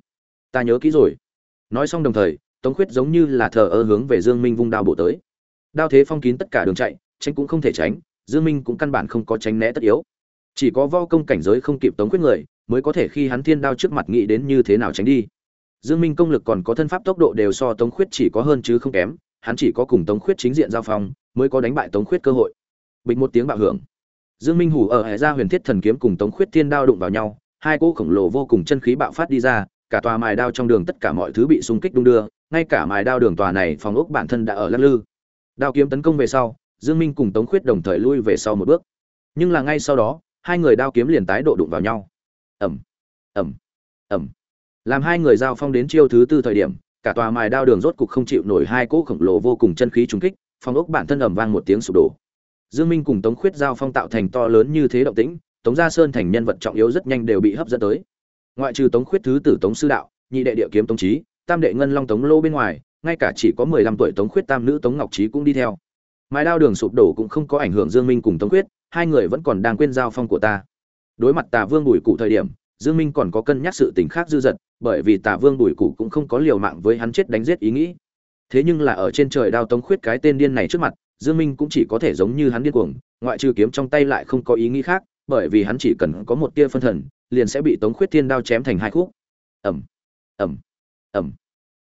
ta nhớ kỹ rồi. Nói xong đồng thời, tống khuyết giống như là thờ ơ hướng về dương minh vung đao bổ tới. Đao thế phong kín tất cả đường chạy, tránh cũng không thể tránh, dương minh cũng căn bản không có tránh né tất yếu. Chỉ có vo công cảnh giới không kịp tống khuyết người, mới có thể khi hắn thiên đao trước mặt nghĩ đến như thế nào tránh đi dương minh công lực còn có thân pháp tốc độ đều so tống khuyết chỉ có hơn chứ không kém, hắn chỉ có cùng tống khuyết chính diện giao phong, mới có đánh bại tống khuyết cơ hội. Bịch một tiếng bạo hưởng. Dương minh hủ ở hệ ra huyền thiết thần kiếm cùng tống khuyết thiên đao đụng vào nhau, hai cỗ khổng lồ vô cùng chân khí bạo phát đi ra, cả tòa mài đao trong đường tất cả mọi thứ bị xung kích đung đưa, ngay cả mài đao đường tòa này phòng ốc bản thân đã ở lắc lư. Đao kiếm tấn công về sau, dương minh cùng tống khuyết đồng thời lui về sau một bước. Nhưng là ngay sau đó, hai người đao kiếm liền tái độ đụng vào nhau. Ầm. Ầm. Ầm làm hai người giao phong đến chiêu thứ tư thời điểm, cả tòa mài đao đường rốt cục không chịu nổi hai cỗ khổng lồ vô cùng chân khí trúng kích, phong ốc bản thân ầm vang một tiếng sụp đổ. Dương minh cùng tống khuyết giao phong tạo thành to lớn như thế động tĩnh, tống gia sơn thành nhân vật trọng yếu rất nhanh đều bị hấp dẫn tới. Ngoại trừ tống khuyết thứ tử tống sư đạo, nhị đệ địa kiếm tống trí tam đệ ngân long tống lô bên ngoài, ngay cả chỉ có mười lăm tuổi tống khuyết tam nữ tống ngọc trí cũng đi theo. Mài đao đường sụp đổ cũng không có ảnh hưởng dương minh cùng tống khuyết, hai người vẫn còn đang quên giao phong của ta. Đối mặt tà vương bùi cụ thời điểm dương minh còn có cân nhắc sự tình khác dư dật bởi vì Tả vương bùi cụ cũng không có liều mạng với hắn chết đánh giết ý nghĩ. Thế nhưng là ở trên trời đao tống khuyết cái tên điên này trước mặt dương minh cũng chỉ có thể giống như hắn điên cuồng ngoại trừ kiếm trong tay lại không có ý nghĩ khác bởi vì hắn chỉ cần có một tia phân thần liền sẽ bị tống khuyết thiên đao chém thành hai khúc. Ầm ầm ầm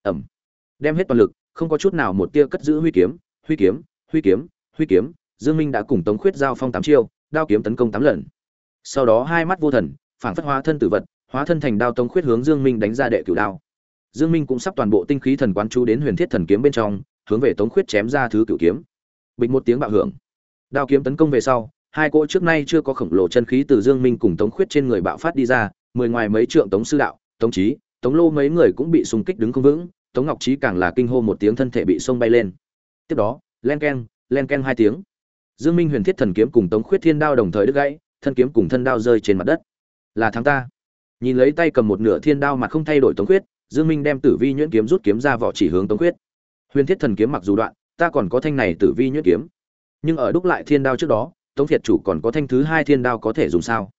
ầm, đem hết toàn lực không có chút nào một tia cất giữ huy kiếm huy kiếm huy kiếm huy kiếm. Dương minh đã cùng tống khuyết giao phong tám chiêu đao kiếm tấn công tám lần. Sau đó hai mắt vô thần phản phất hóa thân tử vật, hóa thân thành đao tống khuyết hướng dương minh đánh ra đệ cửu đao. Dương minh cũng sắp toàn bộ tinh khí thần quán chú đến huyền thiết thần kiếm bên trong, hướng về tống khuyết chém ra thứ cửu kiếm. Bình một tiếng bạo hưởng. Đao kiếm tấn công về sau, hai cỗ trước nay chưa có khổng lồ chân khí từ dương minh cùng tống khuyết trên người bạo phát đi ra, mười ngoài mấy trượng tống sư đạo, tống trí, tống lô mấy người cũng bị xung kích đứng không vững, tống ngọc trí càng là kinh hô một tiếng thân thể bị xông bay lên. Tiếp đó, len keng len keng hai tiếng. Dương minh huyền thiết thần kiếm cùng tống khuyết thiên đao đồng thời đứt gãy, thân kiếm cùng thân đao rơi trên mặt đất là thắng ta. Nhìn lấy tay cầm một nửa thiên đao mà không thay đổi tống khuyết, dương minh đem tử vi nhuyễn kiếm rút kiếm ra vỏ chỉ hướng tống khuyết. Huyền thiết thần kiếm mặc dù đoạn, ta còn có thanh này tử vi nhuyễn kiếm. Nhưng ở đúc lại thiên đao trước đó, tống thiệt chủ còn có thanh thứ hai thiên đao có thể dùng sao?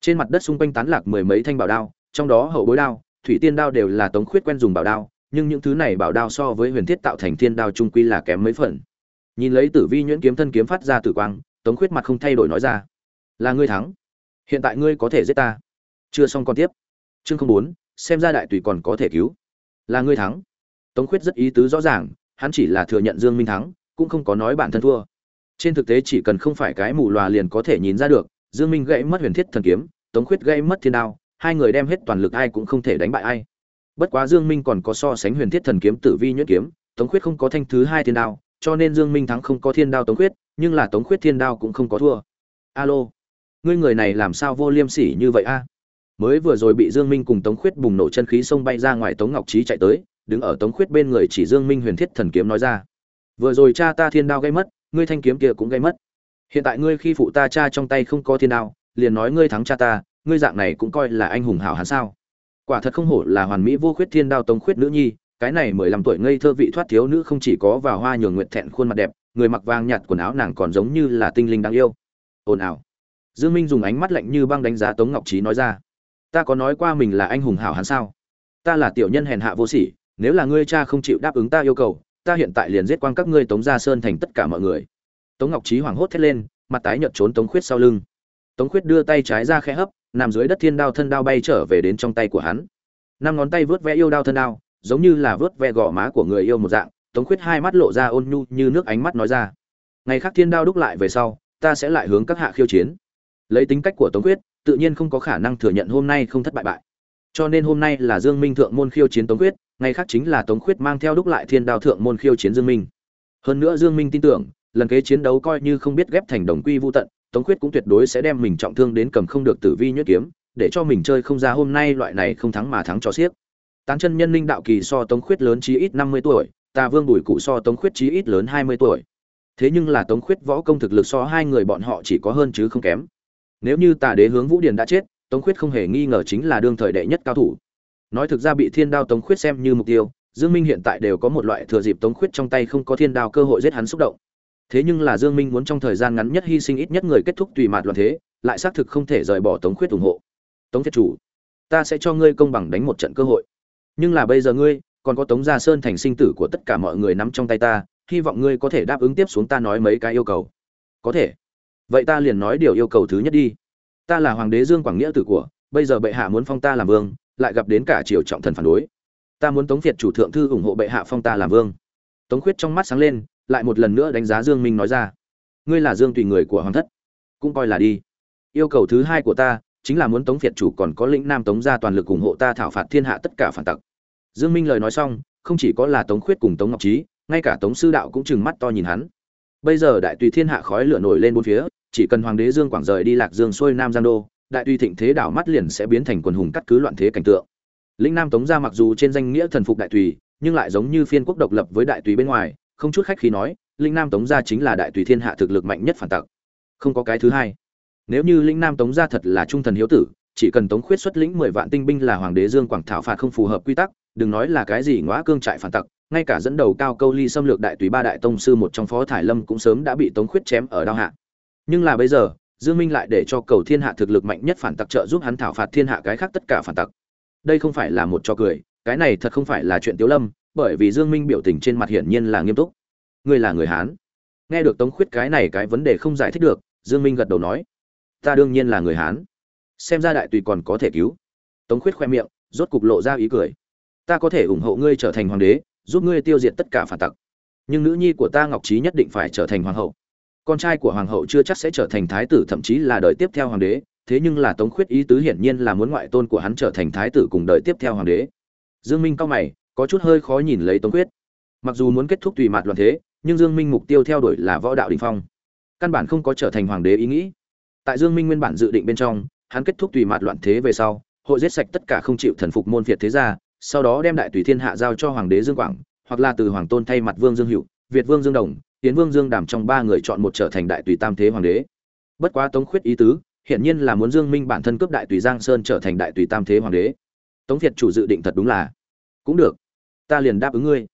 Trên mặt đất xung quanh tán lạc mười mấy thanh bảo đao, trong đó hậu bối đao, thủy tiên đao đều là tống khuyết quen dùng bảo đao, nhưng những thứ này bảo đao so với huyền thiết tạo thành thiên đao trung quy là kém mấy phần. Nhìn lấy tử vi nhuyễn kiếm thân kiếm phát ra tử quang, tống khuyết mặt không thay đổi nói ra, là ngươi thắng. Hiện tại ngươi có thể giết ta chưa xong còn tiếp. Chương không bốn, xem ra đại tùy còn có thể cứu. Là ngươi thắng. Tống khuyết rất ý tứ rõ ràng, hắn chỉ là thừa nhận dương minh thắng, cũng không có nói bản thân thua. Trên thực tế chỉ cần không phải cái mù lòa liền có thể nhìn ra được, dương minh gãy mất huyền thiết thần kiếm, tống khuyết gãy mất thiên đao, hai người đem hết toàn lực ai cũng không thể đánh bại ai. Bất quá dương minh còn có so sánh huyền thiết thần kiếm tử vi nhuyễn kiếm, tống khuyết không có thanh thứ hai thiên đao, cho nên dương minh thắng không có thiên đao tống khuyết, nhưng là tống khuyết thiên đao cũng không có thua. Alo, ngươi người này làm sao vô liêm sỉ như vậy a? Mới vừa rồi bị dương minh cùng tống khuyết bùng nổ chân khí xông bay ra ngoài tống ngọc trí chạy tới, đứng ở tống khuyết bên người chỉ dương minh huyền thiết thần kiếm nói ra. Vừa rồi cha ta thiên đao gây mất, ngươi thanh kiếm kia cũng gây mất. Hiện tại ngươi khi phụ ta cha trong tay không có thiên đao, liền nói ngươi thắng cha ta, ngươi dạng này cũng coi là anh hùng hảo hán sao. Quả thật không hổ là hoàn mỹ vô khuyết thiên đao tống khuyết nữ nhi, cái này mười lăm tuổi ngây thơ vị thoát thiếu nữ không chỉ có vào hoa nhường nguyện thẹn khuôn mặt đẹp, người mặc vàng nhạt quần áo nàng còn giống như là tinh linh đáng yêu. Ồn ào. Dương minh dùng ánh mắt lạnh như băng đánh giá tống ngọc trí nói ra ta có nói qua mình là anh hùng hảo hán sao? Ta là tiểu nhân hèn hạ vô sỉ, nếu là ngươi cha không chịu đáp ứng ta yêu cầu, ta hiện tại liền giết quang các ngươi tống gia sơn thành tất cả mọi người. Tống ngọc trí hoảng hốt thét lên, mặt tái nhợt trốn tống khuyết sau lưng. Tống khuyết đưa tay trái ra khẽ hấp, nằm dưới đất thiên đao thân đao bay trở về đến trong tay của hắn. Năm ngón tay vớt vẽ yêu đao thân đao, giống như là vớt vẽ gò má của người yêu một dạng, tống khuyết hai mắt lộ ra ôn nhu như nước ánh mắt nói ra. Ngày khác thiên đao đúc lại về sau, ta sẽ lại hướng các hạ khiêu chiến lấy tính cách của tống quyết tự nhiên không có khả năng thừa nhận hôm nay không thất bại bại. Cho nên hôm nay là dương minh thượng môn khiêu chiến tống quyết ngày khác chính là tống quyết mang theo đúc lại thiên đao thượng môn khiêu chiến dương minh. Hơn nữa dương minh tin tưởng, lần kế chiến đấu coi như không biết ghép thành đồng quy vô tận, tống quyết cũng tuyệt đối sẽ đem mình trọng thương đến cầm không được tử vi nhuyễn kiếm, để cho mình chơi không ra hôm nay loại này không thắng mà thắng cho xiếc. Tán chân nhân linh đạo kỳ so tống khuyết lớn chí ít năm mươi tuổi, tà vương bùi cụ so tống khuyết chí ít lớn hai mươi tuổi. Thế nhưng là tống khuyết võ công thực lực so hai người bọn họ chỉ có hơn chứ không kém nếu như tà đế hướng vũ điền đã chết, tống khuyết không hề nghi ngờ chính là đương thời đệ nhất cao thủ. Nói thực ra bị thiên đao tống khuyết xem như mục tiêu, dương minh hiện tại đều có một loại thừa dịp tống khuyết trong tay không có thiên đao cơ hội giết hắn xúc động. Thế nhưng là dương minh muốn trong thời gian ngắn nhất hy sinh ít nhất người kết thúc tùy mạt loạn thế, lại xác thực không thể rời bỏ tống khuyết ủng hộ. Tống thiết chủ, ta sẽ cho ngươi công bằng đánh một trận cơ hội. Nhưng là bây giờ ngươi, còn có tống gia sơn thành sinh tử của tất cả mọi người nắm trong tay ta, hy vọng ngươi có thể đáp ứng tiếp xuống ta nói mấy cái yêu cầu. Có thể vậy ta liền nói điều yêu cầu thứ nhất đi. Ta là hoàng đế dương quảng nghĩa tử của, bây giờ bệ hạ muốn phong ta làm vương, lại gặp đến cả triều trọng thần phản đối. Ta muốn tống việt chủ thượng thư ủng hộ bệ hạ phong ta làm vương. Tống khuyết trong mắt sáng lên, lại một lần nữa đánh giá dương minh nói ra. Ngươi là dương tùy người của hoàng thất. Cũng coi là đi. Yêu cầu thứ hai của ta, chính là muốn tống việt chủ còn có lĩnh nam tống gia toàn lực ủng hộ ta thảo phạt thiên hạ tất cả phản tặc. Dương minh lời nói xong, không chỉ có là tống khuyết cùng tống ngọc trí ngay cả tống sư đạo cũng chừng mắt to nhìn hắn bây giờ đại tùy thiên hạ khói lửa nổi lên bốn phía, chỉ cần hoàng đế dương quảng rời đi lạc dương xuôi nam giang đô, đại tùy thịnh thế đảo mắt liền sẽ biến thành quần hùng cắt cứ loạn thế cảnh tượng. Lĩnh nam tống gia mặc dù trên danh nghĩa thần phục đại tùy, nhưng lại giống như phiên quốc độc lập với đại tùy bên ngoài, không chút khách khí nói linh nam tống gia chính là đại tùy thiên hạ thực lực mạnh nhất phản tặc. Không có cái thứ hai. Nếu như linh nam tống gia thật là trung thần hiếu tử, chỉ cần tống khuyết xuất lĩnh mười vạn tinh binh là hoàng đế dương quảng thảo phạt không phù hợp quy tắc, đừng nói là cái gì ngõa cương trại phản tặc ngay cả dẫn đầu cao câu ly xâm lược đại tùy ba đại tông sư một trong phó thải lâm cũng sớm đã bị tống khuyết chém ở đao hạ. Nhưng là bây giờ, dương minh lại để cho cầu thiên hạ thực lực mạnh nhất phản tặc trợ giúp hắn thảo phạt thiên hạ cái khác tất cả phản tặc. Đây không phải là một trò cười, cái này thật không phải là chuyện tiếu lâm, bởi vì dương minh biểu tình trên mặt hiển nhiên là nghiêm túc. Ngươi là người hán. Nghe được tống khuyết cái này cái vấn đề không giải thích được, dương minh gật đầu nói, ta đương nhiên là người hán. Xem ra đại tùy còn có thể cứu. Tống khuyết khoe miệng, rốt cục lộ ra ý cười. Ta có thể ủng hộ ngươi trở thành hoàng đế giúp ngươi tiêu diệt tất cả phản tặc. Nhưng nữ nhi của ta ngọc trí nhất định phải trở thành hoàng hậu. Con trai của hoàng hậu chưa chắc sẽ trở thành thái tử, thậm chí là đời tiếp theo hoàng đế. Thế nhưng là tống khuyết ý tứ hiển nhiên là muốn ngoại tôn của hắn trở thành thái tử cùng đời tiếp theo hoàng đế. Dương minh cao mày, có chút hơi khó nhìn lấy tống khuyết. Mặc dù muốn kết thúc tùy mạt loạn thế, nhưng dương minh mục tiêu theo đuổi là võ đạo đình phong. Căn bản không có trở thành hoàng đế ý nghĩ. Tại dương minh nguyên bản dự định bên trong, hắn kết thúc tùy mạt loạn thế về sau, hội giết sạch tất cả không chịu thần phục môn việt thế gia sau đó đem đại tùy thiên hạ giao cho hoàng đế dương quảng, hoặc là từ hoàng tôn thay mặt vương dương hữu, việt vương dương đồng, tiến vương dương đàm trong ba người chọn một trở thành đại tùy tam thế hoàng đế. Bất quá tống khuyết ý tứ, hiển nhiên là muốn dương minh bản thân cướp đại tùy giang sơn trở thành đại tùy tam thế hoàng đế. Tống việt chủ dự định thật đúng là. Cũng được, ta liền đáp ứng ngươi.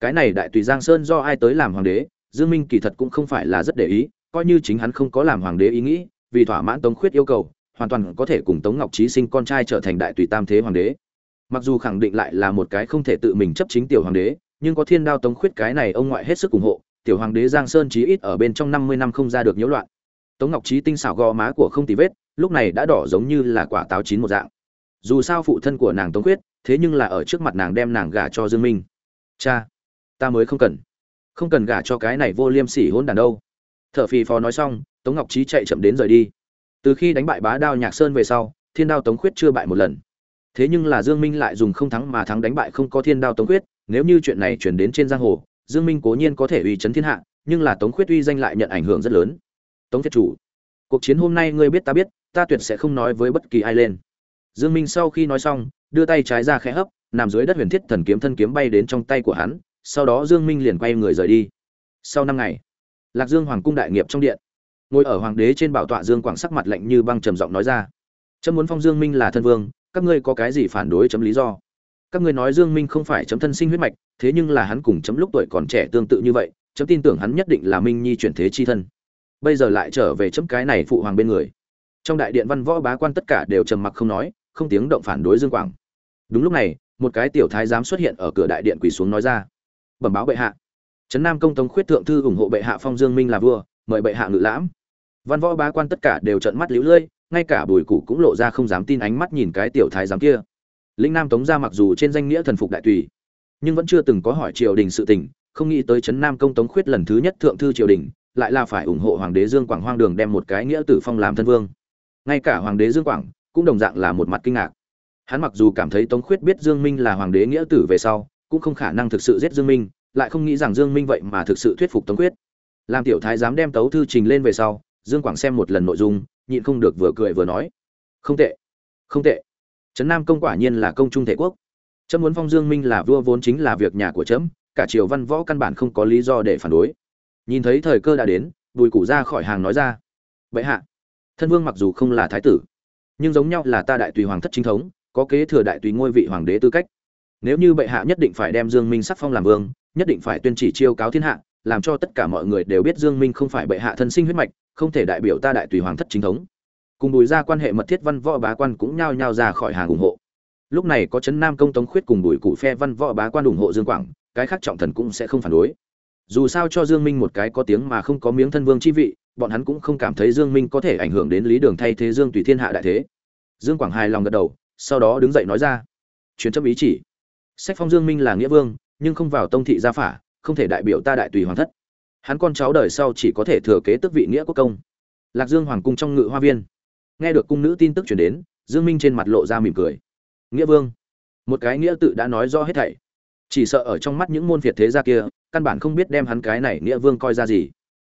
Cái này đại tùy giang sơn do ai tới làm hoàng đế, dương minh kỳ thật cũng không phải là rất để ý, coi như chính hắn không có làm hoàng đế ý nghĩ, vì thỏa mãn tống khuyết yêu cầu, hoàn toàn có thể cùng tống ngọc trí sinh con trai trở thành đại tùy tam thế hoàng đế mặc dù khẳng định lại là một cái không thể tự mình chấp chính tiểu hoàng đế, nhưng có thiên đao tống khuyết cái này ông ngoại hết sức ủng hộ, tiểu hoàng đế giang sơn chí ít ở bên trong năm mươi năm không ra được nhiễu loạn. Tống ngọc trí tinh xảo gò má của không tì vết, lúc này đã đỏ giống như là quả táo chín một dạng. Dù sao phụ thân của nàng tống khuyết, thế nhưng là ở trước mặt nàng đem nàng gả cho dương minh. Cha, ta mới không cần. Không cần gả cho cái này vô liêm sỉ hôn đàn đâu. Thở phì phò nói xong, tống ngọc trí chạy chậm đến rời đi. Từ khi đánh bại bá đao nhạc sơn về sau, thiên đao tống khuyết chưa bại một lần thế nhưng là dương minh lại dùng không thắng mà thắng đánh bại không có thiên đao tống khuyết, nếu như chuyện này truyền đến trên giang hồ, dương minh cố nhiên có thể uy chấn thiên hạ, nhưng là tống khuyết uy danh lại nhận ảnh hưởng rất lớn. Tống thiết chủ, cuộc chiến hôm nay ngươi biết ta biết, ta tuyệt sẽ không nói với bất kỳ ai lên. Dương minh sau khi nói xong, đưa tay trái ra khẽ hấp, nằm dưới đất huyền thiết thần kiếm thân kiếm bay đến trong tay của hắn, sau đó dương minh liền quay người rời đi. Sau năm ngày, lạc dương hoàng cung đại nghiệp trong điện. Ngồi ở hoàng đế trên bảo tọa dương quảng sắc mặt lạnh như băng trầm giọng nói ra. Chấm muốn phong dương minh là thân vương các ngươi có cái gì phản đối chấm lý do? Các ngươi nói dương minh không phải chấm thân sinh huyết mạch, thế nhưng là hắn cùng chấm lúc tuổi còn trẻ tương tự như vậy, chấm tin tưởng hắn nhất định là minh nhi chuyển thế chi thân. Bây giờ lại trở về chấm cái này phụ hoàng bên người. Trong đại điện văn võ bá quan tất cả đều trầm mặc không nói, không tiếng động phản đối dương quảng. Đúng lúc này, một cái tiểu thái giám xuất hiện ở cửa đại điện quỳ xuống nói ra. Bẩm báo bệ hạ. Trấn nam công tống khuyết thượng thư ủng hộ bệ hạ phong dương minh là vua, mời bệ hạ ngự lãm. Văn võ bá quan tất cả đều trợn mắt liễu lơi ngay cả bùi cụ cũng lộ ra không dám tin ánh mắt nhìn cái tiểu thái giám kia. Linh nam tống ra mặc dù trên danh nghĩa thần phục đại tùy, nhưng vẫn chưa từng có hỏi triều đình sự tình, không nghĩ tới trấn nam công tống khuyết lần thứ nhất thượng thư triều đình, lại là phải ủng hộ hoàng đế dương quảng hoang đường đem một cái nghĩa tử phong làm thân vương. Ngay cả hoàng đế dương quảng cũng đồng dạng là một mặt kinh ngạc. Hắn mặc dù cảm thấy tống khuyết biết dương minh là hoàng đế nghĩa tử về sau, cũng không khả năng thực sự giết dương minh, lại không nghĩ rằng dương minh vậy mà thực sự thuyết phục tống khuyết. Làm tiểu thái dám đem tấu thư trình lên về sau, dương quảng xem một lần nội dung nhịn không được vừa cười vừa nói. Không tệ không tệ. Trấn nam công quả nhiên là công trung thể quốc. Trâm muốn phong dương minh là vua vốn chính là việc nhà của trẫm cả triều văn võ căn bản không có lý do để phản đối. Nhìn thấy thời cơ đã đến, bùi củ ra khỏi hàng nói ra. Bệ hạ, thân vương mặc dù không là thái tử, nhưng giống nhau là ta đại tùy hoàng thất chính thống, có kế thừa đại tùy ngôi vị hoàng đế tư cách. Nếu như bệ hạ nhất định phải đem dương minh sắc phong làm vương, nhất định phải tuyên chỉ chiêu cáo thiên hạ, làm cho tất cả mọi người đều biết dương minh không phải bệ hạ thân sinh huyết mạch không thể đại biểu ta đại tùy hoàng thất chính thống. Cùng bùi ra quan hệ mật thiết văn võ bá quan cũng nhao nhao ra khỏi hàng ủng hộ. Lúc này có chấn nam công tống khuyết cùng bùi cụ phe văn võ bá quan ủng hộ dương quảng, cái khác trọng thần cũng sẽ không phản đối. Dù sao cho dương minh một cái có tiếng mà không có miếng thân vương chi vị, bọn hắn cũng không cảm thấy dương minh có thể ảnh hưởng đến lý đường thay thế dương tùy thiên hạ đại thế. Dương quảng hài lòng gật đầu, sau đó đứng dậy nói ra. Truyền chấp ý chỉ. Sách phong dương minh là nghĩa vương, nhưng không vào tông thị gia phả, không thể đại biểu ta đại tùy hoàng thất hắn con cháu đời sau chỉ có thể thừa kế tước vị nghĩa quốc công. Lạc dương hoàng cung trong ngự hoa viên. Nghe được cung nữ tin tức chuyển đến, dương minh trên mặt lộ ra mỉm cười. Nghĩa vương, một cái nghĩa tự đã nói rõ hết thảy. Chỉ sợ ở trong mắt những môn phiệt thế gia kia, căn bản không biết đem hắn cái này nghĩa vương coi ra gì.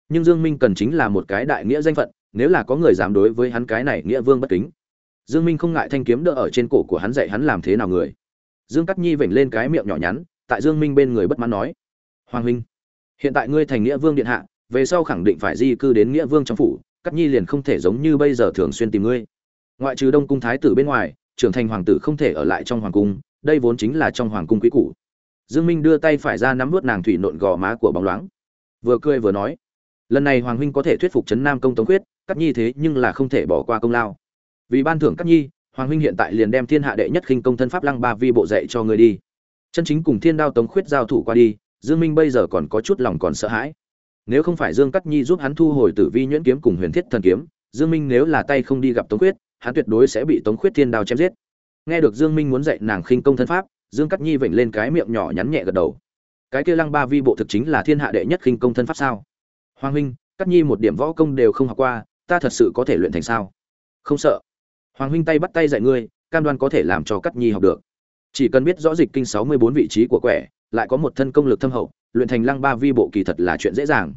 Nhưng dương minh cần chính là một cái đại nghĩa danh phận, nếu là có người dám đối với hắn cái này nghĩa vương bất kính. Dương minh không ngại thanh kiếm đỡ ở trên cổ của hắn dạy hắn làm thế nào người. Dương cắt nhi vểnh lên cái miệng nhỏ nhắn, tại dương minh bên người bất mãn nói. Hoàng huynh hiện tại ngươi thành nghĩa vương điện hạ, về sau khẳng định phải di cư đến nghĩa vương trong phủ cắt nhi liền không thể giống như bây giờ thường xuyên tìm ngươi. Ngoại trừ đông cung thái tử bên ngoài, trưởng thành hoàng tử không thể ở lại trong hoàng cung, đây vốn chính là trong hoàng cung quý cũ dương minh đưa tay phải ra nắm vút nàng thủy nộn gò má của bóng loáng. Vừa cười vừa nói, lần này hoàng huynh có thể thuyết phục trấn nam công tống quyết cắt nhi thế nhưng là không thể bỏ qua công lao. Vì ban thưởng cắt nhi, hoàng huynh hiện tại liền đem thiên hạ đệ nhất khinh công thân pháp lăng ba vi bộ dạy cho người đi. Chân chính cùng thiên đao tống khuyết giao thủ qua đi dương minh bây giờ còn có chút lòng còn sợ hãi. Nếu không phải dương cắt nhi giúp hắn thu hồi tử vi nhuyễn kiếm cùng huyền thiết thần kiếm, dương minh nếu là tay không đi gặp tống khuyết, hắn tuyệt đối sẽ bị tống khuyết thiên đao chém giết. Nghe được dương minh muốn dạy nàng khinh công thân pháp, dương cắt nhi vểnh lên cái miệng nhỏ nhắn nhẹ gật đầu. Cái kia lăng ba vi bộ thực chính là thiên hạ đệ nhất khinh công thân pháp sao? Hoàng huynh cắt nhi một điểm võ công đều không học qua, ta thật sự có thể luyện thành sao? Không sợ. Hoàng huynh tay bắt tay dạy ngươi, cam đoan có thể làm cho cắt nhi học được. Chỉ cần biết rõ dịch kinh sáu mươi bốn vị trí của quẻ lại có một thân công lực thâm hậu, luyện thành lăng ba vi bộ kỳ thật là chuyện dễ dàng.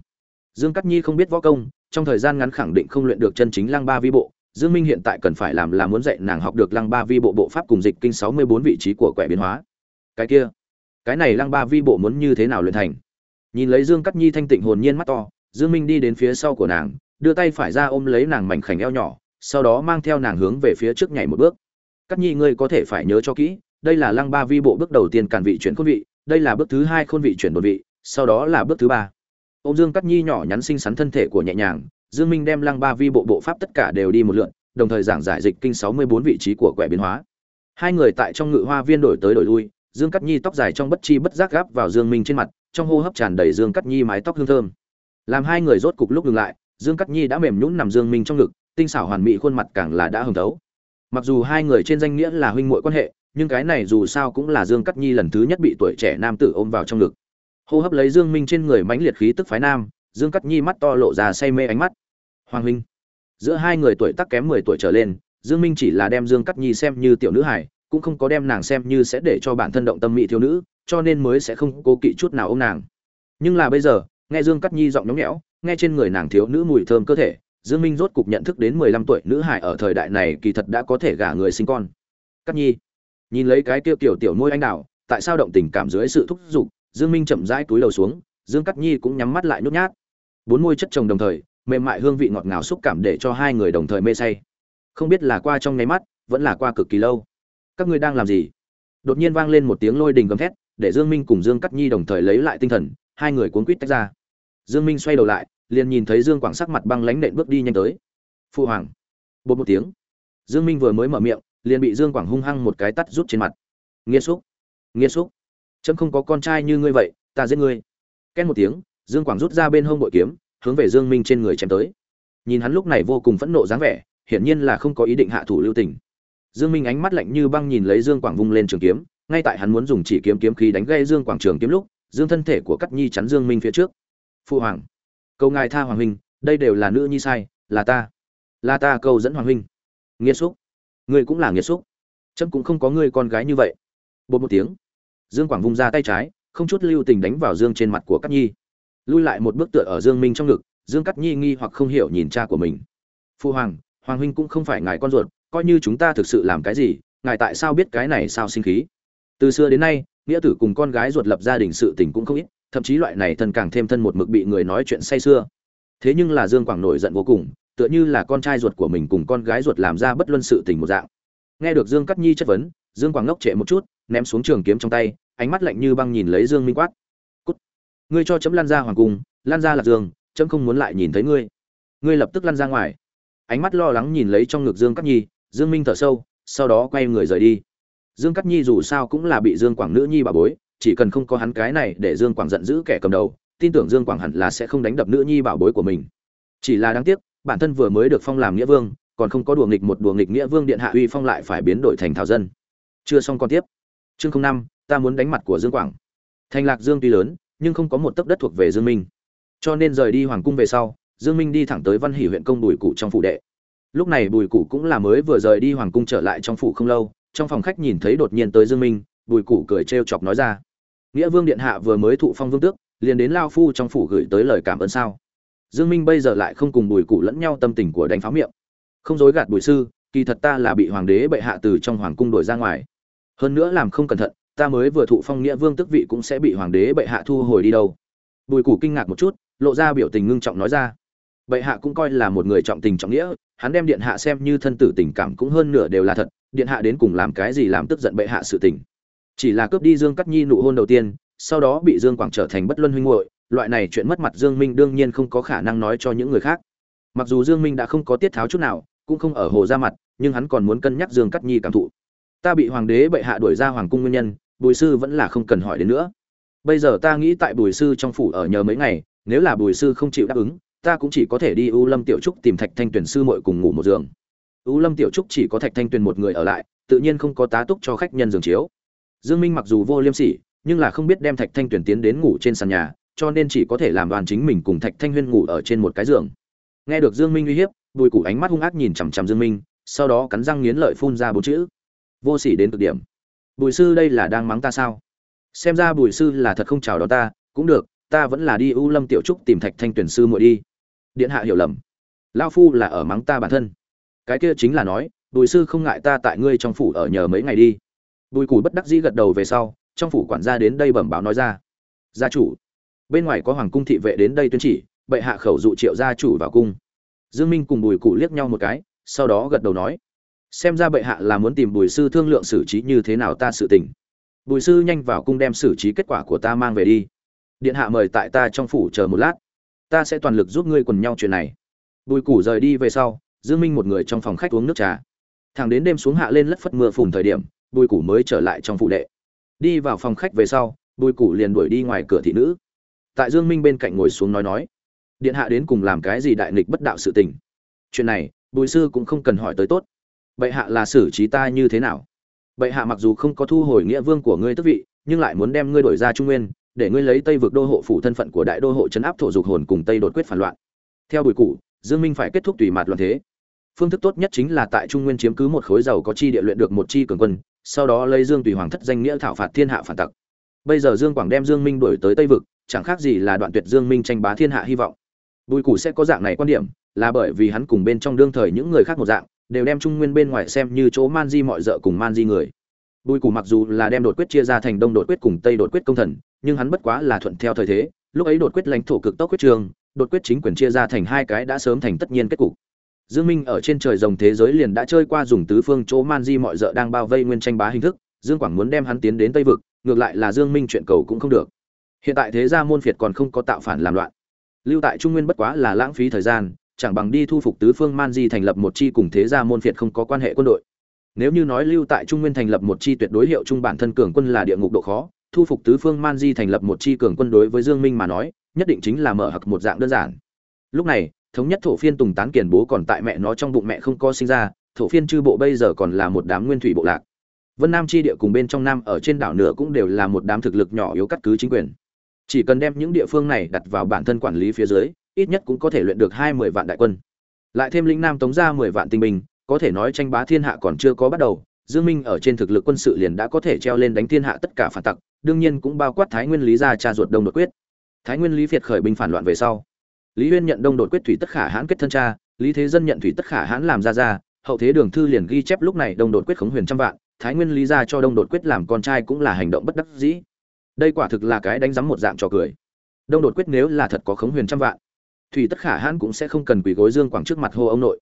Dương cắt nhi không biết võ công, trong thời gian ngắn khẳng định không luyện được chân chính lăng ba vi bộ. Dương minh hiện tại cần phải làm là muốn dạy nàng học được lăng ba vi bộ bộ pháp cùng dịch kinh sáu mươi bốn vị trí của quẻ biến hóa. Cái kia, cái này lăng ba vi bộ muốn như thế nào luyện thành? Nhìn lấy dương cắt nhi thanh tịnh hồn nhiên mắt to, dương minh đi đến phía sau của nàng, đưa tay phải ra ôm lấy nàng mảnh khảnh eo nhỏ, sau đó mang theo nàng hướng về phía trước nhảy một bước. Cắt nhi, ngươi có thể phải nhớ cho kỹ, đây là lăng ba vi bộ bước đầu tiên càn vị chuyển cốt vị đây là bước thứ hai khôn vị chuyển đột vị, sau đó là bước thứ ba. Ông dương cắt nhi nhỏ nhắn xinh xắn thân thể của nhẹ nhàng, dương minh đem lăng ba vi bộ bộ pháp tất cả đều đi một lượn, đồng thời giảng giải dịch kinh sáu mươi bốn vị trí của quẻ biến hóa. Hai người tại trong ngự hoa viên đổi tới đổi lui, dương cắt nhi tóc dài trong bất chi bất giác gáp vào dương minh trên mặt, trong hô hấp tràn đầy dương cắt nhi mái tóc hương thơm. Làm hai người rốt cục lúc ngừng lại, dương cắt nhi đã mềm nhũn nằm dương minh trong ngực, tinh xảo hoàn mỹ khuôn mặt càng là đã hồng thấu. Mặc dù hai người trên danh nghĩa là huynh muội quan hệ nhưng cái này dù sao cũng là dương cắt nhi lần thứ nhất bị tuổi trẻ nam tử ôm vào trong ngực. Hô hấp lấy dương minh trên người mãnh liệt khí tức phái nam, dương cắt nhi mắt to lộ ra say mê ánh mắt. Hoàng huynh, giữa hai người tuổi tác kém 10 tuổi trở lên, dương minh chỉ là đem dương cắt nhi xem như tiểu nữ hài, cũng không có đem nàng xem như sẽ để cho bản thân động tâm mỹ thiếu nữ, cho nên mới sẽ không cố kỵ chút nào ôm nàng. Nhưng là bây giờ, nghe dương cắt nhi giọng nhõng nhẽo, nghe trên người nàng thiếu nữ mùi thơm cơ thể, dương minh rốt cục nhận thức đến 15 tuổi nữ hài ở thời đại này kỳ thật đã có thể gả người sinh con. Cắt nhi nhìn lấy cái tiêu tiểu tiểu môi anh đào, tại sao động tình cảm dưới sự thúc giục, dương minh chậm rãi túi đầu xuống, dương cắt nhi cũng nhắm mắt lại nhút nhát. Bốn môi chất chồng đồng thời, mềm mại hương vị ngọt ngào xúc cảm để cho hai người đồng thời mê say. Không biết là qua trong nháy mắt, vẫn là qua cực kỳ lâu. Các ngươi đang làm gì? Đột nhiên vang lên một tiếng lôi đình gầm thét, để dương minh cùng dương cắt nhi đồng thời lấy lại tinh thần, hai người cuốn quýt tách ra. Dương minh xoay đầu lại, liền nhìn thấy dương quảng sắc mặt băng lãnh nện bước đi nhanh tới. Phụ hoàng. Bột một tiếng. Dương minh vừa mới mở miệng liền bị dương quảng hung hăng một cái tắt rút trên mặt. Nghĩa xúc nghĩa xúc. Chấm không có con trai như ngươi vậy, ta giết ngươi. Ken một tiếng, dương quảng rút ra bên hông bội kiếm, hướng về dương minh trên người chém tới. Nhìn hắn lúc này vô cùng phẫn nộ dáng vẻ, hiển nhiên là không có ý định hạ thủ lưu tình. Dương minh ánh mắt lạnh như băng nhìn lấy dương quảng vung lên trường kiếm, ngay tại hắn muốn dùng chỉ kiếm kiếm khí đánh gây dương quảng trường kiếm lúc, dương thân thể của cắt nhi chắn dương minh phía trước. Phụ hoàng, cầu ngài tha hoàng huynh, đây đều là nữ nhi sai, là ta là ta cầu dẫn hoàng huynh. Nghĩa xúc ngươi cũng là nghiệt xúc. Trâm cũng không có ngươi con gái như vậy. Bột một tiếng. Dương quảng vung ra tay trái, không chút lưu tình đánh vào dương trên mặt của cắt nhi. Lui lại một bước tựa ở dương minh trong ngực, dương cắt nhi nghi hoặc không hiểu nhìn cha của mình. Phu hoàng hoàng huynh cũng không phải ngài con ruột, coi như chúng ta thực sự làm cái gì, ngài tại sao biết cái này sao sinh khí? Từ xưa đến nay, nghĩa tử cùng con gái ruột lập gia đình sự tình cũng không ít, thậm chí loại này thân càng thêm thân một mực bị người nói chuyện say xưa. Thế nhưng là dương quảng nổi giận vô cùng tựa như là con trai ruột của mình cùng con gái ruột làm ra bất luân sự tình một dạng. Nghe được dương cắt nhi chất vấn, dương quảng ngốc trệ một chút, ném xuống trường kiếm trong tay, ánh mắt lạnh như băng nhìn lấy dương minh quát. Cút! Ngươi cho chấm lan ra hoàng cung, lan ra lạc dương chấm không muốn lại nhìn thấy ngươi. Ngươi lập tức lăn ra ngoài. Ánh mắt lo lắng nhìn lấy trong ngực dương cắt nhi, dương minh thở sâu, sau đó quay người rời đi. Dương cắt nhi dù sao cũng là bị dương quảng nữ nhi bà bối, chỉ cần không có hắn cái này để dương quảng giận dữ kẻ cầm đầu, tin tưởng dương quảng hẳn là sẽ không đánh đập nữ nhi bảo bối của mình. Chỉ là đáng tiếc bản thân vừa mới được phong làm nghĩa vương, còn không có đùa nghịch một đùa nghịch nghĩa vương điện hạ uy phong lại phải biến đổi thành thảo dân. Chưa xong còn tiếp. Chương năm, ta muốn đánh mặt của dương quảng. Thành lạc dương tuy lớn, nhưng không có một tấc đất thuộc về dương minh. Cho nên rời đi hoàng cung về sau, dương minh đi thẳng tới văn hỷ huyện công bùi cụ trong phủ đệ. Lúc này bùi cụ cũng là mới vừa rời đi hoàng cung trở lại trong phủ không lâu, trong phòng khách nhìn thấy đột nhiên tới dương minh, bùi cụ cười trêu chọc nói ra, nghĩa vương điện hạ vừa mới thụ phong vương tước, liền đến lao phu trong phủ gửi tới lời cảm ơn sao? Dương minh bây giờ lại không cùng bùi cụ lẫn nhau tâm tình của đánh pháo miệng. Không dối gạt bùi sư, kỳ thật ta là bị hoàng đế bệ hạ từ trong hoàng cung đổi ra ngoài. Hơn nữa làm không cẩn thận, ta mới vừa thụ phong nghĩa vương tước vị cũng sẽ bị hoàng đế bệ hạ thu hồi đi đâu. Bùi cụ kinh ngạc một chút, lộ ra biểu tình ngưng trọng nói ra. Bệ hạ cũng coi là một người trọng tình trọng nghĩa, hắn đem điện hạ xem như thân tử tình cảm cũng hơn nửa đều là thật, điện hạ đến cùng làm cái gì làm tức giận bệ hạ sự tình. Chỉ là cướp đi dương cắt nhi nụ hôn đầu tiên, sau đó bị dương quảng trở thành bất luân huynh hội loại này chuyện mất mặt dương minh đương nhiên không có khả năng nói cho những người khác. Mặc dù dương minh đã không có tiết tháo chút nào, cũng không ở hồ ra mặt, nhưng hắn còn muốn cân nhắc dương cắt nhi cảm thụ. Ta bị hoàng đế bệ hạ đuổi ra hoàng cung nguyên nhân, bùi sư vẫn là không cần hỏi đến nữa. Bây giờ ta nghĩ tại bùi sư trong phủ ở nhờ mấy ngày, nếu là bùi sư không chịu đáp ứng, ta cũng chỉ có thể đi u lâm tiểu trúc tìm thạch thanh tuyền sư muội cùng ngủ một giường. U lâm tiểu trúc chỉ có thạch thanh tuyền một người ở lại, tự nhiên không có tá túc cho khách nhân giường chiếu. Dương minh mặc dù vô liêm sỉ, nhưng là không biết đem thạch thanh tuyền tiến đến ngủ trên sàn nhà cho nên chỉ có thể làm đoàn chính mình cùng thạch thanh huyên ngủ ở trên một cái giường. Nghe được dương minh uy hiếp, bùi củ ánh mắt hung ác nhìn chằm chằm dương minh, sau đó cắn răng nghiến lợi phun ra bốn chữ. Vô sỉ đến cực điểm. Bùi sư đây là đang mắng ta sao? Xem ra bùi sư là thật không chào đón ta, cũng được, ta vẫn là đi u lâm tiểu trúc tìm thạch thanh tuyển sư muội đi. Điện hạ hiểu lầm. Lao phu là ở mắng ta bản thân. Cái kia chính là nói, bùi sư không ngại ta tại ngươi trong phủ ở nhờ mấy ngày đi. Bùi Củ bất đắc dĩ gật đầu về sau, trong phủ quản gia đến đây bẩm báo nói ra. Gia chủ bên ngoài có hoàng cung thị vệ đến đây tuyên chỉ, bệ hạ khẩu dụ triệu gia chủ vào cung. Dương minh cùng bùi cụ liếc nhau một cái, sau đó gật đầu nói, xem ra bệ hạ là muốn tìm bùi sư thương lượng xử trí như thế nào ta sự tình. Bùi sư nhanh vào cung đem xử trí kết quả của ta mang về đi. Điện hạ mời tại ta trong phủ chờ một lát. Ta sẽ toàn lực giúp ngươi quần nhau chuyện này. Bùi củ rời đi về sau, dương minh một người trong phòng khách uống nước trà. Thẳng đến đêm xuống hạ lên lất phất mưa phùn thời điểm, bùi củ mới trở lại trong phụ đệ. Đi vào phòng khách về sau, bùi củ liền đuổi đi ngoài cửa thị nữ tại dương minh bên cạnh ngồi xuống nói nói, điện hạ đến cùng làm cái gì đại nghịch bất đạo sự tình? Chuyện này, bùi sư cũng không cần hỏi tới tốt. Bệ hạ là xử trí ta như thế nào? Bệ hạ mặc dù không có thu hồi nghĩa vương của ngươi tước vị, nhưng lại muốn đem ngươi đổi ra trung nguyên, để ngươi lấy tây vực đô hộ phủ thân phận của đại đô hộ chấn áp thổ dục hồn cùng tây đột quyết phản loạn. Theo bùi cụ, dương minh phải kết thúc tùy mạt loạn thế. Phương thức tốt nhất chính là tại trung nguyên chiếm cứ một khối giàu có chi địa luyện được một chi cường quân, sau đó lấy dương tùy hoàng thất danh nghĩa thảo phạt thiên hạ phản tặc. Bây giờ dương quảng đem dương minh đuổi tới tây vực chẳng khác gì là đoạn tuyệt dương minh tranh bá thiên hạ hy vọng. Bùi Củ sẽ có dạng này quan điểm, là bởi vì hắn cùng bên trong đương thời những người khác một dạng, đều đem trung nguyên bên ngoài xem như chỗ man di mọi dợ cùng man di người. Bùi Củ mặc dù là đem đột quyết chia ra thành đông đột quyết cùng tây đột quyết công thần, nhưng hắn bất quá là thuận theo thời thế, lúc ấy đột quyết lãnh thổ cực tốc quyết trường, đột quyết chính quyền chia ra thành hai cái đã sớm thành tất nhiên kết cục. Dương minh ở trên trời rồng thế giới liền đã chơi qua dùng tứ phương chỗ man di mọi dợ đang bao vây nguyên tranh bá hình thức, dương quảng muốn đem hắn tiến đến tây vực, ngược lại là dương minh chuyện cầu cũng không được hiện tại thế gia môn phiệt còn không có tạo phản làm loạn. Lưu tại trung nguyên bất quá là lãng phí thời gian, chẳng bằng đi thu phục tứ phương man di thành lập một chi cùng thế gia môn phiệt không có quan hệ quân đội. Nếu như nói lưu tại trung nguyên thành lập một chi tuyệt đối hiệu trung bản thân cường quân là địa ngục độ khó, thu phục tứ phương man di thành lập một chi cường quân đối với dương minh mà nói, nhất định chính là mở hặc một dạng đơn giản. Lúc này, thống nhất thổ phiên tùng tán kiền bố còn tại mẹ nó trong bụng mẹ không có sinh ra, thổ phiên chư bộ bây giờ còn là một đám nguyên thủy bộ lạc. Vân nam chi địa cùng bên trong nam ở trên đảo nửa cũng đều là một đám thực lực nhỏ yếu cắt cứ chính quyền chỉ cần đem những địa phương này đặt vào bản thân quản lý phía dưới, ít nhất cũng có thể luyện được hai mươi vạn đại quân. Lại thêm lĩnh nam tống ra mười vạn tinh binh, có thể nói tranh bá thiên hạ còn chưa có bắt đầu, dương minh ở trên thực lực quân sự liền đã có thể treo lên đánh thiên hạ tất cả phản tặc, đương nhiên cũng bao quát thái nguyên lý gia cha ruột đông đột quyết. Thái nguyên lý việt khởi binh phản loạn về sau, lý huyên nhận đông đột quyết thủy tất khả hãn kết thân cha, lý thế dân nhận thủy tất khả hãn làm ra ra hậu thế đường thư liền ghi chép lúc này đông đột quyết khống huyền trăm vạn, thái nguyên lý gia cho đông đột quyết làm con trai cũng là hành động bất đắc dĩ đây quả thực là cái đánh giám một dạng trò cười. Đông đột quyết nếu là thật có khống huyền trăm vạn thủy tất khả hãn cũng sẽ không cần quỳ gối dương quảng trước mặt hô ông nội.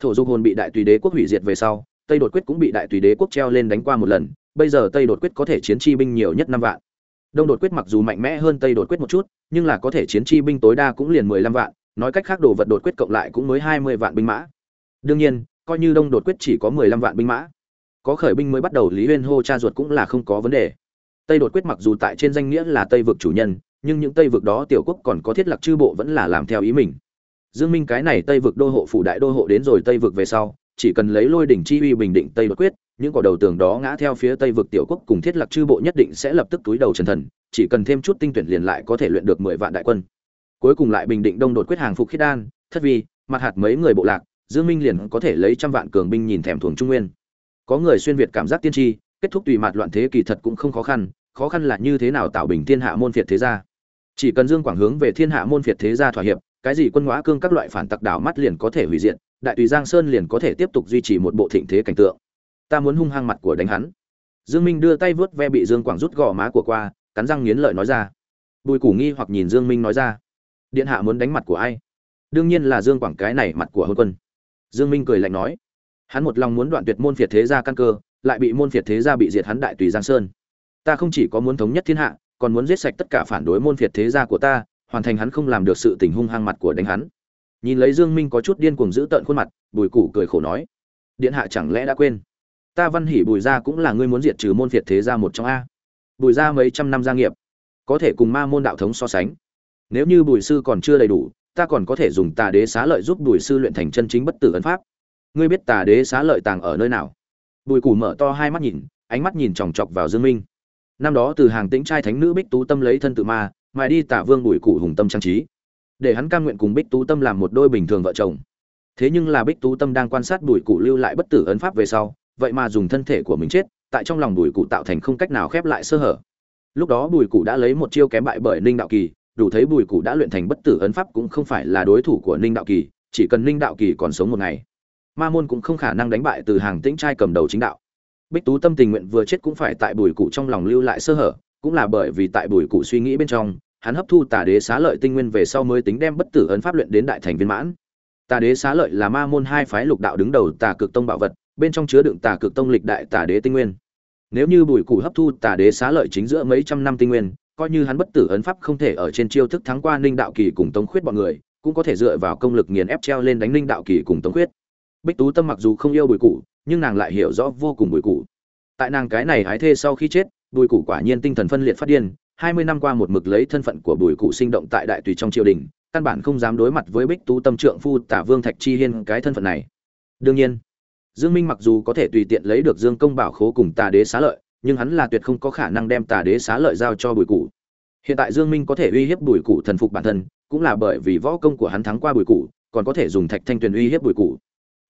Thổ dục hồn bị đại tùy đế quốc hủy diệt về sau, tây đột quyết cũng bị đại tùy đế quốc treo lên đánh qua một lần, bây giờ tây đột quyết có thể chiến chi binh nhiều nhất năm vạn. Đông đột quyết mặc dù mạnh mẽ hơn tây đột quyết một chút, nhưng là có thể chiến chi binh tối đa cũng liền mười lăm vạn, nói cách khác đồ vật đột quyết cộng lại cũng mới hai mươi vạn binh mã. Đương nhiên, coi như đông đột quyết chỉ có mười lăm vạn binh mã, có khởi binh mới bắt đầu lý huyên hô cha ruột cũng là không có vấn đề tây đột quyết mặc dù tại trên danh nghĩa là tây vực chủ nhân, nhưng những tây vực đó tiểu quốc còn có thiết lập chư bộ vẫn là làm theo ý mình. Dương minh cái này tây vực đô hộ phủ đại đô hộ đến rồi tây vực về sau, chỉ cần lấy lôi đỉnh chi uy bình định tây đột quyết, những quả đầu tường đó ngã theo phía tây vực tiểu quốc cùng thiết lập chư bộ nhất định sẽ lập tức túi đầu trần thần, chỉ cần thêm chút tinh tuyển liền lại có thể luyện được mười vạn đại quân. Cuối cùng lại bình định đông đột quyết hàng phục khiết đan, thất vi mặt hạt mấy người bộ lạc, dương minh liền có thể lấy trăm vạn cường binh nhìn thèm thuồng trung nguyên. Có người xuyên việt cảm giác tiên tri, kết thúc tùy mặt loạn thế kỳ thật cũng không khó khăn khó khăn là như thế nào tạo bình thiên hạ môn phiệt thế gia. Chỉ cần dương quảng hướng về thiên hạ môn phiệt thế gia thỏa hiệp, cái gì quân hóa cương các loại phản tặc đảo mắt liền có thể hủy diệt, đại tùy giang sơn liền có thể tiếp tục duy trì một bộ thịnh thế cảnh tượng. Ta muốn hung hăng mặt của đánh hắn. Dương minh đưa tay vớt ve bị dương quảng rút gò má của qua, cắn răng nghiến lợi nói ra. Bùi củ nghi hoặc nhìn dương minh nói ra. Điện hạ muốn đánh mặt của ai? Đương nhiên là dương quảng cái này mặt của hôn quân. Dương minh cười lạnh nói. Hắn một lòng muốn đoạn tuyệt môn phiệt thế gia căn cơ, lại bị môn phiệt thế gia bị diệt hắn đại tùy giang sơn ta không chỉ có muốn thống nhất thiên hạ, còn muốn giết sạch tất cả phản đối môn phiệt thế gia của ta, hoàn thành hắn không làm được sự tình hung hăng mặt của đánh hắn. Nhìn lấy dương minh có chút điên cuồng giữ tợn khuôn mặt, bùi củ cười khổ nói, điện hạ chẳng lẽ đã quên? Ta văn hỉ bùi gia cũng là ngươi muốn diệt trừ môn phiệt thế gia một trong a. Bùi gia mấy trăm năm gia nghiệp, có thể cùng ma môn đạo thống so sánh. Nếu như bùi sư còn chưa đầy đủ, ta còn có thể dùng tà đế xá lợi giúp bùi sư luyện thành chân chính bất tử ấn pháp. Ngươi biết tà đế xá lợi tàng ở nơi nào? Bùi củ mở to hai mắt nhìn, ánh mắt nhìn chòng chọc vào dương minh năm đó từ hàng tĩnh trai thánh nữ bích tú tâm lấy thân tự ma mài đi tả vương bùi cụ hùng tâm trang trí, để hắn cam nguyện cùng bích tú tâm làm một đôi bình thường vợ chồng. Thế nhưng là bích tú tâm đang quan sát bùi cụ lưu lại bất tử ấn pháp về sau, vậy mà dùng thân thể của mình chết, tại trong lòng bùi cụ tạo thành không cách nào khép lại sơ hở. Lúc đó bùi cụ đã lấy một chiêu kém bại bởi ninh đạo kỳ, đủ thấy bùi cụ đã luyện thành bất tử ấn pháp cũng không phải là đối thủ của ninh đạo kỳ, chỉ cần ninh đạo kỳ còn sống một ngày, ma môn cũng không khả năng đánh bại từ hàng tĩnh trai cầm đầu chính đạo bích tú tâm tình nguyện vừa chết cũng phải tại bùi cụ trong lòng lưu lại sơ hở, cũng là bởi vì tại bùi cụ suy nghĩ bên trong, hắn hấp thu tà đế xá lợi tinh nguyên về sau mới tính đem bất tử ấn pháp luyện đến đại thành viên mãn. Tà đế xá lợi là ma môn hai phái lục đạo đứng đầu tà cực tông bảo vật, bên trong chứa đựng tà cực tông lịch đại tà đế tinh nguyên. Nếu như bùi cụ hấp thu tà đế xá lợi chính giữa mấy trăm năm tinh nguyên, coi như hắn bất tử ấn pháp không thể ở trên chiêu thức thắng qua ninh đạo kỳ cùng tống khuyết bọn người, cũng có thể dựa vào công lực nghiền ép treo lên đánh ninh đạo kỳ cùng tống khuyết. Bích tú tâm mặc dù không yêu bùi cụ nhưng nàng lại hiểu rõ vô cùng bùi cụ tại nàng cái này hái thê sau khi chết, bùi cụ quả nhiên tinh thần phân liệt phát điên, hai mươi năm qua một mực lấy thân phận của bùi cụ sinh động tại đại tùy trong triều đình, căn bản không dám đối mặt với bích tú tâm trượng phu tả vương thạch chi hiên cái thân phận này. Đương nhiên, dương minh mặc dù có thể tùy tiện lấy được dương công bảo khố cùng tà đế xá lợi, nhưng hắn là tuyệt không có khả năng đem tà đế xá lợi giao cho bùi cụ hiện tại dương minh có thể uy hiếp bùi cụ thần phục bản thân, cũng là bởi vì võ công của hắn thắng qua bùi cụ còn có thể dùng thạch thanh tuyền uy hiếp bùi cụ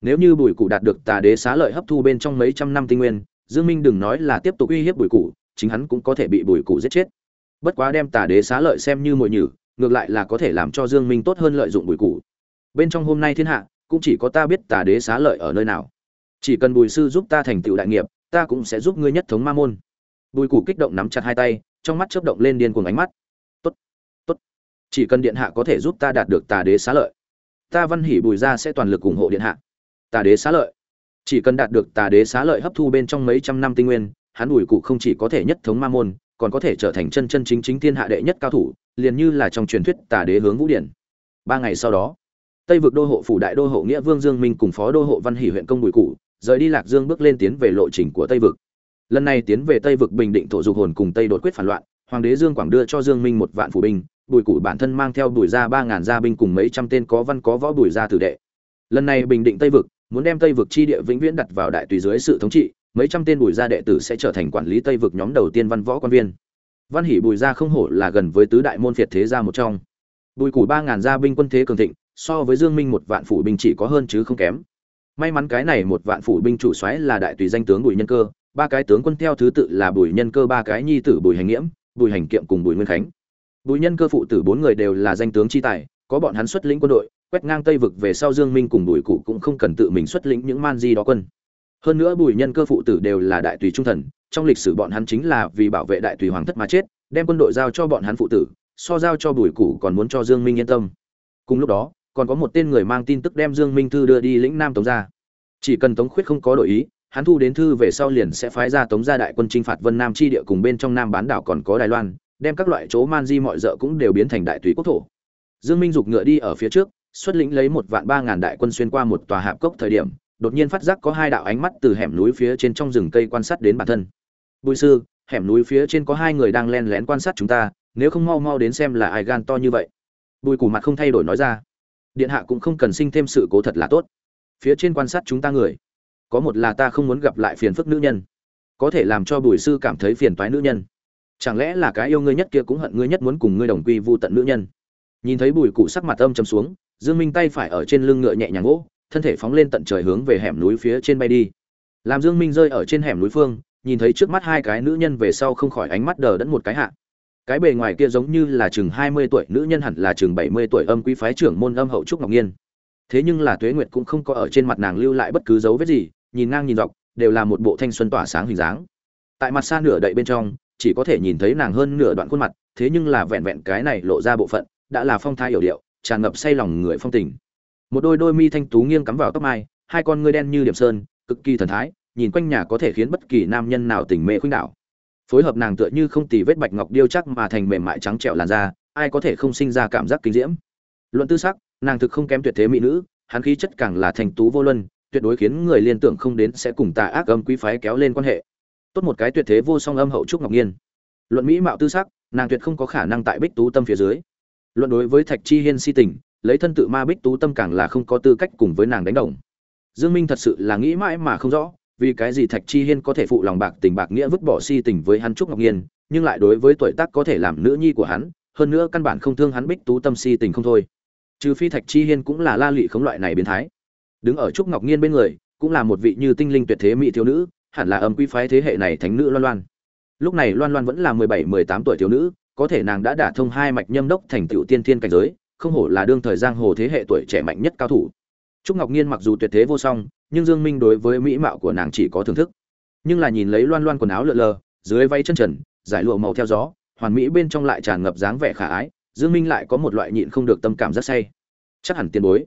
nếu như bùi cụ đạt được tà đế xá lợi hấp thu bên trong mấy trăm năm tinh nguyên, dương minh đừng nói là tiếp tục uy hiếp bùi cụ chính hắn cũng có thể bị bùi cụ giết chết. Bất quá đem tà đế xá lợi xem như mồi nhử, ngược lại là có thể làm cho dương minh tốt hơn lợi dụng bùi cụ bên trong hôm nay thiên hạ, cũng chỉ có ta biết tà đế xá lợi ở nơi nào. Chỉ cần bùi sư giúp ta thành tựu đại nghiệp, ta cũng sẽ giúp ngươi nhất thống ma môn. Bùi cụ kích động nắm chặt hai tay, trong mắt chớp động lên điên cuồng ánh mắt. Tốt tốt. Chỉ cần điện hạ có thể giúp ta đạt được tà đế xá lợi, ta văn hỉ bùi gia sẽ toàn lực ủng hộ điện hạ tà đế xá lợi. Chỉ cần đạt được tà đế xá lợi hấp thu bên trong mấy trăm năm tinh nguyên, hắn ủi cụ không chỉ có thể nhất thống ma môn, còn có thể trở thành chân chân chính chính thiên hạ đệ nhất cao thủ, liền như là trong truyền thuyết tà đế hướng vũ điển. Ba ngày sau đó, tây vực đô hộ phủ đại đô hộ nghĩa vương dương minh cùng phó đô hộ văn hỷ huyện công bùi cụ, rời đi lạc dương bước lên tiến về lộ trình của tây vực. Lần này tiến về tây vực bình định thổ dục hồn cùng tây đột quyết phản loạn, hoàng đế dương quảng đưa cho dương minh một vạn phủ binh, bùi cụ bản thân mang theo bùi ra ba ngàn gia binh cùng mấy trăm tên có văn có võ bùi ra tử đệ. Lần này bình định tây vực muốn đem tây vực chi địa vĩnh viễn đặt vào đại tùy dưới sự thống trị, mấy trăm tên bùi gia đệ tử sẽ trở thành quản lý tây vực nhóm đầu tiên văn võ quan viên. Văn hỷ bùi gia không hổ là gần với tứ đại môn phiệt thế gia một trong. Bùi củ ba ngàn gia binh quân thế cường thịnh, so với dương minh một vạn phủ binh chỉ có hơn chứ không kém. May mắn cái này một vạn phủ binh chủ soái là đại tùy danh tướng bùi nhân cơ, ba cái tướng quân theo thứ tự là bùi nhân cơ, ba cái nhi tử bùi hành nghiễm, bùi hành kiệm cùng bùi nguyên khánh. Bùi nhân cơ phụ tử bốn người đều là danh tướng chi tài, có bọn hắn xuất lĩnh quân đội quét ngang tây vực về sau dương minh cùng bùi cụ cũng không cần tự mình xuất lĩnh những man di đó quân. Hơn nữa bùi nhân cơ phụ tử đều là đại tùy trung thần, trong lịch sử bọn hắn chính là vì bảo vệ đại tùy hoàng thất mà chết, đem quân đội giao cho bọn hắn phụ tử, so giao cho bùi cụ còn muốn cho dương minh yên tâm. Cùng lúc đó, còn có một tên người mang tin tức đem dương minh thư đưa đi lĩnh nam tống ra chỉ cần tống khuyết không có đổi ý, hắn thu đến thư về sau liền sẽ phái ra tống gia đại quân chinh phạt vân nam chi địa cùng bên trong nam bán đảo còn có đài loan, đem các loại chỗ man di mọi d cũng đều biến thành đại tùy quốc thổ. Dương minh dục ngựa đi ở phía trước xuất lĩnh lấy một vạn ba ngàn đại quân xuyên qua một tòa hạp cốc thời điểm, đột nhiên phát giác có hai đạo ánh mắt từ hẻm núi phía trên trong rừng cây quan sát đến bản thân. Bùi sư, hẻm núi phía trên có hai người đang len lén quan sát chúng ta, nếu không mau mau đến xem là ai gan to như vậy. Bùi củ mặt không thay đổi nói ra. Điện hạ cũng không cần sinh thêm sự cố thật là tốt. Phía trên quan sát chúng ta người, có một là ta không muốn gặp lại phiền phức nữ nhân, có thể làm cho bùi sư cảm thấy phiền toái nữ nhân. Chẳng lẽ là cái yêu ngươi nhất kia cũng hận ngươi nhất muốn cùng ngươi đồng quy vu tận nữ nhân? Nhìn thấy bùi cụ sắc mặt âm chầm xuống dương minh tay phải ở trên lưng ngựa nhẹ nhàng gỗ, thân thể phóng lên tận trời hướng về hẻm núi phía trên bay đi. Làm dương minh rơi ở trên hẻm núi phương, nhìn thấy trước mắt hai cái nữ nhân về sau không khỏi ánh mắt đờ đẫn một cái hạ. Cái bề ngoài kia giống như là chừng hai mươi tuổi nữ nhân hẳn là chừng bảy mươi tuổi âm quý phái trưởng môn âm hậu trúc ngọc Nghiên. thế nhưng là tuế nguyệt cũng không có ở trên mặt nàng lưu lại bất cứ dấu vết gì, nhìn ngang nhìn dọc, đều là một bộ thanh xuân tỏa sáng hình dáng. Tại mặt xa nửa đậy bên trong, chỉ có thể nhìn thấy nàng hơn nửa đoạn khuôn mặt, thế nhưng là vẹn vẹn cái này lộ ra bộ phận, đã là phong thái hiểu điệu tràn ngập say lòng người phong tình. Một đôi đôi mi thanh tú nghiêng cắm vào tóc mai, hai con ngươi đen như điểm sơn, cực kỳ thần thái, nhìn quanh nhà có thể khiến bất kỳ nam nhân nào tình mê khuynh đảo. Phối hợp nàng tựa như không tì vết bạch ngọc điêu chắc mà thành mềm mại trắng trẻo làn da, ai có thể không sinh ra cảm giác kinh diễm. Luận tư sắc, nàng thực không kém tuyệt thế mỹ nữ, hắn khí chất càng là thành tú vô luân, tuyệt đối khiến người liên tưởng không đến sẽ cùng tà ác âm quý phái kéo lên quan hệ. Tốt một cái tuyệt thế vô song âm hậu trúc ngọc nhiên. Luận mỹ mạo tư sắc, nàng tuyệt không có khả năng tại bích tú tâm phía dưới luận đối với thạch chi hiên si tình, lấy thân tự ma bích tú tâm càng là không có tư cách cùng với nàng đánh đồng. Dương minh thật sự là nghĩ mãi mà không rõ, vì cái gì thạch chi hiên có thể phụ lòng bạc tình bạc nghĩa vứt bỏ si tình với hắn trúc ngọc nhiên, nhưng lại đối với tuổi tác có thể làm nữ nhi của hắn, hơn nữa căn bản không thương hắn bích tú tâm si tình không thôi. Trừ phi thạch chi hiên cũng là la lị khống loại này biến thái. Đứng ở trúc ngọc nhiên bên người, cũng là một vị như tinh linh tuyệt thế mỹ thiếu nữ, hẳn là âm quy phái thế hệ này thánh nữ loan loan. Lúc này loan loan vẫn là mười bảy, mười tám tuổi thiếu nữ có thể nàng đã đả thông hai mạch nhâm đốc thành tựu tiên thiên cảnh giới, không hổ là đương thời giang hồ thế hệ tuổi trẻ mạnh nhất cao thủ. Trúc ngọc nhiên mặc dù tuyệt thế vô song, nhưng dương minh đối với mỹ mạo của nàng chỉ có thưởng thức. Nhưng là nhìn lấy loan loan quần áo lượn lờ, dưới váy chân trần, giải lụa màu theo gió, hoàn mỹ bên trong lại tràn ngập dáng vẻ khả ái, dương minh lại có một loại nhịn không được tâm cảm rất say. Chắc hẳn tiền bối.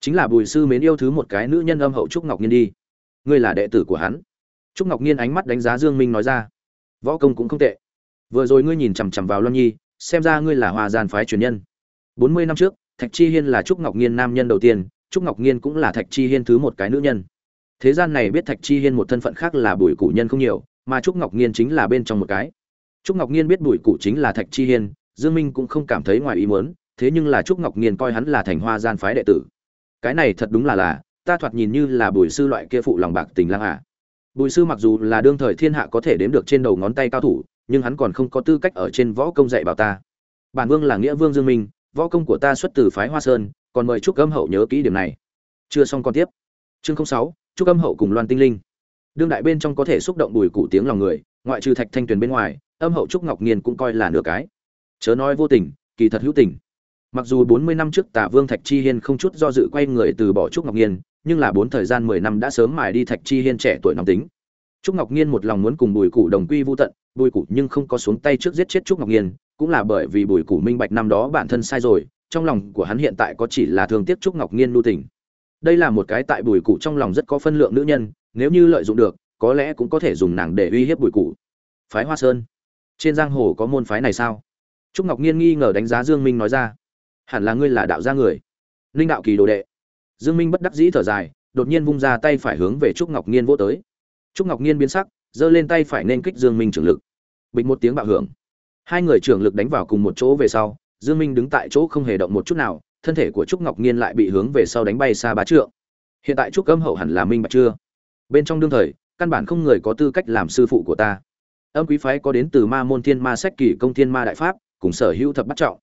Chính là bùi sư mến yêu thứ một cái nữ nhân âm hậu trúc ngọc nhiên đi. Ngươi là đệ tử của hắn. Trúc ngọc nhiên ánh mắt đánh giá dương minh nói ra. Võ công cũng không tệ vừa rồi ngươi nhìn chằm chằm vào loan nhi, xem ra ngươi là Hoa gian phái truyền nhân. 40 năm trước, thạch chi hiên là trúc ngọc nhiên nam nhân đầu tiên, trúc ngọc nhiên cũng là thạch chi hiên thứ một cái nữ nhân. Thế gian này biết thạch chi hiên một thân phận khác là bùi cụ nhân không nhiều, mà trúc ngọc nhiên chính là bên trong một cái. Trúc ngọc nhiên biết bùi cụ chính là thạch chi hiên, dương minh cũng không cảm thấy ngoài ý muốn, thế nhưng là trúc ngọc nhiên coi hắn là thành hoa gian phái đệ tử. Cái này thật đúng là là, ta thoạt nhìn như là bùi sư loại kia phụ lòng bạc tình lang à. bùi sư mặc dù là đương thời thiên hạ có thể đếm được trên đầu ngón tay cao thủ nhưng hắn còn không có tư cách ở trên võ công dạy bảo ta. Bản vương là nghĩa vương dương minh, võ công của ta xuất từ phái hoa sơn, còn mời trúc âm hậu nhớ kỹ điểm này. Chưa xong còn tiếp. Chương sáu, trúc âm hậu cùng loan tinh linh. Đương đại bên trong có thể xúc động bùi cụ tiếng lòng người, ngoại trừ thạch thanh tuyền bên ngoài, âm hậu trúc ngọc nghiên cũng coi là nửa cái. Chớ nói vô tình, kỳ thật hữu tình. Mặc dù bốn mươi năm trước tả vương thạch chi hiên không chút do dự quay người từ bỏ trúc ngọc nghiên, nhưng là bốn thời gian mười năm đã sớm mài đi thạch chi hiên trẻ tuổi nóng tính. Trúc ngọc nghiên một lòng muốn cùng bùi cụ đồng quy vô tận bùi cụ nhưng không có xuống tay trước giết chết trúc ngọc nghiên, cũng là bởi vì bùi cụ minh bạch năm đó bản thân sai rồi, trong lòng của hắn hiện tại có chỉ là thương tiếc trúc ngọc nghiên lưu tình. Đây là một cái tại bùi cụ trong lòng rất có phân lượng nữ nhân, nếu như lợi dụng được, có lẽ cũng có thể dùng nàng để uy hiếp bùi cụ phái hoa sơn. Trên giang hồ có môn phái này sao? Trúc ngọc nhiên nghi ngờ đánh giá dương minh nói ra. Hẳn là ngươi là đạo gia người. Linh đạo kỳ đồ đệ. Dương minh bất đắc dĩ thở dài, đột nhiên vung ra tay phải hướng về trúc ngọc nhiên vỗ tới. Trúc ngọc nhiên biến sắc giơ lên tay phải nên kích dương minh trưởng lực. Bình một tiếng bạo hưởng. Hai người trưởng lực đánh vào cùng một chỗ về sau, dương minh đứng tại chỗ không hề động một chút nào, thân thể của trúc ngọc nghiên lại bị hướng về sau đánh bay xa ba trượng. Hiện tại trúc âm hậu hẳn là minh bạch chưa? Bên trong đương thời, căn bản không người có tư cách làm sư phụ của ta. Âm quý phái có đến từ ma môn thiên ma sách kỳ công thiên ma đại pháp, cùng sở hữu thập bắt trọng.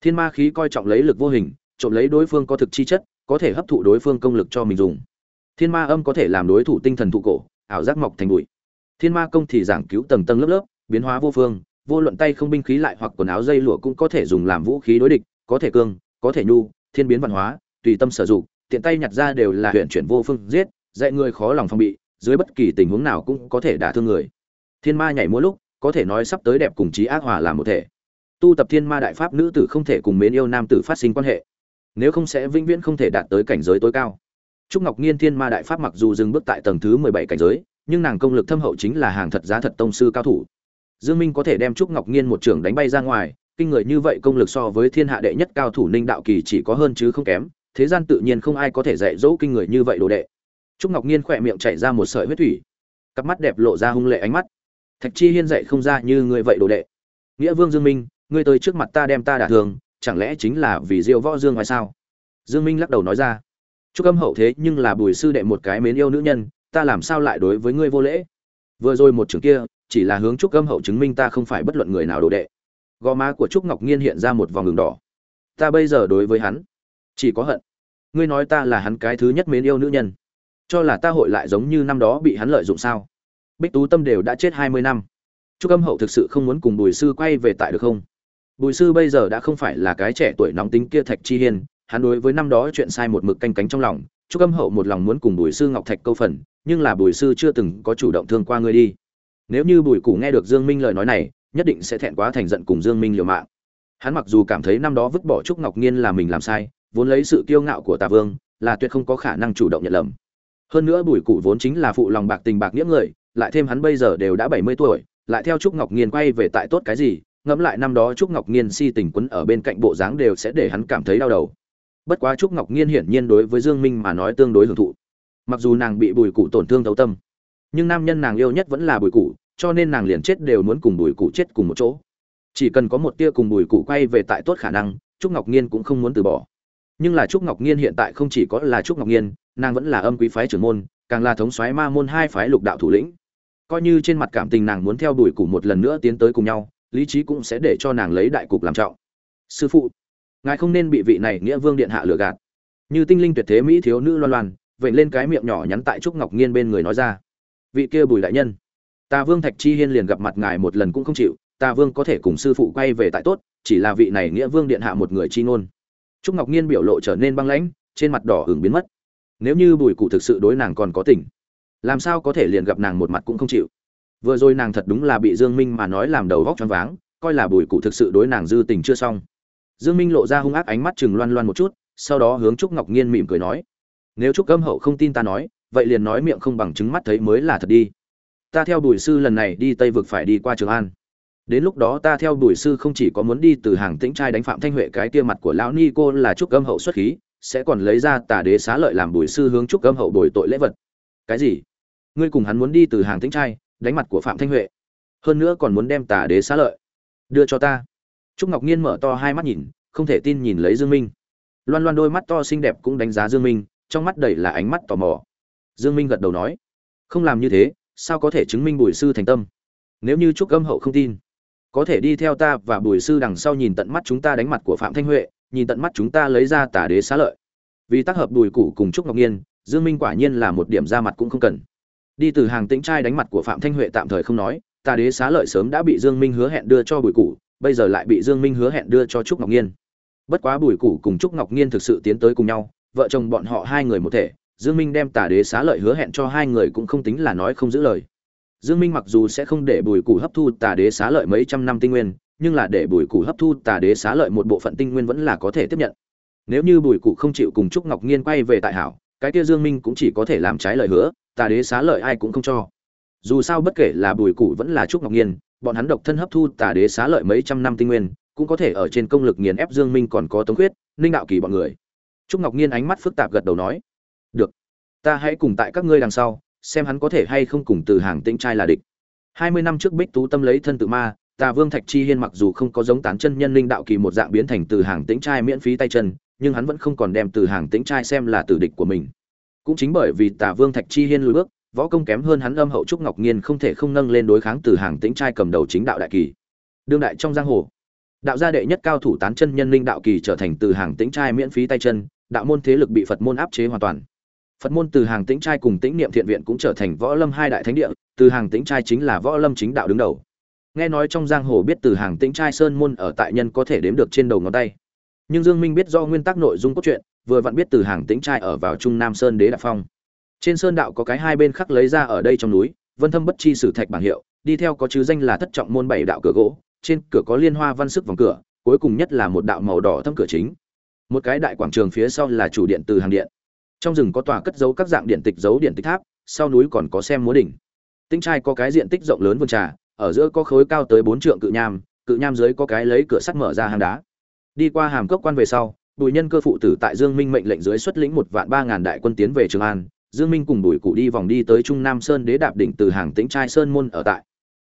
Thiên ma khí coi trọng lấy lực vô hình, trộm lấy đối phương có thực chi chất, có thể hấp thụ đối phương công lực cho mình dùng. Thiên ma âm có thể làm đối thủ tinh thần thụ cổ, ảo giác mọc thành bụi thiên ma công thì giảng cứu tầng tầng lớp lớp, biến hóa vô phương, vô luận tay không binh khí lại hoặc quần áo dây lụa cũng có thể dùng làm vũ khí đối địch, có thể cương, có thể nhu, thiên biến văn hóa, tùy tâm sử dụng, tiện tay nhặt ra đều là huyện chuyển vô phương giết, dạy người khó lòng phòng bị, dưới bất kỳ tình huống nào cũng có thể đả thương người. Thiên ma nhảy múa lúc, có thể nói sắp tới đẹp cùng trí ác hòa làm một thể. Tu tập thiên ma đại pháp nữ tử không thể cùng mến yêu nam tử phát sinh quan hệ, nếu không sẽ vĩnh viễn không thể đạt tới cảnh giới tối cao. Trúc ngọc nhiên thiên ma đại pháp mặc dù dừng bước tại tầng thứ mười bảy cảnh giới nhưng nàng công lực thâm hậu chính là hàng thật giá thật tông sư cao thủ. Dương minh có thể đem trúc ngọc nghiên một trưởng đánh bay ra ngoài, kinh người như vậy công lực so với thiên hạ đệ nhất cao thủ ninh đạo kỳ chỉ có hơn chứ không kém, thế gian tự nhiên không ai có thể dạy dỗ kinh người như vậy đồ đệ. Trúc ngọc nghiên khỏe miệng chảy ra một sợi huyết thủy, cặp mắt đẹp lộ ra hung lệ ánh mắt. Thạch chi hiên dạy không ra như người vậy đồ đệ. Nghĩa vương dương minh, ngươi tới trước mặt ta đem ta đả thương, chẳng lẽ chính là vì diêu võ dương hay sao? Dương minh lắc đầu nói ra. Trúc âm hậu thế nhưng là bùi sư đệ một cái mến yêu nữ nhân ta làm sao lại đối với ngươi vô lễ? Vừa rồi một trường kia, chỉ là hướng trúc âm hậu chứng minh ta không phải bất luận người nào đồ đệ. Gò má của trúc ngọc nhiên hiện ra một vòng đường đỏ. Ta bây giờ đối với hắn, chỉ có hận. Ngươi nói ta là hắn cái thứ nhất mến yêu nữ nhân. Cho là ta hội lại giống như năm đó bị hắn lợi dụng sao? Bích tú tâm đều đã chết hai mươi năm. Trúc âm hậu thực sự không muốn cùng bùi sư quay về tại được không? Bùi sư bây giờ đã không phải là cái trẻ tuổi nóng tính kia thạch chi hiên. Hắn đối với năm đó chuyện sai một mực canh cánh trong lòng trúc âm hậu một lòng muốn cùng bùi sư ngọc thạch câu phần, nhưng là bùi sư chưa từng có chủ động thương qua ngươi đi. Nếu như bùi cụ nghe được dương minh lời nói này, nhất định sẽ thẹn quá thành giận cùng dương minh liều mạng. Hắn mặc dù cảm thấy năm đó vứt bỏ trúc ngọc nhiên là mình làm sai, vốn lấy sự kiêu ngạo của tà vương, là tuyệt không có khả năng chủ động nhận lầm. Hơn nữa bùi cụ vốn chính là phụ lòng bạc tình bạc nghĩa người, lại thêm hắn bây giờ đều đã bảy mươi tuổi, lại theo trúc ngọc nhiên quay về tại tốt cái gì, ngẫm lại năm đó trúc ngọc nhiên si tình quấn ở bên cạnh bộ dáng đều sẽ để hắn cảm thấy đau đầu bất quá trúc ngọc nhiên hiển nhiên đối với dương minh mà nói tương đối hưởng thụ. Mặc dù nàng bị bùi cụ tổn thương thấu tâm, nhưng nam nhân nàng yêu nhất vẫn là bùi cụ cho nên nàng liền chết đều muốn cùng bùi cụ chết cùng một chỗ. Chỉ cần có một tia cùng bùi cụ quay về tại tốt khả năng, trúc ngọc nhiên cũng không muốn từ bỏ. Nhưng là trúc ngọc nhiên hiện tại không chỉ có là trúc ngọc nhiên nàng vẫn là âm quý phái trưởng môn, càng là thống soái ma môn hai phái lục đạo thủ lĩnh. Coi như trên mặt cảm tình nàng muốn theo bùi cụ một lần nữa tiến tới cùng nhau, lý trí cũng sẽ để cho nàng lấy đại cục làm trọng. Sư phụ ngài không nên bị vị này nghĩa vương điện hạ lừa gạt. Như tinh linh tuyệt thế mỹ thiếu nữ loan loan vậy lên cái miệng nhỏ nhắn tại trúc ngọc nghiên bên người nói ra. Vị kia bùi đại nhân, ta vương thạch chi hiên liền gặp mặt ngài một lần cũng không chịu, ta vương có thể cùng sư phụ quay về tại tốt, chỉ là vị này nghĩa vương điện hạ một người chi ngôn. Trúc ngọc nghiên biểu lộ trở nên băng lãnh, trên mặt đỏ hưởng biến mất. Nếu như bùi cụ thực sự đối nàng còn có tình, làm sao có thể liền gặp nàng một mặt cũng không chịu? Vừa rồi nàng thật đúng là bị dương minh mà nói làm đầu vóc choáng váng, coi là bùi cụ thực sự đối nàng dư tình chưa xong dương minh lộ ra hung ác ánh mắt chừng loan loan một chút, sau đó hướng trúc ngọc nhiên mỉm cười nói, nếu trúc cấm hậu không tin ta nói, vậy liền nói miệng không bằng chứng mắt thấy mới là thật đi. Ta theo bùi sư lần này đi tây vực phải đi qua trường an. Đến lúc đó ta theo bùi sư không chỉ có muốn đi từ hàng tĩnh trai đánh phạm thanh huệ cái kia mặt của lão ni cô là trúc cấm hậu xuất khí, sẽ còn lấy ra tà đế xá lợi làm bùi sư hướng trúc cấm hậu bồi tội lễ vật. Cái gì? Ngươi cùng hắn muốn đi từ hàng tĩnh trai, đánh mặt của phạm thanh huệ? Hơn nữa còn muốn đem tà đế xá lợi đưa cho ta trúc ngọc nhiên mở to hai mắt nhìn, không thể tin nhìn lấy dương minh. Loan loan đôi mắt to xinh đẹp cũng đánh giá dương minh, trong mắt đầy là ánh mắt tò mò. Dương minh gật đầu nói, không làm như thế, sao có thể chứng minh bùi sư thành tâm? Nếu như trúc âm hậu không tin, có thể đi theo ta và bùi sư đằng sau nhìn tận mắt chúng ta đánh mặt của phạm thanh huệ, nhìn tận mắt chúng ta lấy ra tà đế xá lợi. Vì tác hợp bùi củ cùng trúc ngọc nhiên dương minh quả nhiên là một điểm ra mặt cũng không cần. Đi từ hàng tĩnh trai đánh mặt của phạm thanh huệ tạm thời không nói, tà đế xá lợi sớm đã bị dương minh hứa hẹn đưa cho bùi củ bây giờ lại bị dương minh hứa hẹn đưa cho trúc ngọc nhiên bất quá bùi củ cùng trúc ngọc nhiên thực sự tiến tới cùng nhau, vợ chồng bọn họ hai người một thể, dương minh đem tà đế xá lợi hứa hẹn cho hai người cũng không tính là nói không giữ lời. Dương minh mặc dù sẽ không để bùi củ hấp thu tà đế xá lợi mấy trăm năm tinh nguyên, nhưng là để bùi củ hấp thu tà đế xá lợi một bộ phận tinh nguyên vẫn là có thể tiếp nhận. Nếu như bùi củ không chịu cùng trúc ngọc nhiên quay về tại hảo, cái kia dương minh cũng chỉ có thể làm trái lời hứa, tà đế xá lợi ai cũng không cho. Dù sao bất kể là bùi củ vẫn là trúc ngọc nhiên bọn hắn độc thân hấp thu tà đế xá lợi mấy trăm năm tinh nguyên cũng có thể ở trên công lực nghiền ép Dương Minh còn có Tống Khuyết, Ninh Đạo Kỳ bọn người. Trúc Ngọc Nhiên ánh mắt phức tạp gật đầu nói: "Được, ta hãy cùng tại các ngươi đằng sau, xem hắn có thể hay không cùng từ hàng tĩnh trai là địch." 20 năm trước Bích Tú Tâm lấy thân tự ma, Tà Vương Thạch Chi Hiên mặc dù không có giống tán chân nhân linh đạo kỳ một dạng biến thành từ hàng tĩnh trai miễn phí tay chân, nhưng hắn vẫn không còn đem từ hàng tĩnh trai xem là tử địch của mình. Cũng chính bởi vì Tà Vương Thạch Chi Hiên lùi bước, võ công kém hơn hắn âm hậu trúc ngọc nhiên không thể không nâng lên đối kháng từ hàng tĩnh trai cầm đầu chính đạo đại kỳ. Đương đại trong giang hồ, đạo gia đệ nhất cao thủ tán chân nhân linh đạo kỳ trở thành từ hàng tĩnh trai miễn phí tay chân đạo môn thế lực bị phật môn áp chế hoàn toàn. Phật môn từ hàng tĩnh trai cùng tĩnh niệm thiện viện cũng trở thành võ lâm hai đại thánh địa từ hàng tĩnh trai chính là võ lâm chính đạo đứng đầu. Nghe nói trong giang hồ biết từ hàng tĩnh trai sơn môn ở tại nhân có thể đếm được trên đầu ngón tay. Nhưng dương minh biết do nguyên tắc nội dung cốt truyện vừa vặn biết từ hàng tĩnh trai ở vào trung nam sơn đế đạo phong trên sơn đạo có cái hai bên khắc lấy ra ở đây trong núi, vân thâm bất chi sử thạch bảng hiệu, đi theo có chứ danh là thất trọng môn bảy đạo cửa gỗ, trên cửa có liên hoa văn sức vòng cửa, cuối cùng nhất là một đạo màu đỏ thâm cửa chính. Một cái đại quảng trường phía sau là chủ điện từ hàng điện. Trong rừng có tòa cất giấu các dạng điện tịch giấu điện tịch tháp, sau núi còn có xem múa đỉnh. Tinh trai có cái diện tích rộng lớn vườn trà, ở giữa có khối cao tới bốn trượng cự nham cự nham dưới có cái lấy cửa sắt mở ra hang đá. Đi qua hàm cốc quan về sau, bùi nhân cơ phụ tử tại dương minh mệnh lệnh dưới xuất lĩnh một vạn ba ngàn đại quân tiến về trường an dương minh cùng bùi cụ đi vòng đi tới trung nam sơn đế đạp đỉnh từ hàng tĩnh trai sơn môn ở tại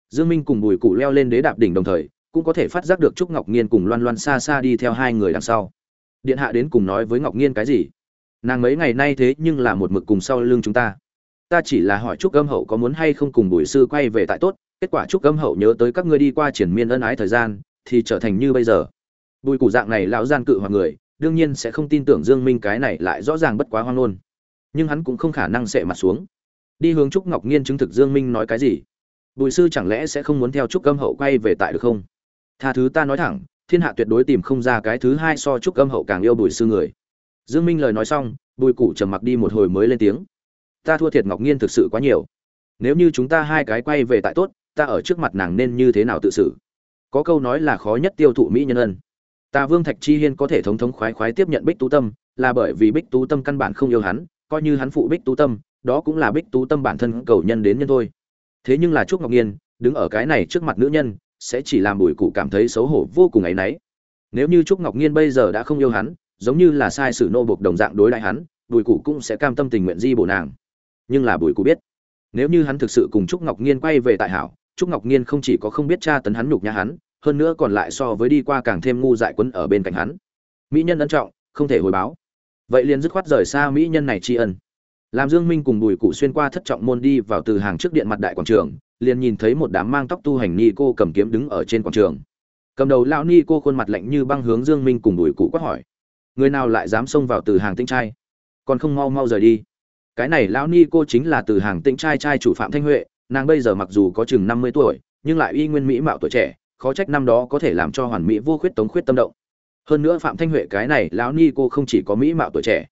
Dương Minh cùng Bùi Cụ leo lên đế đạp đỉnh đồng thời, cũng có thể phát giác được Trúc Ngọc Nghiên cùng Loan Loan xa xa đi theo hai người đằng sau. Điện hạ đến cùng nói với Ngọc Nghiên cái gì? Nàng mấy ngày nay thế nhưng là một mực cùng sau lưng chúng ta. Ta chỉ là hỏi Trúc Âm Hậu có muốn hay không cùng Bùi sư quay về tại tốt, kết quả Trúc Âm Hậu nhớ tới các ngươi đi qua triển miên ân ái thời gian, thì trở thành như bây giờ. Bùi Cụ dạng này lão gian cự hoặc người, đương nhiên sẽ không tin tưởng Dương Minh cái này lại rõ ràng bất quá hoang luôn. Nhưng hắn cũng không khả năng sẽ mặt xuống. Đi hướng Trúc Ngọc Nghiên chứng thực Dương Minh nói cái gì? Bùi sư chẳng lẽ sẽ không muốn theo trúc âm hậu quay về tại được không? Tha thứ ta nói thẳng, thiên hạ tuyệt đối tìm không ra cái thứ hai so trúc âm hậu càng yêu bùi sư người. Dương minh lời nói xong, bùi cụ trầm mặc đi một hồi mới lên tiếng. Ta thua thiệt ngọc nghiên thực sự quá nhiều. Nếu như chúng ta hai cái quay về tại tốt, ta ở trước mặt nàng nên như thế nào tự xử? Có câu nói là khó nhất tiêu thụ mỹ nhân ân. Ta vương thạch chi hiên có thể thống thống khoái khoái tiếp nhận bích tú tâm, là bởi vì bích tú tâm căn bản không yêu hắn coi như hắn phụ bích tú tâm, đó cũng là bích tú tâm bản thân cầu nhân đến nhân thôi. Thế nhưng là trúc ngọc nhiên, đứng ở cái này trước mặt nữ nhân, sẽ chỉ làm bùi cụ cảm thấy xấu hổ vô cùng ấy nấy. nếu như trúc ngọc nhiên bây giờ đã không yêu hắn, giống như là sai sử nô buộc đồng dạng đối lại hắn, bùi cụ cũng sẽ cam tâm tình nguyện di bộ nàng. Nhưng là bùi cụ biết, nếu như hắn thực sự cùng trúc ngọc nhiên quay về tại hảo, trúc ngọc nhiên không chỉ có không biết tra tấn hắn nhục nhã hắn, hơn nữa còn lại so với đi qua càng thêm ngu dại quấn ở bên cạnh hắn. Mỹ nhân ân trọng, không thể hồi báo vậy liền dứt khoát rời xa mỹ nhân này tri ân. Làm dương minh cùng bùi cụ xuyên qua thất trọng môn đi vào từ hàng trước điện mặt đại quảng trường, liền nhìn thấy một đám mang tóc tu hành ni cô cầm kiếm đứng ở trên quảng trường. Cầm đầu lão ni cô khuôn mặt lạnh như băng hướng dương minh cùng bùi cụ quát hỏi. Người nào lại dám xông vào từ hàng tinh trai? Còn không mau mau rời đi. Cái này lão ni cô chính là từ hàng tinh trai trai chủ phạm thanh huệ, nàng bây giờ mặc dù có chừng 50 tuổi, nhưng lại y nguyên mỹ mạo tuổi trẻ, khó trách năm đó có thể làm cho hoàn mỹ vô khuyết tống khuyết tâm động hơn nữa phạm thanh huệ cái này lão ni cô không chỉ có mỹ mạo tuổi trẻ,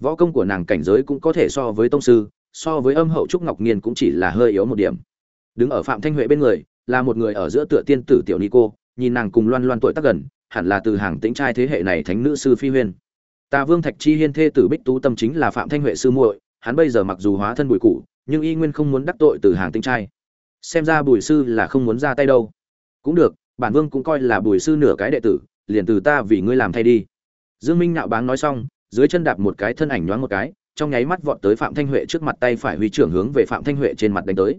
võ công của nàng cảnh giới cũng có thể so với tông sư, so với âm hậu trúc ngọc nghiên cũng chỉ là hơi yếu một điểm. Đứng ở phạm thanh huệ bên người, là một người ở giữa tựa tiên tử tiểu ni cô, nhìn nàng cùng loan loan tuổi tác gần, hẳn là từ hàng tĩnh trai thế hệ này thánh nữ sư phi huyên. Tà vương thạch chi hiên thê tử bích tú tâm chính là phạm thanh huệ sư muội, hắn bây giờ mặc dù hóa thân bùi cụ nhưng y nguyên không muốn đắc tội từ hàng tĩnh trai. Xem ra bùi sư là không muốn ra tay đâu. Cũng được, bản vương cũng coi là bùi sư nửa cái đệ tử liền từ ta vì ngươi làm thay đi. Dương minh nạo báng nói xong, dưới chân đạp một cái thân ảnh nhoáng một cái, trong nháy mắt vọt tới phạm thanh huệ trước mặt tay phải huy trưởng hướng về phạm thanh huệ trên mặt đánh tới.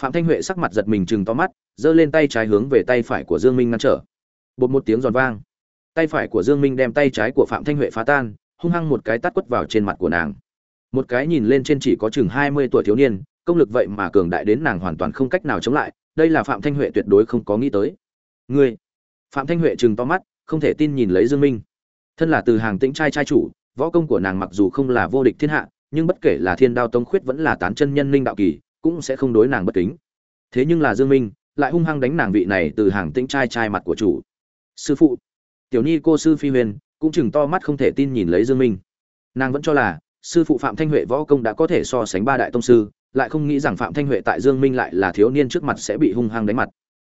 Phạm thanh huệ sắc mặt giật mình chừng to mắt, giơ lên tay trái hướng về tay phải của dương minh ngăn trở. Bột một tiếng giòn vang. Tay phải của dương minh đem tay trái của phạm thanh huệ phá tan, hung hăng một cái tát quất vào trên mặt của nàng. Một cái nhìn lên trên chỉ có chừng 20 tuổi thiếu niên, công lực vậy mà cường đại đến nàng hoàn toàn không cách nào chống lại, đây là phạm thanh huệ tuyệt đối không có nghĩ tới. Ngươi! Phạm thanh huệ chừng to mắt không thể tin nhìn lấy dương minh. Thân là từ hàng tĩnh trai trai chủ, võ công của nàng mặc dù không là vô địch thiên hạ, nhưng bất kể là thiên đao tông khuyết vẫn là tán chân nhân linh đạo kỳ, cũng sẽ không đối nàng bất kính. Thế nhưng là dương minh, lại hung hăng đánh nàng vị này từ hàng tĩnh trai trai mặt của chủ. Sư phụ, tiểu nhi cô sư phi huyền, cũng chừng to mắt không thể tin nhìn lấy dương minh. Nàng vẫn cho là, sư phụ phạm thanh huệ võ công đã có thể so sánh ba đại tông sư, lại không nghĩ rằng phạm thanh huệ tại dương minh lại là thiếu niên trước mặt sẽ bị hung hăng đánh mặt.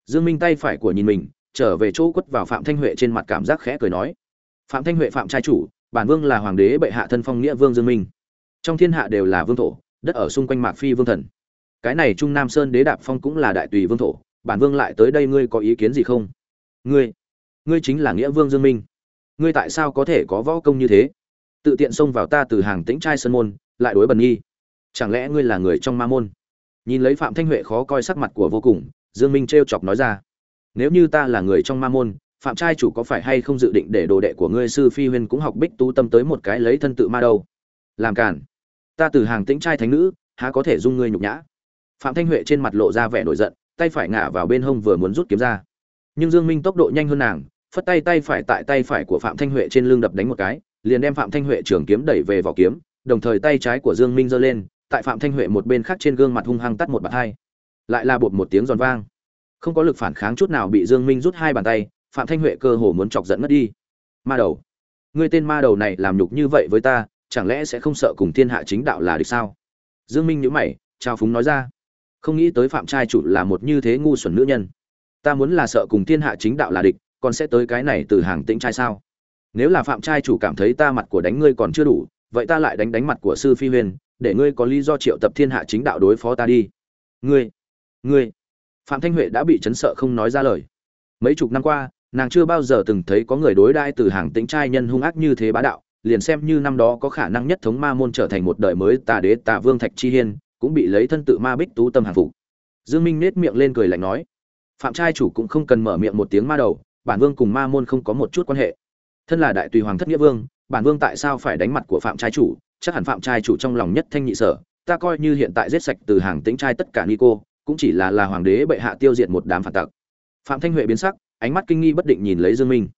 Dương minh tay phải của nhìn mình trở về chỗ quất vào phạm thanh huệ trên mặt cảm giác khẽ cười nói, phạm thanh huệ phạm trai chủ, bản vương là hoàng đế bệ hạ thân phong nghĩa vương dương minh. Trong thiên hạ đều là vương thổ, đất ở xung quanh mạc phi vương thần. Cái này trung nam sơn đế đạp phong cũng là đại tùy vương thổ, bản vương lại tới đây ngươi có ý kiến gì không? Ngươi ngươi chính là nghĩa vương dương minh. Ngươi tại sao có thể có võ công như thế? Tự tiện xông vào ta từ hàng tĩnh trai sơn môn, lại đối bần nghi. Chẳng lẽ ngươi là người trong ma môn? Nhìn lấy phạm thanh huệ khó coi sắc mặt của vô cùng, dương minh trêu chọc nói ra nếu như ta là người trong ma môn, phạm trai chủ có phải hay không dự định để đồ đệ của ngươi sư phi huyên cũng học bích tu tâm tới một cái lấy thân tự ma đâu? Làm cản ta từ hàng tĩnh trai thánh nữ, há có thể dung ngươi nhục nhã? Phạm thanh huệ trên mặt lộ ra vẻ nổi giận, tay phải ngả vào bên hông vừa muốn rút kiếm ra. Nhưng dương minh tốc độ nhanh hơn nàng, phất tay tay phải tại tay phải của phạm thanh huệ trên lưng đập đánh một cái, liền đem phạm thanh huệ trường kiếm đẩy về vỏ kiếm, đồng thời tay trái của dương minh giơ lên, tại phạm thanh huệ một bên khác trên gương mặt hung hăng tắt một bạt hai. Lại là bột một tiếng giòn vang không có lực phản kháng chút nào bị dương minh rút hai bàn tay, phạm thanh huệ cơ hồ muốn chọc giận mất đi. Ma đầu, ngươi tên ma đầu này làm nhục như vậy với ta, chẳng lẽ sẽ không sợ cùng thiên hạ chính đạo là địch sao? Dương minh nhíu mày, trao phúng nói ra. Không nghĩ tới phạm trai chủ là một như thế ngu xuẩn nữ nhân. Ta muốn là sợ cùng thiên hạ chính đạo là địch, còn sẽ tới cái này từ hàng tĩnh trai sao? Nếu là phạm trai chủ cảm thấy ta mặt của đánh ngươi còn chưa đủ, vậy ta lại đánh đánh mặt của sư phi huyền, để ngươi có lý do triệu tập thiên hạ chính đạo đối phó ta đi. Ngươi ngươi phạm thanh huệ đã bị chấn sợ không nói ra lời. Mấy chục năm qua, nàng chưa bao giờ từng thấy có người đối đãi từ hàng tính trai nhân hung ác như thế bá đạo, liền xem như năm đó có khả năng nhất thống ma môn trở thành một đời mới tà đế tà vương thạch chi hiên, cũng bị lấy thân tự ma bích tú tâm hàng phục. Dương minh nết miệng lên cười lạnh nói, phạm trai chủ cũng không cần mở miệng một tiếng ma đầu, bản vương cùng ma môn không có một chút quan hệ. Thân là đại tùy hoàng thất nghĩa vương, bản vương tại sao phải đánh mặt của phạm trai chủ? Chắc hẳn phạm trai chủ trong lòng nhất thanh nhị sở, ta coi như hiện tại giết sạch từ hàng tính trai tất cả ni cô cũng chỉ là là hoàng đế bệ hạ tiêu diệt một đám phản tặc. Phạm thanh huệ biến sắc, ánh mắt kinh nghi bất định nhìn lấy dương minh.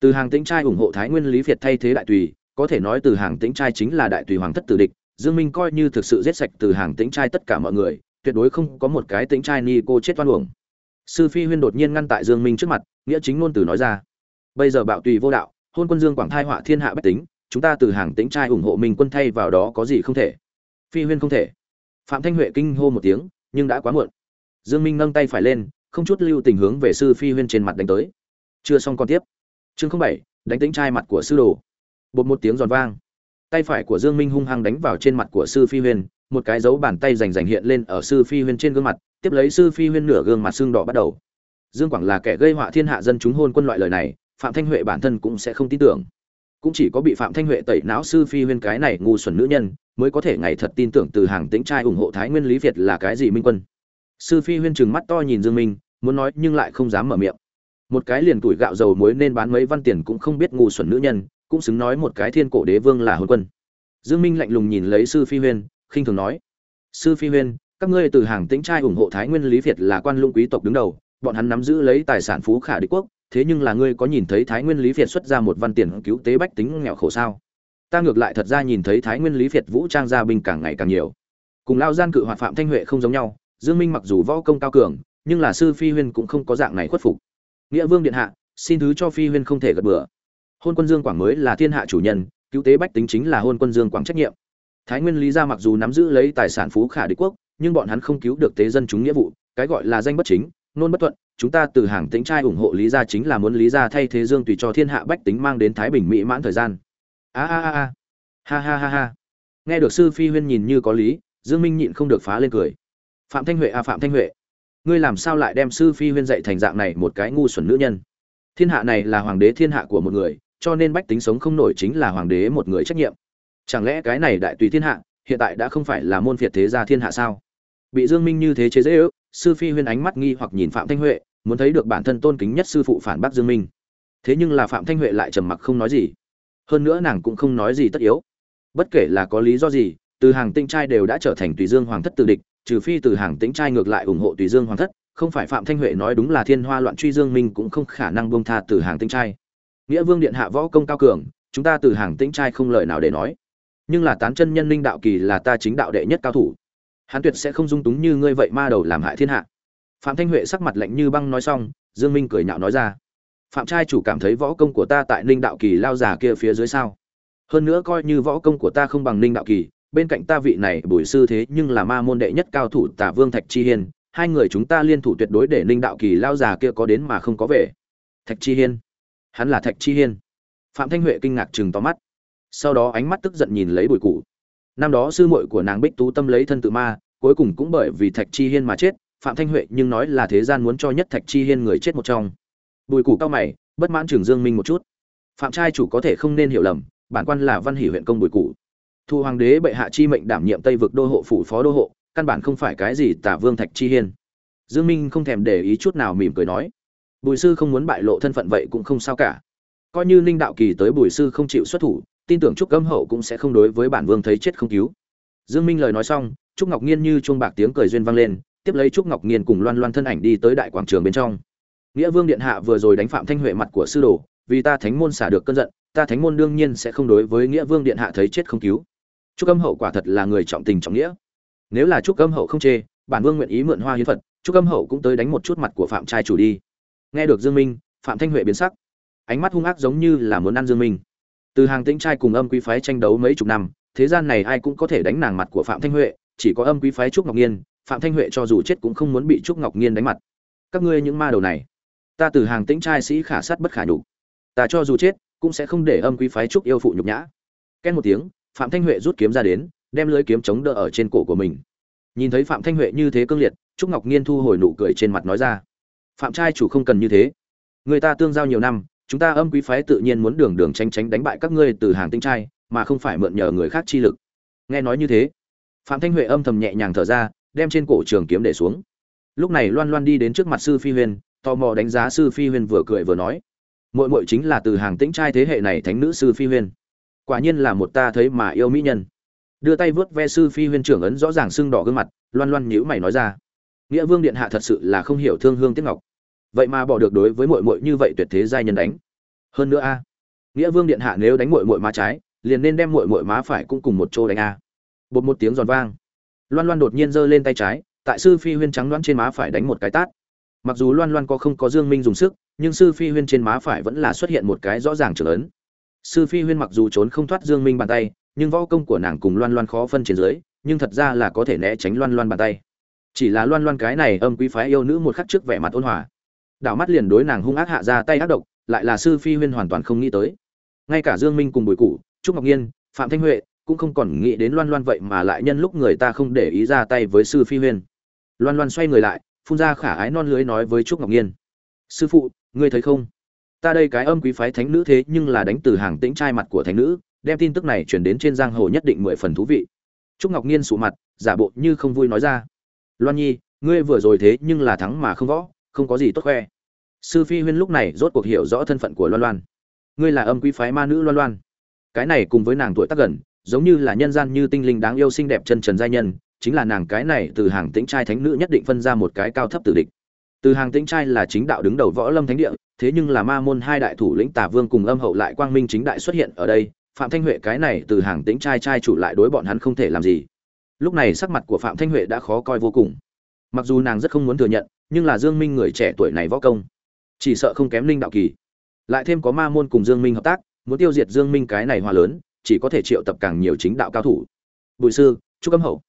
Từ hàng tĩnh trai ủng hộ thái nguyên lý việt thay thế đại tùy, có thể nói từ hàng tĩnh trai chính là đại tùy hoàng thất tử địch, dương minh coi như thực sự giết sạch từ hàng tĩnh trai tất cả mọi người, tuyệt đối không có một cái tĩnh trai ni cô chết oan uổng. Sư phi huyên đột nhiên ngăn tại dương minh trước mặt, nghĩa chính ngôn từ nói ra. Bây giờ bạo tùy vô đạo, hôn quân dương quảng thai họa thiên hạ bách tính, chúng ta từ hàng tĩnh trai ủng hộ mình quân thay vào đó có gì không thể? Phi huyên không thể. Phạm thanh huệ kinh hô một tiếng nhưng đã quá muộn. Dương minh nâng tay phải lên, không chút lưu tình hướng về sư phi huyên trên mặt đánh tới. Chưa xong còn tiếp. Chương không bảy, đánh tính trai mặt của sư đồ. Bột một tiếng giòn vang. Tay phải của dương minh hung hăng đánh vào trên mặt của sư phi huyên, một cái dấu bàn tay rành rành hiện lên ở sư phi huyên trên gương mặt, tiếp lấy sư phi huyên nửa gương mặt xương đỏ bắt đầu. Dương quảng là kẻ gây họa thiên hạ dân chúng hôn quân loại lời này, phạm thanh huệ bản thân cũng sẽ không tin tưởng. Cũng chỉ có bị phạm thanh huệ tẩy não sư phi huyên cái này ngu xuẩn nữ nhân mới có thể ngày thật tin tưởng từ hàng tĩnh trai ủng hộ thái nguyên lý việt là cái gì minh quân. Sư phi huyên trừng mắt to nhìn dương minh, muốn nói nhưng lại không dám mở miệng. Một cái liền tuổi gạo dầu muối nên bán mấy văn tiền cũng không biết ngu xuẩn nữ nhân, cũng xứng nói một cái thiên cổ đế vương là hôn quân. Dương minh lạnh lùng nhìn lấy sư phi huyên, khinh thường nói, sư phi huyên, các ngươi từ hàng tĩnh trai ủng hộ thái nguyên lý việt là quan lũng quý tộc đứng đầu, bọn hắn nắm giữ lấy tài sản phú khả đế quốc, thế nhưng là ngươi có nhìn thấy thái nguyên lý việt xuất ra một văn tiền cứu tế bách tính nghèo khổ sao? Ta ngược lại thật ra nhìn thấy thái nguyên lý việt vũ trang gia binh càng ngày càng nhiều. Cùng lao gian cự hoạt phạm thanh huệ không giống nhau, dương minh mặc dù võ công cao cường, nhưng là sư phi huyên cũng không có dạng này khuất phục. Nghĩa vương điện hạ, xin thứ cho phi huyên không thể gật bừa. Hôn quân dương quảng mới là thiên hạ chủ nhân, cứu tế bách tính chính là hôn quân dương quảng trách nhiệm. Thái nguyên lý gia mặc dù nắm giữ lấy tài sản phú khả đế quốc, nhưng bọn hắn không cứu được tế dân chúng nghĩa vụ, cái gọi là danh bất chính, nôn bất thuận, chúng ta từ hàng tính trai ủng hộ lý gia chính là muốn lý gia thay thế dương tùy cho thiên hạ bách tính mang đến thái bình mỹ mãn thời gian a a a a. Ha ha ha ha. Nghe được sư phi huyên nhìn như có lý, dương minh nhịn không được phá lên cười. Phạm thanh huệ a phạm thanh huệ. Ngươi làm sao lại đem sư phi huyên dạy thành dạng này một cái ngu xuẩn nữ nhân? Thiên hạ này là hoàng đế thiên hạ của một người, cho nên bách tính sống không nổi chính là hoàng đế một người trách nhiệm. Chẳng lẽ cái này đại tùy thiên hạ, hiện tại đã không phải là môn phiệt thế gia thiên hạ sao? Bị dương minh như thế chế dễ ước sư phi huyên ánh mắt nghi hoặc nhìn phạm thanh huệ, muốn thấy được bản thân tôn kính nhất sư phụ phản bác dương minh. Thế nhưng là phạm thanh huệ lại trầm mặc không nói gì hơn nữa nàng cũng không nói gì tất yếu. Bất kể là có lý do gì, từ hàng tinh trai đều đã trở thành tùy dương hoàng thất tự địch, trừ phi từ hàng tĩnh trai ngược lại ủng hộ tùy dương hoàng thất, không phải phạm thanh huệ nói đúng là thiên hoa loạn truy dương minh cũng không khả năng buông tha từ hàng tinh trai. Nghĩa vương điện hạ võ công cao cường, chúng ta từ hàng tĩnh trai không lời nào để nói. Nhưng là tán chân nhân linh đạo kỳ là ta chính đạo đệ nhất cao thủ. Hắn tuyệt sẽ không dung túng như ngươi vậy ma đầu làm hại thiên hạ. Phạm thanh huệ sắc mặt lạnh như băng nói xong, dương minh cười nhạo nói ra phạm trai chủ cảm thấy võ công của ta tại ninh đạo kỳ lao già kia phía dưới sao? Hơn nữa coi như võ công của ta không bằng ninh đạo kỳ, bên cạnh ta vị này bùi sư thế nhưng là ma môn đệ nhất cao thủ tả vương thạch chi hiên, hai người chúng ta liên thủ tuyệt đối để ninh đạo kỳ lao già kia có đến mà không có về. Thạch chi hiên? Hắn là thạch chi hiên. Phạm thanh huệ kinh ngạc chừng to mắt. Sau đó ánh mắt tức giận nhìn lấy bùi cụ năm đó sư muội của nàng bích tú tâm lấy thân tự ma, cuối cùng cũng bởi vì thạch chi hiên mà chết, phạm thanh huệ nhưng nói là thế gian muốn cho nhất thạch chi hiên người chết một trong bùi Củ cao mày, bất mãn trường dương minh một chút. Phạm trai chủ có thể không nên hiểu lầm, bản quan là văn hỷ huyện công bùi Củ. thu hoàng đế bệ hạ chi mệnh đảm nhiệm tây vực đô hộ phủ phó đô hộ, căn bản không phải cái gì tả vương thạch chi hiên. Dương minh không thèm để ý chút nào mỉm cười nói. Bùi sư không muốn bại lộ thân phận vậy cũng không sao cả. Coi như ninh đạo kỳ tới bùi sư không chịu xuất thủ, tin tưởng trúc cấm hậu cũng sẽ không đối với bản vương thấy chết không cứu. Dương minh lời nói xong, trúc ngọc nhiên như chuông bạc tiếng cười duyên vang lên, tiếp lấy trúc ngọc nhiên cùng loan loan thân ảnh đi tới đại quảng trường bên trong nghĩa vương điện hạ vừa rồi đánh phạm thanh huệ mặt của sư đồ, vì ta thánh môn xả được cơn giận, ta thánh môn đương nhiên sẽ không đối với nghĩa vương điện hạ thấy chết không cứu. Trúc âm hậu quả thật là người trọng tình trọng nghĩa. Nếu là trúc âm hậu không chê, bản vương nguyện ý mượn hoa hiến phật trúc âm hậu cũng tới đánh một chút mặt của phạm trai chủ đi. Nghe được dương minh, phạm thanh huệ biến sắc. Ánh mắt hung ác giống như là muốn ăn dương minh. Từ hàng tĩnh trai cùng âm quý phái tranh đấu mấy chục năm, thế gian này ai cũng có thể đánh nàng mặt của phạm thanh huệ, chỉ có âm quý phái trúc ngọc nhiên phạm thanh huệ cho dù chết cũng không muốn bị trúc ngọc nhiên đánh mặt. Các ngươi những ma đầu này ta từ hàng tĩnh trai sĩ khả sát bất khả nhục. Ta cho dù chết, cũng sẽ không để âm quý phái trúc yêu phụ nhục nhã. Ken một tiếng, phạm thanh huệ rút kiếm ra đến, đem lưới kiếm chống đỡ ở trên cổ của mình. Nhìn thấy phạm thanh huệ như thế cương liệt, trúc ngọc nhiên thu hồi nụ cười trên mặt nói ra, phạm trai chủ không cần như thế. Người ta tương giao nhiều năm, chúng ta âm quý phái tự nhiên muốn đường đường tranh tránh đánh bại các ngươi từ hàng tinh trai, mà không phải mượn nhờ người khác chi lực. Nghe nói như thế, phạm thanh huệ âm thầm nhẹ nhàng thở ra, đem trên cổ trường kiếm để xuống. Lúc này loan loan đi đến trước mặt sư phi huyền tò mò đánh giá sư phi huyền vừa cười vừa nói. Mội mội chính là từ hàng tĩnh trai thế hệ này thánh nữ sư phi huyền quả nhiên là một ta thấy mà yêu mỹ nhân. Đưa tay vớt ve sư phi huyền trưởng ấn rõ ràng sưng đỏ gương mặt, loan loan nhíu mày nói ra. Nghĩa vương điện hạ thật sự là không hiểu thương hương tiếc ngọc. Vậy mà bỏ được đối với mội mội như vậy tuyệt thế giai nhân đánh. Hơn nữa a, nghĩa vương điện hạ nếu đánh mội mội má trái, liền nên đem mội mội má phải cũng cùng một chỗ đánh a. Bột một tiếng giòn vang. Loan loan đột nhiên giơ lên tay trái, tại sư phi huyên trắng đoán trên má phải đánh một cái tát mặc dù loan loan có không có dương minh dùng sức, nhưng sư phi huyên trên má phải vẫn là xuất hiện một cái rõ ràng trở lớn sư phi huyên mặc dù trốn không thoát dương minh bàn tay, nhưng võ công của nàng cùng loan loan khó phân trên dưới, nhưng thật ra là có thể né tránh loan loan bàn tay. Chỉ là loan loan cái này âm quý phái yêu nữ một khắc trước vẻ mặt ôn hòa. Đảo mắt liền đối nàng hung ác hạ ra tay ác độc, lại là sư phi huyên hoàn toàn không nghĩ tới. Ngay cả dương minh cùng bùi cụ trúc ngọc nhiên, phạm thanh huệ cũng không còn nghĩ đến loan loan vậy mà lại nhân lúc người ta không để ý ra tay với sư phi huyên. Loan loan xoay người lại phun ra khả ái non lưới nói với trúc ngọc nhiên. Sư phụ, ngươi thấy không? Ta đây cái âm quý phái thánh nữ thế nhưng là đánh từ hàng tĩnh trai mặt của thánh nữ, đem tin tức này chuyển đến trên giang hồ nhất định mười phần thú vị. Trúc ngọc nhiên sụ mặt, giả bộ như không vui nói ra. Loan nhi, ngươi vừa rồi thế nhưng là thắng mà không võ, không có gì tốt khoe. Sư phi huyên lúc này rốt cuộc hiểu rõ thân phận của loan loan. Ngươi là âm quý phái ma nữ loan loan. Cái này cùng với nàng tuổi tác gần, giống như là nhân gian như tinh linh đáng yêu xinh đẹp chân trần giai nhân chính là nàng cái này từ hàng tĩnh trai thánh nữ nhất định phân ra một cái cao thấp tử địch. Từ hàng tĩnh trai là chính đạo đứng đầu võ lâm thánh địa, thế nhưng là ma môn hai đại thủ lĩnh tả vương cùng âm hậu lại quang minh chính đại xuất hiện ở đây, phạm thanh huệ cái này từ hàng tĩnh trai trai chủ lại đối bọn hắn không thể làm gì. Lúc này sắc mặt của phạm thanh huệ đã khó coi vô cùng. Mặc dù nàng rất không muốn thừa nhận, nhưng là dương minh người trẻ tuổi này võ công, chỉ sợ không kém linh đạo kỳ. Lại thêm có ma môn cùng dương minh hợp tác, muốn tiêu diệt dương minh cái này hoa lớn, chỉ có thể triệu tập càng nhiều chính đạo cao thủ. Bùi sư trúc âm hậu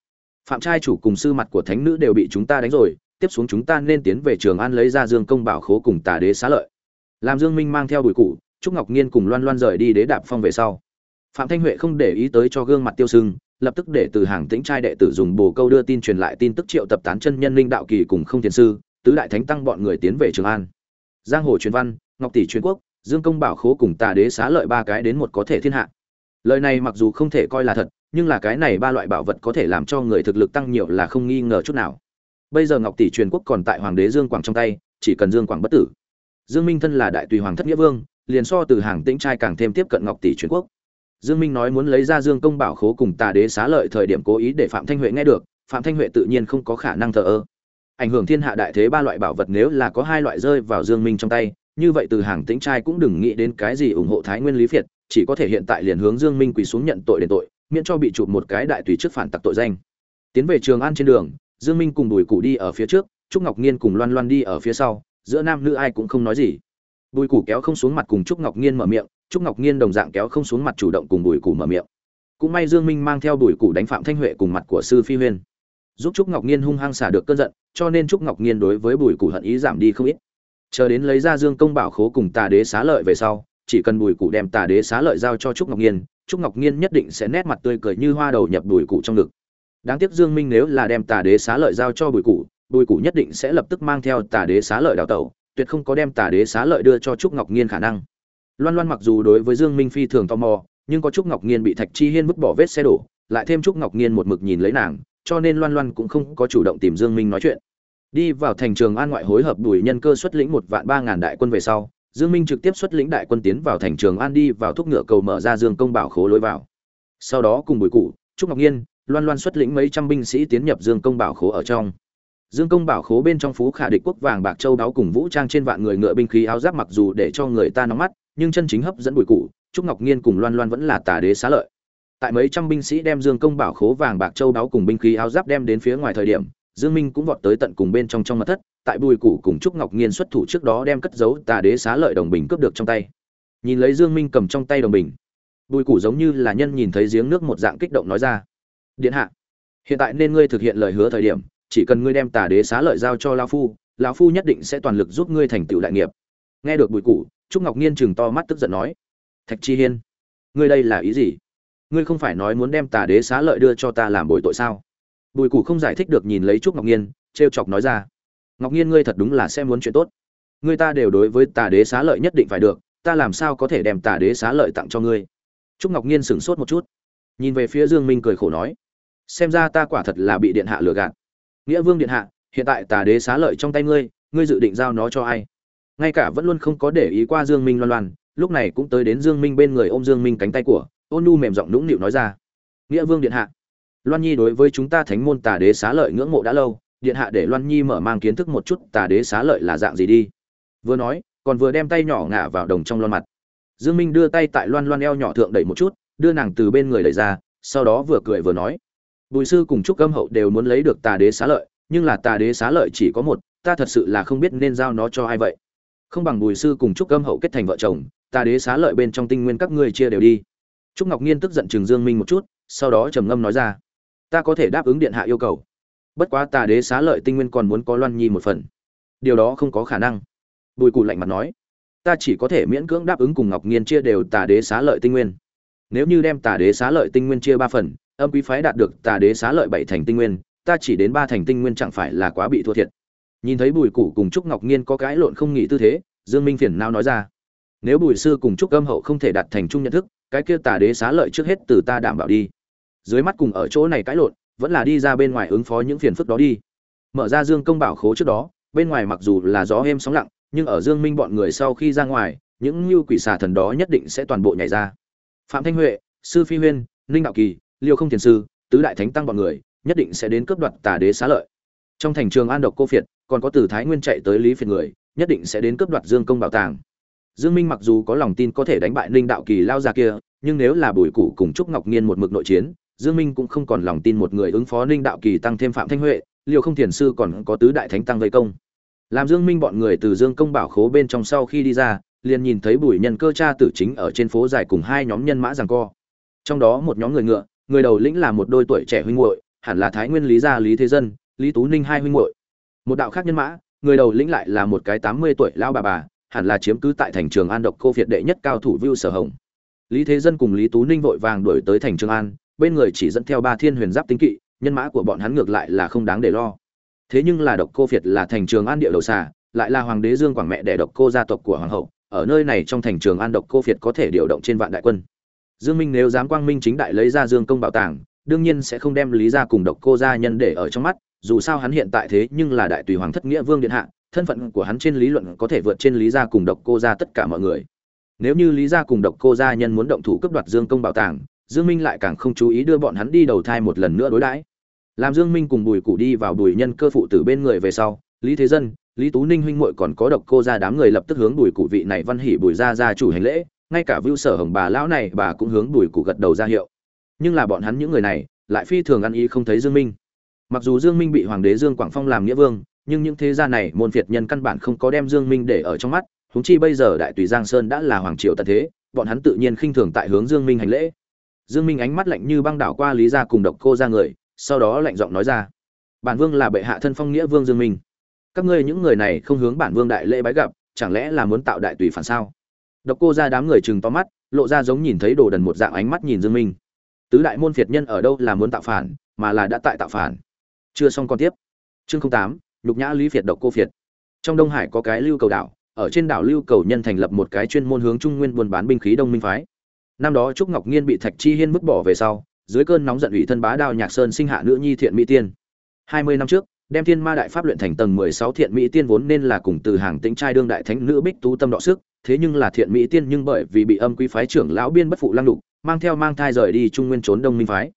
phạm trai chủ cùng sư mặt của thánh nữ đều bị chúng ta đánh rồi, tiếp xuống chúng ta nên tiến về trường an lấy ra dương công bảo khố cùng tà đế xá lợi. Làm dương minh mang theo bùi cụ trúc ngọc nhiên cùng loan loan rời đi đế đạp phong về sau. Phạm thanh huệ không để ý tới cho gương mặt tiêu sưng, lập tức để từ hàng tĩnh trai đệ tử dùng bồ câu đưa tin truyền lại tin tức triệu tập tán chân nhân linh đạo kỳ cùng không thiền sư, tứ đại thánh tăng bọn người tiến về trường an. Giang hồ truyền văn, ngọc tỷ truyền quốc, dương công bảo khố cùng tà đế xá lợi ba cái đến một có thể thiên hạ. Lời này mặc dù không thể coi là thật nhưng là cái này ba loại bảo vật có thể làm cho người thực lực tăng nhiều là không nghi ngờ chút nào. Bây giờ ngọc tỷ truyền quốc còn tại hoàng đế dương quảng trong tay, chỉ cần dương quảng bất tử. Dương minh thân là đại tùy hoàng thất nghĩa vương, liền so từ hàng tĩnh trai càng thêm tiếp cận ngọc tỷ truyền quốc. Dương minh nói muốn lấy ra dương công bảo khố cùng tà đế xá lợi thời điểm cố ý để phạm thanh huệ nghe được, phạm thanh huệ tự nhiên không có khả năng thờ ơ. Ảnh hưởng thiên hạ đại thế ba loại bảo vật nếu là có hai loại rơi vào dương minh trong tay, như vậy từ hàng tĩnh trai cũng đừng nghĩ đến cái gì ủng hộ thái nguyên lý việt chỉ có thể hiện tại liền hướng dương minh quỳ xuống nhận tội đền tội miễn cho bị chụp một cái đại tùy trước phản tặc tội danh. Tiến về trường an trên đường, dương minh cùng bùi cụ đi ở phía trước, trúc ngọc nhiên cùng loan loan đi ở phía sau, giữa nam nữ ai cũng không nói gì. Bùi cụ kéo không xuống mặt cùng trúc ngọc nhiên mở miệng, trúc ngọc nhiên đồng dạng kéo không xuống mặt chủ động cùng bùi cụ mở miệng. Cũng may dương minh mang theo bùi cụ đánh phạm thanh huệ cùng mặt của sư phi huyên. Giúp trúc ngọc nhiên hung hăng xả được cơn giận, cho nên trúc ngọc nhiên đối với bùi cụ hận ý giảm đi không ít. Chờ đến lấy ra dương công bảo khố cùng tà đế xá lợi về sau, chỉ cần bùi cụ đem tà đế xá lợi giao cho trúc ngọc nhiên trúc ngọc nhiên nhất định sẽ nét mặt tươi cười như hoa đầu nhập bùi cụ trong ngực. Đáng tiếc dương minh nếu là đem tà đế xá lợi giao cho bùi cụ bùi cụ nhất định sẽ lập tức mang theo tà đế xá lợi đào tẩu, tuyệt không có đem tà đế xá lợi đưa cho trúc ngọc nhiên khả năng. Loan loan mặc dù đối với dương minh phi thường tò mò, nhưng có trúc ngọc nhiên bị thạch chi hiên vứt bỏ vết xe đổ, lại thêm trúc ngọc nhiên một mực nhìn lấy nàng, cho nên loan loan cũng không có chủ động tìm dương minh nói chuyện. Đi vào thành trường an ngoại hối hợp đuổi nhân cơ xuất lĩnh một vạn ba ngàn đại quân về sau dương minh trực tiếp xuất lĩnh đại quân tiến vào thành trường an đi vào thúc ngựa cầu mở ra dương công bảo khố lối vào. Sau đó cùng bùi cụ trúc ngọc nhiên loan loan xuất lĩnh mấy trăm binh sĩ tiến nhập dương công bảo khố ở trong. Dương công bảo khố bên trong phú khả địch quốc vàng bạc châu đáo cùng vũ trang trên vạn người ngựa binh khí áo giáp mặc dù để cho người ta nóng mắt nhưng chân chính hấp dẫn bùi cụ trúc ngọc nhiên cùng loan loan vẫn là tà đế xá lợi. Tại mấy trăm binh sĩ đem dương công bảo khố vàng bạc châu đáo cùng binh khí áo giáp đem đến phía ngoài thời điểm Dương Minh cũng vọt tới tận cùng bên trong trong mật thất, tại Bùi Cụ cùng Trúc Ngọc Nghiên xuất thủ trước đó đem cất giấu Tà Đế xá lợi đồng bình cướp được trong tay. Nhìn lấy Dương Minh cầm trong tay đồng bình, Bùi Cụ giống như là nhân nhìn thấy giếng nước một dạng kích động nói ra: "Điện hạ, hiện tại nên ngươi thực hiện lời hứa thời điểm, chỉ cần ngươi đem Tà Đế xá lợi giao cho lão phu, lão phu nhất định sẽ toàn lực giúp ngươi thành tựu đại nghiệp." Nghe được Bùi Cụ, Trúc Ngọc Nghiên chừng to mắt tức giận nói: "Thạch Chi Hiên, ngươi đây là ý gì? Ngươi không phải nói muốn đem Tà Đế xá lợi đưa cho ta làm bồi tội sao?" bùi cụ không giải thích được nhìn lấy trúc ngọc nghiên t chọc nói ra ngọc nhiên ngươi thật đúng là sẽ muốn chuyện tốt. Ngươi ta đều đối với tà đế xá lợi nhất định phải được ta làm sao có thể đem tà đế xá lợi tặng cho ngươi? Trúc ngọc nhiên sửng sốt một chút. Nhìn về phía dương minh cười khổ nói xem ra ta quả thật là bị điện hạ lừa gạt. Nghĩa vương điện hạ hiện tại tà đế xá lợi trong tay ngươi ngươi dự định giao nó cho ai? Ngay cả vẫn luôn không có để ý qua dương minh loan loan lúc này cũng tới đến dương minh bên người ôm dương minh cánh tay của ôn nu mềm giọng nũng nịu nói ra nghĩa vương điện hạ Loan Nhi đối với chúng ta thánh môn Tà Đế xá lợi ngưỡng mộ đã lâu, điện hạ để Loan Nhi mở mang kiến thức một chút Tà Đế xá lợi là dạng gì đi. Vừa nói, còn vừa đem tay nhỏ ngả vào đồng trong loan mặt. Dương Minh đưa tay tại Loan Loan eo nhỏ thượng đẩy một chút, đưa nàng từ bên người đẩy ra, sau đó vừa cười vừa nói: "Bùi sư cùng Trúc Âm hậu đều muốn lấy được Tà Đế xá lợi, nhưng là Tà Đế xá lợi chỉ có một, ta thật sự là không biết nên giao nó cho ai vậy. Không bằng Bùi sư cùng Trúc Âm hậu kết thành vợ chồng, Tà Đế xá lợi bên trong tinh nguyên các ngươi chia đều đi." Trúc Ngọc Nhiên tức giận chừng Dương Minh một chút, sau đó trầm ngâm nói ra: ta có thể đáp ứng điện hạ yêu cầu bất quá tà đế xá lợi tinh nguyên còn muốn có loan nhi một phần. Điều đó không có khả năng. Bùi cụ lạnh mặt nói, ta chỉ có thể miễn cưỡng đáp ứng cùng ngọc nghiên chia đều tà đế xá lợi tinh nguyên. Nếu như đem tà đế xá lợi tinh nguyên chia ba phần, âm quý phái đạt được tà đế xá lợi bảy thành tinh nguyên, ta chỉ đến ba thành tinh nguyên chẳng phải là quá bị thua thiệt. Nhìn thấy bùi cụ cùng trúc ngọc nghiên có cái lộn không nghĩ tư thế, dương minh phiền nao nói ra, nếu bùi sư cùng trúc âm hậu không thể đạt thành chung nhận thức, cái kia tà đế xá lợi trước hết từ ta đảm bảo đi. Dưới mắt cùng ở chỗ này cãi lộn vẫn là đi ra bên ngoài ứng phó những phiền phức đó đi. Mở ra dương công bảo khố trước đó, bên ngoài mặc dù là gió êm sóng lặng, nhưng ở dương minh bọn người sau khi ra ngoài, những như quỷ xà thần đó nhất định sẽ toàn bộ nhảy ra. Phạm thanh huệ, sư phi huyên, ninh đạo kỳ, liêu không thiền sư, tứ đại thánh tăng bọn người, nhất định sẽ đến cướp đoạt tà đế xá lợi. Trong thành trường an độc cô phiệt, còn có từ thái nguyên chạy tới lý phiệt người, nhất định sẽ đến cướp đoạt dương công bảo tàng. Dương minh mặc dù có lòng tin có thể đánh bại ninh đạo kỳ lao ra kia, nhưng nếu là bùi cụ cùng trúc ngọc nghiên một mực nội chiến dương minh cũng không còn lòng tin một người ứng phó ninh đạo kỳ tăng thêm phạm thanh huệ liều không thiền sư còn có tứ đại thánh tăng vây công. Làm dương minh bọn người từ dương công bảo khố bên trong sau khi đi ra, liền nhìn thấy bùi nhân cơ cha tử chính ở trên phố dài cùng hai nhóm nhân mã giằng co. Trong đó một nhóm người ngựa, người đầu lĩnh là một đôi tuổi trẻ huynh muội, hẳn là thái nguyên lý gia lý thế dân, lý tú ninh hai huynh muội. Một đạo khác nhân mã, người đầu lĩnh lại là một cái tám mươi tuổi lão bà bà, hẳn là chiếm cứ tại thành trường an độc cô việt đệ nhất cao thủ vưu sở hồng. Lý thế dân cùng lý tú ninh vội vàng đuổi tới thành trường an bên người chỉ dẫn theo ba thiên huyền giáp tinh kỵ, nhân mã của bọn hắn ngược lại là không đáng để lo. Thế nhưng là độc cô việt là thành trường an địa đầu xà, lại là hoàng đế dương quảng mẹ đẻ độc cô gia tộc của hoàng hậu, ở nơi này trong thành trường an độc cô việt có thể điều động trên vạn đại quân. Dương minh nếu dám quang minh chính đại lấy ra dương công bảo tàng, đương nhiên sẽ không đem lý gia cùng độc cô gia nhân để ở trong mắt, dù sao hắn hiện tại thế nhưng là đại tùy hoàng thất nghĩa vương điện hạ, thân phận của hắn trên lý luận có thể vượt trên lý gia cùng độc cô gia tất cả mọi người. Nếu như lý gia cùng độc cô gia nhân muốn động thủ cướp đoạt dương công bảo tàng dương minh lại càng không chú ý đưa bọn hắn đi đầu thai một lần nữa đối đãi. Làm dương minh cùng bùi cụ đi vào bùi nhân cơ phụ tử bên người về sau, lý thế dân, lý tú ninh huynh muội còn có độc cô gia đám người lập tức hướng bùi cụ vị này văn hỉ bùi gia gia chủ hành lễ, ngay cả vưu sở hồng bà lão này bà cũng hướng bùi cụ gật đầu ra hiệu. Nhưng là bọn hắn những người này, lại phi thường ăn ý không thấy dương minh. Mặc dù dương minh bị hoàng đế dương quảng phong làm nghĩa vương, nhưng những thế gia này môn phiệt nhân căn bản không có đem dương minh để ở trong mắt, huống chi bây giờ đại tùy giang sơn đã là hoàng triều tận thế, bọn hắn tự nhiên khinh thường tại hướng dương minh hành lễ dương minh ánh mắt lạnh như băng đảo qua lý gia cùng độc cô ra người, sau đó lạnh giọng nói ra. Bản vương là bệ hạ thân phong nghĩa vương dương minh. Các ngươi những người này không hướng bản vương đại lễ bái gặp, chẳng lẽ là muốn tạo đại tùy phản sao? Độc cô ra đám người chừng to mắt, lộ ra giống nhìn thấy đồ đần một dạng ánh mắt nhìn dương minh. Tứ đại môn phiệt nhân ở đâu là muốn tạo phản, mà là đã tại tạo phản. Chưa xong còn tiếp. Chương tám, nhục nhã lý phiệt độc cô phiệt. Trong đông hải có cái lưu cầu đảo, ở trên đảo lưu cầu nhân thành lập một cái chuyên môn hướng trung nguyên buôn bán binh khí đông minh phái năm đó trúc ngọc nhiên bị thạch chi hiên vứt bỏ về sau, dưới cơn nóng giận ủy thân bá đao nhạc sơn sinh hạ nữ nhi thiện mỹ tiên. Hai mươi năm trước, đem thiên ma đại pháp luyện thành tầng mười sáu thiện mỹ tiên vốn nên là cùng từ hàng tĩnh trai đương đại thánh nữ bích tú tâm đọ sức, thế nhưng là thiện mỹ tiên nhưng bởi vì bị âm quý phái trưởng lão biên bất phụ lăng đục, mang theo mang thai rời đi trung nguyên trốn đông minh phái.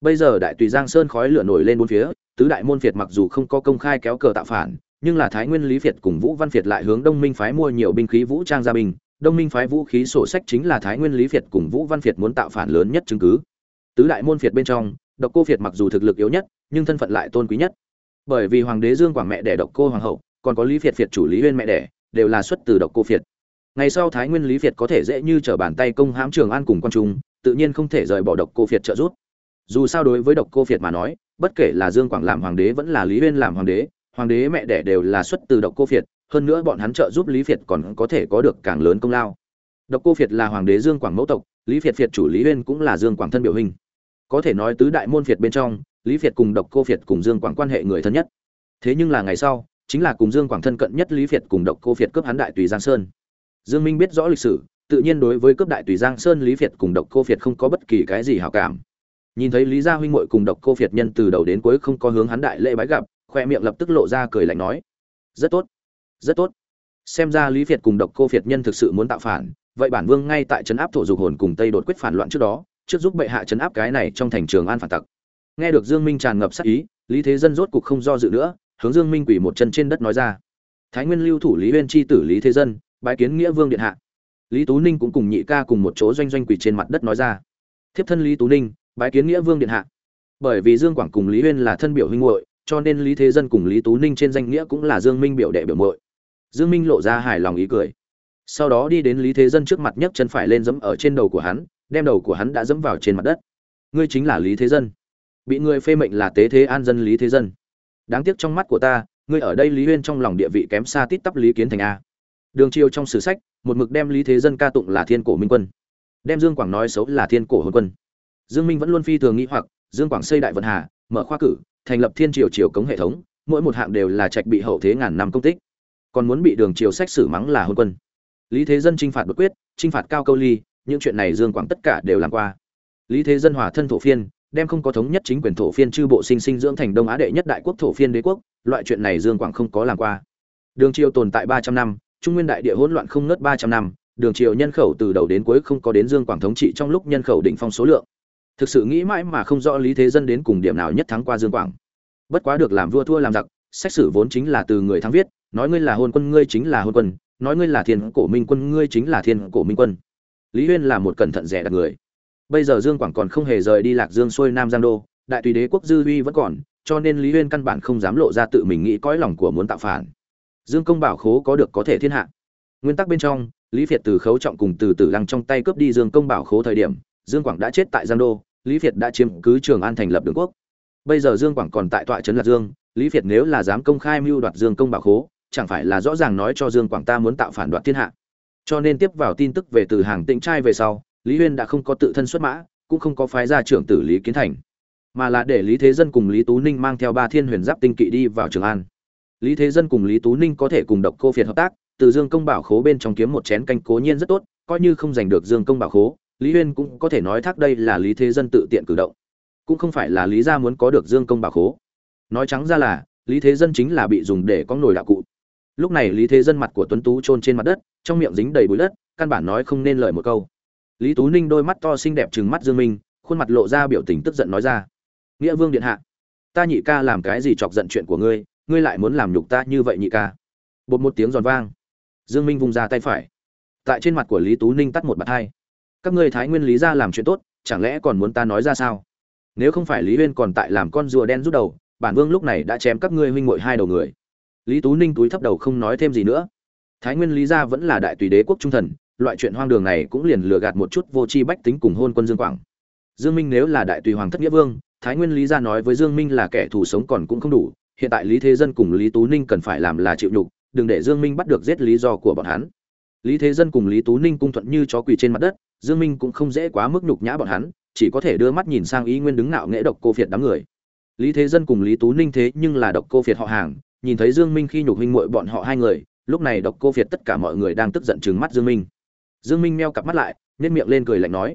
Bây giờ đại tùy giang sơn khói lửa nổi lên bốn phía, tứ đại môn phiệt mặc dù không có công khai kéo cờ tạo phản, nhưng là thái nguyên lý phiệt cùng vũ văn phiệt lại hướng đông minh phái mua nhiều binh khí vũ trang gia binh đông minh phái vũ khí sổ sách chính là thái nguyên lý Việt cùng vũ văn Việt muốn tạo phản lớn nhất chứng cứ. Tứ đại môn Việt bên trong, độc cô Việt mặc dù thực lực yếu nhất, nhưng thân phận lại tôn quý nhất. Bởi vì hoàng đế dương quảng mẹ đẻ độc cô hoàng hậu, còn có lý Việt Việt chủ lý huyên mẹ đẻ, đều là xuất từ độc cô Việt. ngày sau thái nguyên lý việt có thể dễ như trở bàn tay công hãm trường an cùng quan trung, tự nhiên không thể rời bỏ độc cô việt trợ giúp. Dù sao đối với độc cô việt mà nói, bất kể là dương quảng làm hoàng đế vẫn là lý huyên làm hoàng đế hoàng đế mẹ đẻ đều là xuất từ độc cô việt hơn nữa bọn hắn trợ giúp lý việt còn có thể có được càng lớn công lao. Độc cô việt là hoàng đế dương quảng mẫu tộc lý việt việt chủ lý Uyên cũng là dương quảng thân biểu hình có thể nói tứ đại môn việt bên trong lý việt cùng độc cô việt cùng dương quảng quan hệ người thân nhất. Thế nhưng là ngày sau chính là cùng dương quảng thân cận nhất lý việt cùng độc cô việt cướp hắn đại tùy giang sơn. Dương Minh biết rõ lịch sử, tự nhiên đối với cướp đại tùy Giang Sơn Lý Việt cùng Độc Cô Việt không có bất kỳ cái gì hảo cảm. Nhìn thấy Lý Gia huynh muội cùng Độc Cô Việt nhân từ đầu đến cuối không có hướng hắn đại lễ bái gặp, khoe miệng lập tức lộ ra cười lạnh nói: "Rất tốt, rất tốt. Xem ra Lý Việt cùng Độc Cô Việt nhân thực sự muốn tạo phản, vậy bản vương ngay tại trấn áp thổ dục hồn cùng Tây đột quyết phản loạn trước đó, trước giúp bệ hạ trấn áp cái này trong thành trường an phản tặc." Nghe được Dương Minh tràn ngập sát ý, Lý Thế Dân rốt cục không do dự nữa, hướng Dương Minh quỳ một chân trên đất nói ra: "Thái Nguyên lưu thủ Lý Uyên chi tử Lý Thế Dân, bái kiến nghĩa vương điện hạ. Lý tú ninh cũng cùng nhị ca cùng một chỗ doanh doanh quỳ trên mặt đất nói ra. Thiếp thân lý tú ninh bái kiến nghĩa vương điện hạ. Bởi vì dương quảng cùng lý huyên là thân biểu huynh muội cho nên lý thế dân cùng lý tú ninh trên danh nghĩa cũng là dương minh biểu đệ biểu muội dương minh lộ ra hài lòng ý cười. Sau đó đi đến lý thế dân trước mặt nhấc chân phải lên dẫm ở trên đầu của hắn, đem đầu của hắn đã dẫm vào trên mặt đất. Ngươi chính là lý thế dân. Bị ngươi phê mệnh là tế thế an dân lý thế dân. Đáng tiếc trong mắt của ta, ngươi ở đây lý huyên trong lòng địa vị kém xa tít tắp lý kiến thành a. Đường triều trong sử sách, một mực đem lý thế dân ca tụng là thiên cổ minh quân. Đem dương quảng nói xấu là thiên cổ hồn quân. Dương minh vẫn luôn phi thường nghĩ hoặc, dương quảng xây đại vận hà, mở khoa cử, thành lập thiên triều triều cống hệ thống, mỗi một hạng đều là trạch bị hậu thế ngàn năm công tích còn muốn bị đường triều sách xử mắng là hôn quân. Lý thế dân chinh phạt bất quyết, chinh phạt cao câu ly, những chuyện này dương quảng tất cả đều làm qua. Lý thế dân hòa thân thổ phiên, đem không có thống nhất chính quyền thổ phiên chư bộ sinh sinh dưỡng thành đông á đệ nhất đại quốc thổ phiên đế quốc, loại chuyện này dương quảng không có làm qua. Đường triều tồn tại ba trăm năm, trung nguyên đại địa hỗn loạn không nớt ba trăm năm, đường triều nhân khẩu từ đầu đến cuối không có đến dương quảng thống trị trong lúc nhân khẩu định phong số lượng. Thực sự nghĩ mãi mà không rõ lý thế dân đến cùng điểm nào nhất thắng qua dương quảng. Bất quá được làm vua thua làm giặc xét xử vốn chính là từ người thắng viết nói ngươi là hôn quân, ngươi chính là hôn quân. Nói ngươi là thiên cổ minh quân, ngươi chính là thiên cổ minh quân. Lý huyên là một cẩn thận rẻ đặt người. Bây giờ dương quảng còn không hề rời đi lạc dương xuôi nam giang đô, đại tùy đế quốc dư huy vẫn còn, cho nên lý huyên căn bản không dám lộ ra tự mình nghĩ cõi lòng của muốn tạo phản. Dương công bảo khố có được có thể thiên hạ. Nguyên tắc bên trong, lý việt từ khấu trọng cùng từ tử lăng trong tay cướp đi dương công bảo khố thời điểm, dương quảng đã chết tại giang đô, lý việt đã chiếm cứ trường an thành lập đường quốc. Bây giờ dương quảng còn tại tọa trấn lạc dương, lý việt nếu là dám công khai mưu đoạt dương công bảo khố chẳng phải là rõ ràng nói cho dương quảng ta muốn tạo phản đoạt thiên hạ. Cho nên tiếp vào tin tức về từ hàng Tịnh trai về sau, lý huyên đã không có tự thân xuất mã, cũng không có phái ra trưởng tử lý kiến thành, mà là để lý thế dân cùng lý tú ninh mang theo ba thiên huyền giáp tinh kỵ đi vào trường an. Lý thế dân cùng lý tú ninh có thể cùng độc cô phiệt hợp tác, từ dương công bảo khố bên trong kiếm một chén canh cố nhiên rất tốt, coi như không giành được dương công bảo khố, lý huyên cũng có thể nói thác đây là lý thế dân tự tiện cử động, cũng không phải là lý gia muốn có được dương công bảo khố. Nói trắng ra là, lý thế dân chính là bị dùng để có nổi đạo cụ lúc này lý thế dân mặt của tuấn tú chôn trên mặt đất, trong miệng dính đầy bụi đất, căn bản nói không nên lời một câu. Lý tú ninh đôi mắt to xinh đẹp trừng mắt dương minh, khuôn mặt lộ ra biểu tình tức giận nói ra, nghĩa vương điện hạ, ta nhị ca làm cái gì chọc giận chuyện của ngươi ngươi lại muốn làm nhục ta như vậy nhị ca? Bột một tiếng giòn vang. Dương minh vung ra tay phải. Tại trên mặt của lý tú ninh tắt một bạt hai. Các ngươi thái nguyên lý ra làm chuyện tốt, chẳng lẽ còn muốn ta nói ra sao? Nếu không phải lý uyên còn tại làm con rùa đen rút đầu, bản vương lúc này đã chém các ngươi huynh muội hai đầu người lý tú ninh túi thấp đầu không nói thêm gì nữa. Thái nguyên lý gia vẫn là đại tùy đế quốc trung thần, loại chuyện hoang đường này cũng liền lừa gạt một chút vô tri bách tính cùng hôn quân dương quảng. Dương minh nếu là đại tùy hoàng thất nghĩa vương, thái nguyên lý gia nói với dương minh là kẻ thù sống còn cũng không đủ, hiện tại lý thế dân cùng lý tú ninh cần phải làm là chịu nhục, đừng để dương minh bắt được giết lý do của bọn hắn. Lý thế dân cùng lý tú ninh cung thuận như chó quỳ trên mặt đất, dương minh cũng không dễ quá mức nhục nhã bọn hắn, chỉ có thể đưa mắt nhìn sang ý nguyên đứng nạo nghệ độc cô phiệt đám người. Lý thế dân cùng lý tú ninh thế nhưng là độc cô phiệt họ hàng nhìn thấy dương minh khi nhục huynh muội bọn họ hai người, lúc này độc cô việt tất cả mọi người đang tức giận trừng mắt dương minh. Dương minh meo cặp mắt lại, nhếch miệng lên cười lạnh nói,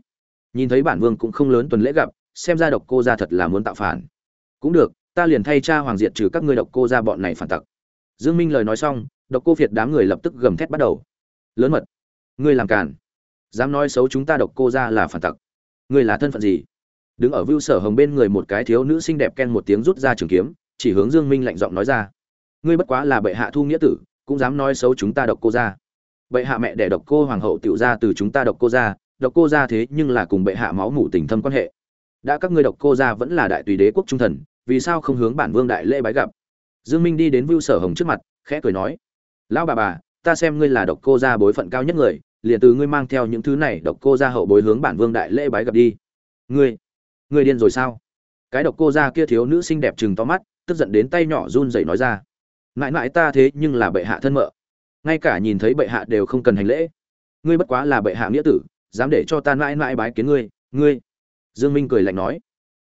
nhìn thấy bản vương cũng không lớn tuần lễ gặp, xem ra độc cô gia thật là muốn tạo phản. Cũng được, ta liền thay cha hoàng diệt trừ các ngươi độc cô gia bọn này phản tặc. Dương minh lời nói xong, độc cô việt đám người lập tức gầm thét bắt đầu. Lớn mật, ngươi làm càn, dám nói xấu chúng ta độc cô gia là phản tặc. Ngươi là thân phận gì? Đứng ở vưu sở hồng bên người một cái thiếu nữ xinh đẹp ken một tiếng rút ra trường kiếm, chỉ hướng dương minh lạnh giọng nói ra ngươi bất quá là bệ hạ thu nghĩa tử, cũng dám nói xấu chúng ta độc cô gia. Bệ hạ mẹ đẻ độc cô hoàng hậu tiểu ra từ chúng ta độc cô gia, độc cô gia thế nhưng là cùng bệ hạ máu mủ tình thâm quan hệ. Đã các ngươi độc cô gia vẫn là đại tùy đế quốc trung thần, vì sao không hướng bản vương đại lễ bái gặp? Dương minh đi đến vưu sở hồng trước mặt, khẽ cười nói, lão bà bà, ta xem ngươi là độc cô gia bối phận cao nhất người, liền từ ngươi mang theo những thứ này độc cô gia hậu bối hướng bản vương đại lễ bái gặp đi. Ngươi ngươi điên rồi sao? Cái độc cô gia kia thiếu nữ xinh đẹp chừng to mắt, tức giận đến tay nhỏ run rẩy nói ra mãi mãi ta thế nhưng là bệ hạ thân mợ. Ngay cả nhìn thấy bệ hạ đều không cần hành lễ. Ngươi bất quá là bệ hạ nghĩa tử, dám để cho ta mãi mãi bái kiến ngươi ngươi. Dương minh cười lạnh nói.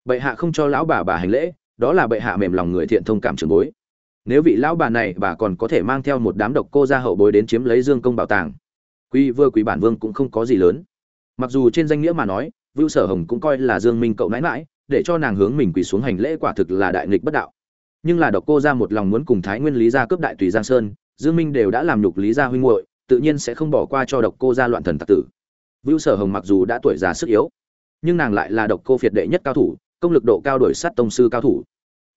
Bệ hạ không cho lão bà bà hành lễ, đó là bệ hạ mềm lòng người thiện thông cảm trường bối. Nếu vị lão bà này bà còn có thể mang theo một đám độc cô gia hậu bối đến chiếm lấy dương công bảo tàng quy vừa quý bản vương cũng không có gì lớn. Mặc dù trên danh nghĩa mà nói, vưu sở hồng cũng coi là dương minh cậu nãi mãi, để cho nàng hướng mình quỳ xuống hành lễ quả thực là đại nghịch bất đạo nhưng là độc cô ra một lòng muốn cùng thái nguyên lý gia cướp đại tùy giang sơn, dương minh đều đã làm nhục lý gia huynh muội, tự nhiên sẽ không bỏ qua cho độc cô ra loạn thần tặc tử. Vưu sở hồng mặc dù đã tuổi già sức yếu, nhưng nàng lại là độc cô phiệt đệ nhất cao thủ, công lực độ cao đổi sát tông sư cao thủ.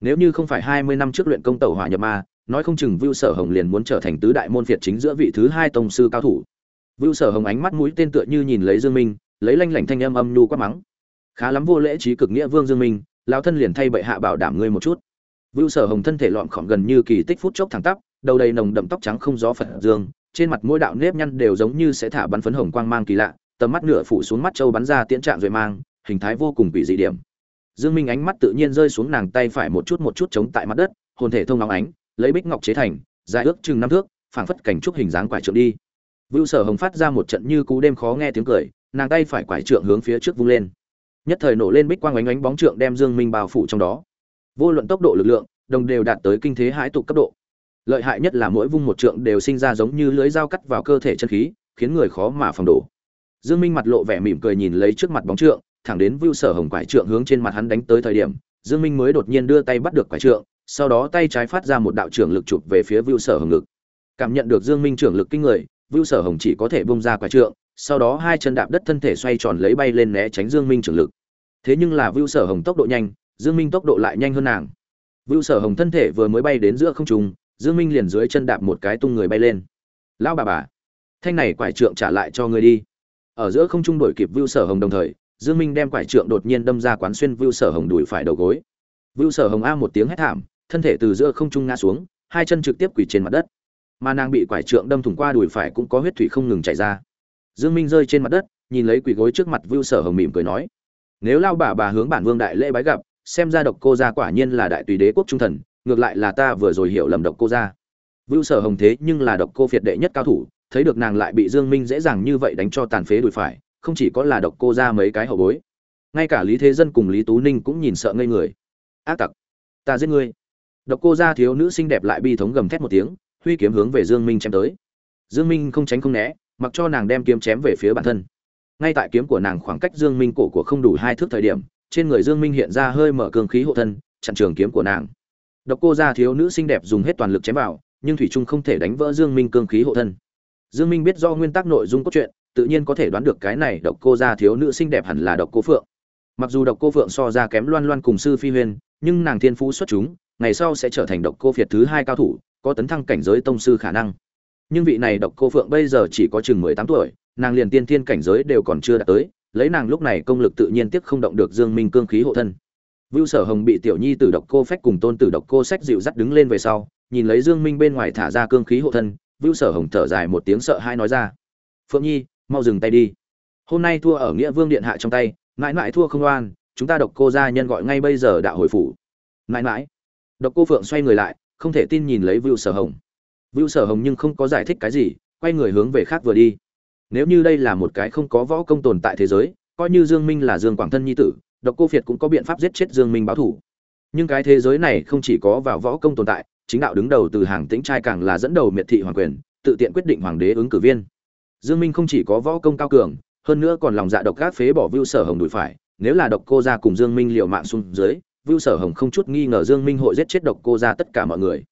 Nếu như không phải hai mươi năm trước luyện công tẩu hỏa nhập ma, nói không chừng vưu sở hồng liền muốn trở thành tứ đại môn phiệt chính giữa vị thứ hai tông sư cao thủ. Vưu sở hồng ánh mắt mũi tên tựa như nhìn lấy dương minh, lấy lanh lảnh thanh âm âm nhu quát mắng. Khá lắm vô lễ trí cực nghĩa vương dương minh lao thân liền thay bệ hạ bảo đảm ngươi một chút vưu sở hồng thân thể lọn khom gần như kỳ tích phút chốc thẳng tắp, đầu đầy nồng đậm tóc trắng không gió phật dương, trên mặt mỗi đạo nếp nhăn đều giống như sẽ thả bắn phấn hồng quang mang kỳ lạ, tầm mắt nửa phủ xuống mắt châu bắn ra tiễn trạng rồi mang, hình thái vô cùng quỷ dị điểm. Dương minh ánh mắt tự nhiên rơi xuống nàng tay phải một chút một chút chống tại mặt đất, hồn thể thông nóng ánh, lấy bích ngọc chế thành, dài ước chừng năm thước, phảng phất cảnh trúc hình dáng quải trượng đi. Vưu sở hồng phát ra một trận như cú đêm khó nghe tiếng cười, nàng tay phải quải trượng hướng phía trước vung lên. Nhất thời nổ lên bích quang ánh ánh bóng trượng đem dương minh bao phủ trong đó vô luận tốc độ lực lượng, đồng đều đạt tới kinh thế hãi tục cấp độ. Lợi hại nhất là mỗi vung một trượng đều sinh ra giống như lưới dao cắt vào cơ thể chân khí, khiến người khó mà phòng đổ. Dương minh mặt lộ vẻ mỉm cười nhìn lấy trước mặt bóng trượng, thẳng đến vưu sở hồng quải trượng hướng trên mặt hắn đánh tới thời điểm, dương minh mới đột nhiên đưa tay bắt được quải trượng, sau đó tay trái phát ra một đạo trưởng lực chụp về phía vưu sở hồng ngực. Cảm nhận được dương minh trưởng lực kinh người, vưu sở hồng chỉ có thể bung ra quải trượng, sau đó hai chân đạp đất thân thể xoay tròn lấy bay lên né tránh dương minh trưởng lực. Thế nhưng là vưu sở hồng tốc độ nhanh dương minh tốc độ lại nhanh hơn nàng. Vưu sở hồng thân thể vừa mới bay đến giữa không trung, dương minh liền dưới chân đạp một cái tung người bay lên. Lão bà bà, thanh này quải trượng trả lại cho ngươi đi. Ở giữa không trung đổi kịp vưu sở hồng đồng thời, dương minh đem quải trượng đột nhiên đâm ra quán xuyên vưu sở hồng đùi phải đầu gối. Vưu sở hồng a một tiếng hét thảm, thân thể từ giữa không trung ngã xuống, hai chân trực tiếp quỳ trên mặt đất. Mà nàng bị quải trượng đâm thủng qua đùi phải cũng có huyết thủy không ngừng chảy ra. Dương minh rơi trên mặt đất, nhìn lấy quỳ gối trước mặt vưu sở hồng mỉm cười nói, nếu lao bà bà hướng bản vương đại lễ bái gặp xem ra độc cô gia quả nhiên là đại tùy đế quốc trung thần, ngược lại là ta vừa rồi hiểu lầm độc cô gia. Vưu sở hồng thế nhưng là độc cô phiệt đệ nhất cao thủ, thấy được nàng lại bị dương minh dễ dàng như vậy đánh cho tàn phế đùi phải, không chỉ có là độc cô gia mấy cái hậu bối, ngay cả lý thế dân cùng lý tú ninh cũng nhìn sợ ngây người. Ác tặc, ta giết ngươi. Độc cô gia thiếu nữ xinh đẹp lại bi thống gầm thét một tiếng, huy kiếm hướng về dương minh chém tới. Dương minh không tránh không né, mặc cho nàng đem kiếm chém về phía bản thân. Ngay tại kiếm của nàng khoảng cách dương minh cổ của không đủ hai thước thời điểm trên người dương minh hiện ra hơi mở cường khí hộ thân chặn trường kiếm của nàng. Độc cô gia thiếu nữ xinh đẹp dùng hết toàn lực chém vào nhưng thủy trung không thể đánh vỡ dương minh cường khí hộ thân. Dương minh biết do nguyên tắc nội dung cốt truyện tự nhiên có thể đoán được cái này độc cô gia thiếu nữ xinh đẹp hẳn là độc cô phượng. Mặc dù độc cô phượng so ra kém loan loan cùng sư phi Huyền, nhưng nàng thiên phú xuất chúng ngày sau sẽ trở thành độc cô phiệt thứ hai cao thủ có tấn thăng cảnh giới tông sư khả năng. Nhưng vị này độc cô phượng bây giờ chỉ có chừng mười tám tuổi nàng liền tiên thiên cảnh giới đều còn chưa đạt tới lấy nàng lúc này công lực tự nhiên tiếc không động được dương minh cương khí hộ thân Vưu Sở Hồng bị tiểu nhi tử độc cô phách cùng tôn tử độc cô sách dịu dắt đứng lên về sau, nhìn lấy Dương Minh bên ngoài thả ra cương khí hộ thân, Vưu Sở Hồng thở dài một tiếng sợ hai nói ra: "Phượng Nhi, mau dừng tay đi. Hôm nay thua ở Nghĩa Vương điện hạ trong tay, mãi mãi thua không oan, chúng ta độc cô gia nhân gọi ngay bây giờ đạo hồi phủ." Mãi mãi. Độc cô Phượng xoay người lại, không thể tin nhìn lấy Vưu Sở Hồng. Vưu Sở Hồng nhưng không có giải thích cái gì, quay người hướng về khác vừa đi. Nếu như đây là một cái không có võ công tồn tại thế giới, coi như Dương Minh là Dương Quảng thân nhi tử, Độc Cô Việt cũng có biện pháp giết chết Dương Minh báo thủ. Nhưng cái thế giới này không chỉ có vào võ công tồn tại, chính đạo đứng đầu từ hàng tĩnh trai càng là dẫn đầu miệt thị hoàng quyền, tự tiện quyết định hoàng đế ứng cử viên. Dương Minh không chỉ có võ công cao cường, hơn nữa còn lòng dạ độc gác phế bỏ Vưu Sở Hồng đuổi phải, nếu là Độc Cô gia cùng Dương Minh liều mạng xuống dưới, Vưu Sở Hồng không chút nghi ngờ Dương Minh hội giết chết Độc Cô gia tất cả mọi người.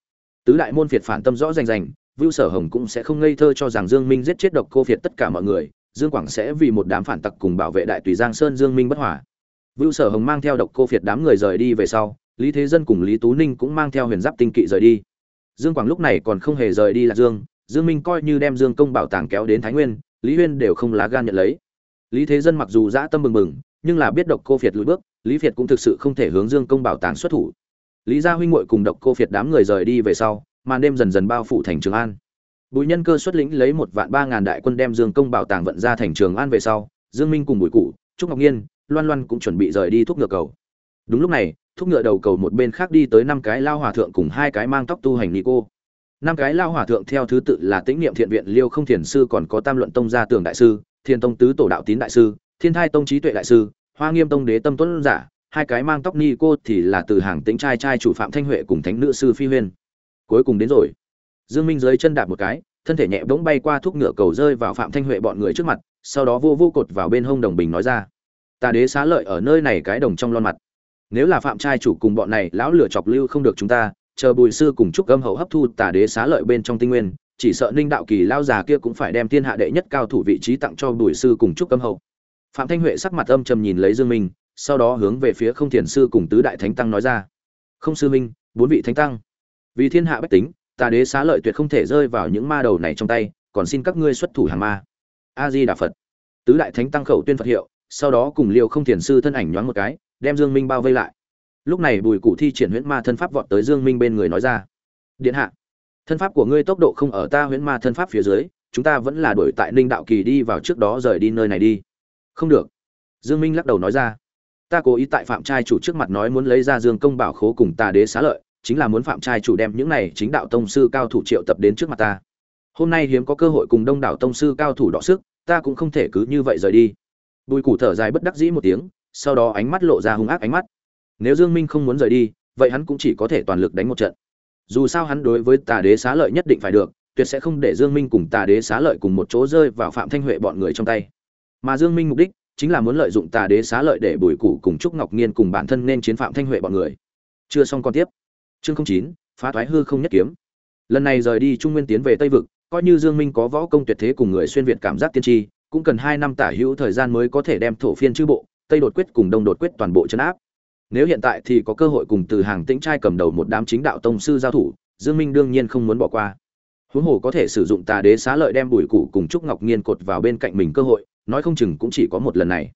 Tứ đại môn phiệt phản tâm rõ rành rành, Vưu Sở Hồng cũng sẽ không ngây thơ cho rằng Dương Minh giết chết Độc Cô phiệt tất cả mọi người, Dương Quảng sẽ vì một đám phản tặc cùng bảo vệ đại tùy Giang Sơn Dương Minh bất hòa. Vưu Sở Hồng mang theo độc cô phiệt đám người rời đi về sau, Lý Thế Dân cùng Lý Tú Ninh cũng mang theo Huyền Giáp tinh kỵ rời đi. Dương Quảng lúc này còn không hề rời đi là Dương, Dương Minh coi như đem Dương Công bảo tàng kéo đến Thái Nguyên, Lý Huyên đều không lá gan nhận lấy. Lý Thế Dân mặc dù dã tâm bừng bừng, nhưng là biết độc cô phiệt lùi bước, Lý Phiệt cũng thực sự không thể hướng Dương Công bảo tàng xuất thủ. Lý Gia huynh muội cùng độc cô phiệt đám người rời đi về sau, màn đêm dần dần bao phủ thành Trường An. Bùi Nhân Cơ xuất lĩnh lấy một vạn ba ngàn đại quân đem Dương Công bảo tàng vận ra thành Trường An về sau, Dương Minh cùng Bùi Cụ, Trúc Ngọc Nhiên, loan loan cũng chuẩn bị rời đi thuốc ngựa cầu. Đúng lúc này thuốc ngựa đầu cầu một bên khác đi tới năm cái lao hòa thượng cùng hai cái mang tóc tu hành ni cô. Năm cái lao hòa thượng theo thứ tự là tĩnh niệm thiện viện liêu không thiền sư còn có tam luận tông gia Tưởng đại sư thiên tông tứ tổ đạo tín đại sư thiên thai tông trí tuệ đại sư hoa nghiêm tông đế tâm tuấn giả hai cái mang tóc ni cô thì là từ hàng tĩnh trai trai chủ phạm thanh huệ cùng thánh nữ sư phi huyên cuối cùng đến rồi. Dương minh dưới chân đạp một cái, thân thể nhẹ bỗng bay qua thuốc ngựa cầu rơi vào phạm thanh huệ bọn người trước mặt, sau đó vô vô cột vào bên hông đồng bình nói ra, ta đế xá lợi ở nơi này cái đồng trong lon mặt. Nếu là phạm trai chủ cùng bọn này lão lửa chọc lưu không được chúng ta, chờ bùi sư cùng trúc âm hậu hấp thu tà đế xá lợi bên trong tinh nguyên, chỉ sợ ninh đạo kỳ lao già kia cũng phải đem thiên hạ đệ nhất cao thủ vị trí tặng cho bùi sư cùng trúc âm hậu. Phạm thanh huệ sắc mặt âm trầm nhìn lấy dương minh, sau đó hướng về phía không thiền sư cùng tứ đại thánh tăng nói ra, không sư minh, bốn vị thánh tăng vì thiên hạ bách tính, tà đế xá lợi tuyệt không thể rơi vào những ma đầu này trong tay, còn xin các ngươi xuất thủ hàng ma. A di đà phật tứ đại thánh tăng khẩu tuyên phật hiệu, sau đó cùng liêu không thiền sư thân ảnh nhoáng một cái, đem dương minh bao vây lại. Lúc này bùi cụ thi triển huyễn ma thân pháp vọt tới dương minh bên người nói ra, điện hạ, thân pháp của ngươi tốc độ không ở ta huyễn ma thân pháp phía dưới, chúng ta vẫn là đuổi tại ninh đạo kỳ đi vào trước đó rời đi nơi này đi. Không được. Dương minh lắc đầu nói ra, ta cố ý tại phạm trai chủ trước mặt nói muốn lấy ra dương công bảo khố cùng ta đế xá lợi chính là muốn phạm trai chủ đem những này chính đạo tông sư cao thủ triệu tập đến trước mặt ta. Hôm nay hiếm có cơ hội cùng đông đảo tông sư cao thủ đọ sức, ta cũng không thể cứ như vậy rời đi. Bùi củ thở dài bất đắc dĩ một tiếng, sau đó ánh mắt lộ ra hung ác ánh mắt. Nếu dương minh không muốn rời đi, vậy hắn cũng chỉ có thể toàn lực đánh một trận. Dù sao hắn đối với tà đế xá lợi nhất định phải được, tuyệt sẽ không để dương minh cùng tà đế xá lợi cùng một chỗ rơi vào phạm thanh huệ bọn người trong tay. Mà dương minh mục đích chính là muốn lợi dụng tà đế xá lợi để bùi củ cùng trúc ngọc nghiên cùng bản thân nên chiến phạm thanh huệ bọn người. Chưa xong con tiếp chương 09, phá thoái hư không nhất kiếm. Lần này rời đi trung nguyên tiến về tây vực coi như dương minh có võ công tuyệt thế cùng người xuyên việt cảm giác tiên tri cũng cần hai năm tả hữu thời gian mới có thể đem thổ phiên chư bộ tây đột quyết cùng đông đột quyết toàn bộ chấn áp. Nếu hiện tại thì có cơ hội cùng từ hàng tĩnh trai cầm đầu một đám chính đạo tông sư giao thủ dương minh đương nhiên không muốn bỏ qua. Huống hồ có thể sử dụng tà đế xá lợi đem bùi củ cùng trúc ngọc nghiên cột vào bên cạnh mình cơ hội nói không chừng cũng chỉ có một lần này.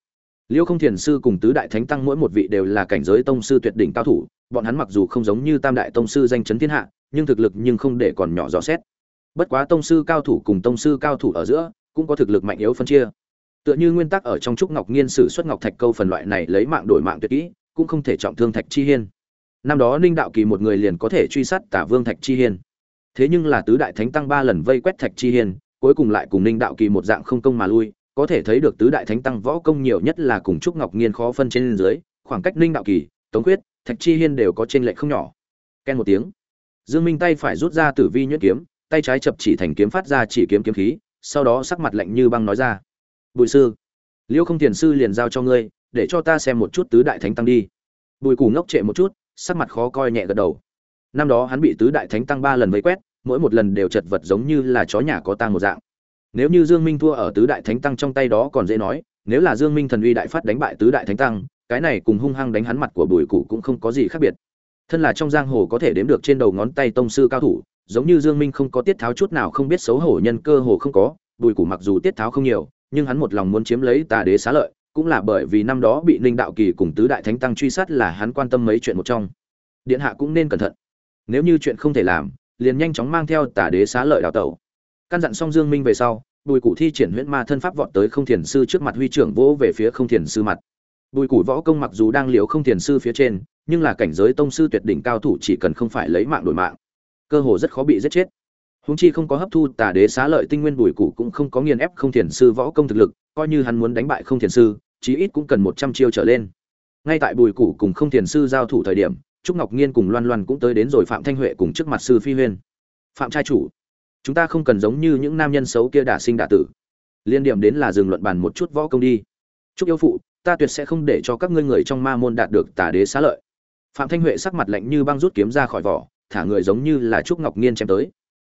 Liêu không thiền sư cùng tứ đại thánh tăng mỗi một vị đều là cảnh giới tông sư tuyệt đỉnh cao thủ bọn hắn mặc dù không giống như tam đại tông sư danh chấn thiên hạ, nhưng thực lực nhưng không để còn nhỏ rõ xét. Bất quá tông sư cao thủ cùng tông sư cao thủ ở giữa cũng có thực lực mạnh yếu phân chia. Tựa như nguyên tắc ở trong trúc ngọc nghiên sử xuất ngọc thạch câu phần loại này lấy mạng đổi mạng tuyệt kỹ, cũng không thể trọng thương thạch chi hiên. Năm đó ninh đạo kỳ một người liền có thể truy sát tả vương thạch chi hiên. Thế nhưng là tứ đại thánh tăng ba lần vây quét thạch chi hiên, cuối cùng lại cùng ninh đạo kỳ một dạng không công mà lui, có thể thấy được tứ đại thánh tăng võ công nhiều nhất là cùng trúc ngọc nghiên khó phân trên dưới, khoảng cách ninh đạo kỳ, tống quyết thạch chi hiên đều có trên lệ không nhỏ. Ken một tiếng. Dương minh tay phải rút ra tử vi nhuyễn kiếm, tay trái chập chỉ thành kiếm phát ra chỉ kiếm kiếm khí, sau đó sắc mặt lạnh như băng nói ra. Bùi sư, liêu không Thiền sư liền giao cho ngươi, để cho ta xem một chút tứ đại thánh tăng đi. Bùi củ ngốc trệ một chút, sắc mặt khó coi nhẹ gật đầu. Năm đó hắn bị tứ đại thánh tăng ba lần vây quét, mỗi một lần đều chật vật giống như là chó nhà có tang một dạng. Nếu như dương minh thua ở tứ đại thánh tăng trong tay đó còn dễ nói, nếu là dương minh thần uy đại phát đánh bại tứ đại thánh tăng cái này cùng hung hăng đánh hắn mặt của bùi cụ cũng không có gì khác biệt. Thân là trong giang hồ có thể đếm được trên đầu ngón tay tông sư cao thủ, giống như dương minh không có tiết tháo chút nào không biết xấu hổ nhân cơ hồ không có, bùi cụ mặc dù tiết tháo không nhiều, nhưng hắn một lòng muốn chiếm lấy tà đế xá lợi, cũng là bởi vì năm đó bị ninh đạo kỳ cùng tứ đại thánh tăng truy sát là hắn quan tâm mấy chuyện một trong. Điện hạ cũng nên cẩn thận. Nếu như chuyện không thể làm, liền nhanh chóng mang theo tà đế xá lợi đào tẩu. Căn dặn xong dương minh về sau, bùi cụ thi triển huyễn ma thân pháp vọt tới không thiền sư trước mặt huy trưởng vỗ về phía không thiền sư mặt bùi cụ võ công mặc dù đang liều không thiền sư phía trên, nhưng là cảnh giới tông sư tuyệt đỉnh cao thủ chỉ cần không phải lấy mạng đổi mạng, cơ hồ rất khó bị giết chết. Huống chi không có hấp thu tà đế xá lợi tinh nguyên, bùi cụ cũng không có nghiền ép không thiền sư võ công thực lực, coi như hắn muốn đánh bại không thiền sư, chí ít cũng cần một trăm chiêu trở lên. Ngay tại bùi cụ cùng không thiền sư giao thủ thời điểm, trúc ngọc nhiên cùng loan loan cũng tới đến rồi phạm thanh huệ cùng trước mặt sư phi huyên. Phạm trai chủ, chúng ta không cần giống như những nam nhân xấu kia đả sinh đả tử. Liên điểm đến là dừng luận bàn một chút võ công đi. Trúc yêu phụ ta tuyệt sẽ không để cho các ngươi người trong ma môn đạt được tà đế xá lợi. Phạm thanh huệ sắc mặt lạnh như băng rút kiếm ra khỏi vỏ, thả người giống như là trúc ngọc nhiên chém tới.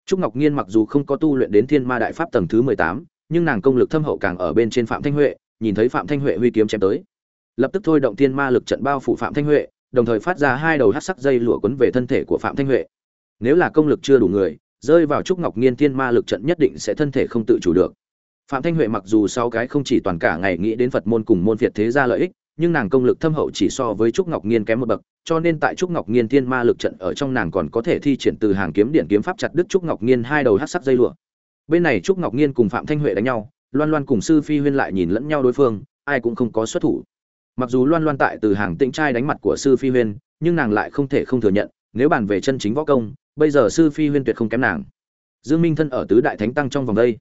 Trúc ngọc nhiên mặc dù không có tu luyện đến thiên ma đại pháp tầng thứ mười tám, nhưng nàng công lực thâm hậu càng ở bên trên phạm thanh huệ, nhìn thấy phạm thanh huệ huy kiếm chém tới. Lập tức thôi động thiên ma lực trận bao phủ phạm thanh huệ, đồng thời phát ra hai đầu hát sắc dây lụa quấn về thân thể của phạm thanh huệ. Nếu là công lực chưa đủ người, rơi vào trúc ngọc Nhiên thiên ma lực trận nhất định sẽ thân thể không tự chủ được phạm thanh huệ mặc dù sau cái không chỉ toàn cả ngày nghĩ đến phật môn cùng môn việt thế gia lợi ích, nhưng nàng công lực thâm hậu chỉ so với trúc ngọc nghiên kém một bậc, cho nên tại trúc ngọc nghiên thiên ma lực trận ở trong nàng còn có thể thi triển từ hàng kiếm điện kiếm pháp chặt đứt trúc ngọc nghiên hai đầu hát sắc dây lụa. Bên này trúc ngọc nghiên cùng phạm thanh huệ đánh nhau, loan loan cùng sư phi huyên lại nhìn lẫn nhau đối phương, ai cũng không có xuất thủ. Mặc dù loan loan tại từ hàng tĩnh trai đánh mặt của sư phi huyên, nhưng nàng lại không thể không thừa nhận, nếu bàn về chân chính võ công, bây giờ sư phi huyên tuyệt không kém nàng. Dương minh thân ở tứ đại thánh tăng trong vòng đây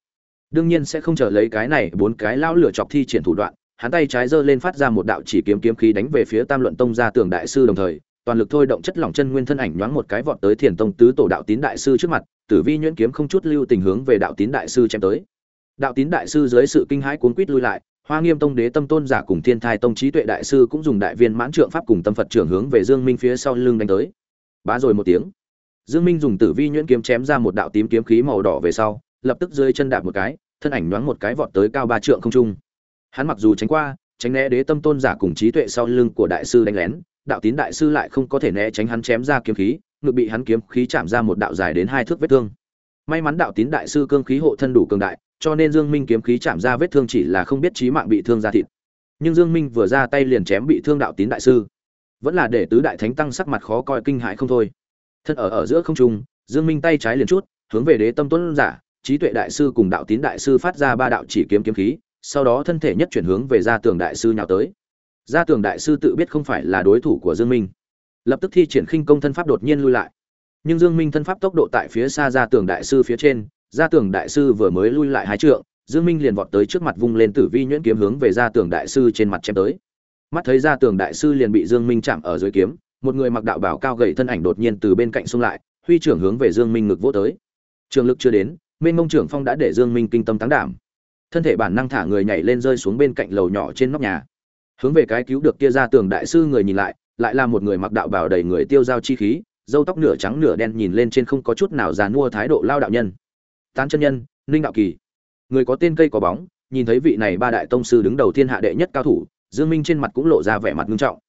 đương nhiên sẽ không chờ lấy cái này bốn cái lao lửa chọc thi triển thủ đoạn, hắn tay trái giơ lên phát ra một đạo chỉ kiếm kiếm khí đánh về phía tam luận tông gia tường đại sư đồng thời, toàn lực thôi động chất lỏng chân nguyên thân ảnh nhoáng một cái vọt tới thiền tông tứ tổ đạo tín đại sư trước mặt, tử vi nhuyễn kiếm không chút lưu tình hướng về đạo tín đại sư chém tới. Đạo tín đại sư dưới sự kinh hãi cuốn quýt lui lại, hoa nghiêm tông đế tâm tôn giả cùng thiên thai tông trí tuệ đại sư cũng dùng đại viên mãn trượng pháp cùng tâm phật trưởng hướng về dương minh phía sau lưng đánh tới. Bá rồi một tiếng. Dương minh dùng tử vi nhuyễn kiếm chém ra một đạo tím kiếm khí màu đỏ về sau lập tức rơi chân đạp một cái thân ảnh nhoáng một cái vọt tới cao ba trượng không trung hắn mặc dù tránh qua tránh né đế tâm tôn giả cùng trí tuệ sau lưng của đại sư đánh lén đạo tín đại sư lại không có thể né tránh hắn chém ra kiếm khí ngược bị hắn kiếm khí chạm ra một đạo dài đến hai thước vết thương may mắn đạo tín đại sư cương khí hộ thân đủ cường đại cho nên Dương Minh kiếm khí chạm ra vết thương chỉ là không biết chí mạng bị thương ra thịt. Nhưng Dương Minh vừa ra tay liền chém bị thương đạo tín đại sư, vẫn là để tứ đại thánh tăng sắc mặt khó coi kinh hãi không thôi. Thân ở ở giữa không trung, Dương Minh tay trái liền chút, hướng về Đế Tâm Tuấn giả, trí tuệ đại sư cùng đạo tín đại sư phát ra ba đạo chỉ kiếm kiếm khí, sau đó thân thể nhất chuyển hướng về gia tường đại sư nhào tới. Gia tường đại sư tự biết không phải là đối thủ của Dương Minh, lập tức thi triển khinh công thân pháp đột nhiên lui lại. Nhưng Dương Minh thân pháp tốc độ tại phía xa gia tường đại sư phía trên, gia tường đại sư vừa mới lui lại hai trượng dương minh liền vọt tới trước mặt vung lên tử vi nhuyễn kiếm hướng về gia tường đại sư trên mặt chém tới mắt thấy gia tường đại sư liền bị dương minh chạm ở dưới kiếm một người mặc đạo bảo cao gầy thân ảnh đột nhiên từ bên cạnh xung lại huy trưởng hướng về dương minh ngực vỗ tới trường lực chưa đến mênh mông trưởng phong đã để dương minh kinh tâm táng đảm. Thân thể bản năng thả người nhảy lên rơi xuống bên cạnh lầu nhỏ trên nóc nhà. Hướng về cái cứu được kia ra tường đại sư người nhìn lại lại là một người mặc đạo bảo đầy người tiêu dao chi khí dâu tóc nửa trắng nửa đen nhìn lên trên không có chút nào già mua thái độ lao đạo nhân. Tán chân nhân, ninh đạo kỳ. Người có tên cây có bóng, nhìn thấy vị này ba đại tông sư đứng đầu thiên hạ đệ nhất cao thủ, dương minh trên mặt cũng lộ ra vẻ mặt nghiêm trọng.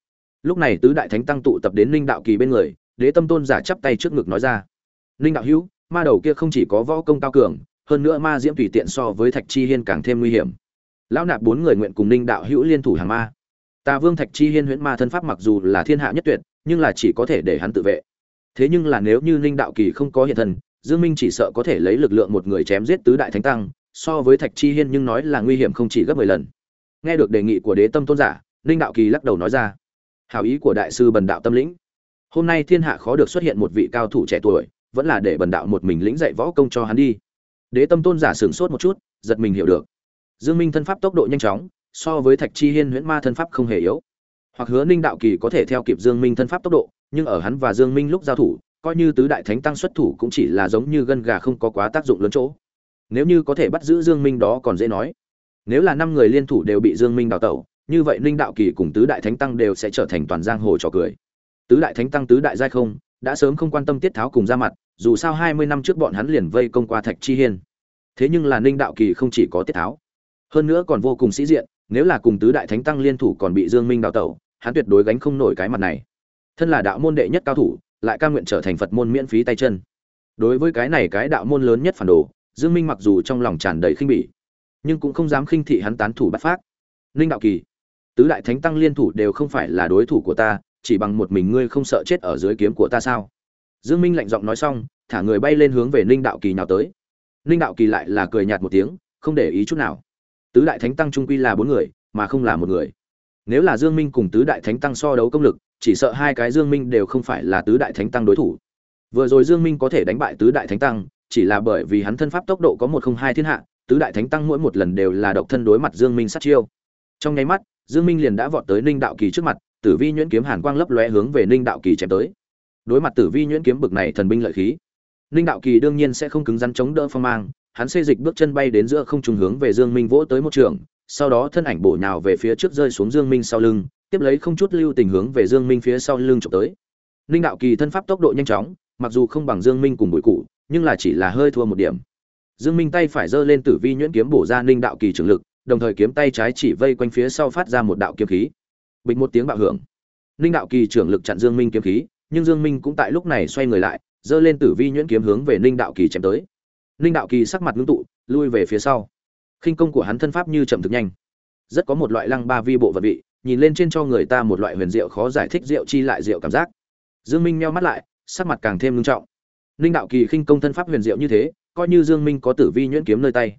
Lúc này tứ đại thánh tăng tụ tập đến ninh đạo kỳ bên người, đế tâm tôn giả chắp tay trước ngực nói ra. Ninh đạo hữu ma đầu kia không chỉ có võ công cao cường, hơn nữa ma diễm tùy tiện so với thạch chi hiên càng thêm nguy hiểm. Lão nạp bốn người nguyện cùng ninh đạo hữu liên thủ hàng ma. Tà vương thạch chi hiên huyễn ma thân pháp mặc dù là thiên hạ nhất tuyệt, nhưng là chỉ có thể để hắn tự vệ. Thế nhưng là nếu như ninh đạo kỳ không có hiện thân, dương minh chỉ sợ có thể lấy lực lượng một người chém giết tứ đại thánh tăng, so với thạch chi hiên nhưng nói là nguy hiểm không chỉ gấp mười lần. Nghe được đề nghị của đế tâm tôn giả, ninh đạo kỳ lắc đầu nói ra, hảo ý của đại sư bần đạo tâm lĩnh, hôm nay thiên hạ khó được xuất hiện một vị cao thủ trẻ tuổi vẫn là để bần đạo một mình lĩnh dạy võ công cho hắn đi. Đế tâm tôn giả sửng sốt một chút, giật mình hiểu được. Dương minh thân pháp tốc độ nhanh chóng, so với thạch chi hiên huyễn ma thân pháp không hề yếu. Hoặc hứa ninh đạo kỳ có thể theo kịp dương minh thân pháp tốc độ, nhưng ở hắn và dương minh lúc giao thủ, coi như tứ đại thánh tăng xuất thủ cũng chỉ là giống như gân gà không có quá tác dụng lớn chỗ. Nếu như có thể bắt giữ dương minh đó còn dễ nói. Nếu là năm người liên thủ đều bị dương minh đào tẩu, như vậy ninh đạo kỳ cùng tứ đại thánh tăng đều sẽ trở thành toàn giang hồ trò cười. Tứ đại thánh tăng, tứ đại giai không đã sớm không quan tâm tiết tháo cùng ra mặt, dù sao hai mươi năm trước bọn hắn liền vây công qua thạch chi hiên. Thế nhưng là ninh đạo kỳ không chỉ có tiết tháo, hơn nữa còn vô cùng sĩ diện, nếu là cùng tứ đại thánh tăng liên thủ còn bị dương minh đào tẩu, hắn tuyệt đối gánh không nổi cái mặt này. Thân là đạo môn đệ nhất cao thủ, lại ca nguyện trở thành phật môn miễn phí tay chân. Đối với cái này cái đạo môn lớn nhất phản đồ, dương minh mặc dù trong lòng tràn đầy khinh bỉ, nhưng cũng không dám khinh thị hắn tán thủ bắt phát ninh đạo kỳ, tứ đại thánh tăng liên thủ đều không phải là đối thủ của ta chỉ bằng một mình ngươi không sợ chết ở dưới kiếm của ta sao? Dương minh lạnh giọng nói xong, thả người bay lên hướng về ninh đạo kỳ nào tới. Ninh đạo kỳ lại là cười nhạt một tiếng, không để ý chút nào. Tứ đại thánh tăng trung quy là bốn người, mà không là một người. Nếu là dương minh cùng tứ đại thánh tăng so đấu công lực, chỉ sợ hai cái dương minh đều không phải là tứ đại thánh tăng đối thủ. Vừa rồi dương minh có thể đánh bại tứ đại thánh tăng, chỉ là bởi vì hắn thân pháp tốc độ có một không hai thiên hạ, tứ đại thánh tăng mỗi một lần đều là độc thân đối mặt dương minh sát chiêu. Trong nháy mắt, dương minh liền đã vọt tới ninh đạo kỳ trước mặt tử vi nhuyễn kiếm hàn quang lấp lóe hướng về ninh đạo kỳ chém tới. Đối mặt tử vi nhuyễn kiếm bực này thần binh lợi khí, ninh đạo kỳ đương nhiên sẽ không cứng rắn chống đỡ phong mang, hắn xê dịch bước chân bay đến giữa không trùng hướng về dương minh vỗ tới một trường, sau đó thân ảnh bổ nhào về phía trước rơi xuống dương minh sau lưng, tiếp lấy không chút lưu tình hướng về dương minh phía sau lưng chụp tới. Ninh đạo kỳ thân pháp tốc độ nhanh chóng, mặc dù không bằng dương minh cùng bụi cụ, nhưng là chỉ là hơi thua một điểm. Dương minh tay phải giơ lên tử vi nhuyễn kiếm bổ ra ninh đạo kỳ trường lực, đồng thời kiếm tay trái chỉ vây quanh phía sau phát ra một đạo kiếm khí bịch một tiếng bạo hưởng. Ninh đạo kỳ trưởng lực chặn dương minh kiếm khí, nhưng dương minh cũng tại lúc này xoay người lại, giơ lên tử vi nhuyễn kiếm hướng về ninh đạo kỳ chém tới. Ninh đạo kỳ sắc mặt ngưng tụ, lui về phía sau. Khinh công của hắn thân pháp như chậm thực nhanh. Rất có một loại lăng ba vi bộ vật vị, nhìn lên trên cho người ta một loại huyền diệu khó giải thích diệu chi lại diệu cảm giác. Dương minh meo mắt lại, sắc mặt càng thêm ngưng trọng. Ninh đạo kỳ khinh công thân pháp huyền diệu như thế, coi như dương minh có tử vi nhuyễn kiếm nơi tay,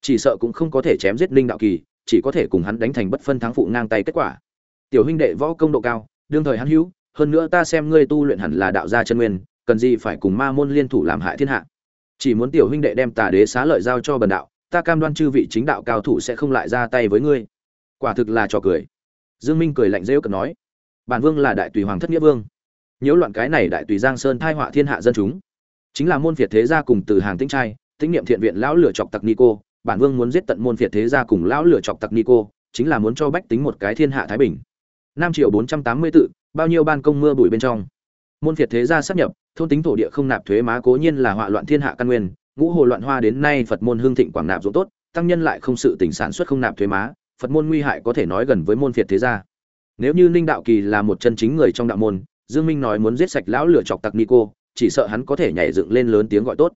chỉ sợ cũng không có thể chém giết ninh đạo kỳ, chỉ có thể cùng hắn đánh thành bất phân thắng phụ ngang tay kết quả tiểu huynh đệ võ công độ cao, đương thời hắn hữu, hơn nữa ta xem ngươi tu luyện hẳn là đạo gia chân nguyên, cần gì phải cùng ma môn liên thủ làm hại thiên hạ. Chỉ muốn tiểu huynh đệ đem tà đế xá lợi giao cho bần đạo, ta cam đoan chư vị chính đạo cao thủ sẽ không lại ra tay với ngươi. Quả thực là trò cười. Dương minh cười lạnh rêu cực nói, bản vương là đại tùy hoàng thất nghĩa vương. Nhiễu loạn cái này đại tùy giang sơn thai họa thiên hạ dân chúng. Chính là môn phiệt thế gia cùng từ hàng tĩnh trai, tĩnh niệm thiện viện lão lửa chọc tặc nico bản vương muốn giết tận môn phiệt thế gia cùng lão lửa chọc tặc nico chính là muốn cho bách tính một cái thiên hạ thái bình năm triệu bốn trăm tám mươi tự, bao nhiêu ban công mưa bụi bên trong. Môn phiệt thế gia sắp nhập, thôn tính thổ địa không nạp thuế má cố nhiên là họa loạn thiên hạ căn nguyên, ngũ hồ loạn hoa đến nay phật môn hương thịnh quảng nạp dụng tốt, tăng nhân lại không sự tỉnh sản xuất không nạp thuế má, phật môn nguy hại có thể nói gần với môn phiệt thế gia. Nếu như ninh đạo kỳ là một chân chính người trong đạo môn, dương minh nói muốn giết sạch lão lửa chọc tặc nico, chỉ sợ hắn có thể nhảy dựng lên lớn tiếng gọi tốt.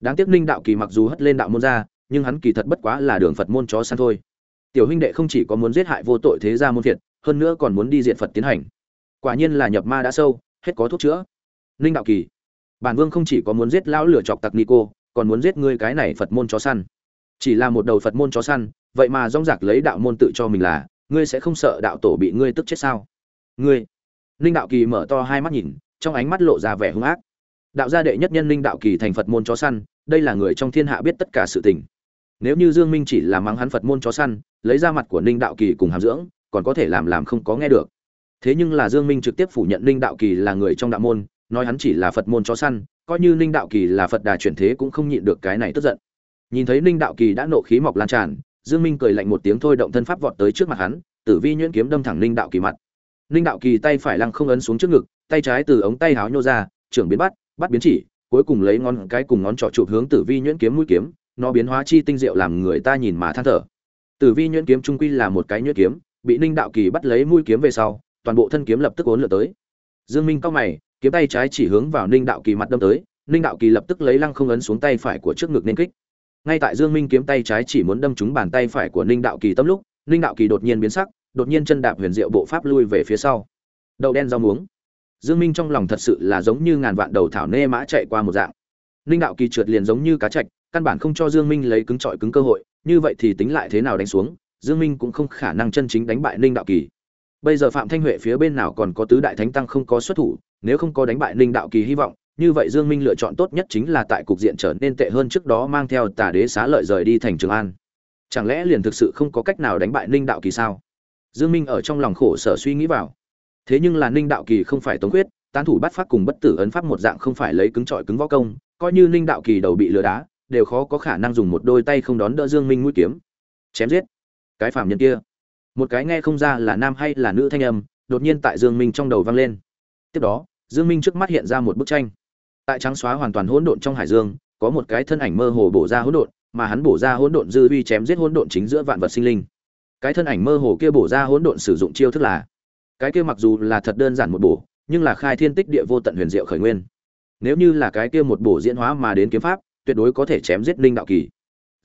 Đáng tiếc ninh đạo kỳ mặc dù hất lên đạo môn ra, nhưng hắn kỳ thật bất quá là đường phật môn chó săn thôi. Tiểu huynh đệ không chỉ có muốn giết hại vô tội thế gia môn phiệt hơn nữa còn muốn đi diện phật tiến hành. Quả nhiên là nhập ma đã sâu, hết có thuốc chữa. Ninh đạo kỳ, bản vương không chỉ có muốn giết lão lửa chọc tặc nico còn muốn giết ngươi cái này phật môn chó săn. Chỉ là một đầu phật môn chó săn, vậy mà rong rạc lấy đạo môn tự cho mình là, ngươi sẽ không sợ đạo tổ bị ngươi tức chết sao? Ngươi. Ninh đạo kỳ mở to hai mắt nhìn, trong ánh mắt lộ ra vẻ hung ác. Đạo gia đệ nhất nhân ninh đạo kỳ thành phật môn chó săn, đây là người trong thiên hạ biết tất cả sự tình. Nếu như dương minh chỉ là mắng hắn phật môn chó săn, lấy ra mặt của ninh đạo kỳ cùng hàm dưỡng còn có thể làm làm không có nghe được. Thế nhưng là dương minh trực tiếp phủ nhận ninh đạo kỳ là người trong đạo môn, nói hắn chỉ là phật môn chó săn, coi như ninh đạo kỳ là phật đà chuyển thế cũng không nhịn được cái này tức giận. Nhìn thấy ninh đạo kỳ đã nộ khí mọc lan tràn, dương minh cười lạnh một tiếng thôi động thân pháp vọt tới trước mặt hắn, tử vi nhuyễn kiếm đâm thẳng ninh đạo kỳ mặt. Ninh đạo kỳ tay phải lăng không ấn xuống trước ngực, tay trái từ ống tay háo nhô ra, trưởng biến bắt bắt biến chỉ, cuối cùng lấy ngón cái cùng ngón trỏ chụp hướng tử vi nhuyễn kiếm mũi kiếm, nó biến hóa chi tinh diệu làm người ta nhìn mà than thở. Tử vi nhuyễn kiếm trung quy là một cái nhuyễn kiếm bị ninh đạo kỳ bắt lấy mũi kiếm về sau toàn bộ thân kiếm lập tức uốn lượn tới. Dương minh cao mày kiếm tay trái chỉ hướng vào ninh đạo kỳ mặt đâm tới ninh đạo kỳ lập tức lấy lăng không ấn xuống tay phải của trước ngực nên kích. Ngay tại dương minh kiếm tay trái chỉ muốn đâm trúng bàn tay phải của ninh đạo kỳ tâm lúc ninh đạo kỳ đột nhiên biến sắc đột nhiên chân đạp huyền diệu bộ pháp lui về phía sau. Đầu đen rau muống. Dương minh trong lòng thật sự là giống như ngàn vạn đầu thảo nê mã chạy qua một dạng. Ninh đạo kỳ trượt liền giống như cá trạch, căn bản không cho dương minh lấy cứng trọi cứng cơ hội như vậy thì tính lại thế nào đánh xuống dương minh cũng không khả năng chân chính đánh bại ninh đạo kỳ. Bây giờ phạm thanh huệ phía bên nào còn có tứ đại thánh tăng không có xuất thủ, nếu không có đánh bại ninh đạo kỳ hy vọng, như vậy dương minh lựa chọn tốt nhất chính là tại cục diện trở nên tệ hơn trước đó mang theo tà đế xá lợi rời đi thành trường an. Chẳng lẽ liền thực sự không có cách nào đánh bại ninh đạo kỳ sao? Dương minh ở trong lòng khổ sở suy nghĩ vào. Thế nhưng là ninh đạo kỳ không phải tống quyết tán thủ bắt phát cùng bất tử ấn pháp một dạng không phải lấy cứng trọi cứng võ công, coi như ninh đạo kỳ đầu bị lừa đá, đều khó có khả năng dùng một đôi tay không đón đỡ dương minh mũi kiếm. Chém giết cái phàm nhân kia. Một cái nghe không ra là nam hay là nữ thanh âm, đột nhiên tại dương minh trong đầu vang lên. Tiếp đó, dương minh trước mắt hiện ra một bức tranh. Tại trắng xóa hoàn toàn hỗn độn trong hải dương, có một cái thân ảnh mơ hồ bổ ra hỗn độn, mà hắn bổ ra hỗn độn dư uy chém giết hỗn độn chính giữa vạn vật sinh linh. Cái thân ảnh mơ hồ kia bổ ra hỗn độn sử dụng chiêu thức là, cái kia mặc dù là thật đơn giản một bổ, nhưng là khai thiên tích địa vô tận huyền diệu khởi nguyên. Nếu như là cái kia một bổ diễn hóa mà đến kiếm pháp, tuyệt đối có thể chém giết linh đạo kỳ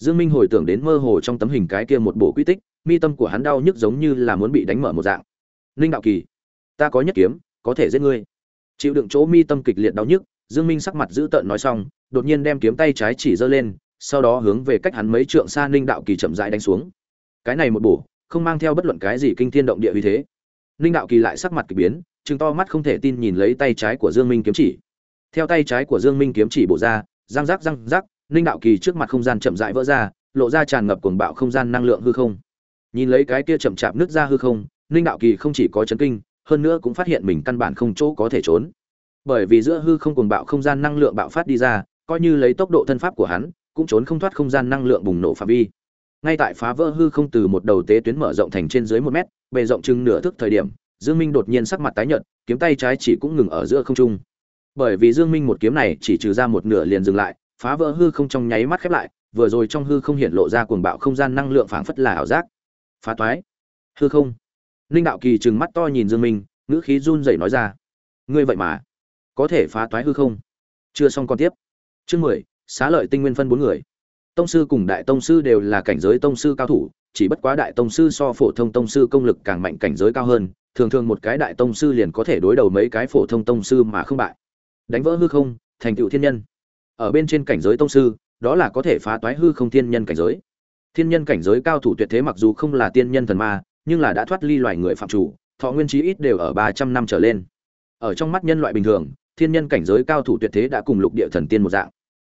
dương minh hồi tưởng đến mơ hồ trong tấm hình cái kia một bộ quy tích, mi tâm của hắn đau nhức giống như là muốn bị đánh mở một dạng. Linh đạo kỳ, ta có nhất kiếm, có thể giết ngươi. Chịu đựng chỗ mi tâm kịch liệt đau nhức, dương minh sắc mặt giữ tợn nói xong, đột nhiên đem kiếm tay trái chỉ giơ lên, sau đó hướng về cách hắn mấy trượng xa ninh đạo kỳ chậm rãi đánh xuống. Cái này một bổ, không mang theo bất luận cái gì kinh thiên động địa uy thế. Ninh đạo kỳ lại sắc mặt kỳ biến, trừng to mắt không thể tin nhìn lấy tay trái của dương minh kiếm chỉ. Theo tay trái của dương minh kiếm chỉ bổ ra, răng rắc răng rắc ninh đạo kỳ trước mặt không gian chậm rãi vỡ ra, lộ ra tràn ngập cuồng bạo không gian năng lượng hư không. Nhìn lấy cái kia chậm chạp nứt ra hư không, ninh đạo kỳ không chỉ có chấn kinh, hơn nữa cũng phát hiện mình căn bản không chỗ có thể trốn. Bởi vì giữa hư không cuồng bạo không gian năng lượng bạo phát đi ra, coi như lấy tốc độ thân pháp của hắn, cũng trốn không thoát không gian năng lượng bùng nổ phạm vi. Ngay tại phá vỡ hư không từ một đầu tế tuyến mở rộng thành trên dưới một mét, bề rộng chừng nửa thước thời điểm, dương minh đột nhiên sắc mặt tái nhợt, kiếm tay trái chỉ cũng ngừng ở giữa không trung. Bởi vì dương minh một kiếm này chỉ trừ ra một nửa liền dừng lại phá vỡ hư không trong nháy mắt khép lại, vừa rồi trong hư không hiện lộ ra cuồng bạo không gian năng lượng phảng phất là ảo giác. Phá toái. Hư không. Linh đạo kỳ trừng mắt to nhìn dương minh, ngữ khí run rẩy nói ra. Ngươi vậy mà có thể phá toái hư không? Chưa xong còn tiếp. Chương mười, xá lợi tinh nguyên phân bốn người. Tông sư cùng đại tông sư đều là cảnh giới tông sư cao thủ, chỉ bất quá đại tông sư so phổ thông tông sư công lực càng mạnh cảnh giới cao hơn, thường thường một cái đại tông sư liền có thể đối đầu mấy cái phổ thông tông sư mà không bại. Đánh vỡ hư không, thành tựu thiên nhân ở bên trên cảnh giới tông sư, đó là có thể phá toái hư không thiên nhân cảnh giới. Thiên nhân cảnh giới cao thủ tuyệt thế mặc dù không là tiên nhân thần ma, nhưng là đã thoát ly loài người phạm chủ, thọ nguyên trí ít đều ở ba trăm năm trở lên. Ở trong mắt nhân loại bình thường, thiên nhân cảnh giới cao thủ tuyệt thế đã cùng lục địa thần tiên một dạng.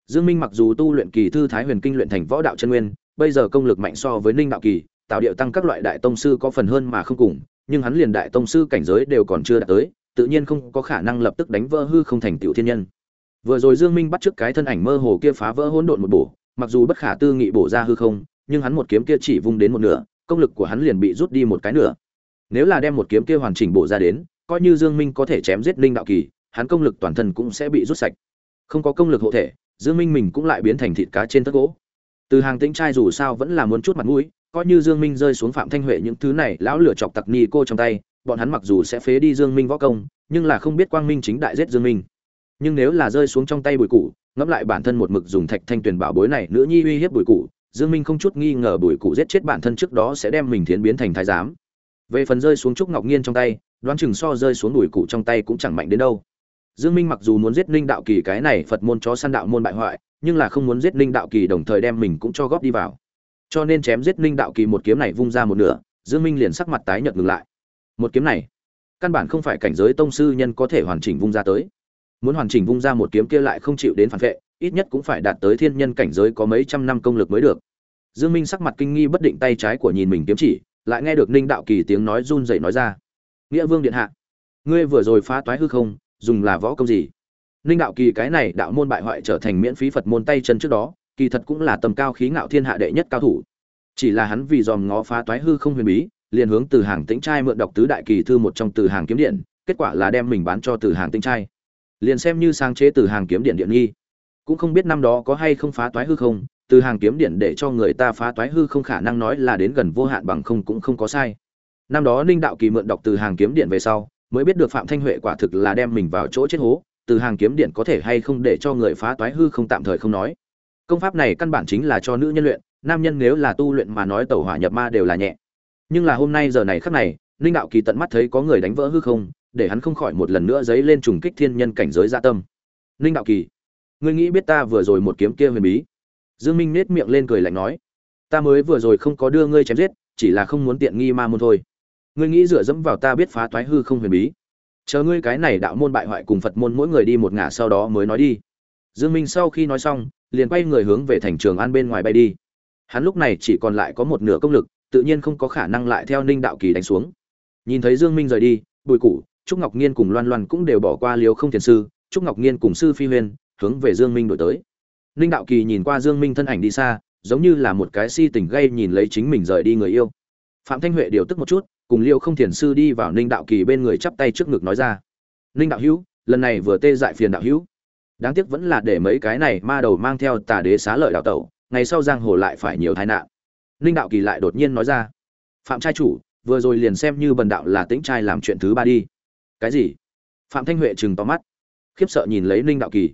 Dương minh mặc dù tu luyện kỳ thư thái huyền kinh luyện thành võ đạo chân nguyên, bây giờ công lực mạnh so với ninh đạo kỳ, tạo điệu tăng các loại đại tông sư có phần hơn mà không cùng, nhưng hắn liền đại tông sư cảnh giới đều còn chưa đạt tới, tự nhiên không có khả năng lập tức đánh vỡ hư không thành tiểu thiên nhân vừa rồi dương minh bắt trước cái thân ảnh mơ hồ kia phá vỡ hỗn độn một bổ, mặc dù bất khả tư nghị bổ ra hư không, nhưng hắn một kiếm kia chỉ vung đến một nửa, công lực của hắn liền bị rút đi một cái nửa. Nếu là đem một kiếm kia hoàn chỉnh bổ ra đến, coi như dương minh có thể chém giết Linh đạo kỳ, hắn công lực toàn thân cũng sẽ bị rút sạch. Không có công lực hộ thể, dương minh mình cũng lại biến thành thịt cá trên tất gỗ. Từ hàng tĩnh trai dù sao vẫn là muốn chút mặt mũi, coi như dương minh rơi xuống phạm thanh huệ những thứ này lão lửa chọc tặc ni cô trong tay, bọn hắn mặc dù sẽ phế đi dương minh võ công, nhưng là không biết quang minh chính đại giết dương minh nhưng nếu là rơi xuống trong tay bùi cụ ngẫm lại bản thân một mực dùng thạch thanh tuyền bảo bối này nữ nhi uy hiếp bùi cụ dương minh không chút nghi ngờ bùi cụ giết chết bản thân trước đó sẽ đem mình thiến biến thành thái giám về phần rơi xuống trúc ngọc nghiên trong tay đoán chừng so rơi xuống bùi cụ trong tay cũng chẳng mạnh đến đâu Dương Minh mặc dù muốn giết Ninh Đạo Kỳ cái này Phật môn chó săn đạo môn bại hoại, nhưng là không muốn giết Ninh Đạo Kỳ đồng thời đem mình cũng cho góp đi vào. Cho nên chém giết Ninh Đạo Kỳ một kiếm này vung ra một nửa, Dương Minh liền sắc mặt tái nhợt ngừng lại. Một kiếm này, căn bản không phải cảnh giới tông sư nhân có thể hoàn chỉnh vung ra tới. Muốn hoàn chỉnh vung ra một kiếm kia lại không chịu đến phản vệ, ít nhất cũng phải đạt tới thiên nhân cảnh giới có mấy trăm năm công lực mới được. Dương Minh sắc mặt kinh nghi bất định tay trái của nhìn mình kiếm chỉ, lại nghe được Ninh Đạo Kỳ tiếng nói run rẩy nói ra: "Nghĩa Vương điện hạ, ngươi vừa rồi phá toái hư không, dùng là võ công gì? Ninh đạo kỳ cái này đạo môn bại hoại trở thành miễn phí phật môn tay chân trước đó kỳ thật cũng là tầm cao khí ngạo thiên hạ đệ nhất cao thủ. Chỉ là hắn vì dòm ngó phá toái hư không huyền bí liền hướng từ hàng tĩnh trai mượn đọc tứ đại kỳ thư một trong từ hàng kiếm điện kết quả là đem mình bán cho từ hàng tĩnh trai liền xem như sáng chế từ hàng kiếm điện điện nghi. Cũng không biết năm đó có hay không phá toái hư không, từ hàng kiếm điện để cho người ta phá toái hư không khả năng nói là đến gần vô hạn bằng không cũng không có sai. Năm đó ninh đạo kỳ mượn đọc từ hàng kiếm điện về sau, mới biết được phạm thanh huệ quả thực là đem mình vào chỗ chết hố, từ hàng kiếm điện có thể hay không để cho người phá toái hư không tạm thời không nói. Công pháp này căn bản chính là cho nữ nhân luyện, nam nhân nếu là tu luyện mà nói tẩu hỏa nhập ma đều là nhẹ. Nhưng là hôm nay giờ này khắc này, ninh đạo kỳ tận mắt thấy có người đánh vỡ hư không để hắn không khỏi một lần nữa dấy lên trùng kích thiên nhân cảnh giới dạ tâm. Ninh đạo kỳ, ngươi nghĩ biết ta vừa rồi một kiếm kia huyền bí? Dương minh nét miệng lên cười lạnh nói, ta mới vừa rồi không có đưa ngươi chém giết, chỉ là không muốn tiện nghi ma môn thôi. Ngươi nghĩ dựa dẫm vào ta biết phá toái hư không huyền bí? Chờ ngươi cái này đạo môn bại hoại cùng phật môn mỗi người đi một ngả sau đó mới nói đi. Dương minh sau khi nói xong, liền quay người hướng về thành trường an bên ngoài bay đi. Hắn lúc này chỉ còn lại có một nửa công lực, tự nhiên không có khả năng lại theo ninh đạo kỳ đánh xuống. Nhìn thấy dương minh rời đi, bùi củ trúc ngọc nhiên cùng loan loan cũng đều bỏ qua Liêu không thiền sư, trúc ngọc nhiên cùng sư phi huyên, hướng về dương minh đổi tới. Ninh đạo kỳ nhìn qua dương minh thân ảnh đi xa, giống như là một cái si tình gây nhìn lấy chính mình rời đi người yêu. Phạm thanh huệ điều tức một chút, cùng liêu không thiền sư đi vào ninh đạo kỳ bên người chắp tay trước ngực nói ra. Ninh đạo hữu, lần này vừa tê dại phiền đạo hữu. Đáng tiếc vẫn là để mấy cái này ma đầu mang theo tà đế xá lợi đạo tẩu, ngày sau giang hồ lại phải nhiều tai nạn. Ninh đạo kỳ lại đột nhiên nói ra. Phạm trai chủ, vừa rồi liền xem như bần đạo là tĩnh trai làm chuyện thứ ba đi cái gì? Phạm thanh huệ chừng to mắt, khiếp sợ nhìn lấy ninh đạo kỳ.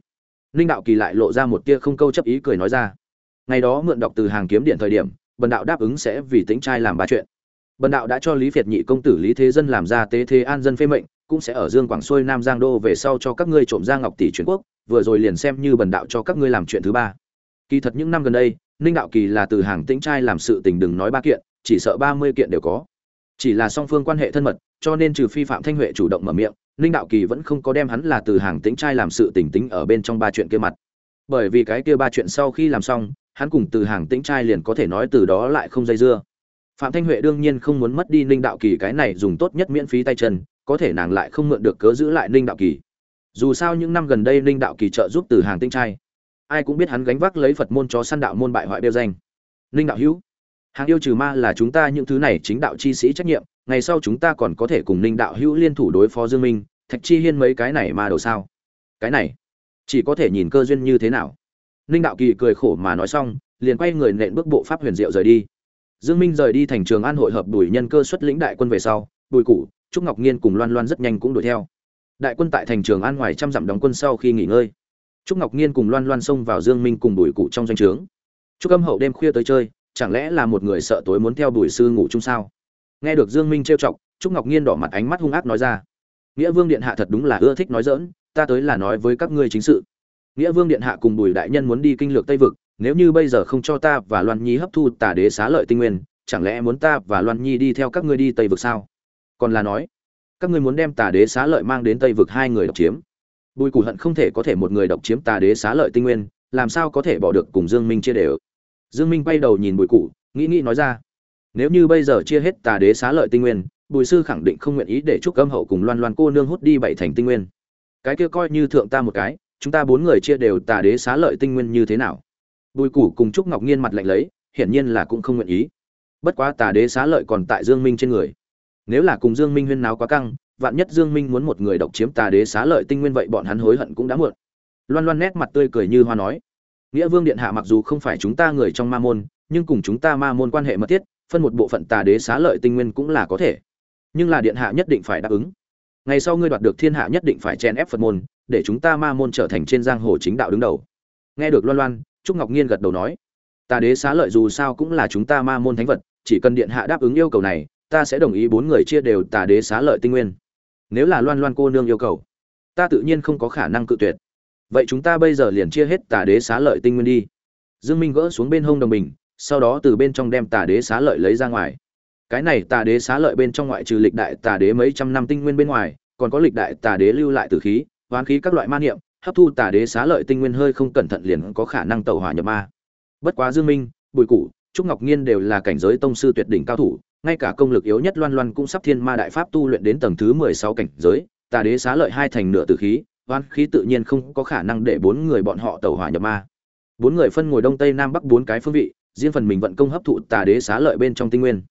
Ninh đạo kỳ lại lộ ra một tia không câu chấp ý cười nói ra. Ngày đó mượn đọc từ hàng kiếm điện thời điểm, bần đạo đáp ứng sẽ vì tính trai làm ba chuyện. Bần đạo đã cho lý việt nhị công tử lý thế dân làm ra tế thế an dân phê mệnh, cũng sẽ ở dương quảng xuôi nam giang đô về sau cho các ngươi trộm ra ngọc tỷ truyền quốc, vừa rồi liền xem như bần đạo cho các ngươi làm chuyện thứ ba. Kỳ thật những năm gần đây, ninh đạo kỳ là từ hàng tĩnh trai làm sự tình đừng nói ba kiện, chỉ sợ ba mươi kiện đều có. Chỉ là song phương quan hệ thân mật cho nên trừ phi phạm thanh huệ chủ động mở miệng, ninh đạo kỳ vẫn không có đem hắn là từ hàng tĩnh trai làm sự tình tính ở bên trong ba chuyện kia mặt. Bởi vì cái kia ba chuyện sau khi làm xong, hắn cùng từ hàng tĩnh trai liền có thể nói từ đó lại không dây dưa. Phạm thanh huệ đương nhiên không muốn mất đi ninh đạo kỳ, cái này dùng tốt nhất miễn phí tay chân, có thể nàng lại không mượn được cớ giữ lại ninh đạo kỳ. Dù sao những năm gần đây ninh đạo kỳ trợ giúp từ hàng tinh trai, ai cũng biết hắn gánh vác lấy phật môn cho săn đạo môn bại hoại đeo danh. Ninh đạo hữu hàng yêu trừ ma là chúng ta những thứ này chính đạo chi sĩ trách nhiệm, ngày sau chúng ta còn có thể cùng ninh đạo hữu liên thủ đối phó dương minh, thạch chi hiên mấy cái này mà đầu sao? Cái này, chỉ có thể nhìn cơ duyên như thế nào. Ninh đạo kỳ cười khổ mà nói xong, liền quay người nện bước bộ pháp huyền diệu rời đi. Dương minh rời đi thành trường an hội hợp đuổi nhân cơ xuất lĩnh đại quân về sau bùi cụ trúc ngọc nghiên cùng loan loan rất nhanh cũng đuổi theo. Đại quân tại thành trường an ngoài trăm dặm đóng quân sau khi nghỉ ngơi, trúc ngọc nghiên cùng loan loan xông vào dương minh cùng bùi cụ trong doanh trướng. Trúc âm hậu đêm khuya tới chơi chẳng lẽ là một người sợ tối muốn theo bùi sư ngủ chung sao? Nghe được dương minh trêu chọc, trúc ngọc nhiên đỏ mặt ánh mắt hung ác nói ra. Nghĩa vương điện hạ thật đúng là ưa thích nói dỡn ta tới là nói với các ngươi chính sự. Nghĩa vương điện hạ cùng bùi đại nhân muốn đi kinh lược tây vực, nếu như bây giờ không cho ta và loan nhi hấp thu tà đế xá lợi tinh nguyên, chẳng lẽ muốn ta và loan nhi đi theo các ngươi đi tây vực sao? Còn là nói, các ngươi muốn đem tà đế xá lợi mang đến tây vực hai người độc chiếm. Bùi củ hận không thể có thể một người độc chiếm tà đế xá lợi tinh nguyên, làm sao có thể bỏ được cùng dương minh chia đều? Dương minh quay đầu nhìn bùi cụ, nghĩ nghĩ nói ra, nếu như bây giờ chia hết tà đế xá lợi tinh nguyên, bùi sư khẳng định không nguyện ý để trúc âm hậu cùng loan loan cô nương hút đi bảy thành tinh nguyên. Cái kia coi như thượng ta một cái, chúng ta bốn người chia đều tà đế xá lợi tinh nguyên như thế nào? Bùi củ cùng trúc ngọc nhiên mặt lạnh lấy, hiển nhiên là cũng không nguyện ý. Bất quá tà đế xá lợi còn tại dương minh trên người. Nếu là cùng dương minh huyên náo quá căng, vạn nhất dương minh muốn một người độc chiếm tà đế xá lợi tinh nguyên vậy bọn hắn hối hận cũng đã muộn. Loan loan nét mặt tươi cười như hoa nói nghĩa vương điện hạ mặc dù không phải chúng ta người trong ma môn, nhưng cùng chúng ta ma môn quan hệ mật thiết, phân một bộ phận tà đế xá lợi tinh nguyên cũng là có thể. Nhưng là điện hạ nhất định phải đáp ứng. Ngày sau ngươi đoạt được thiên hạ nhất định phải chen ép phật môn, để chúng ta ma môn trở thành trên giang hồ chính đạo đứng đầu. Nghe được loan loan, trúc ngọc nhiên gật đầu nói, tà đế xá lợi dù sao cũng là chúng ta ma môn thánh vật, chỉ cần điện hạ đáp ứng yêu cầu này, ta sẽ đồng ý bốn người chia đều tà đế xá lợi tinh nguyên. Nếu là loan loan cô nương yêu cầu, ta tự nhiên không có khả năng cự tuyệt vậy chúng ta bây giờ liền chia hết tà đế xá lợi tinh nguyên đi. Dương minh gỡ xuống bên hông đồng bình, sau đó từ bên trong đem tà đế xá lợi lấy ra ngoài. Cái này tà đế xá lợi bên trong ngoại trừ lịch đại tà đế mấy trăm năm tinh nguyên bên ngoài, còn có lịch đại tà đế lưu lại tử khí, hoán khí các loại ma niệm, hấp thu tà đế xá lợi tinh nguyên hơi không cẩn thận liền có khả năng tẩu hỏa nhập ma. Bất quá dương minh, bùi cụ trúc ngọc nghiên đều là cảnh giới tông sư tuyệt đỉnh cao thủ, ngay cả công lực yếu nhất loan loan cũng sắp thiên ma đại pháp tu luyện đến tầng thứ mười sáu cảnh giới, tà đế xá lợi hai thành nửa tử khí hoan khí tự nhiên không có khả năng để bốn người bọn họ tẩu hỏa nhập ma. Bốn người phân ngồi đông tây nam bắc bốn cái phương vị, riêng phần mình vận công hấp thụ tà đế xá lợi bên trong tinh nguyên.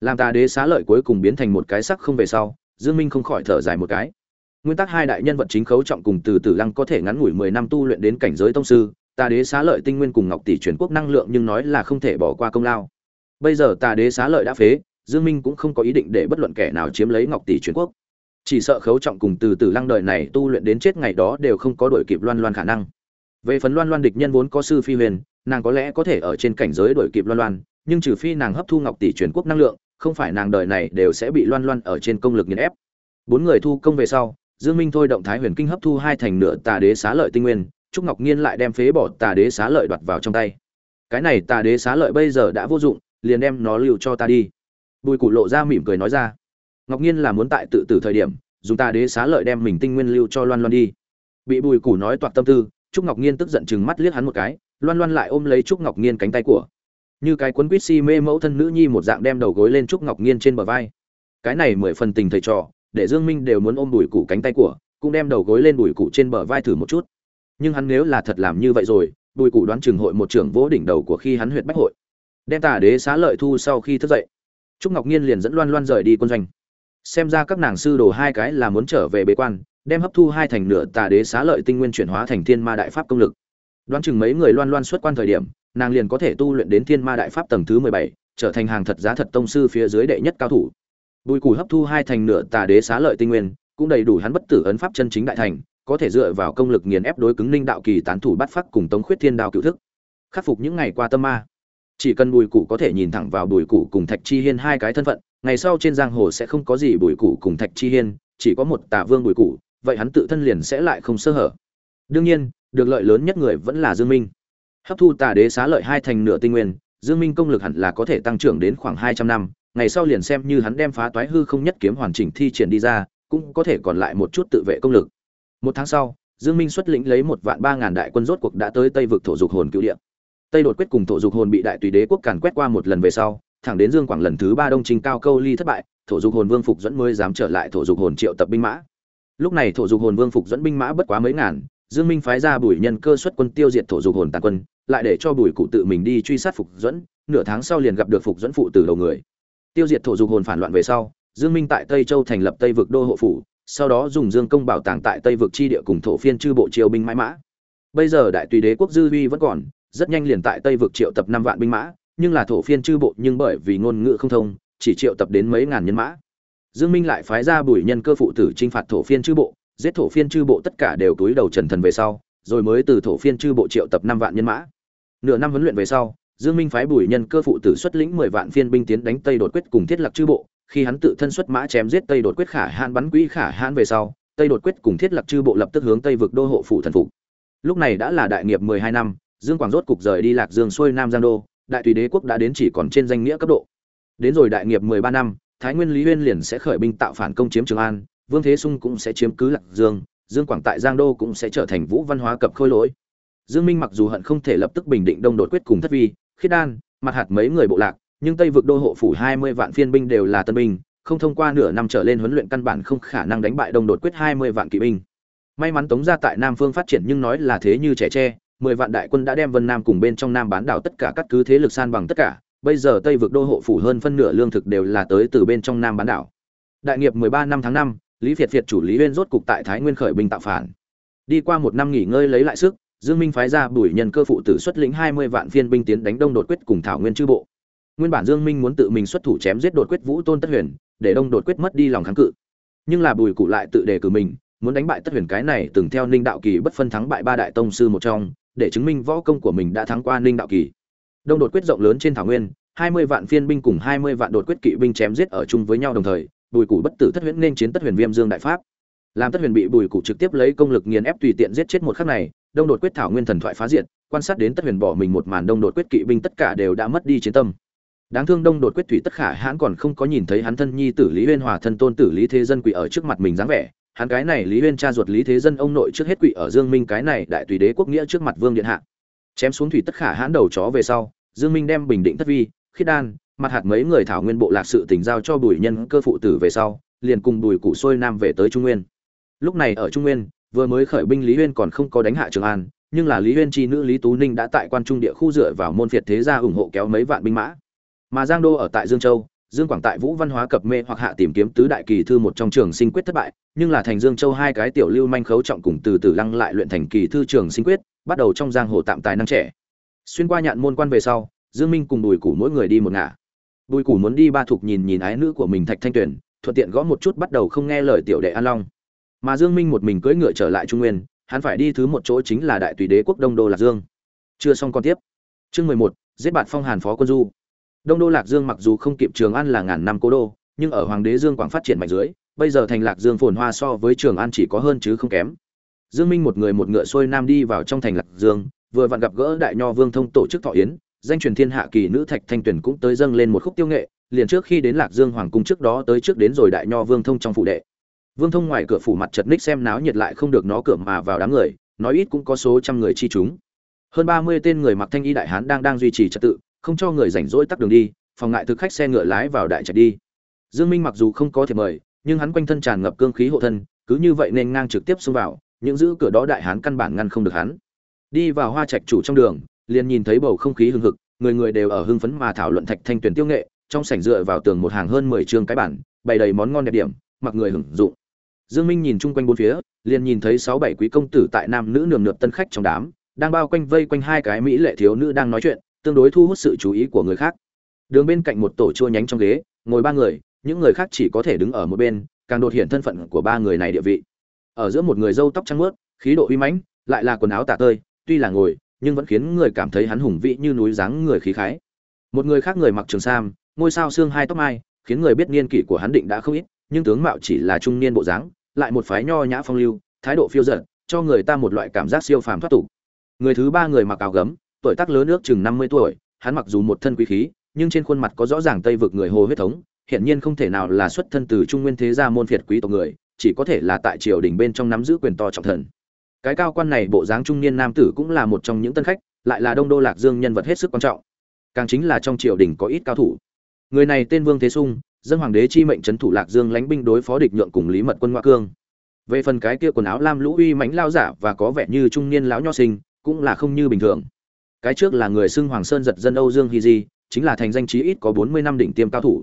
Làm tà đế xá lợi cuối cùng biến thành một cái sắc không về sau, dương minh không khỏi thở dài một cái. Nguyên tắc hai đại nhân vật chính khấu trọng cùng từ tử lăng có thể ngắn ngủi mười năm tu luyện đến cảnh giới tông sư, tà đế xá lợi tinh nguyên cùng ngọc tỷ truyền quốc năng lượng nhưng nói là không thể bỏ qua công lao. Bây giờ tà đế xá lợi đã phế, dương minh cũng không có ý định để bất luận kẻ nào chiếm lấy ngọc tỷ truyền quốc chỉ sợ khấu trọng cùng từ từ lăng đời này tu luyện đến chết ngày đó đều không có đổi kịp loan loan khả năng. Về phần loan loan địch nhân vốn có sư phi huyền, nàng có lẽ có thể ở trên cảnh giới đổi kịp loan loan, nhưng trừ phi nàng hấp thu ngọc tỷ truyền quốc năng lượng, không phải nàng đời này đều sẽ bị loan loan ở trên công lực nghiền ép. Bốn người thu công về sau, dương minh thôi động thái huyền kinh hấp thu hai thành nửa tà đế xá lợi tinh nguyên, trúc ngọc nghiên lại đem phế bỏ tà đế xá lợi đoạt vào trong tay. Cái này tà đế xá lợi bây giờ đã vô dụng, liền đem nó lưu cho ta đi. Bùi cụ lộ ra mỉm cười nói ra ngọc nhiên là muốn tại tự tử thời điểm, dùng ta đế xá lợi đem mình tinh nguyên lưu cho loan loan đi. Bị bùi củ nói toạc tâm tư, trúc ngọc nhiên tức giận chừng mắt liếc hắn một cái, loan loan lại ôm lấy trúc ngọc nhiên cánh tay của. Như cái quấn quýt si mê mẫu thân nữ nhi một dạng đem đầu gối lên trúc ngọc nhiên trên bờ vai. Cái này mười phần tình thầy trò, để dương minh đều muốn ôm bùi củ cánh tay của, cũng đem đầu gối lên bùi củ trên bờ vai thử một chút. Nhưng hắn nếu là thật làm như vậy rồi, bùi củ đoán trường hội một trưởng vỗ đỉnh đầu của khi hắn huyệt bách hội. Đem tà đế xá lợi thu sau khi thức dậy, trúc ngọc nhiên liền dẫn loan loan rời đi quân doanh xem ra các nàng sư đồ hai cái là muốn trở về bế quan, đem hấp thu hai thành nửa tà đế xá lợi tinh nguyên chuyển hóa thành thiên ma đại pháp công lực. Đoán chừng mấy người loan loan xuất quan thời điểm, nàng liền có thể tu luyện đến thiên ma đại pháp tầng thứ mười bảy, trở thành hàng thật giá thật tông sư phía dưới đệ nhất cao thủ. Bùi cù hấp thu hai thành nửa tà đế xá lợi tinh nguyên, cũng đầy đủ hắn bất tử ấn pháp chân chính đại thành, có thể dựa vào công lực nghiền ép đối cứng ninh đạo kỳ tán thủ bắt phát cùng tống khuyết thiên đạo cựu thức. Khắc phục những ngày qua tâm ma. Chỉ cần bùi cụ có thể nhìn thẳng vào bùi cụ cùng thạch chi hiên hai cái thân phận ngày sau trên giang hồ sẽ không có gì bùi củ cùng thạch chi hiên, chỉ có một tạ vương bùi củ, vậy hắn tự thân liền sẽ lại không sơ hở. Đương nhiên, được lợi lớn nhất người vẫn là dương minh. Hấp thu tà đế xá lợi hai thành nửa tinh nguyên, dương minh công lực hẳn là có thể tăng trưởng đến khoảng hai trăm năm, ngày sau liền xem như hắn đem phá toái hư không nhất kiếm hoàn chỉnh thi triển đi ra, cũng có thể còn lại một chút tự vệ công lực. Một tháng sau, dương minh xuất lĩnh lấy một vạn ba ngàn đại quân rốt cuộc đã tới tây vực thổ dục hồn cựu địa. Tây đột quyết cùng thổ dục hồn bị đại tùy đế quốc càn quét qua một lần về sau thẳng đến dương quảng lần thứ ba đông trình cao câu ly thất bại, thổ dục hồn vương phục dẫn mới dám trở lại thổ dục hồn triệu tập binh mã. Lúc này thổ dục hồn vương phục dẫn binh mã bất quá mấy ngàn, dương minh phái ra bùi nhân cơ xuất quân tiêu diệt thổ dục hồn tàn quân, lại để cho bùi cụ tự mình đi truy sát phục dẫn, nửa tháng sau liền gặp được phục dẫn phụ tử đầu người. Tiêu diệt thổ dục hồn phản loạn về sau, dương minh tại tây châu thành lập tây vực đô hộ phủ, sau đó dùng dương công bảo tàng tại tây vực chi địa cùng thổ phiên chư bộ triều binh mãi mã. Bây giờ đại tùy đế quốc dư uy vẫn còn, rất nhanh liền tại tây vực triệu tập năm vạn binh mã nhưng là thổ phiên chư bộ nhưng bởi vì ngôn ngữ không thông, chỉ triệu tập đến mấy ngàn nhân mã. Dương minh lại phái ra bùi nhân cơ phụ tử trinh phạt thổ phiên chư bộ, giết thổ phiên chư bộ tất cả đều túi đầu trần thần về sau, rồi mới từ thổ phiên chư bộ triệu tập năm vạn nhân mã. Nửa năm huấn luyện về sau, dương minh phái bùi nhân cơ phụ tử xuất lĩnh mười vạn phiên binh tiến đánh tây đột quyết cùng thiết lập chư bộ, khi hắn tự thân xuất mã chém giết tây đột quyết khả hãn bắn quỹ khả hãn về sau, tây đột quyết cùng thiết lập chư bộ lập tức hướng tây vực đô hộ phủ thần phục. Lúc này đã là đại nghiệp mười hai năm, dương quảng rốt cục rời đi lạc dương xuôi nam giang đô đại tùy đế quốc đã đến chỉ còn trên danh nghĩa cấp độ. Đến rồi đại nghiệp mười ba năm, thái nguyên lý huyên liền sẽ khởi binh tạo phản công chiếm trường an, vương thế sung cũng sẽ chiếm cứ lạc dương dương quảng tại giang đô cũng sẽ trở thành vũ văn hóa cập khôi lỗi. Dương minh mặc dù hận không thể lập tức bình định đông đột quyết cùng thất vi, khiết đan mặt hạt mấy người bộ lạc, nhưng tây vực đô hộ phủ hai mươi vạn phiên binh đều là tân binh, không thông qua nửa năm trở lên huấn luyện căn bản không khả năng đánh bại đông đột quyết hai mươi vạn kỵ binh. May mắn tống gia tại nam phương phát triển nhưng nói là thế như trẻ tre mười vạn đại quân đã đem vân nam cùng bên trong nam bán đảo tất cả các cứ thế lực san bằng tất cả, bây giờ tây vực đô hộ phủ hơn phân nửa lương thực đều là tới từ bên trong nam bán đảo. Đại nghiệp mười ba năm tháng năm, lý việt việt chủ lý uyên rốt cục tại thái nguyên khởi binh tạo phản. Đi qua một năm nghỉ ngơi lấy lại sức, dương minh phái ra bùi nhân cơ phụ tử xuất lĩnh hai mươi vạn phiên binh tiến đánh đông đột quyết cùng thảo nguyên chư bộ. Nguyên bản dương minh muốn tự mình xuất thủ chém giết đột quyết vũ tôn tất huyền, để đông đột quyết mất đi lòng kháng cự. Nhưng là bùi cụ lại tự đề cử mình, muốn đánh bại tất huyền cái này từng theo ninh đạo kỳ bất phân thắng bại ba đại tông sư một trong để chứng minh võ công của mình đã thắng qua ninh đạo kỳ. Đông đột quyết rộng lớn trên thảo nguyên hai mươi vạn phiên binh cùng hai mươi vạn đột quyết kỵ binh chém giết ở chung với nhau đồng thời bùi củ bất tử thất huyễn nên chiến tất huyền viêm dương đại pháp. Làm tất huyền bị bùi củ trực tiếp lấy công lực nghiền ép tùy tiện giết chết một khắc này đông đột quyết thảo nguyên thần thoại phá diện, quan sát đến tất huyền bỏ mình một màn đông đột quyết kỵ binh tất cả đều đã mất đi chiến tâm. Đáng thương đông đột quyết thủy tất khả hãn còn không có nhìn thấy hắn thân nhi tử lý uyên hòa thân tôn tử lý thế dân quỷ ở trước mặt mình dáng vẻ hắn cái này lý huyên cha ruột lý thế dân ông nội trước hết quỵ ở dương minh cái này đại tùy đế quốc nghĩa trước mặt vương điện hạ. Chém xuống thủy tất khả hãn đầu chó về sau, dương minh đem bình định thất vi, khiết đan, mặt hạt mấy người thảo nguyên bộ lạc sự tình giao cho bùi nhân cơ phụ tử về sau, liền cùng bùi cụ sôi nam về tới trung nguyên. Lúc này ở trung nguyên, vừa mới khởi binh lý huyên còn không có đánh hạ trường an, nhưng là lý huyên chi nữ lý tú ninh đã tại quan trung địa khu dựa vào môn phiệt thế gia ủng hộ kéo mấy vạn binh mã. Mà giang đô ở tại dương châu dương quảng tại vũ văn hóa cập mê hoặc hạ tìm kiếm tứ đại kỳ thư một trong trường sinh quyết thất bại, nhưng là thành dương châu hai cái tiểu lưu manh khấu trọng cùng từ từ lăng lại luyện thành kỳ thư trường sinh quyết, bắt đầu trong giang hồ tạm tài năng trẻ. Xuyên qua nhạn môn quan về sau, dương minh cùng bùi củ mỗi người đi một ngả. Bùi củ muốn đi ba thuộc nhìn nhìn ái nữ của mình thạch thanh tuyển thuận tiện gõ một chút bắt đầu không nghe lời tiểu đệ an long. Mà dương minh một mình cưỡi ngựa trở lại trung nguyên, hắn phải đi thứ một chỗ chính là đại tùy đế quốc đông đô lạc dương. Chưa xong con tiếp. Chương mười một, giết bạn phong hàn phó quân du đông đô lạc dương mặc dù không kịp trường an là ngàn năm cố đô, nhưng ở hoàng đế dương quảng phát triển mạnh dưới, bây giờ thành lạc dương phồn hoa so với trường an chỉ có hơn chứ không kém. Dương minh một người một ngựa xuôi nam đi vào trong thành lạc dương, vừa vặn gặp gỡ đại nho vương thông tổ chức thọ yến, danh truyền thiên hạ kỳ nữ thạch thanh tuyển cũng tới dâng lên một khúc tiêu nghệ, liền trước khi đến lạc dương hoàng cung trước đó tới trước đến rồi đại nho vương thông trong phủ đệ. Vương thông ngoài cửa phủ mặt chật ních xem náo nhiệt lại không được nó cửa mà vào đám người, nói ít cũng có số trăm người chi chúng. Hơn ba mươi tên người mặc thanh y đại hán đang đang duy trì trật tự không cho người rảnh rỗi tắt đường đi, phòng ngại thực khách xe ngựa lái vào đại trạch đi. Dương minh mặc dù không có thể mời, nhưng hắn quanh thân tràn ngập cương khí hộ thân, cứ như vậy nên ngang trực tiếp xông vào, những giữ cửa đó đại hán căn bản ngăn không được hắn. Đi vào hoa trạch chủ trong đường, liền nhìn thấy bầu không khí hưng hực, người người đều ở hưng phấn mà thảo luận thạch thanh tuyển tiêu nghệ, trong sảnh dựa vào tường một hàng hơn mười trường cái bản, bày đầy món ngon đẹp điểm, mặc người hưởng dụng. Dương minh nhìn chung quanh bốn phía, liền nhìn thấy sáu bảy quý công tử tại nam nữ nườm nượp tân khách trong đám, đang bao quanh vây quanh hai cái mỹ lệ thiếu nữ đang nói chuyện tương đối thu hút sự chú ý của người khác. Đường bên cạnh một tổ chua nhánh trong ghế, ngồi ba người, những người khác chỉ có thể đứng ở một bên, càng đột hiện thân phận của ba người này địa vị. Ở giữa một người râu tóc trắng mướt khí độ uy mãnh, lại là quần áo tả tơi, tuy là ngồi, nhưng vẫn khiến người cảm thấy hắn hùng vĩ như núi dáng người khí khái. Một người khác người mặc trường sam, ngôi sao xương hai tóc mai, khiến người biết niên kỷ của hắn định đã không ít, nhưng tướng mạo chỉ là trung niên bộ dáng, lại một phái nho nhã phong lưu, thái độ phiêu dật, cho người ta một loại cảm giác siêu phàm thoát tục. Người thứ ba người mặc áo gấm tuổi tác lớn nước chừng năm mươi tuổi, hắn mặc dù một thân quý khí, nhưng trên khuôn mặt có rõ ràng tây vực người hồ huyết thống hiện nhiên không thể nào là xuất thân từ trung nguyên thế gia môn phiệt quý tộc người, chỉ có thể là tại triều đình bên trong nắm giữ quyền to trọng thần. Cái cao quan này bộ dáng trung niên nam tử cũng là một trong những tân khách, lại là đông đô lạc dương nhân vật hết sức quan trọng. Càng chính là trong triều đình có ít cao thủ. Người này tên vương thế sung, dân hoàng đế chi mệnh trấn thủ lạc dương lãnh binh đối phó địch nhượng cùng lý mật quân ngoại cương. Về phần cái kia quần áo lam lũ uy mãnh lao giả và có vẻ như trung niên lão nho sinh, cũng là không như bình thường cái trước là người xưng hoàng sơn giật dân âu dương hy di, chính là thành danh chí ít có bốn mươi năm đỉnh tiêm cao thủ.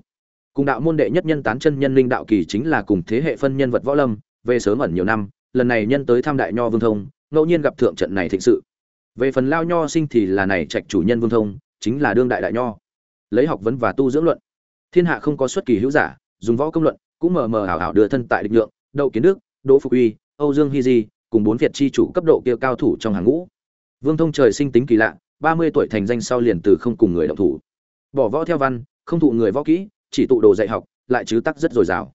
Cùng đạo môn đệ nhất nhân tán chân nhân linh đạo kỳ chính là cùng thế hệ phân nhân vật võ lâm, về sớm ẩn nhiều năm, lần này nhân tới thăm đại nho vương thông, ngẫu nhiên gặp thượng trận này thịnh sự. Về phần lao nho sinh thì là này trạch chủ nhân vương thông, chính là đương đại đại nho. Lấy học vấn và tu dưỡng luận. Thiên hạ không có xuất kỳ hữu giả, dùng võ công luận, cũng mờ mờ ảo ảo đưa thân tại địch lượng đậu kiến đức, đỗ phục uy, âu dương hy di, cùng bốn việt chi chủ cấp độ kia cao thủ trong hàng ngũ. Vương thông trời sinh tính kỳ lạ ba mươi tuổi thành danh sau liền từ không cùng người động thủ. Bỏ võ theo văn, không thụ người võ kỹ, chỉ tụ đồ dạy học, lại chứ tắc rất dồi dào.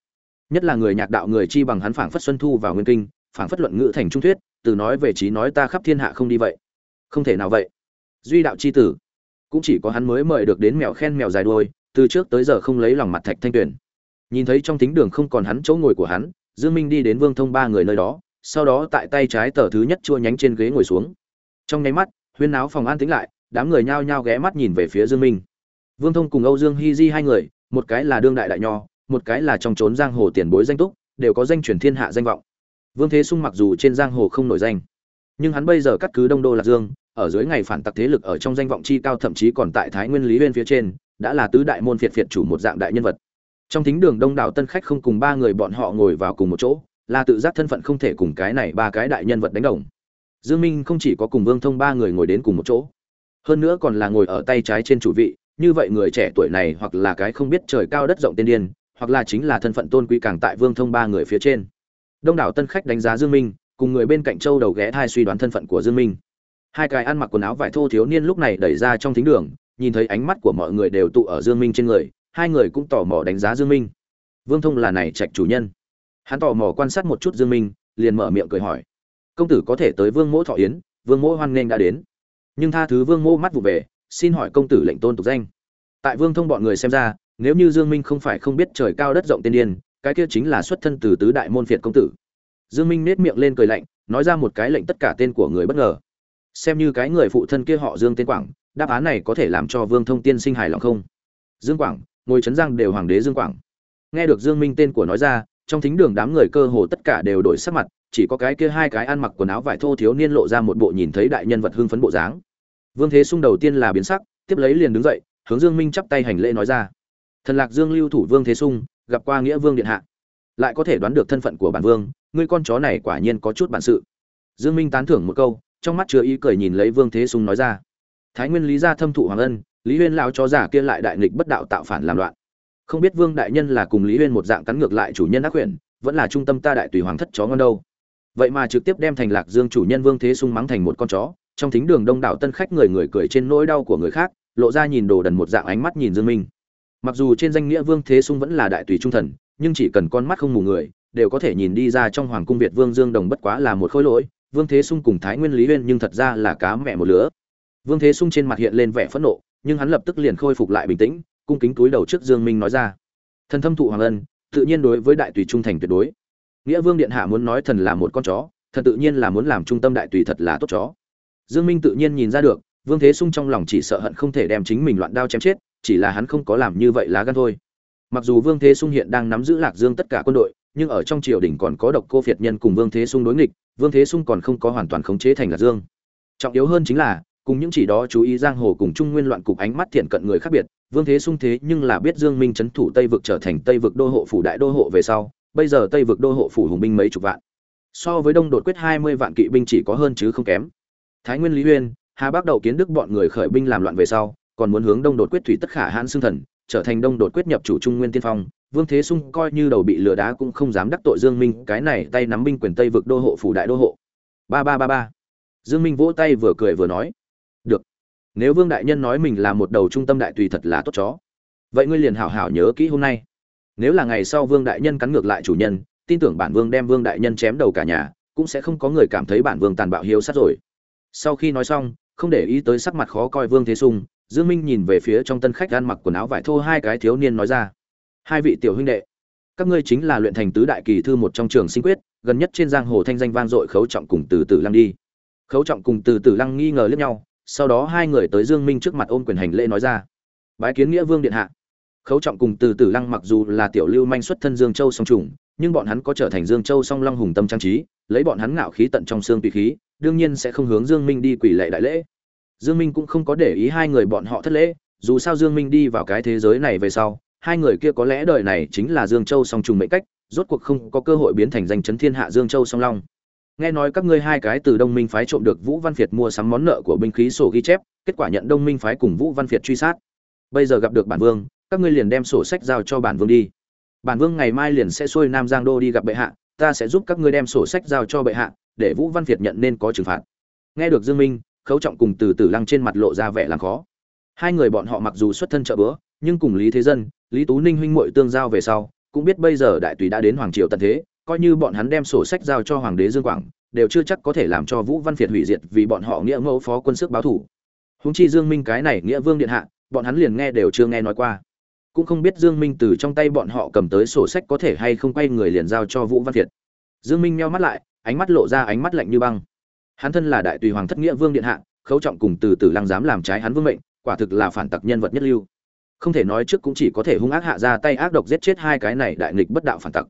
Nhất là người nhạc đạo người chi bằng hắn phảng phất xuân thu vào nguyên kinh, phảng phất luận ngữ thành trung thuyết, từ nói về trí nói ta khắp thiên hạ không đi vậy. Không thể nào vậy. Duy đạo chi tử. Cũng chỉ có hắn mới mời được đến mèo khen mèo dài đuôi, từ trước tới giờ không lấy lòng mặt thạch thanh tuyển nhìn thấy trong thính đường không còn hắn chỗ ngồi của hắn, dương minh đi đến vương thông ba người nơi đó, sau đó tại tay trái tờ thứ nhất chua nhánh trên ghế ngồi xuống. Trong nháy mắt huyên náo phòng an tĩnh lại, đám người nhao nhao ghé mắt nhìn về phía dương minh. Vương thông cùng âu dương Hi di hai người, một cái là đương đại đại nho, một cái là trong trốn giang hồ tiền bối danh túc, đều có danh truyền thiên hạ danh vọng. Vương thế sung mặc dù trên giang hồ không nổi danh, nhưng hắn bây giờ cắt cứ đông đô lạc dương, ở dưới ngày phản tặc thế lực ở trong danh vọng chi cao thậm chí còn tại thái nguyên lý Viên phía trên, đã là tứ đại môn phiệt phiệt chủ một dạng đại nhân vật. Trong thính đường đông đảo tân khách không cùng ba người bọn họ ngồi vào cùng một chỗ, là tự giác thân phận không thể cùng cái này ba cái đại nhân vật đánh đồng dương minh không chỉ có cùng vương thông ba người ngồi đến cùng một chỗ, hơn nữa còn là ngồi ở tay trái trên chủ vị, như vậy người trẻ tuổi này hoặc là cái không biết trời cao đất rộng tiên điên, hoặc là chính là thân phận tôn quý càng tại vương thông ba người phía trên. Đông đảo tân khách đánh giá dương minh, cùng người bên cạnh châu đầu ghé thai suy đoán thân phận của dương minh. Hai cái ăn mặc quần áo vải thô thiếu niên lúc này đẩy ra trong thính đường, nhìn thấy ánh mắt của mọi người đều tụ ở dương minh trên người, hai người cũng tò mò đánh giá dương minh. Vương thông là này trạch chủ nhân. Hắn tò mò quan sát một chút dương minh, liền mở miệng cười hỏi công tử có thể tới vương mỗ thọ yến, vương mỗ hoan nghênh đã đến. Nhưng tha thứ vương mỗ mắt vụ về, xin hỏi công tử lệnh tôn tục danh. Tại vương thông bọn người xem ra, nếu như dương minh không phải không biết trời cao đất rộng tiên điên, cái kia chính là xuất thân từ tứ đại môn phiệt công tử. Dương minh nết miệng lên cười lạnh, nói ra một cái lệnh tất cả tên của người bất ngờ. Xem như cái người phụ thân kia họ dương tên quảng, đáp án này có thể làm cho vương thông tiên sinh hài lòng không? Dương quảng ngôi trấn giang đều hoàng đế dương quảng. Nghe được dương minh tên của nói ra, trong thính đường đám người cơ hồ tất cả đều đổi sắc mặt chỉ có cái kia hai cái ăn mặc quần áo vải thô thiếu niên lộ ra một bộ nhìn thấy đại nhân vật hưng phấn bộ dáng. Vương thế sung đầu tiên là biến sắc, tiếp lấy liền đứng dậy, hướng dương minh chắp tay hành lễ nói ra. Thần lạc dương lưu thủ vương thế sung, gặp qua nghĩa vương điện hạ. Lại có thể đoán được thân phận của bản vương, ngươi con chó này quả nhiên có chút bản sự. Dương minh tán thưởng một câu, trong mắt chứa ý cười nhìn lấy vương thế sung nói ra. Thái nguyên lý gia thâm thụ hoàng ân, lý huyên lão chó giả kia lại đại nghịch bất đạo tạo phản làm loạn. Không biết vương đại nhân là cùng lý huyên một dạng cắn ngược lại chủ nhân ác quyển vẫn là trung tâm ta đại tùy hoàng thất chó ngon đâu vậy mà trực tiếp đem thành lạc dương chủ nhân vương thế sung mắng thành một con chó, trong thính đường đông đảo tân khách người người cười trên nỗi đau của người khác, lộ ra nhìn đồ đần một dạng ánh mắt nhìn dương minh. Mặc dù trên danh nghĩa vương thế sung vẫn là đại tùy trung thần, nhưng chỉ cần con mắt không mù người, đều có thể nhìn đi ra trong hoàng cung việt vương dương đồng bất quá là một khối lỗi, vương thế sung cùng thái nguyên lý uyên nhưng thật ra là cá mẹ một lứa. Vương thế sung trên mặt hiện lên vẻ phẫn nộ, nhưng hắn lập tức liền khôi phục lại bình tĩnh, cung kính túi đầu trước dương minh nói ra. Thần thâm thụ hoàng ân, tự nhiên đối với đại tùy trung thành tuyệt đối nghĩa vương điện hạ muốn nói thần là một con chó, thần tự nhiên là muốn làm trung tâm đại tùy thật là tốt chó. Dương minh tự nhiên nhìn ra được, vương thế sung trong lòng chỉ sợ hận không thể đem chính mình loạn đao chém chết, chỉ là hắn không có làm như vậy lá gan thôi. Mặc dù vương thế sung hiện đang nắm giữ lạc dương tất cả quân đội, nhưng ở trong triều đình còn có độc cô phiệt nhân cùng vương thế sung đối nghịch, vương thế sung còn không có hoàn toàn khống chế thành lạc dương. Trọng yếu hơn chính là, cùng những chỉ đó chú ý giang hồ cùng trung nguyên loạn cục ánh mắt thiện cận người khác biệt, vương thế sung thế nhưng là biết dương minh chấn thủ tây vực trở thành tây vực đô hộ phủ đại đô hộ về sau bây giờ tây vực đô hộ phủ hùng binh mấy chục vạn. So với đông đột quyết hai mươi vạn kỵ binh chỉ có hơn chứ không kém. Thái nguyên lý uyên, hà bắc đầu kiến đức bọn người khởi binh làm loạn về sau, còn muốn hướng đông đột quyết thủy tất khả hãn xương thần, trở thành đông đột quyết nhập chủ trung nguyên tiên phong. Vương thế sung coi như đầu bị lừa đá cũng không dám đắc tội dương minh, cái này tay nắm binh quyền tây vực đô hộ phủ đại đô hộ. Ba ba ba ba. Dương minh vỗ tay vừa cười vừa nói, được. Nếu vương đại nhân nói mình là một đầu trung tâm đại tùy thật là tốt chó. Vậy ngươi liền hảo hảo nhớ kỹ hôm nay nếu là ngày sau vương đại nhân cắn ngược lại chủ nhân, tin tưởng bản vương đem vương đại nhân chém đầu cả nhà, cũng sẽ không có người cảm thấy bản vương tàn bạo hiếu sát rồi. Sau khi nói xong, không để ý tới sắc mặt khó coi vương thế sung, dương minh nhìn về phía trong tân khách ăn mặc quần áo vải thô hai cái thiếu niên nói ra. Hai vị tiểu huynh đệ, các ngươi chính là luyện thành tứ đại kỳ thư một trong trường sinh quyết, gần nhất trên giang hồ thanh danh vang dội khấu trọng cùng từ từ lăng đi. Khấu trọng cùng từ từ lăng nghi ngờ lẫn nhau, sau đó hai người tới dương minh trước mặt ôm quyền hành lễ nói ra. Bái kiến nghĩa vương điện hạ khấu trọng cùng từ từ lăng mặc dù là tiểu lưu manh xuất thân dương châu song trùng, nhưng bọn hắn có trở thành dương châu song long hùng tâm trang trí, lấy bọn hắn ngạo khí tận trong xương tùy khí, đương nhiên sẽ không hướng dương minh đi quỷ lệ đại lễ. Dương minh cũng không có để ý hai người bọn họ thất lễ, dù sao dương minh đi vào cái thế giới này về sau, hai người kia có lẽ đời này chính là dương châu song trùng mệnh cách, rốt cuộc không có cơ hội biến thành danh chấn thiên hạ dương châu song long. Nghe nói các ngươi hai cái từ đông minh phái trộm được vũ văn việt mua sắm món nợ của binh khí sổ ghi chép, kết quả nhận đông minh phái cùng vũ văn việt truy sát. Bây giờ gặp được bản vương các ngươi liền đem sổ sách giao cho bản vương đi. Bản vương ngày mai liền sẽ xuôi nam giang đô đi gặp bệ hạ, ta sẽ giúp các ngươi đem sổ sách giao cho bệ hạ, để vũ văn việt nhận nên có trừng phạt. Nghe được dương minh, khấu trọng cùng từ từ lăng trên mặt lộ ra vẻ làm khó. Hai người bọn họ mặc dù xuất thân trợ bữa, nhưng cùng lý thế dân, lý tú ninh huynh muội tương giao về sau, cũng biết bây giờ đại tùy đã đến hoàng triều tận thế, coi như bọn hắn đem sổ sách giao cho hoàng đế dương quảng, đều chưa chắc có thể làm cho vũ văn việt hủy diệt vì bọn họ nghĩa mẫu phó quân sức báo thủ. Húng chi dương minh cái này nghĩa vương điện hạ, bọn hắn liền nghe đều chưa nghe nói qua cũng không biết dương minh từ trong tay bọn họ cầm tới sổ sách có thể hay không quay người liền giao cho vũ văn việt. Dương minh meo mắt lại, ánh mắt lộ ra ánh mắt lạnh như băng. Hắn thân là đại tùy hoàng thất nghĩa vương điện hạ, khấu trọng cùng từ từ lăng dám làm trái hắn vương mệnh, quả thực là phản tặc nhân vật nhất lưu. Không thể nói trước cũng chỉ có thể hung ác hạ ra tay ác độc giết chết hai cái này đại nghịch bất đạo phản tặc.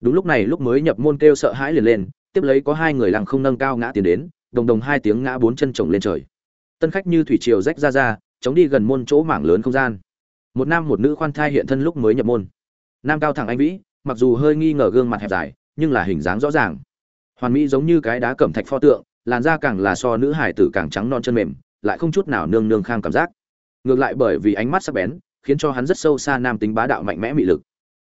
Đúng lúc này lúc mới nhập môn kêu sợ hãi liền lên, tiếp lấy có hai người lăng không nâng cao ngã tiến đến, đồng đồng hai tiếng ngã bốn chân chồng lên trời. Tân khách như thủy triều rách ra ra, chống đi gần môn chỗ mảng lớn không gian một nam một nữ khoan thai hiện thân lúc mới nhập môn. Nam cao thẳng anh vĩ, mặc dù hơi nghi ngờ gương mặt hẹp dài, nhưng là hình dáng rõ ràng. Hoàn mỹ giống như cái đá cẩm thạch pho tượng, làn da càng là so nữ hải tử càng trắng non chân mềm, lại không chút nào nương nương khang cảm giác. Ngược lại bởi vì ánh mắt sắc bén, khiến cho hắn rất sâu xa nam tính bá đạo mạnh mẽ mị lực.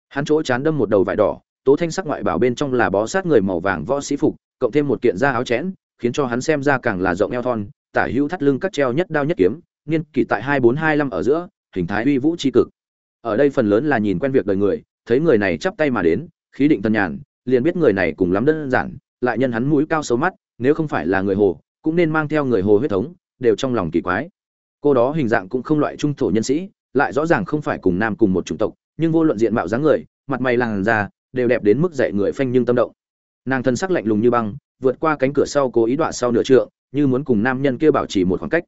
Hắn chỗ chán đâm một đầu vải đỏ, tố thanh sắc ngoại bảo bên trong là bó sát người màu vàng võ sĩ phục, cộng thêm một kiện da áo chẽn, khiến cho hắn xem ra càng là rộng eo thon, tả hữu thắt lưng cắt treo nhất đao nhất kiếm, niên kỷ tại hai bốn hai năm ở giữa hình thái uy vũ tri cực. Ở đây phần lớn là nhìn quen việc đời người, thấy người này chắp tay mà đến, khí định tân nhàn, liền biết người này cùng lắm đơn giản, lại nhân hắn mũi cao xấu mắt, nếu không phải là người hồ, cũng nên mang theo người hồ huyết thống, đều trong lòng kỳ quái. Cô đó hình dạng cũng không loại trung thổ nhân sĩ, lại rõ ràng không phải cùng nam cùng một chủng tộc, nhưng vô luận diện mạo dáng người, mặt mày làng già đều đẹp đến mức dạy người phanh nhưng tâm động. Nàng thân sắc lạnh lùng như băng, vượt qua cánh cửa sau cố ý đoạn sau nửa trượng, như muốn cùng nam nhân kia bảo trì một khoảng cách.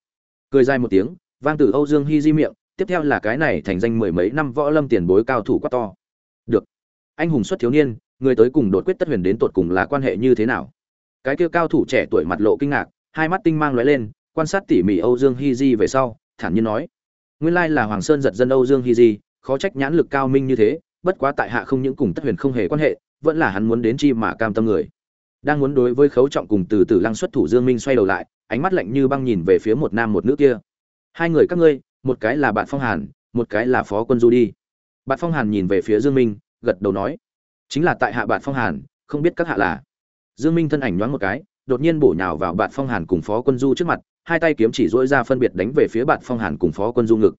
Cười dài một tiếng, vang từ âu dương hy di miệng tiếp theo là cái này thành danh mười mấy năm võ lâm tiền bối cao thủ quá to. Được. Anh hùng xuất thiếu niên, người tới cùng đột quyết tất huyền đến tột cùng là quan hệ như thế nào? Cái kia cao thủ trẻ tuổi mặt lộ kinh ngạc, hai mắt tinh mang lóe lên, quan sát tỉ mỉ âu dương Hi di về sau, thản nhiên nói. Nguyên lai là hoàng sơn giật dân âu dương Hi di, khó trách nhãn lực cao minh như thế, bất quá tại hạ không những cùng tất huyền không hề quan hệ, vẫn là hắn muốn đến chi mà cam tâm người. Đang muốn đối với khấu trọng cùng từ từ lăng xuất thủ dương minh xoay đầu lại, ánh mắt lạnh như băng nhìn về phía một nam một nữ kia. Hai người các ngươi một cái là bạn phong hàn một cái là phó quân du đi BẠN Phong Hàn nhìn về phía Dương Minh, gật đầu nói: "Chính là tại hạ bạn Phong Hàn, không biết các hạ là." Dương Minh thân ảnh nhoáng một cái, đột nhiên bổ nhào vào bạn Phong Hàn cùng Phó Quân Du trước mặt, hai tay kiếm chỉ duỗi ra phân biệt đánh về phía bạn Phong Hàn cùng Phó Quân Du ngực.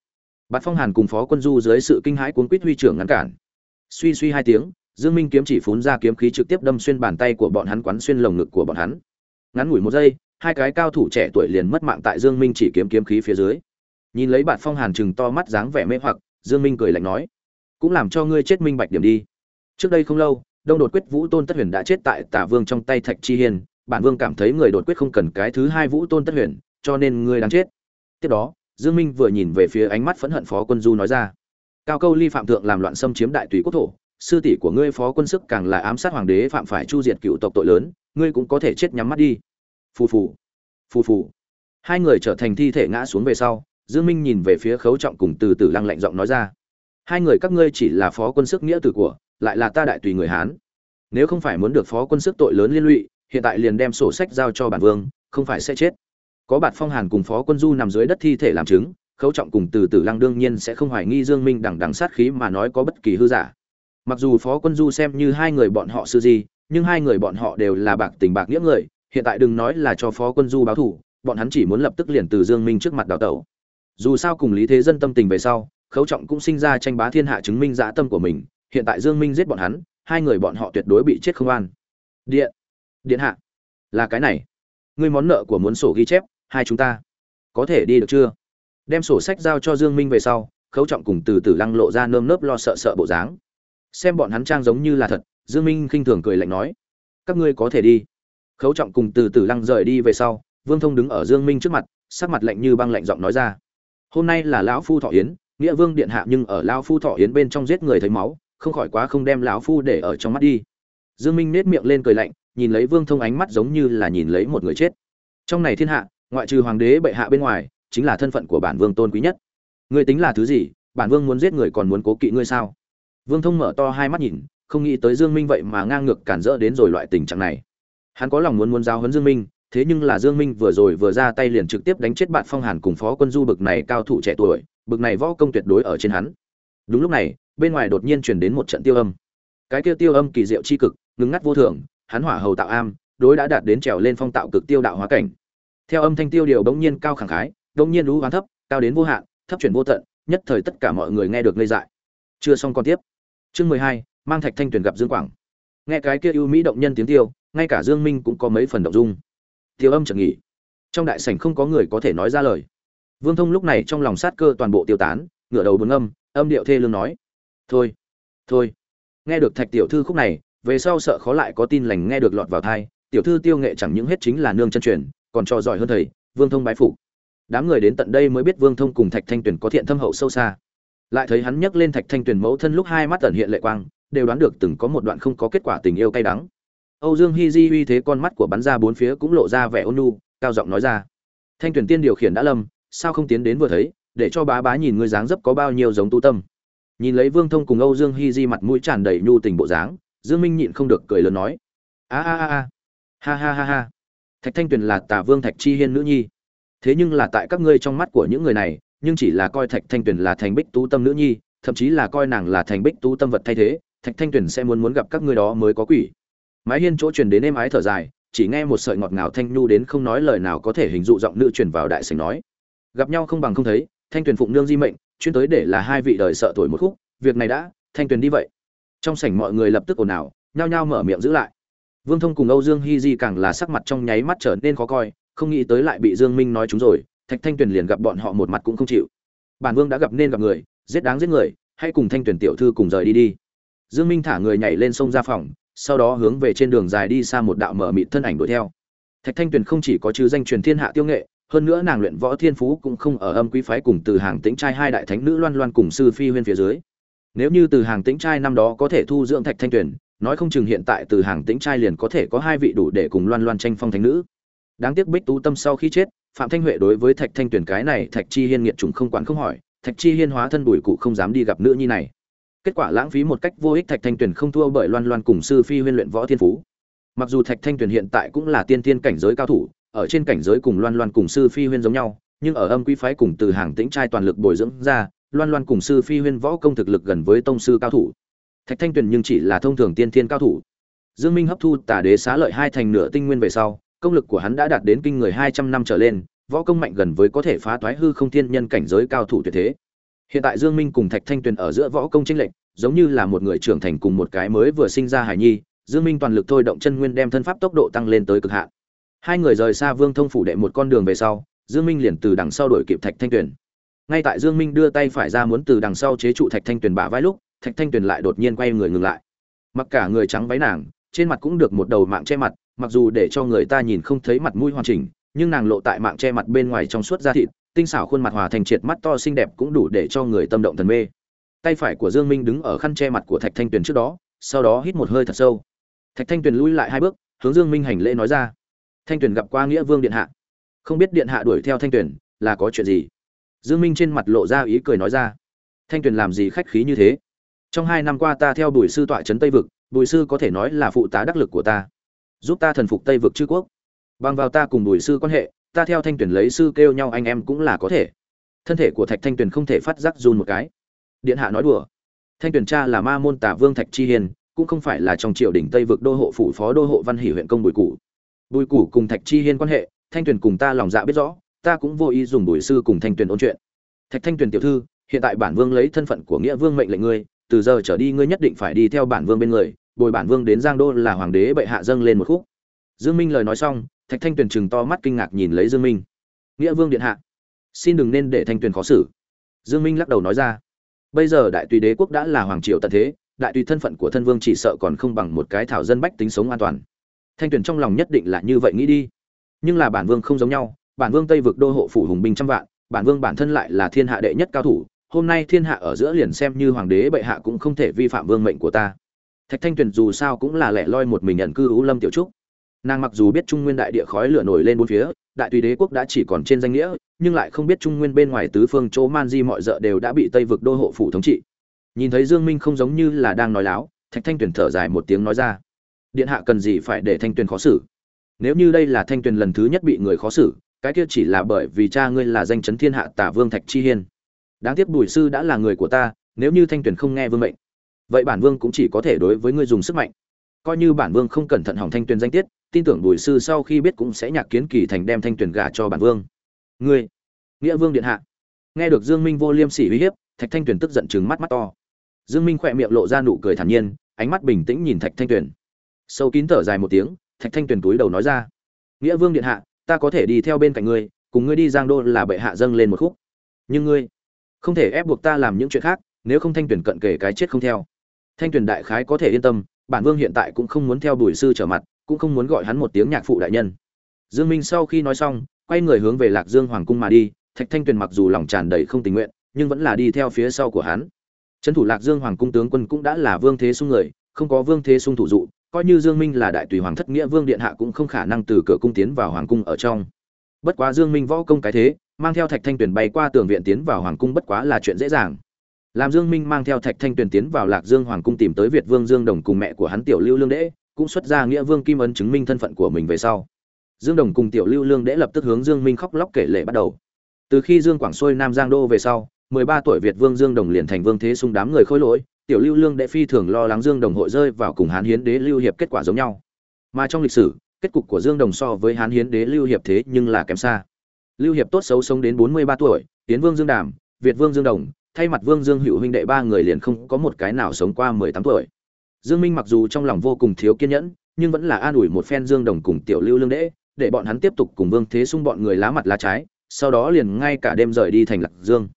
BẠN Phong Hàn cùng Phó Quân Du dưới sự kinh hãi cuốn quýt huy trưởng ngăn cản. Suy suy hai tiếng, Dương Minh kiếm chỉ phun ra kiếm khí trực tiếp đâm xuyên bàn tay của bọn hắn quán xuyên lồng ngực của bọn hắn. Ngắn ngủi một giây, hai cái cao thủ trẻ tuổi liền mất mạng tại Dương Minh chỉ kiếm kiếm khí phía dưới. Nhìn lấy Bạt Phong Hàn chừng to mắt dáng vẻ mê hoặc, Dương Minh cười lạnh nói: "Cũng làm cho ngươi chết minh bạch điểm đi." Trước đây không lâu, Đông Đột Quyết Vũ Tôn Tất Huyền đã chết tại Tả Vương trong tay Thạch Chi Hiên, bản vương cảm thấy người đột quyết không cần cái thứ hai Vũ Tôn Tất Huyền, cho nên ngươi đáng chết. Tiếp đó, Dương Minh vừa nhìn về phía ánh mắt phẫn hận Phó Quân Du nói ra: "Cao Câu Ly phạm thượng làm loạn xâm chiếm đại tùy quốc thổ, sư tỷ của ngươi Phó Quân Sức càng là ám sát hoàng đế phạm phải chu diệt cựu tộc tội lớn, ngươi cũng có thể chết nhắm mắt đi." Phù phù, phù phù. Hai người trở thành thi thể ngã xuống về sau, Dương Minh nhìn về phía Khấu Trọng cùng từ từ lăng lạnh giọng nói ra: "Hai người các ngươi chỉ là Phó Quân Sức nghĩa tử của, lại là ta đại tùy người Hán. Nếu không phải muốn được Phó Quân Sức tội lớn liên lụy, hiện tại liền đem sổ sách giao cho bản vương, không phải sẽ chết." có bạt phong hàn cùng phó quân du nằm dưới đất thi thể làm chứng khấu trọng cùng từ từ lăng đương nhiên sẽ không hoài nghi dương minh đằng đằng sát khí mà nói có bất kỳ hư giả mặc dù phó quân du xem như hai người bọn họ sư gì nhưng hai người bọn họ đều là bạc tình bạc nghĩa người hiện tại đừng nói là cho phó quân du báo thủ bọn hắn chỉ muốn lập tức liền từ dương minh trước mặt đào tẩu dù sao cùng lý thế dân tâm tình về sau, khấu trọng cũng sinh ra tranh bá thiên hạ chứng minh dã tâm của mình, hiện tại dương minh giết bọn hắn, hai người bọn họ tuyệt đối bị chết không an. Điện điện hạ, là cái này. Ngươi món nợ của muốn sổ ghi chép, hai chúng ta. Có thể đi được chưa? Đem sổ sách giao cho dương minh về sau, khấu trọng cùng từ từ lăng lộ ra nơm nớp lo sợ sợ bộ dáng. Xem bọn hắn trang giống như là thật, dương minh khinh thường cười lạnh nói. Các ngươi có thể đi. Khấu trọng cùng từ từ lăng rời đi về sau, vương thông đứng ở dương minh trước mặt, sắc mặt lạnh như băng lạnh giọng nói ra hôm nay là lão phu thọ yến, nghĩa vương điện hạ nhưng ở lão phu thọ yến bên trong giết người thấy máu, không khỏi quá không đem lão phu để ở trong mắt đi. Dương minh nết miệng lên cười lạnh, nhìn lấy vương thông ánh mắt giống như là nhìn lấy một người chết. Trong này thiên hạ, ngoại trừ hoàng đế bệ hạ bên ngoài, chính là thân phận của bản vương tôn quý nhất. Ngươi tính là thứ gì, bản vương muốn giết người còn muốn cố kỵ ngươi sao? Vương thông mở to hai mắt nhìn, không nghĩ tới dương minh vậy mà ngang ngược cản rỡ đến rồi loại tình trạng này. Hắn có lòng muốn muốn giao huấn dương minh thế nhưng là dương minh vừa rồi vừa ra tay liền trực tiếp đánh chết bạn phong hàn cùng phó quân du bực này cao thủ trẻ tuổi, bực này võ công tuyệt đối ở trên hắn. Đúng lúc này, bên ngoài đột nhiên truyền đến một trận tiêu âm. Cái kia tiêu âm kỳ diệu chi cực ngưng ngắt vô thường, hắn hỏa hầu tạo am, đối đã đạt đến trèo lên phong tạo cực tiêu đạo hóa cảnh. Theo âm thanh tiêu điều bỗng nhiên cao khẳng khái, bỗng nhiên lũ hoán thấp, cao đến vô hạn, thấp chuyển vô tận, nhất thời tất cả mọi người nghe được ngây dại. Chưa xong còn tiếp. Chương mười hai, mang thạch thanh tuyển gặp dương quảng. Nghe cái kia ưu mỹ động nhân tiếng tiêu, ngay cả dương minh cũng có mấy phần động dung tiêu âm chợt nghỉ. Trong đại sảnh không có người có thể nói ra lời. Vương thông lúc này trong lòng sát cơ toàn bộ tiêu tán, ngửa đầu buồn âm âm điệu thê lương nói. Thôi thôi. Nghe được thạch tiểu thư khúc này, về sau sợ khó lại có tin lành nghe được lọt vào thai tiểu thư tiêu nghệ chẳng những hết chính là nương chân truyền, còn cho giỏi hơn thầy, vương thông bái phục. Đám người đến tận đây mới biết vương thông cùng thạch thanh tuyền có thiện thâm hậu sâu xa. Lại thấy hắn nhấc lên thạch thanh tuyền mẫu thân lúc hai mắt tẩn hiện lệ quang, đều đoán được từng có một đoạn không có kết quả tình yêu cay đắng âu dương Hi di uy thế con mắt của bắn ra bốn phía cũng lộ ra vẻ ôn nhu, cao giọng nói ra. Thanh tuyền tiên điều khiển đã lâm sao không tiến đến vừa thấy để cho bá bá nhìn ngươi dáng dấp có bao nhiêu giống tu tâm. Nhìn lấy vương thông cùng âu dương Hi di mặt mũi tràn đầy nhu tình bộ dáng dương minh nhịn không được cười lớn nói. A a a a. Ha ha ha ha. Thạch thanh tuyền là tà vương thạch chi hiên nữ nhi. Thế nhưng là tại các ngươi trong mắt của những người này nhưng chỉ là coi thạch thanh tuyền là thành bích tú tâm nữ nhi thậm chí là coi nàng là thành bích tú tâm vật thay thế thạch thanh tuyền sẽ muốn muốn gặp các ngươi đó mới có quỷ mái hiên chỗ truyền đến êm ái thở dài chỉ nghe một sợi ngọt ngào thanh nhu đến không nói lời nào có thể hình dụ giọng nữ truyền vào đại sảnh nói gặp nhau không bằng không thấy thanh tuyền phụng nương di mệnh chuyên tới để là hai vị đời sợ tuổi một khúc việc này đã thanh tuyền đi vậy trong sảnh mọi người lập tức ồn ào nhao nhao mở miệng giữ lại Vương Thông cùng Âu Dương Hi Di càng là sắc mặt trong nháy mắt trở nên khó coi, không nghĩ tới lại bị Dương Minh nói chúng rồi, Thạch Thanh Tuyền liền gặp bọn họ một mặt cũng không chịu. Bản Vương đã gặp nên gặp người, giết đáng giết người, hãy cùng Thanh Tuyền tiểu thư cùng rời đi đi. Dương Minh thả người nhảy lên sông ra phòng, sau đó hướng về trên đường dài đi xa một đạo mở mịt thân ảnh đuổi theo. Thạch Thanh Tuyền không chỉ có chữ danh truyền thiên hạ tiêu nghệ, hơn nữa nàng luyện võ thiên phú cũng không ở âm quý phái cùng từ hàng tĩnh trai hai đại thánh nữ loan loan cùng sư phi huyên phía dưới. Nếu như từ hàng tĩnh trai năm đó có thể thu dưỡng Thạch Thanh Tuyền, nói không chừng hiện tại từ hàng tĩnh trai liền có thể có hai vị đủ để cùng loan loan tranh phong thánh nữ đáng tiếc bích tú tâm sau khi chết phạm thanh huệ đối với thạch thanh Tuyền cái này thạch chi hiên nghiệt trùng không quản không hỏi thạch chi hiên hóa thân bùi cụ không dám đi gặp nữ nhi này kết quả lãng phí một cách vô ích thạch thanh Tuyền không thua bởi loan loan cùng sư phi huyên luyện võ thiên phú. Mặc dù thạch thanh Tuyền hiện tại cũng là tiên tiên cảnh giới cao thủ, ở trên cảnh giới cùng loan loan cùng sư phi huyên giống nhau, nhưng ở âm quý phái cùng từ hàng tĩnh trai toàn lực bồi dưỡng ra, loan loan cùng sư phi huyên võ công thực lực gần với tông sư cao thủ. Thạch thanh tuyền nhưng chỉ là thông thường tiên thiên cao thủ. Dương minh hấp thu tả đế xá lợi hai thành nửa tinh nguyên về sau, công lực của hắn đã đạt đến kinh người hai trăm năm trở lên, võ công mạnh gần với có thể phá toái hư không thiên nhân cảnh giới cao thủ tuyệt thế hiện tại dương minh cùng thạch thanh tuyền ở giữa võ công tranh lệch, giống như là một người trưởng thành cùng một cái mới vừa sinh ra hải nhi, dương minh toàn lực thôi động chân nguyên đem thân pháp tốc độ tăng lên tới cực hạn. Hai người rời xa vương thông phủ đệ một con đường về sau, dương minh liền từ đằng sau đuổi kịp thạch thanh tuyền. Ngay tại dương minh đưa tay phải ra muốn từ đằng sau chế trụ thạch thanh tuyền bả vai lúc, thạch thanh tuyền lại đột nhiên quay người ngừng lại. Mặc cả người trắng váy nàng, trên mặt cũng được một đầu mạng che mặt, mặc dù để cho người ta nhìn không thấy mặt mũi hoàn chỉnh, nhưng nàng lộ tại mạng che mặt bên ngoài trong suốt da thịt tinh xảo khuôn mặt hòa thành triệt mắt to xinh đẹp cũng đủ để cho người tâm động thần mê. Tay phải của dương minh đứng ở khăn che mặt của thạch thanh tuyền trước đó, sau đó hít một hơi thật sâu. Thạch thanh tuyền lui lại hai bước, hướng dương minh hành lễ nói ra. Thanh tuyền gặp qua nghĩa vương điện hạ. Không biết điện hạ đuổi theo thanh tuyền là có chuyện gì? Dương minh trên mặt lộ ra ý cười nói ra. Thanh tuyền làm gì khách khí như thế? Trong hai năm qua ta theo bùi sư tọa trấn tây vực, bùi sư có thể nói là phụ tá đắc lực của ta. Giúp ta thần phục tây vực chư quốc. Bằng vào ta cùng bùi sư quan hệ ta theo thanh tuyển lấy sư kêu nhau anh em cũng là có thể. Thân thể của thạch thanh tuyền không thể phát giác run một cái. Điện hạ nói đùa. Thanh tuyền cha là ma môn tả vương thạch chi hiền, cũng không phải là trong triều đình tây vực đô hộ phủ phó đô hộ văn hỷ huyện công bùi củ. Bùi củ cùng thạch chi hiên quan hệ, thanh tuyền cùng ta lòng dạ biết rõ, ta cũng vô ý dùng bùi sư cùng thanh tuyền ôn chuyện. Thạch thanh tuyền tiểu thư, hiện tại bản vương lấy thân phận của nghĩa vương mệnh lệnh ngươi, từ giờ trở đi ngươi nhất định phải đi theo bản vương bên người, bồi bản vương đến giang đô là hoàng đế bệ hạ dâng lên một khúc. Dương minh lời nói xong thạch thanh tuyền chừng to mắt kinh ngạc nhìn lấy dương minh. Nghĩa vương điện hạ, xin đừng nên để thanh tuyền khó xử. Dương minh lắc đầu nói ra. Bây giờ đại tùy đế quốc đã là hoàng triều tận thế, đại tùy thân phận của thân vương chỉ sợ còn không bằng một cái thảo dân bách tính sống an toàn. Thanh tuyền trong lòng nhất định là như vậy nghĩ đi. Nhưng là bản vương không giống nhau, bản vương tây vực đô hộ phủ hùng binh trăm vạn, bản vương bản thân lại là thiên hạ đệ nhất cao thủ, hôm nay thiên hạ ở giữa liền xem như hoàng đế bệ hạ cũng không thể vi phạm vương mệnh của ta. Thạch thanh tuyền dù sao cũng là lẻ loi một mình nhận cư ú lâm tiểu trúc nàng mặc dù biết trung nguyên đại địa khói lửa nổi lên bốn phía, đại tùy đế quốc đã chỉ còn trên danh nghĩa, nhưng lại không biết trung nguyên bên ngoài tứ phương chỗ man di mọi d đều đã bị tây vực đô hộ phủ thống trị. Nhìn thấy dương minh không giống như là đang nói láo, thạch thanh tuyền thở dài một tiếng nói ra, điện hạ cần gì phải để thanh tuyền khó xử? Nếu như đây là thanh tuyền lần thứ nhất bị người khó xử, cái kia chỉ là bởi vì cha ngươi là danh chấn thiên hạ tả vương thạch chi hiên. Đáng tiếc bùi sư đã là người của ta, nếu như thanh tuyền không nghe vương mệnh, vậy bản vương cũng chỉ có thể đối với ngươi dùng sức mạnh. Coi như bản vương không cẩn thận hỏng thanh tuyền danh tiết tin tưởng bùi sư sau khi biết cũng sẽ nhạc kiến kỳ thành đem thanh tuyển gả cho bản vương. Ngươi, nghĩa vương điện hạ. Nghe được dương minh vô liêm sỉ uy hiếp, thạch thanh tuyển tức giận chừng mắt mắt to. Dương minh khỏe miệng lộ ra nụ cười thản nhiên, ánh mắt bình tĩnh nhìn thạch thanh tuyển. Sâu kín thở dài một tiếng, thạch thanh tuyển túi đầu nói ra, nghĩa vương điện hạ, ta có thể đi theo bên cạnh ngươi, cùng ngươi đi giang đô là bệ hạ dâng lên một khúc. Nhưng ngươi không thể ép buộc ta làm những chuyện khác, nếu không thanh tuyển cận kể cái chết không theo. Thanh tuyển đại khái có thể yên tâm, bản vương hiện tại cũng không muốn theo bùi sư trở mặt cũng không muốn gọi hắn một tiếng nhạc phụ đại nhân. Dương minh sau khi nói xong, quay người hướng về lạc dương hoàng cung mà đi, thạch thanh tuyền mặc dù lòng tràn đầy không tình nguyện, nhưng vẫn là đi theo phía sau của hắn. Trấn thủ lạc dương hoàng cung tướng quân cũng đã là vương thế sung người, không có vương thế sung thủ dụ, coi như dương minh là đại tùy hoàng thất nghĩa vương điện hạ cũng không khả năng từ cửa cung tiến vào hoàng cung ở trong. Bất quá dương minh võ công cái thế, mang theo thạch thanh tuyền bay qua tường viện tiến vào hoàng cung bất quá là chuyện dễ dàng. Làm dương minh mang theo thạch thanh tuyền tiến vào lạc dương hoàng cung tìm tới việt vương dương đồng cùng mẹ của hắn tiểu lưu lương đễ cũng xuất ra nghĩa vương kim ấn chứng minh thân phận của mình về sau. Dương đồng cùng tiểu lưu lương đễ lập tức hướng dương minh khóc lóc kể lệ bắt đầu. Từ khi dương quảng xuôi nam giang đô về sau 13 tuổi việt vương dương đồng liền thành vương thế sung đám người khôi lỗi, tiểu lưu lương đệ phi thường lo lắng dương đồng hội rơi vào cùng hán hiến đế lưu hiệp kết quả giống nhau. Mà trong lịch sử, kết cục của dương đồng so với hán hiến đế lưu hiệp thế nhưng là kém xa. Lưu hiệp tốt xấu sống đến 43 tuổi tiến vương dương đàm, việt vương dương đồng, thay mặt vương dương hữu huynh đệ ba người liền không có một cái nào sống qua 18 tuổi dương minh mặc dù trong lòng vô cùng thiếu kiên nhẫn nhưng vẫn là an ủi một phen dương đồng cùng tiểu lưu lương đệ, để bọn hắn tiếp tục cùng vương thế sung bọn người lá mặt lá trái sau đó liền ngay cả đêm rời đi thành lạc dương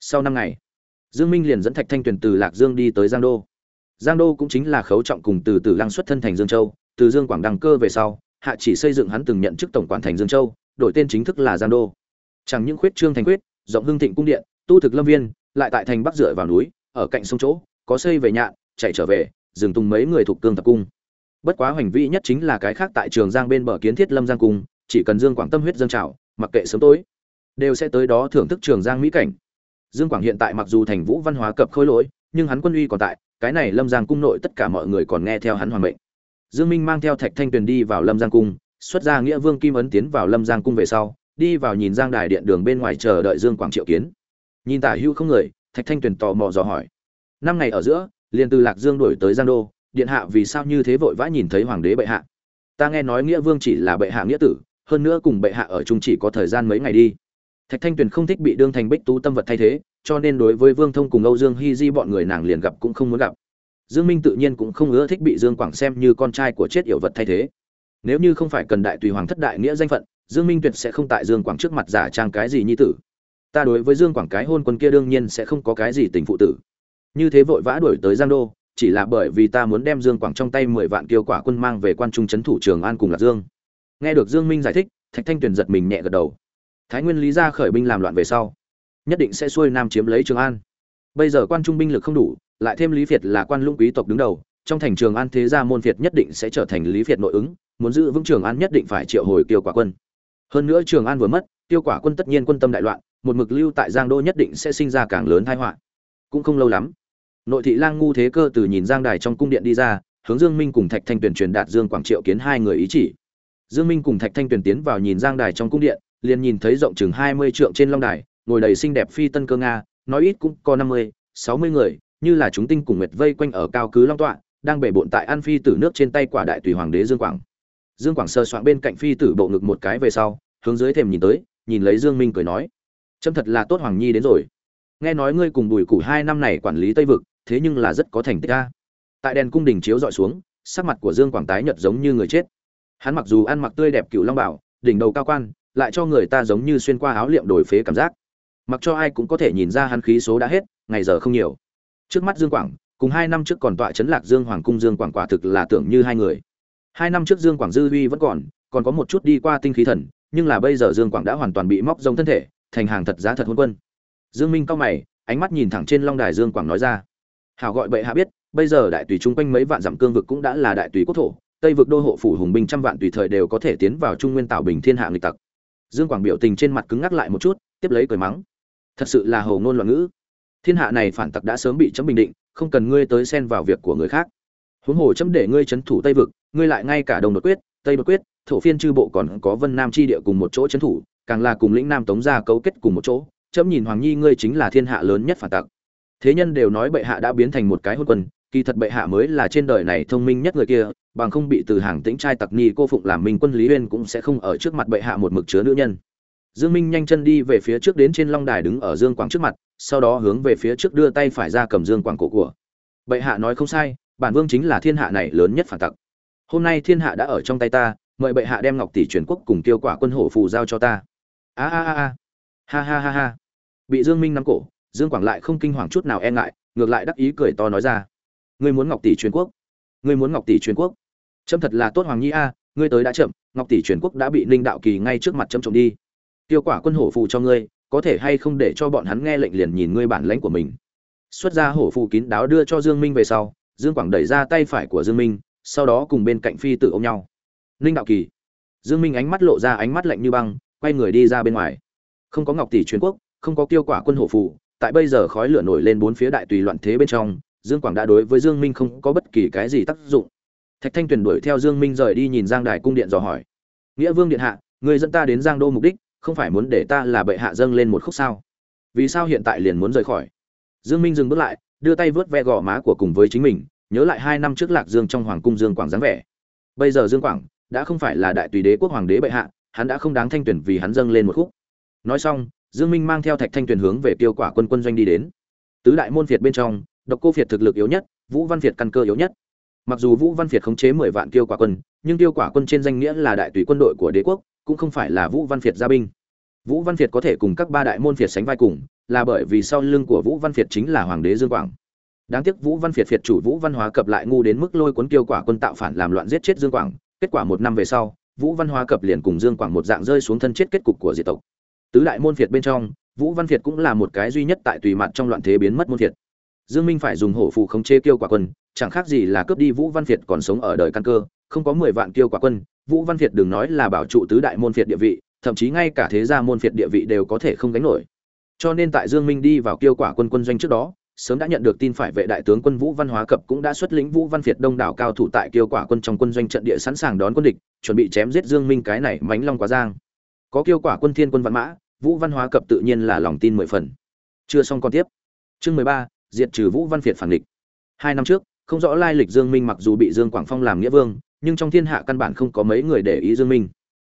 sau năm ngày Dương Minh liền dẫn Thạch Thanh Tuyền từ Lạc Dương đi tới Giang Đô. Giang Đô cũng chính là khấu trọng cùng từ từ Lăng xuất thân thành Dương Châu, từ Dương Quảng đăng cơ về sau, hạ chỉ xây dựng hắn từng nhận chức tổng quản thành Dương Châu, đổi tên chính thức là Giang Đô. Chẳng những khuyết trương thành khuyết, rộng hưng thịnh cung điện, tu thực lâm viên, lại tại thành bắc dựa vào núi, ở cạnh sông chỗ, có xây về nhạn, chạy trở về, dừng tung mấy người thuộc cương tập cung. Bất quá hoành vĩ nhất chính là cái khác tại Trường Giang bên bờ kiến thiết Lâm Giang cung, chỉ cần Dương Quảng tâm huyết dâng trào, mặc kệ sớm tối, đều sẽ tới đó thưởng thức Trường Giang mỹ cảnh. Dương Quảng hiện tại mặc dù thành Vũ văn hóa cập khôi lỗi, nhưng hắn quân uy còn tại, cái này Lâm Giang cung nội tất cả mọi người còn nghe theo hắn hoàng mệnh. Dương Minh mang theo Thạch Thanh Tuyền đi vào Lâm Giang cung, xuất ra nghĩa vương kim ấn tiến vào Lâm Giang cung về sau, đi vào nhìn Giang đài điện đường bên ngoài chờ đợi Dương Quảng triệu kiến. Nhìn tả hữu không người, thạch thanh tuyền tò mò dò hỏi năm ngày ở giữa liền từ lạc dương đổi tới giang đô, điện hạ vì sao như thế vội vã nhìn thấy hoàng đế bệ hạ? Ta nghe nói nghĩa vương chỉ là bệ hạ nghĩa tử, hơn nữa cùng bệ hạ ở chung chỉ có thời gian mấy ngày đi. Thạch thanh tuyền không thích bị đương thành bích tú tâm vật thay thế, cho nên đối với vương thông cùng âu dương hy di bọn người nàng liền gặp cũng không muốn gặp. Dương minh tự nhiên cũng không ưa thích bị dương quảng xem như con trai của chết yểu vật thay thế. Nếu như không phải cần đại tùy hoàng thất đại nghĩa danh phận, dương minh tuyệt sẽ không tại dương quảng trước mặt giả trang cái gì nhi tử. Ta đối với dương quảng cái hôn quân kia đương nhiên sẽ không có cái gì tình phụ tử như thế vội vã đuổi tới giang đô, chỉ là bởi vì ta muốn đem dương quảng trong tay mười vạn kiêu quả quân mang về quan trung trấn thủ trường an cùng lạc dương. Nghe được dương minh giải thích, thạch thanh tuyền giật mình nhẹ gật đầu. Thái nguyên lý ra khởi binh làm loạn về sau, nhất định sẽ xuôi nam chiếm lấy trường an. Bây giờ quan trung binh lực không đủ, lại thêm lý việt là quan lũng quý tộc đứng đầu, trong thành trường an thế gia môn việt nhất định sẽ trở thành lý việt nội ứng, muốn giữ vững trường an nhất định phải triệu hồi kiêu quả quân. Hơn nữa trường an vừa mất tiêu quả quân tất nhiên quân tâm đại loạn, một mực lưu tại giang đô nhất định sẽ sinh ra càng lớn tai họa. Cũng không lâu lắm nội thị lang ngu thế cơ từ nhìn giang đài trong cung điện đi ra, hướng dương minh cùng thạch thanh tuyền truyền đạt dương quảng triệu kiến hai người ý chỉ. Dương minh cùng thạch thanh tuyền tiến vào nhìn giang đài trong cung điện, liền nhìn thấy rộng chừng hai mươi trượng trên long đài, ngồi đầy xinh đẹp phi tân cơ nga, nói ít cũng có năm mươi, sáu mươi người, như là chúng tinh cùng nguyệt vây quanh ở cao cứ long tọa, đang bể bộn tại an phi tử nước trên tay quả đại tùy hoàng đế dương quảng. Dương quảng sơ soạn bên cạnh phi tử bộ ngực một cái về sau, hướng dưới thềm nhìn tới, nhìn lấy dương minh cười nói trâm thật là tốt hoàng nhi đến rồi. Nghe nói ngươi cùng bùi củ hai năm này quản lý tây vực thế nhưng là rất có thành tích a. Tại đèn cung đình chiếu dọi xuống, sắc mặt của dương quảng tái nhợt giống như người chết. Hắn mặc dù ăn mặc tươi đẹp cựu long bảo, đỉnh đầu cao quan, lại cho người ta giống như xuyên qua áo liệm đổi phế cảm giác. Mặc cho ai cũng có thể nhìn ra hắn khí số đã hết, ngày giờ không nhiều. Trước mắt dương quảng, cùng hai năm trước còn tọa chấn lạc dương hoàng cung dương quảng quả thực là tưởng như hai người. Hai năm trước dương quảng dư huy vẫn còn còn có một chút đi qua tinh khí thần, nhưng là bây giờ dương quảng đã hoàn toàn bị móc rông thân thể, thành hàng thật giá thật hôn quân. Dương minh cao mày, ánh mắt nhìn thẳng trên long đài dương quảng nói ra hảo gọi bệ hạ biết, bây giờ đại tùy trung quanh mấy vạn dặm cương vực cũng đã là đại tùy quốc thổ, tây vực đô hộ phủ hùng binh trăm vạn tùy thời đều có thể tiến vào trung nguyên tạo bình thiên hạ nghịch tặc. Dương quảng biểu tình trên mặt cứng ngắc lại một chút, tiếp lấy cười mắng. Thật sự là hồ ngôn loạn ngữ. Thiên hạ này phản tặc đã sớm bị chấm bình định, không cần ngươi tới xen vào việc của người khác. Huống hồ chấm để ngươi chấn thủ tây vực, ngươi lại ngay cả đồng đột quyết, tây đột quyết, thổ phiên chư bộ còn có vân nam chi địa cùng một chỗ chấn thủ, càng là cùng lĩnh nam tống gia cấu kết cùng một chỗ. Chấm nhìn hoàng nhi ngươi chính là thiên hạ lớn nhất phản tặc thế nhân đều nói bệ hạ đã biến thành một cái hôn quân, kỳ thật bệ hạ mới là trên đời này thông minh nhất người kia, bằng không bị từ hàng tĩnh trai tặc ni cô phụng làm minh quân lý uyên cũng sẽ không ở trước mặt bệ hạ một mực chứa nữ nhân. Dương minh nhanh chân đi về phía trước đến trên long đài đứng ở dương quảng trước mặt, sau đó hướng về phía trước đưa tay phải ra cầm dương quảng cổ của. Bệ hạ nói không sai, bản vương chính là thiên hạ này lớn nhất phản tặc. Hôm nay thiên hạ đã ở trong tay ta, mời bệ hạ đem ngọc tỷ truyền quốc cùng tiêu quả quân hổ phù giao cho ta. A a a a. Ha ha ha ha. Bị dương minh nắm cổ dương quảng lại không kinh hoàng chút nào e ngại, ngược lại đắc ý cười to nói ra. Ngươi muốn ngọc tỷ truyền quốc? Ngươi muốn ngọc tỷ truyền quốc? Trâm thật là tốt hoàng nhi a, ngươi tới đã chậm, ngọc tỷ truyền quốc đã bị ninh đạo kỳ ngay trước mặt trâm trộm đi. Tiêu quả quân hổ phù cho ngươi, có thể hay không để cho bọn hắn nghe lệnh liền nhìn ngươi bản lãnh của mình. Xuất ra hổ phù kín đáo đưa cho dương minh về sau, dương quảng đẩy ra tay phải của dương minh, sau đó cùng bên cạnh phi tử ôm nhau. Ninh đạo kỳ. Dương minh ánh mắt lộ ra ánh mắt lạnh như băng, quay người đi ra bên ngoài. Không có ngọc tỷ truyền quốc, không có tiêu quả quân hổ phù tại bây giờ khói lửa nổi lên bốn phía đại tùy loạn thế bên trong, dương quảng đã đối với dương minh không có bất kỳ cái gì tác dụng. Thạch thanh tuyền đuổi theo dương minh rời đi nhìn giang đài cung điện dò hỏi. Nghĩa vương điện hạ, người dẫn ta đến giang đô mục đích, không phải muốn để ta là bệ hạ dâng lên một khúc sao? Vì sao hiện tại liền muốn rời khỏi? Dương minh dừng bước lại, đưa tay vớt ve gò má của cùng với chính mình, nhớ lại hai năm trước lạc dương trong hoàng cung dương quảng dáng vẻ. Bây giờ dương quảng đã không phải là đại tùy đế quốc hoàng đế bệ hạ, hắn đã không đáng thanh tuyển vì hắn dâng lên một khúc. Nói xong dương minh mang theo thạch thanh Tuyền hướng về tiêu quả quân quân doanh đi đến. Tứ đại môn việt bên trong, độc cô việt thực lực yếu nhất, vũ văn việt căn cơ yếu nhất. Mặc dù vũ văn việt khống chế mười vạn tiêu quả quân, nhưng tiêu quả quân trên danh nghĩa là đại tùy quân đội của đế quốc, cũng không phải là vũ văn việt gia binh. Vũ văn việt có thể cùng các ba đại môn việt sánh vai cùng, là bởi vì sau lưng của vũ văn việt chính là hoàng đế dương quảng. Đáng tiếc vũ văn việt việt chủ vũ văn hóa cập lại ngu đến mức lôi cuốn tiêu quả quân tạo phản làm loạn giết chết dương quảng. Kết quả một năm về sau, vũ văn hóa cập liền cùng dương quảng một dạng rơi xuống thân chết kết cục của diệt tộc tứ đại môn phiệt bên trong, vũ văn phiệt cũng là một cái duy nhất tại tùy mặt trong loạn thế biến mất môn phiệt. Dương minh phải dùng hổ phù khống chế tiêu quả quân, chẳng khác gì là cướp đi vũ văn phiệt còn sống ở đời căn cơ, không có mười vạn tiêu quả quân, vũ văn phiệt đừng nói là bảo trụ tứ đại môn phiệt địa vị, thậm chí ngay cả thế gia môn phiệt địa vị đều có thể không gánh nổi. Cho nên tại dương minh đi vào tiêu quả quân quân doanh trước đó, sớm đã nhận được tin phải vệ đại tướng quân vũ văn hóa cập cũng đã xuất lĩnh vũ văn phiệt đông đảo cao thủ tại tiêu quả quân trong quân doanh trận địa sẵn sàng đón quân địch, chuẩn bị chém giết dương minh cái này mánh long quá giang có tiêu quả quân thiên quân văn mã, vũ văn hóa cập tự nhiên là lòng tin mười phần. Chưa xong còn tiếp. Chương mười ba, diệt trừ vũ văn việt phản địch. Hai năm trước, không rõ lai lịch dương minh mặc dù bị dương quảng phong làm nghĩa vương, nhưng trong thiên hạ căn bản không có mấy người để ý dương minh.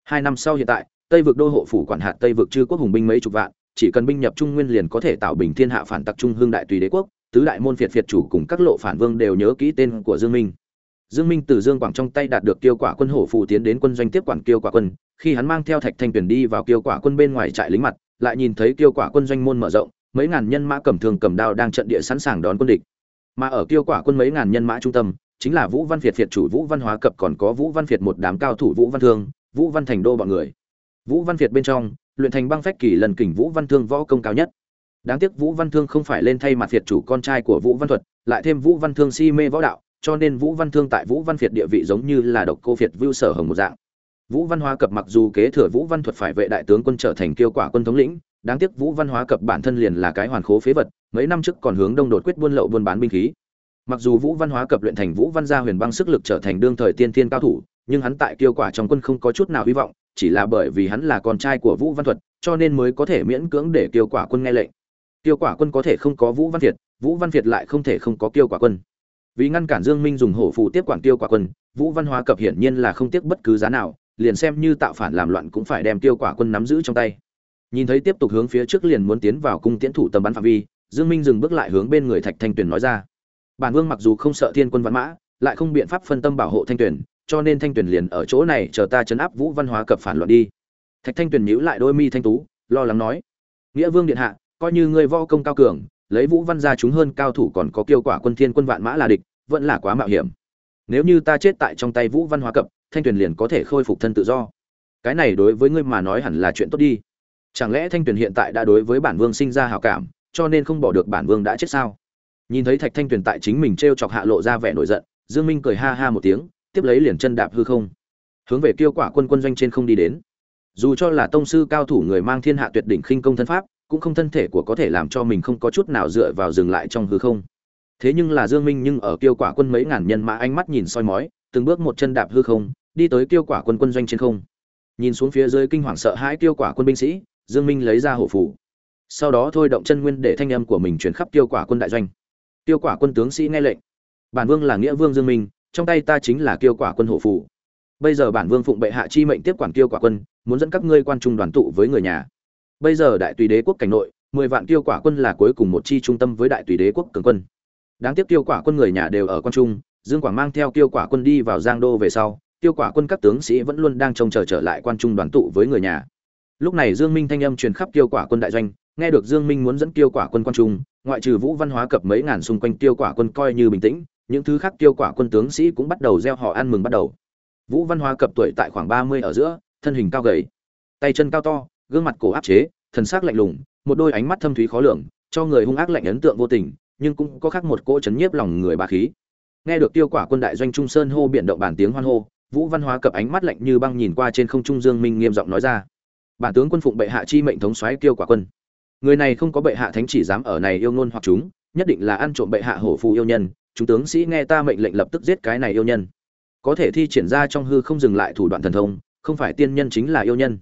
Hai năm sau hiện tại, tây vực đô hộ phủ quản hạt tây vực chư quốc hùng binh mấy chục vạn, chỉ cần binh nhập trung nguyên liền có thể tạo bình thiên hạ phản tặc trung hương đại tùy đế quốc, tứ đại môn phiệt phiệt chủ cùng các lộ phản vương đều nhớ kỹ tên của dương minh dương minh từ dương quảng trong tay đạt được kiêu quả quân hổ phù tiến đến quân doanh tiếp quản kiêu quả quân khi hắn mang theo thạch thanh tuyển đi vào kiêu quả quân bên ngoài trại lính mặt lại nhìn thấy kiêu quả quân doanh môn mở rộng mấy ngàn nhân mã cầm thương cầm đao đang trận địa sẵn sàng đón quân địch mà ở kiêu quả quân mấy ngàn nhân mã trung tâm chính là vũ văn việt việt chủ vũ văn hóa cập còn có vũ văn việt một đám cao thủ vũ văn thương vũ văn thành đô bọn người vũ văn việt bên trong luyện thành băng phách kỳ lần kình vũ văn thương võ công cao nhất đáng tiếc vũ văn thương không phải lên thay mặt việt chủ con trai của vũ văn thuật lại thêm vũ văn thương si mê võ đạo cho nên vũ văn thương tại vũ văn việt địa vị giống như là độc cô việt vưu sở hồng một dạng vũ văn hóa cập mặc dù kế thừa vũ văn thuật phải vệ đại tướng quân trở thành kiêu quả quân thống lĩnh đáng tiếc vũ văn hóa cập bản thân liền là cái hoàn khố phế vật mấy năm trước còn hướng đông đột quyết buôn lậu buôn bán binh khí mặc dù vũ văn hóa cập luyện thành vũ văn gia huyền băng sức lực trở thành đương thời tiên thiên cao thủ nhưng hắn tại kiêu quả trong quân không có chút nào hy vọng chỉ là bởi vì hắn là con trai của vũ văn thuật cho nên mới có thể miễn cưỡng để kiêu quả quân nghe lệnh kiêu quả quân có thể không có vũ văn việt vũ văn việt lại không thể không có kiêu quả quân vì ngăn cản dương minh dùng hổ phụ tiếp quản tiêu quả quân, vũ văn hóa cập hiển nhiên là không tiếc bất cứ giá nào, liền xem như tạo phản làm loạn cũng phải đem tiêu quả quân nắm giữ trong tay. Nhìn thấy tiếp tục hướng phía trước liền muốn tiến vào cung tiễn thủ tầm bắn phạm vi, dương minh dừng bước lại hướng bên người thạch thanh tuyền nói ra. Bản vương mặc dù không sợ thiên quân văn mã, lại không biện pháp phân tâm bảo hộ thanh tuyền, cho nên thanh tuyền liền ở chỗ này chờ ta chấn áp vũ văn hóa cập phản loạn đi. Thạch thanh tuyền nhíu lại đôi mi thanh tú, lo lắng nói, nghĩa vương điện hạ, coi như ngươi võ công cao cường, lấy vũ văn gia chúng hơn cao thủ còn có kiêu quả quân thiên quân vạn mã là địch vẫn là quá mạo hiểm. Nếu như ta chết tại trong tay vũ văn hóa cập, thanh tuyền liền có thể khôi phục thân tự do. Cái này đối với ngươi mà nói hẳn là chuyện tốt đi. Chẳng lẽ thanh tuyền hiện tại đã đối với bản vương sinh ra hào cảm, cho nên không bỏ được bản vương đã chết sao? Nhìn thấy thạch thanh tuyền tại chính mình t r e o chọc hạ lộ ra vẻ nổi giận, dương minh cười ha ha một tiếng, tiếp lấy liền chân đạp hư không. Hướng về kiêu quả quân quân doanh trên không đi đến. Dù cho là tông sư cao thủ người mang thiên hạ tuyệt đỉnh khinh công thân pháp, cũng không thân thể của có thể làm cho mình không có chút nào dựa vào dừng lại trong hư không thế nhưng là dương minh nhưng ở kiêu quả quân mấy ngàn nhân mã ánh mắt nhìn soi mói từng bước một chân đạp hư không đi tới kiêu quả quân quân doanh trên không nhìn xuống phía dưới kinh hoàng sợ hãi kiêu quả quân binh sĩ Dương Minh lấy ra hộ phủ. Sau đó thôi động chân nguyên để thanh âm của mình truyền khắp tiêu quả quân đại doanh. Tiêu quả quân tướng sĩ nghe lệnh. Bản vương là nghĩa vương Dương Minh, trong tay ta chính là tiêu quả quân hộ phủ. Bây giờ bản vương phụng bệ hạ chi mệnh tiếp quản tiêu quả quân, muốn dẫn các ngươi quan trung đoàn tụ với người nhà. Bây giờ đại tùy đế quốc cảnh nội, 10 vạn tiêu quả quân là cuối cùng một chi trung tâm với đại tùy đế quốc cường quân. Đáng tiếc tiêu quả quân người nhà đều ở quan trung, Dương Quảng mang theo tiêu quả quân đi vào Giang Đô về sau, tiêu quả quân các tướng sĩ vẫn luôn đang trông chờ trở lại quan trung đoàn tụ với người nhà. Lúc này dương minh thanh âm truyền khắp tiêu quả quân đại doanh nghe được dương minh muốn dẫn tiêu quả quân quan trung ngoại trừ vũ văn hóa cập mấy ngàn xung quanh tiêu quả quân coi như bình tĩnh những thứ khác tiêu quả quân tướng sĩ cũng bắt đầu gieo họ ăn mừng bắt đầu. Vũ văn hóa cập tuổi tại khoảng 30 ở giữa thân hình cao gầy tay chân cao to gương mặt cổ áp chế thần sắc lạnh lùng một đôi ánh mắt thâm thúy khó lường cho người hung ác lạnh ấn tượng vô tình nhưng cũng có khác một cỗ chấn nhiếp lòng người bà khí. Nghe được tiêu quả quân đại doanh trung sơn hô biển động bản tiếng hoan hô, vũ văn hóa cập ánh mắt lạnh như băng nhìn qua trên không trung dương minh nghiêm giọng nói ra. Bản tướng quân phụng bệ hạ chi mệnh thống soái tiêu quả quân. Người này không có bệ hạ thánh chỉ dám ở này yêu ngôn hoặc chúng, nhất định là ăn trộm bệ hạ hổ phù yêu nhân, chúng tướng sĩ nghe ta mệnh lệnh lập tức giết cái này yêu nhân. Có thể thi triển ra trong hư không dừng lại thủ đoạn thần thông, không phải tiên nhân chính là yêu nhân.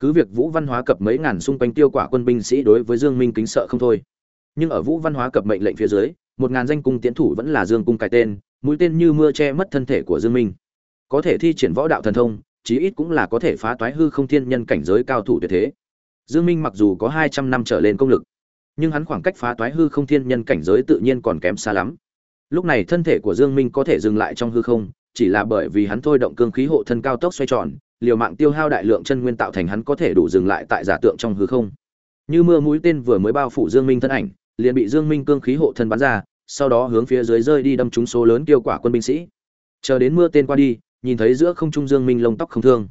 Cứ việc vũ văn hóa cập mấy ngàn xung quanh tiêu quả quân binh sĩ đối với dương minh kính sợ không thôi nhưng ở vũ văn hóa cập mệnh lệnh phía dưới một ngàn danh cung tiến thủ vẫn là dương cung cài tên mũi tên như mưa che mất thân thể của dương minh có thể thi triển võ đạo thần thông chí ít cũng là có thể phá toái hư không thiên nhân cảnh giới cao thủ tuyệt thế. Dương Minh mặc dù có 200 năm trở lên công lực, nhưng hắn khoảng cách phá toái hư không thiên nhân cảnh giới tự nhiên còn kém xa lắm. Lúc này thân thể của Dương Minh có thể dừng lại trong hư không, chỉ là bởi vì hắn thôi động cương khí hộ thân cao tốc xoay tròn, liều mạng tiêu hao đại lượng chân nguyên tạo thành hắn có thể đủ dừng lại tại giả tượng trong hư không. Như mưa mũi tên vừa mới bao phủ Dương Minh thân ảnh, liền bị Dương Minh cương khí hộ thân bắn ra, sau đó hướng phía dưới rơi đi đâm trúng số lớn tiêu quả quân binh sĩ. Chờ đến mưa tên qua đi, nhìn thấy giữa không trung dương minh lông tóc không thương.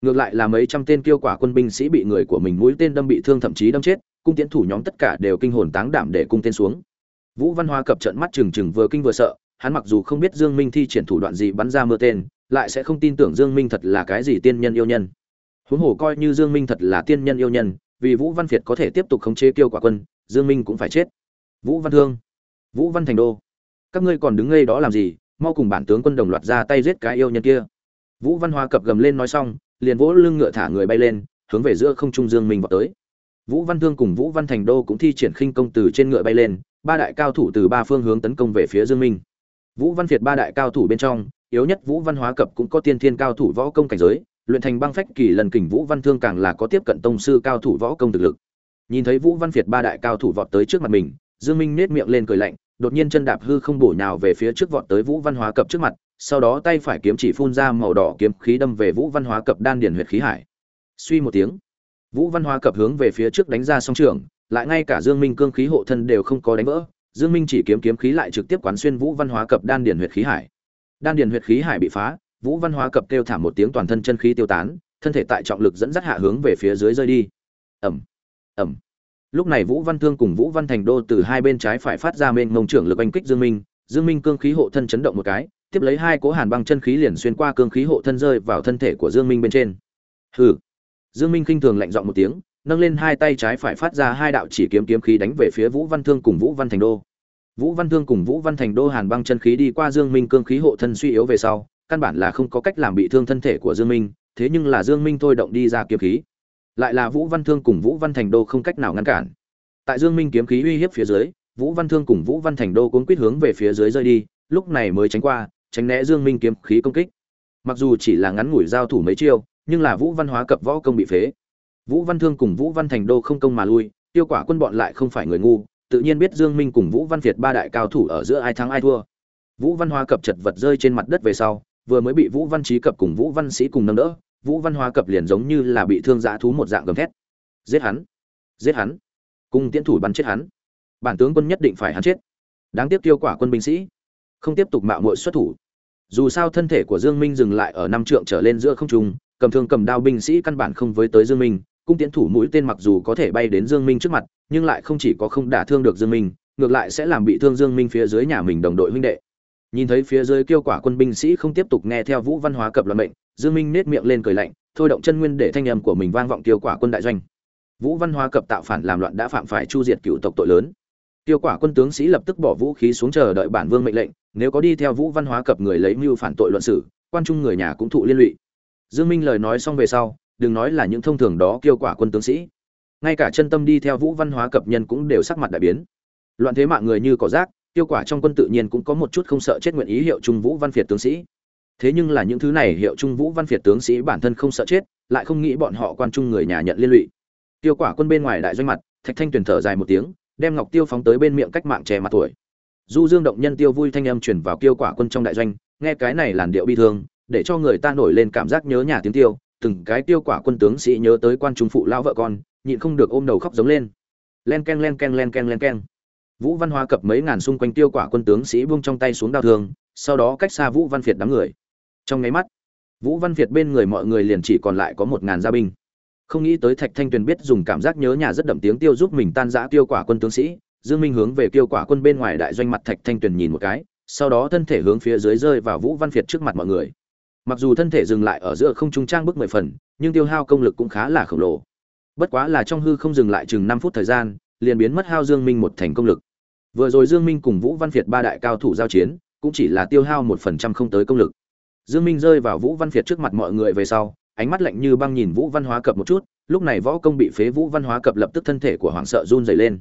Ngược lại là mấy trăm tên kiêu quả quân binh sĩ bị người của mình mũi tên đâm bị thương thậm chí đâm chết cung tiễn thủ nhóm tất cả đều kinh hồn táng đảm để cung tên xuống. Vũ văn hoa cập trận mắt trừng trừng vừa kinh vừa sợ hắn mặc dù không biết dương minh thi triển thủ đoạn gì bắn ra mưa tên lại sẽ không tin tưởng dương minh thật là cái gì tiên nhân yêu nhân. Huống hồ coi như dương minh thật là tiên nhân yêu nhân vì vũ văn việt có thể tiếp tục khống chế kiêu quả quân, dương minh cũng phải chết. Vũ văn thương, vũ văn thành đô, các ngươi còn đứng ngây đó làm gì, mau cùng bản tướng quân đồng loạt ra tay giết cái yêu nhân kia. Vũ văn hoa cập gầm lên nói xong, liền vỗ lưng ngựa thả người bay lên, hướng về giữa không trung dương minh vào tới. Vũ văn thương cùng vũ văn thành đô cũng thi triển khinh công từ trên ngựa bay lên, ba đại cao thủ từ ba phương hướng tấn công về phía dương minh. Vũ văn việt ba đại cao thủ bên trong, yếu nhất vũ văn hóa cập cũng có tiên thiên cao thủ võ công cảnh giới luyện thành băng phách kỳ lần kình vũ văn thương càng là có tiếp cận tông sư cao thủ võ công thực lực. Nhìn thấy vũ văn việt ba đại cao thủ vọt tới trước mặt mình, dương minh nét miệng lên cười lạnh, đột nhiên chân đạp hư không bổ nhào về phía trước vọt tới vũ văn hóa cập trước mặt, sau đó tay phải kiếm chỉ phun ra màu đỏ kiếm khí đâm về vũ văn hóa cập đan điển huyệt khí hải. Suy một tiếng, vũ văn hóa cập hướng về phía trước đánh ra song trường, lại ngay cả dương minh cương khí hộ thân đều không có đánh vỡ, dương minh chỉ kiếm kiếm khí lại trực tiếp quán xuyên vũ văn hóa cập đan điển huyệt khí hải. Đan điển huyệt khí hải bị phá vũ văn hóa cập kêu thảm một tiếng toàn thân chân khí tiêu tán thân thể tại trọng lực dẫn dắt hạ hướng về phía dưới rơi đi. Ầm, ầm. lúc này vũ văn thương cùng vũ văn thành đô từ hai bên trái phải phát ra mênh mông trưởng lực oanh kích dương minh. Dương minh cương khí hộ thân chấn động một cái tiếp lấy hai cỗ hàn băng chân khí liền xuyên qua cương khí hộ thân rơi vào thân thể của dương minh bên trên. Hừ. Dương minh khinh thường lạnh giọng một tiếng nâng lên hai tay trái phải phát ra hai đạo chỉ kiếm kiếm khí đánh về phía vũ văn thương cùng vũ văn thành đô. Vũ văn thương cùng vũ văn thành đô hàn băng chân khí đi qua dương minh cương khí hộ thân suy yếu về sau căn bản là không có cách làm bị thương thân thể của dương minh, thế nhưng là dương minh thôi động đi ra kiếm khí. Lại là vũ văn thương cùng vũ văn thành đô không cách nào ngăn cản. Tại dương minh kiếm khí uy hiếp phía dưới, vũ văn thương cùng vũ văn thành đô cuốn quýt hướng về phía dưới rơi đi, lúc này mới tránh qua, tránh né dương minh kiếm khí công kích. Mặc dù chỉ là ngắn ngủi giao thủ mấy chiêu, nhưng là vũ văn hóa cập võ công bị phế. Vũ văn thương cùng vũ văn thành đô không công mà lui, tiêu quả quân bọn lại không phải người ngu, tự nhiên biết dương minh cùng vũ văn việt ba đại cao thủ ở giữa ai thắng ai thua. Vũ văn hóa cập chật vật rơi trên mặt đất về sau vừa mới bị vũ văn trí cập cùng vũ văn sĩ cùng nâng đỡ, vũ văn hóa cập liền giống như là bị thương dã thú một dạng gầm thét. Giết hắn! Giết hắn! Cùng tiến thủ bắn chết hắn! Bản tướng quân nhất định phải hắn chết! Đáng tiếc tiêu quả quân binh sĩ, không tiếp tục mạo muội xuất thủ. Dù sao thân thể của dương minh dừng lại ở năm trượng trở lên giữa không trung, cầm thương cầm đao binh sĩ căn bản không với tới dương minh, cung tiến thủ mũi tên mặc dù có thể bay đến dương minh trước mặt, nhưng lại không chỉ có không đả thương được dương minh, ngược lại sẽ làm bị thương dương minh phía dưới nhà mình đồng đội huynh đệ nhìn thấy phía dưới kêu quả quân binh sĩ không tiếp tục nghe theo vũ văn hóa cập luận mệnh, dương minh nết miệng lên cười lạnh, thôi động chân nguyên để thanh âm của mình vang vọng tiêu quả quân đại doanh. Vũ văn hóa cập tạo phản làm loạn đã phạm phải chu diệt cựu tộc tội lớn. Tiêu quả quân tướng sĩ lập tức bỏ vũ khí xuống chờ đợi bản vương mệnh lệnh, nếu có đi theo vũ văn hóa cập người lấy mưu phản tội luận xử quan trung người nhà cũng thụ liên lụy. Dương minh lời nói xong về sau, đừng nói là những thông thường đó kêu quả quân tướng sĩ. Ngay cả chân tâm đi theo vũ văn hóa cập nhân cũng đều sắc mặt đại biến. Loạn thế mạng người như cỏ rác tiêu quả trong quân tự nhiên cũng có một chút không sợ chết nguyện ý hiệu trung vũ văn việt tướng sĩ. Thế nhưng là những thứ này hiệu trung vũ văn việt tướng sĩ bản thân không sợ chết, lại không nghĩ bọn họ quan trung người nhà nhận liên lụy. Tiêu quả quân bên ngoài đại doanh mặt, thạch thanh tuyển thở dài một tiếng, đem ngọc tiêu phóng tới bên miệng cách mạng trẻ mặt tuổi. Du dương động nhân tiêu vui thanh âm chuyển vào tiêu quả quân trong đại doanh, nghe cái này làn điệu bi thương, để cho người ta nổi lên cảm giác nhớ nhà tiếng tiêu. Từng cái tiêu quả quân tướng sĩ nhớ tới quan trung phụ lao vợ con, nhịn không được ôm đầu khóc giống lên. Len ken len ken len ken len ken vũ văn hóa cập mấy ngàn xung quanh tiêu quả quân tướng sĩ buông trong tay xuống đao thương, sau đó cách xa vũ văn việt đám người. Trong nháy mắt, vũ văn việt bên người mọi người liền chỉ còn lại có một ngàn gia binh. Không nghĩ tới thạch thanh tuyền biết dùng cảm giác nhớ nhà rất đậm tiếng tiêu giúp mình tan giã tiêu quả quân tướng sĩ, dương minh hướng về tiêu quả quân bên ngoài đại doanh mặt thạch thanh tuyền nhìn một cái, sau đó thân thể hướng phía dưới rơi vào vũ văn việt trước mặt mọi người. Mặc dù thân thể dừng lại ở giữa không trung trang bước mười phần, nhưng tiêu hao công lực cũng khá là khổng lồ. Bất quá là trong hư không dừng lại chừng năm phút thời gian, liền biến mất hao dương minh một thành công lực vừa rồi dương minh cùng vũ văn việt ba đại cao thủ giao chiến, cũng chỉ là tiêu hao một phần trăm không tới công lực. Dương minh rơi vào vũ văn việt trước mặt mọi người về sau, ánh mắt lạnh như băng nhìn vũ văn hóa cập một chút, lúc này võ công bị phế vũ văn hóa cập lập tức thân thể của hoàng sợ run rẩy lên.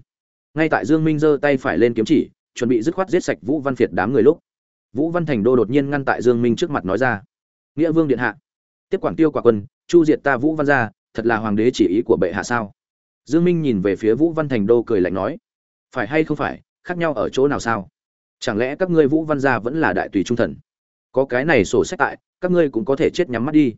Ngay tại dương minh giơ tay phải lên kiếm chỉ, chuẩn bị dứt khoát giết sạch vũ văn việt đám người lúc, vũ văn thành đô đột nhiên ngăn tại dương minh trước mặt nói ra, nghĩa vương điện hạ, tiếp quản tiêu quả quân, chu diệt ta vũ văn gia, thật là hoàng đế chỉ ý của bệ hạ sao? Dương minh nhìn về phía vũ văn thành đô cười lạnh nói, phải hay không phải khác nhau ở chỗ nào sao? Chẳng lẽ các ngươi vũ văn gia vẫn là đại tùy trung thần? Có cái này sổ sách tại, các ngươi cũng có thể chết nhắm mắt đi.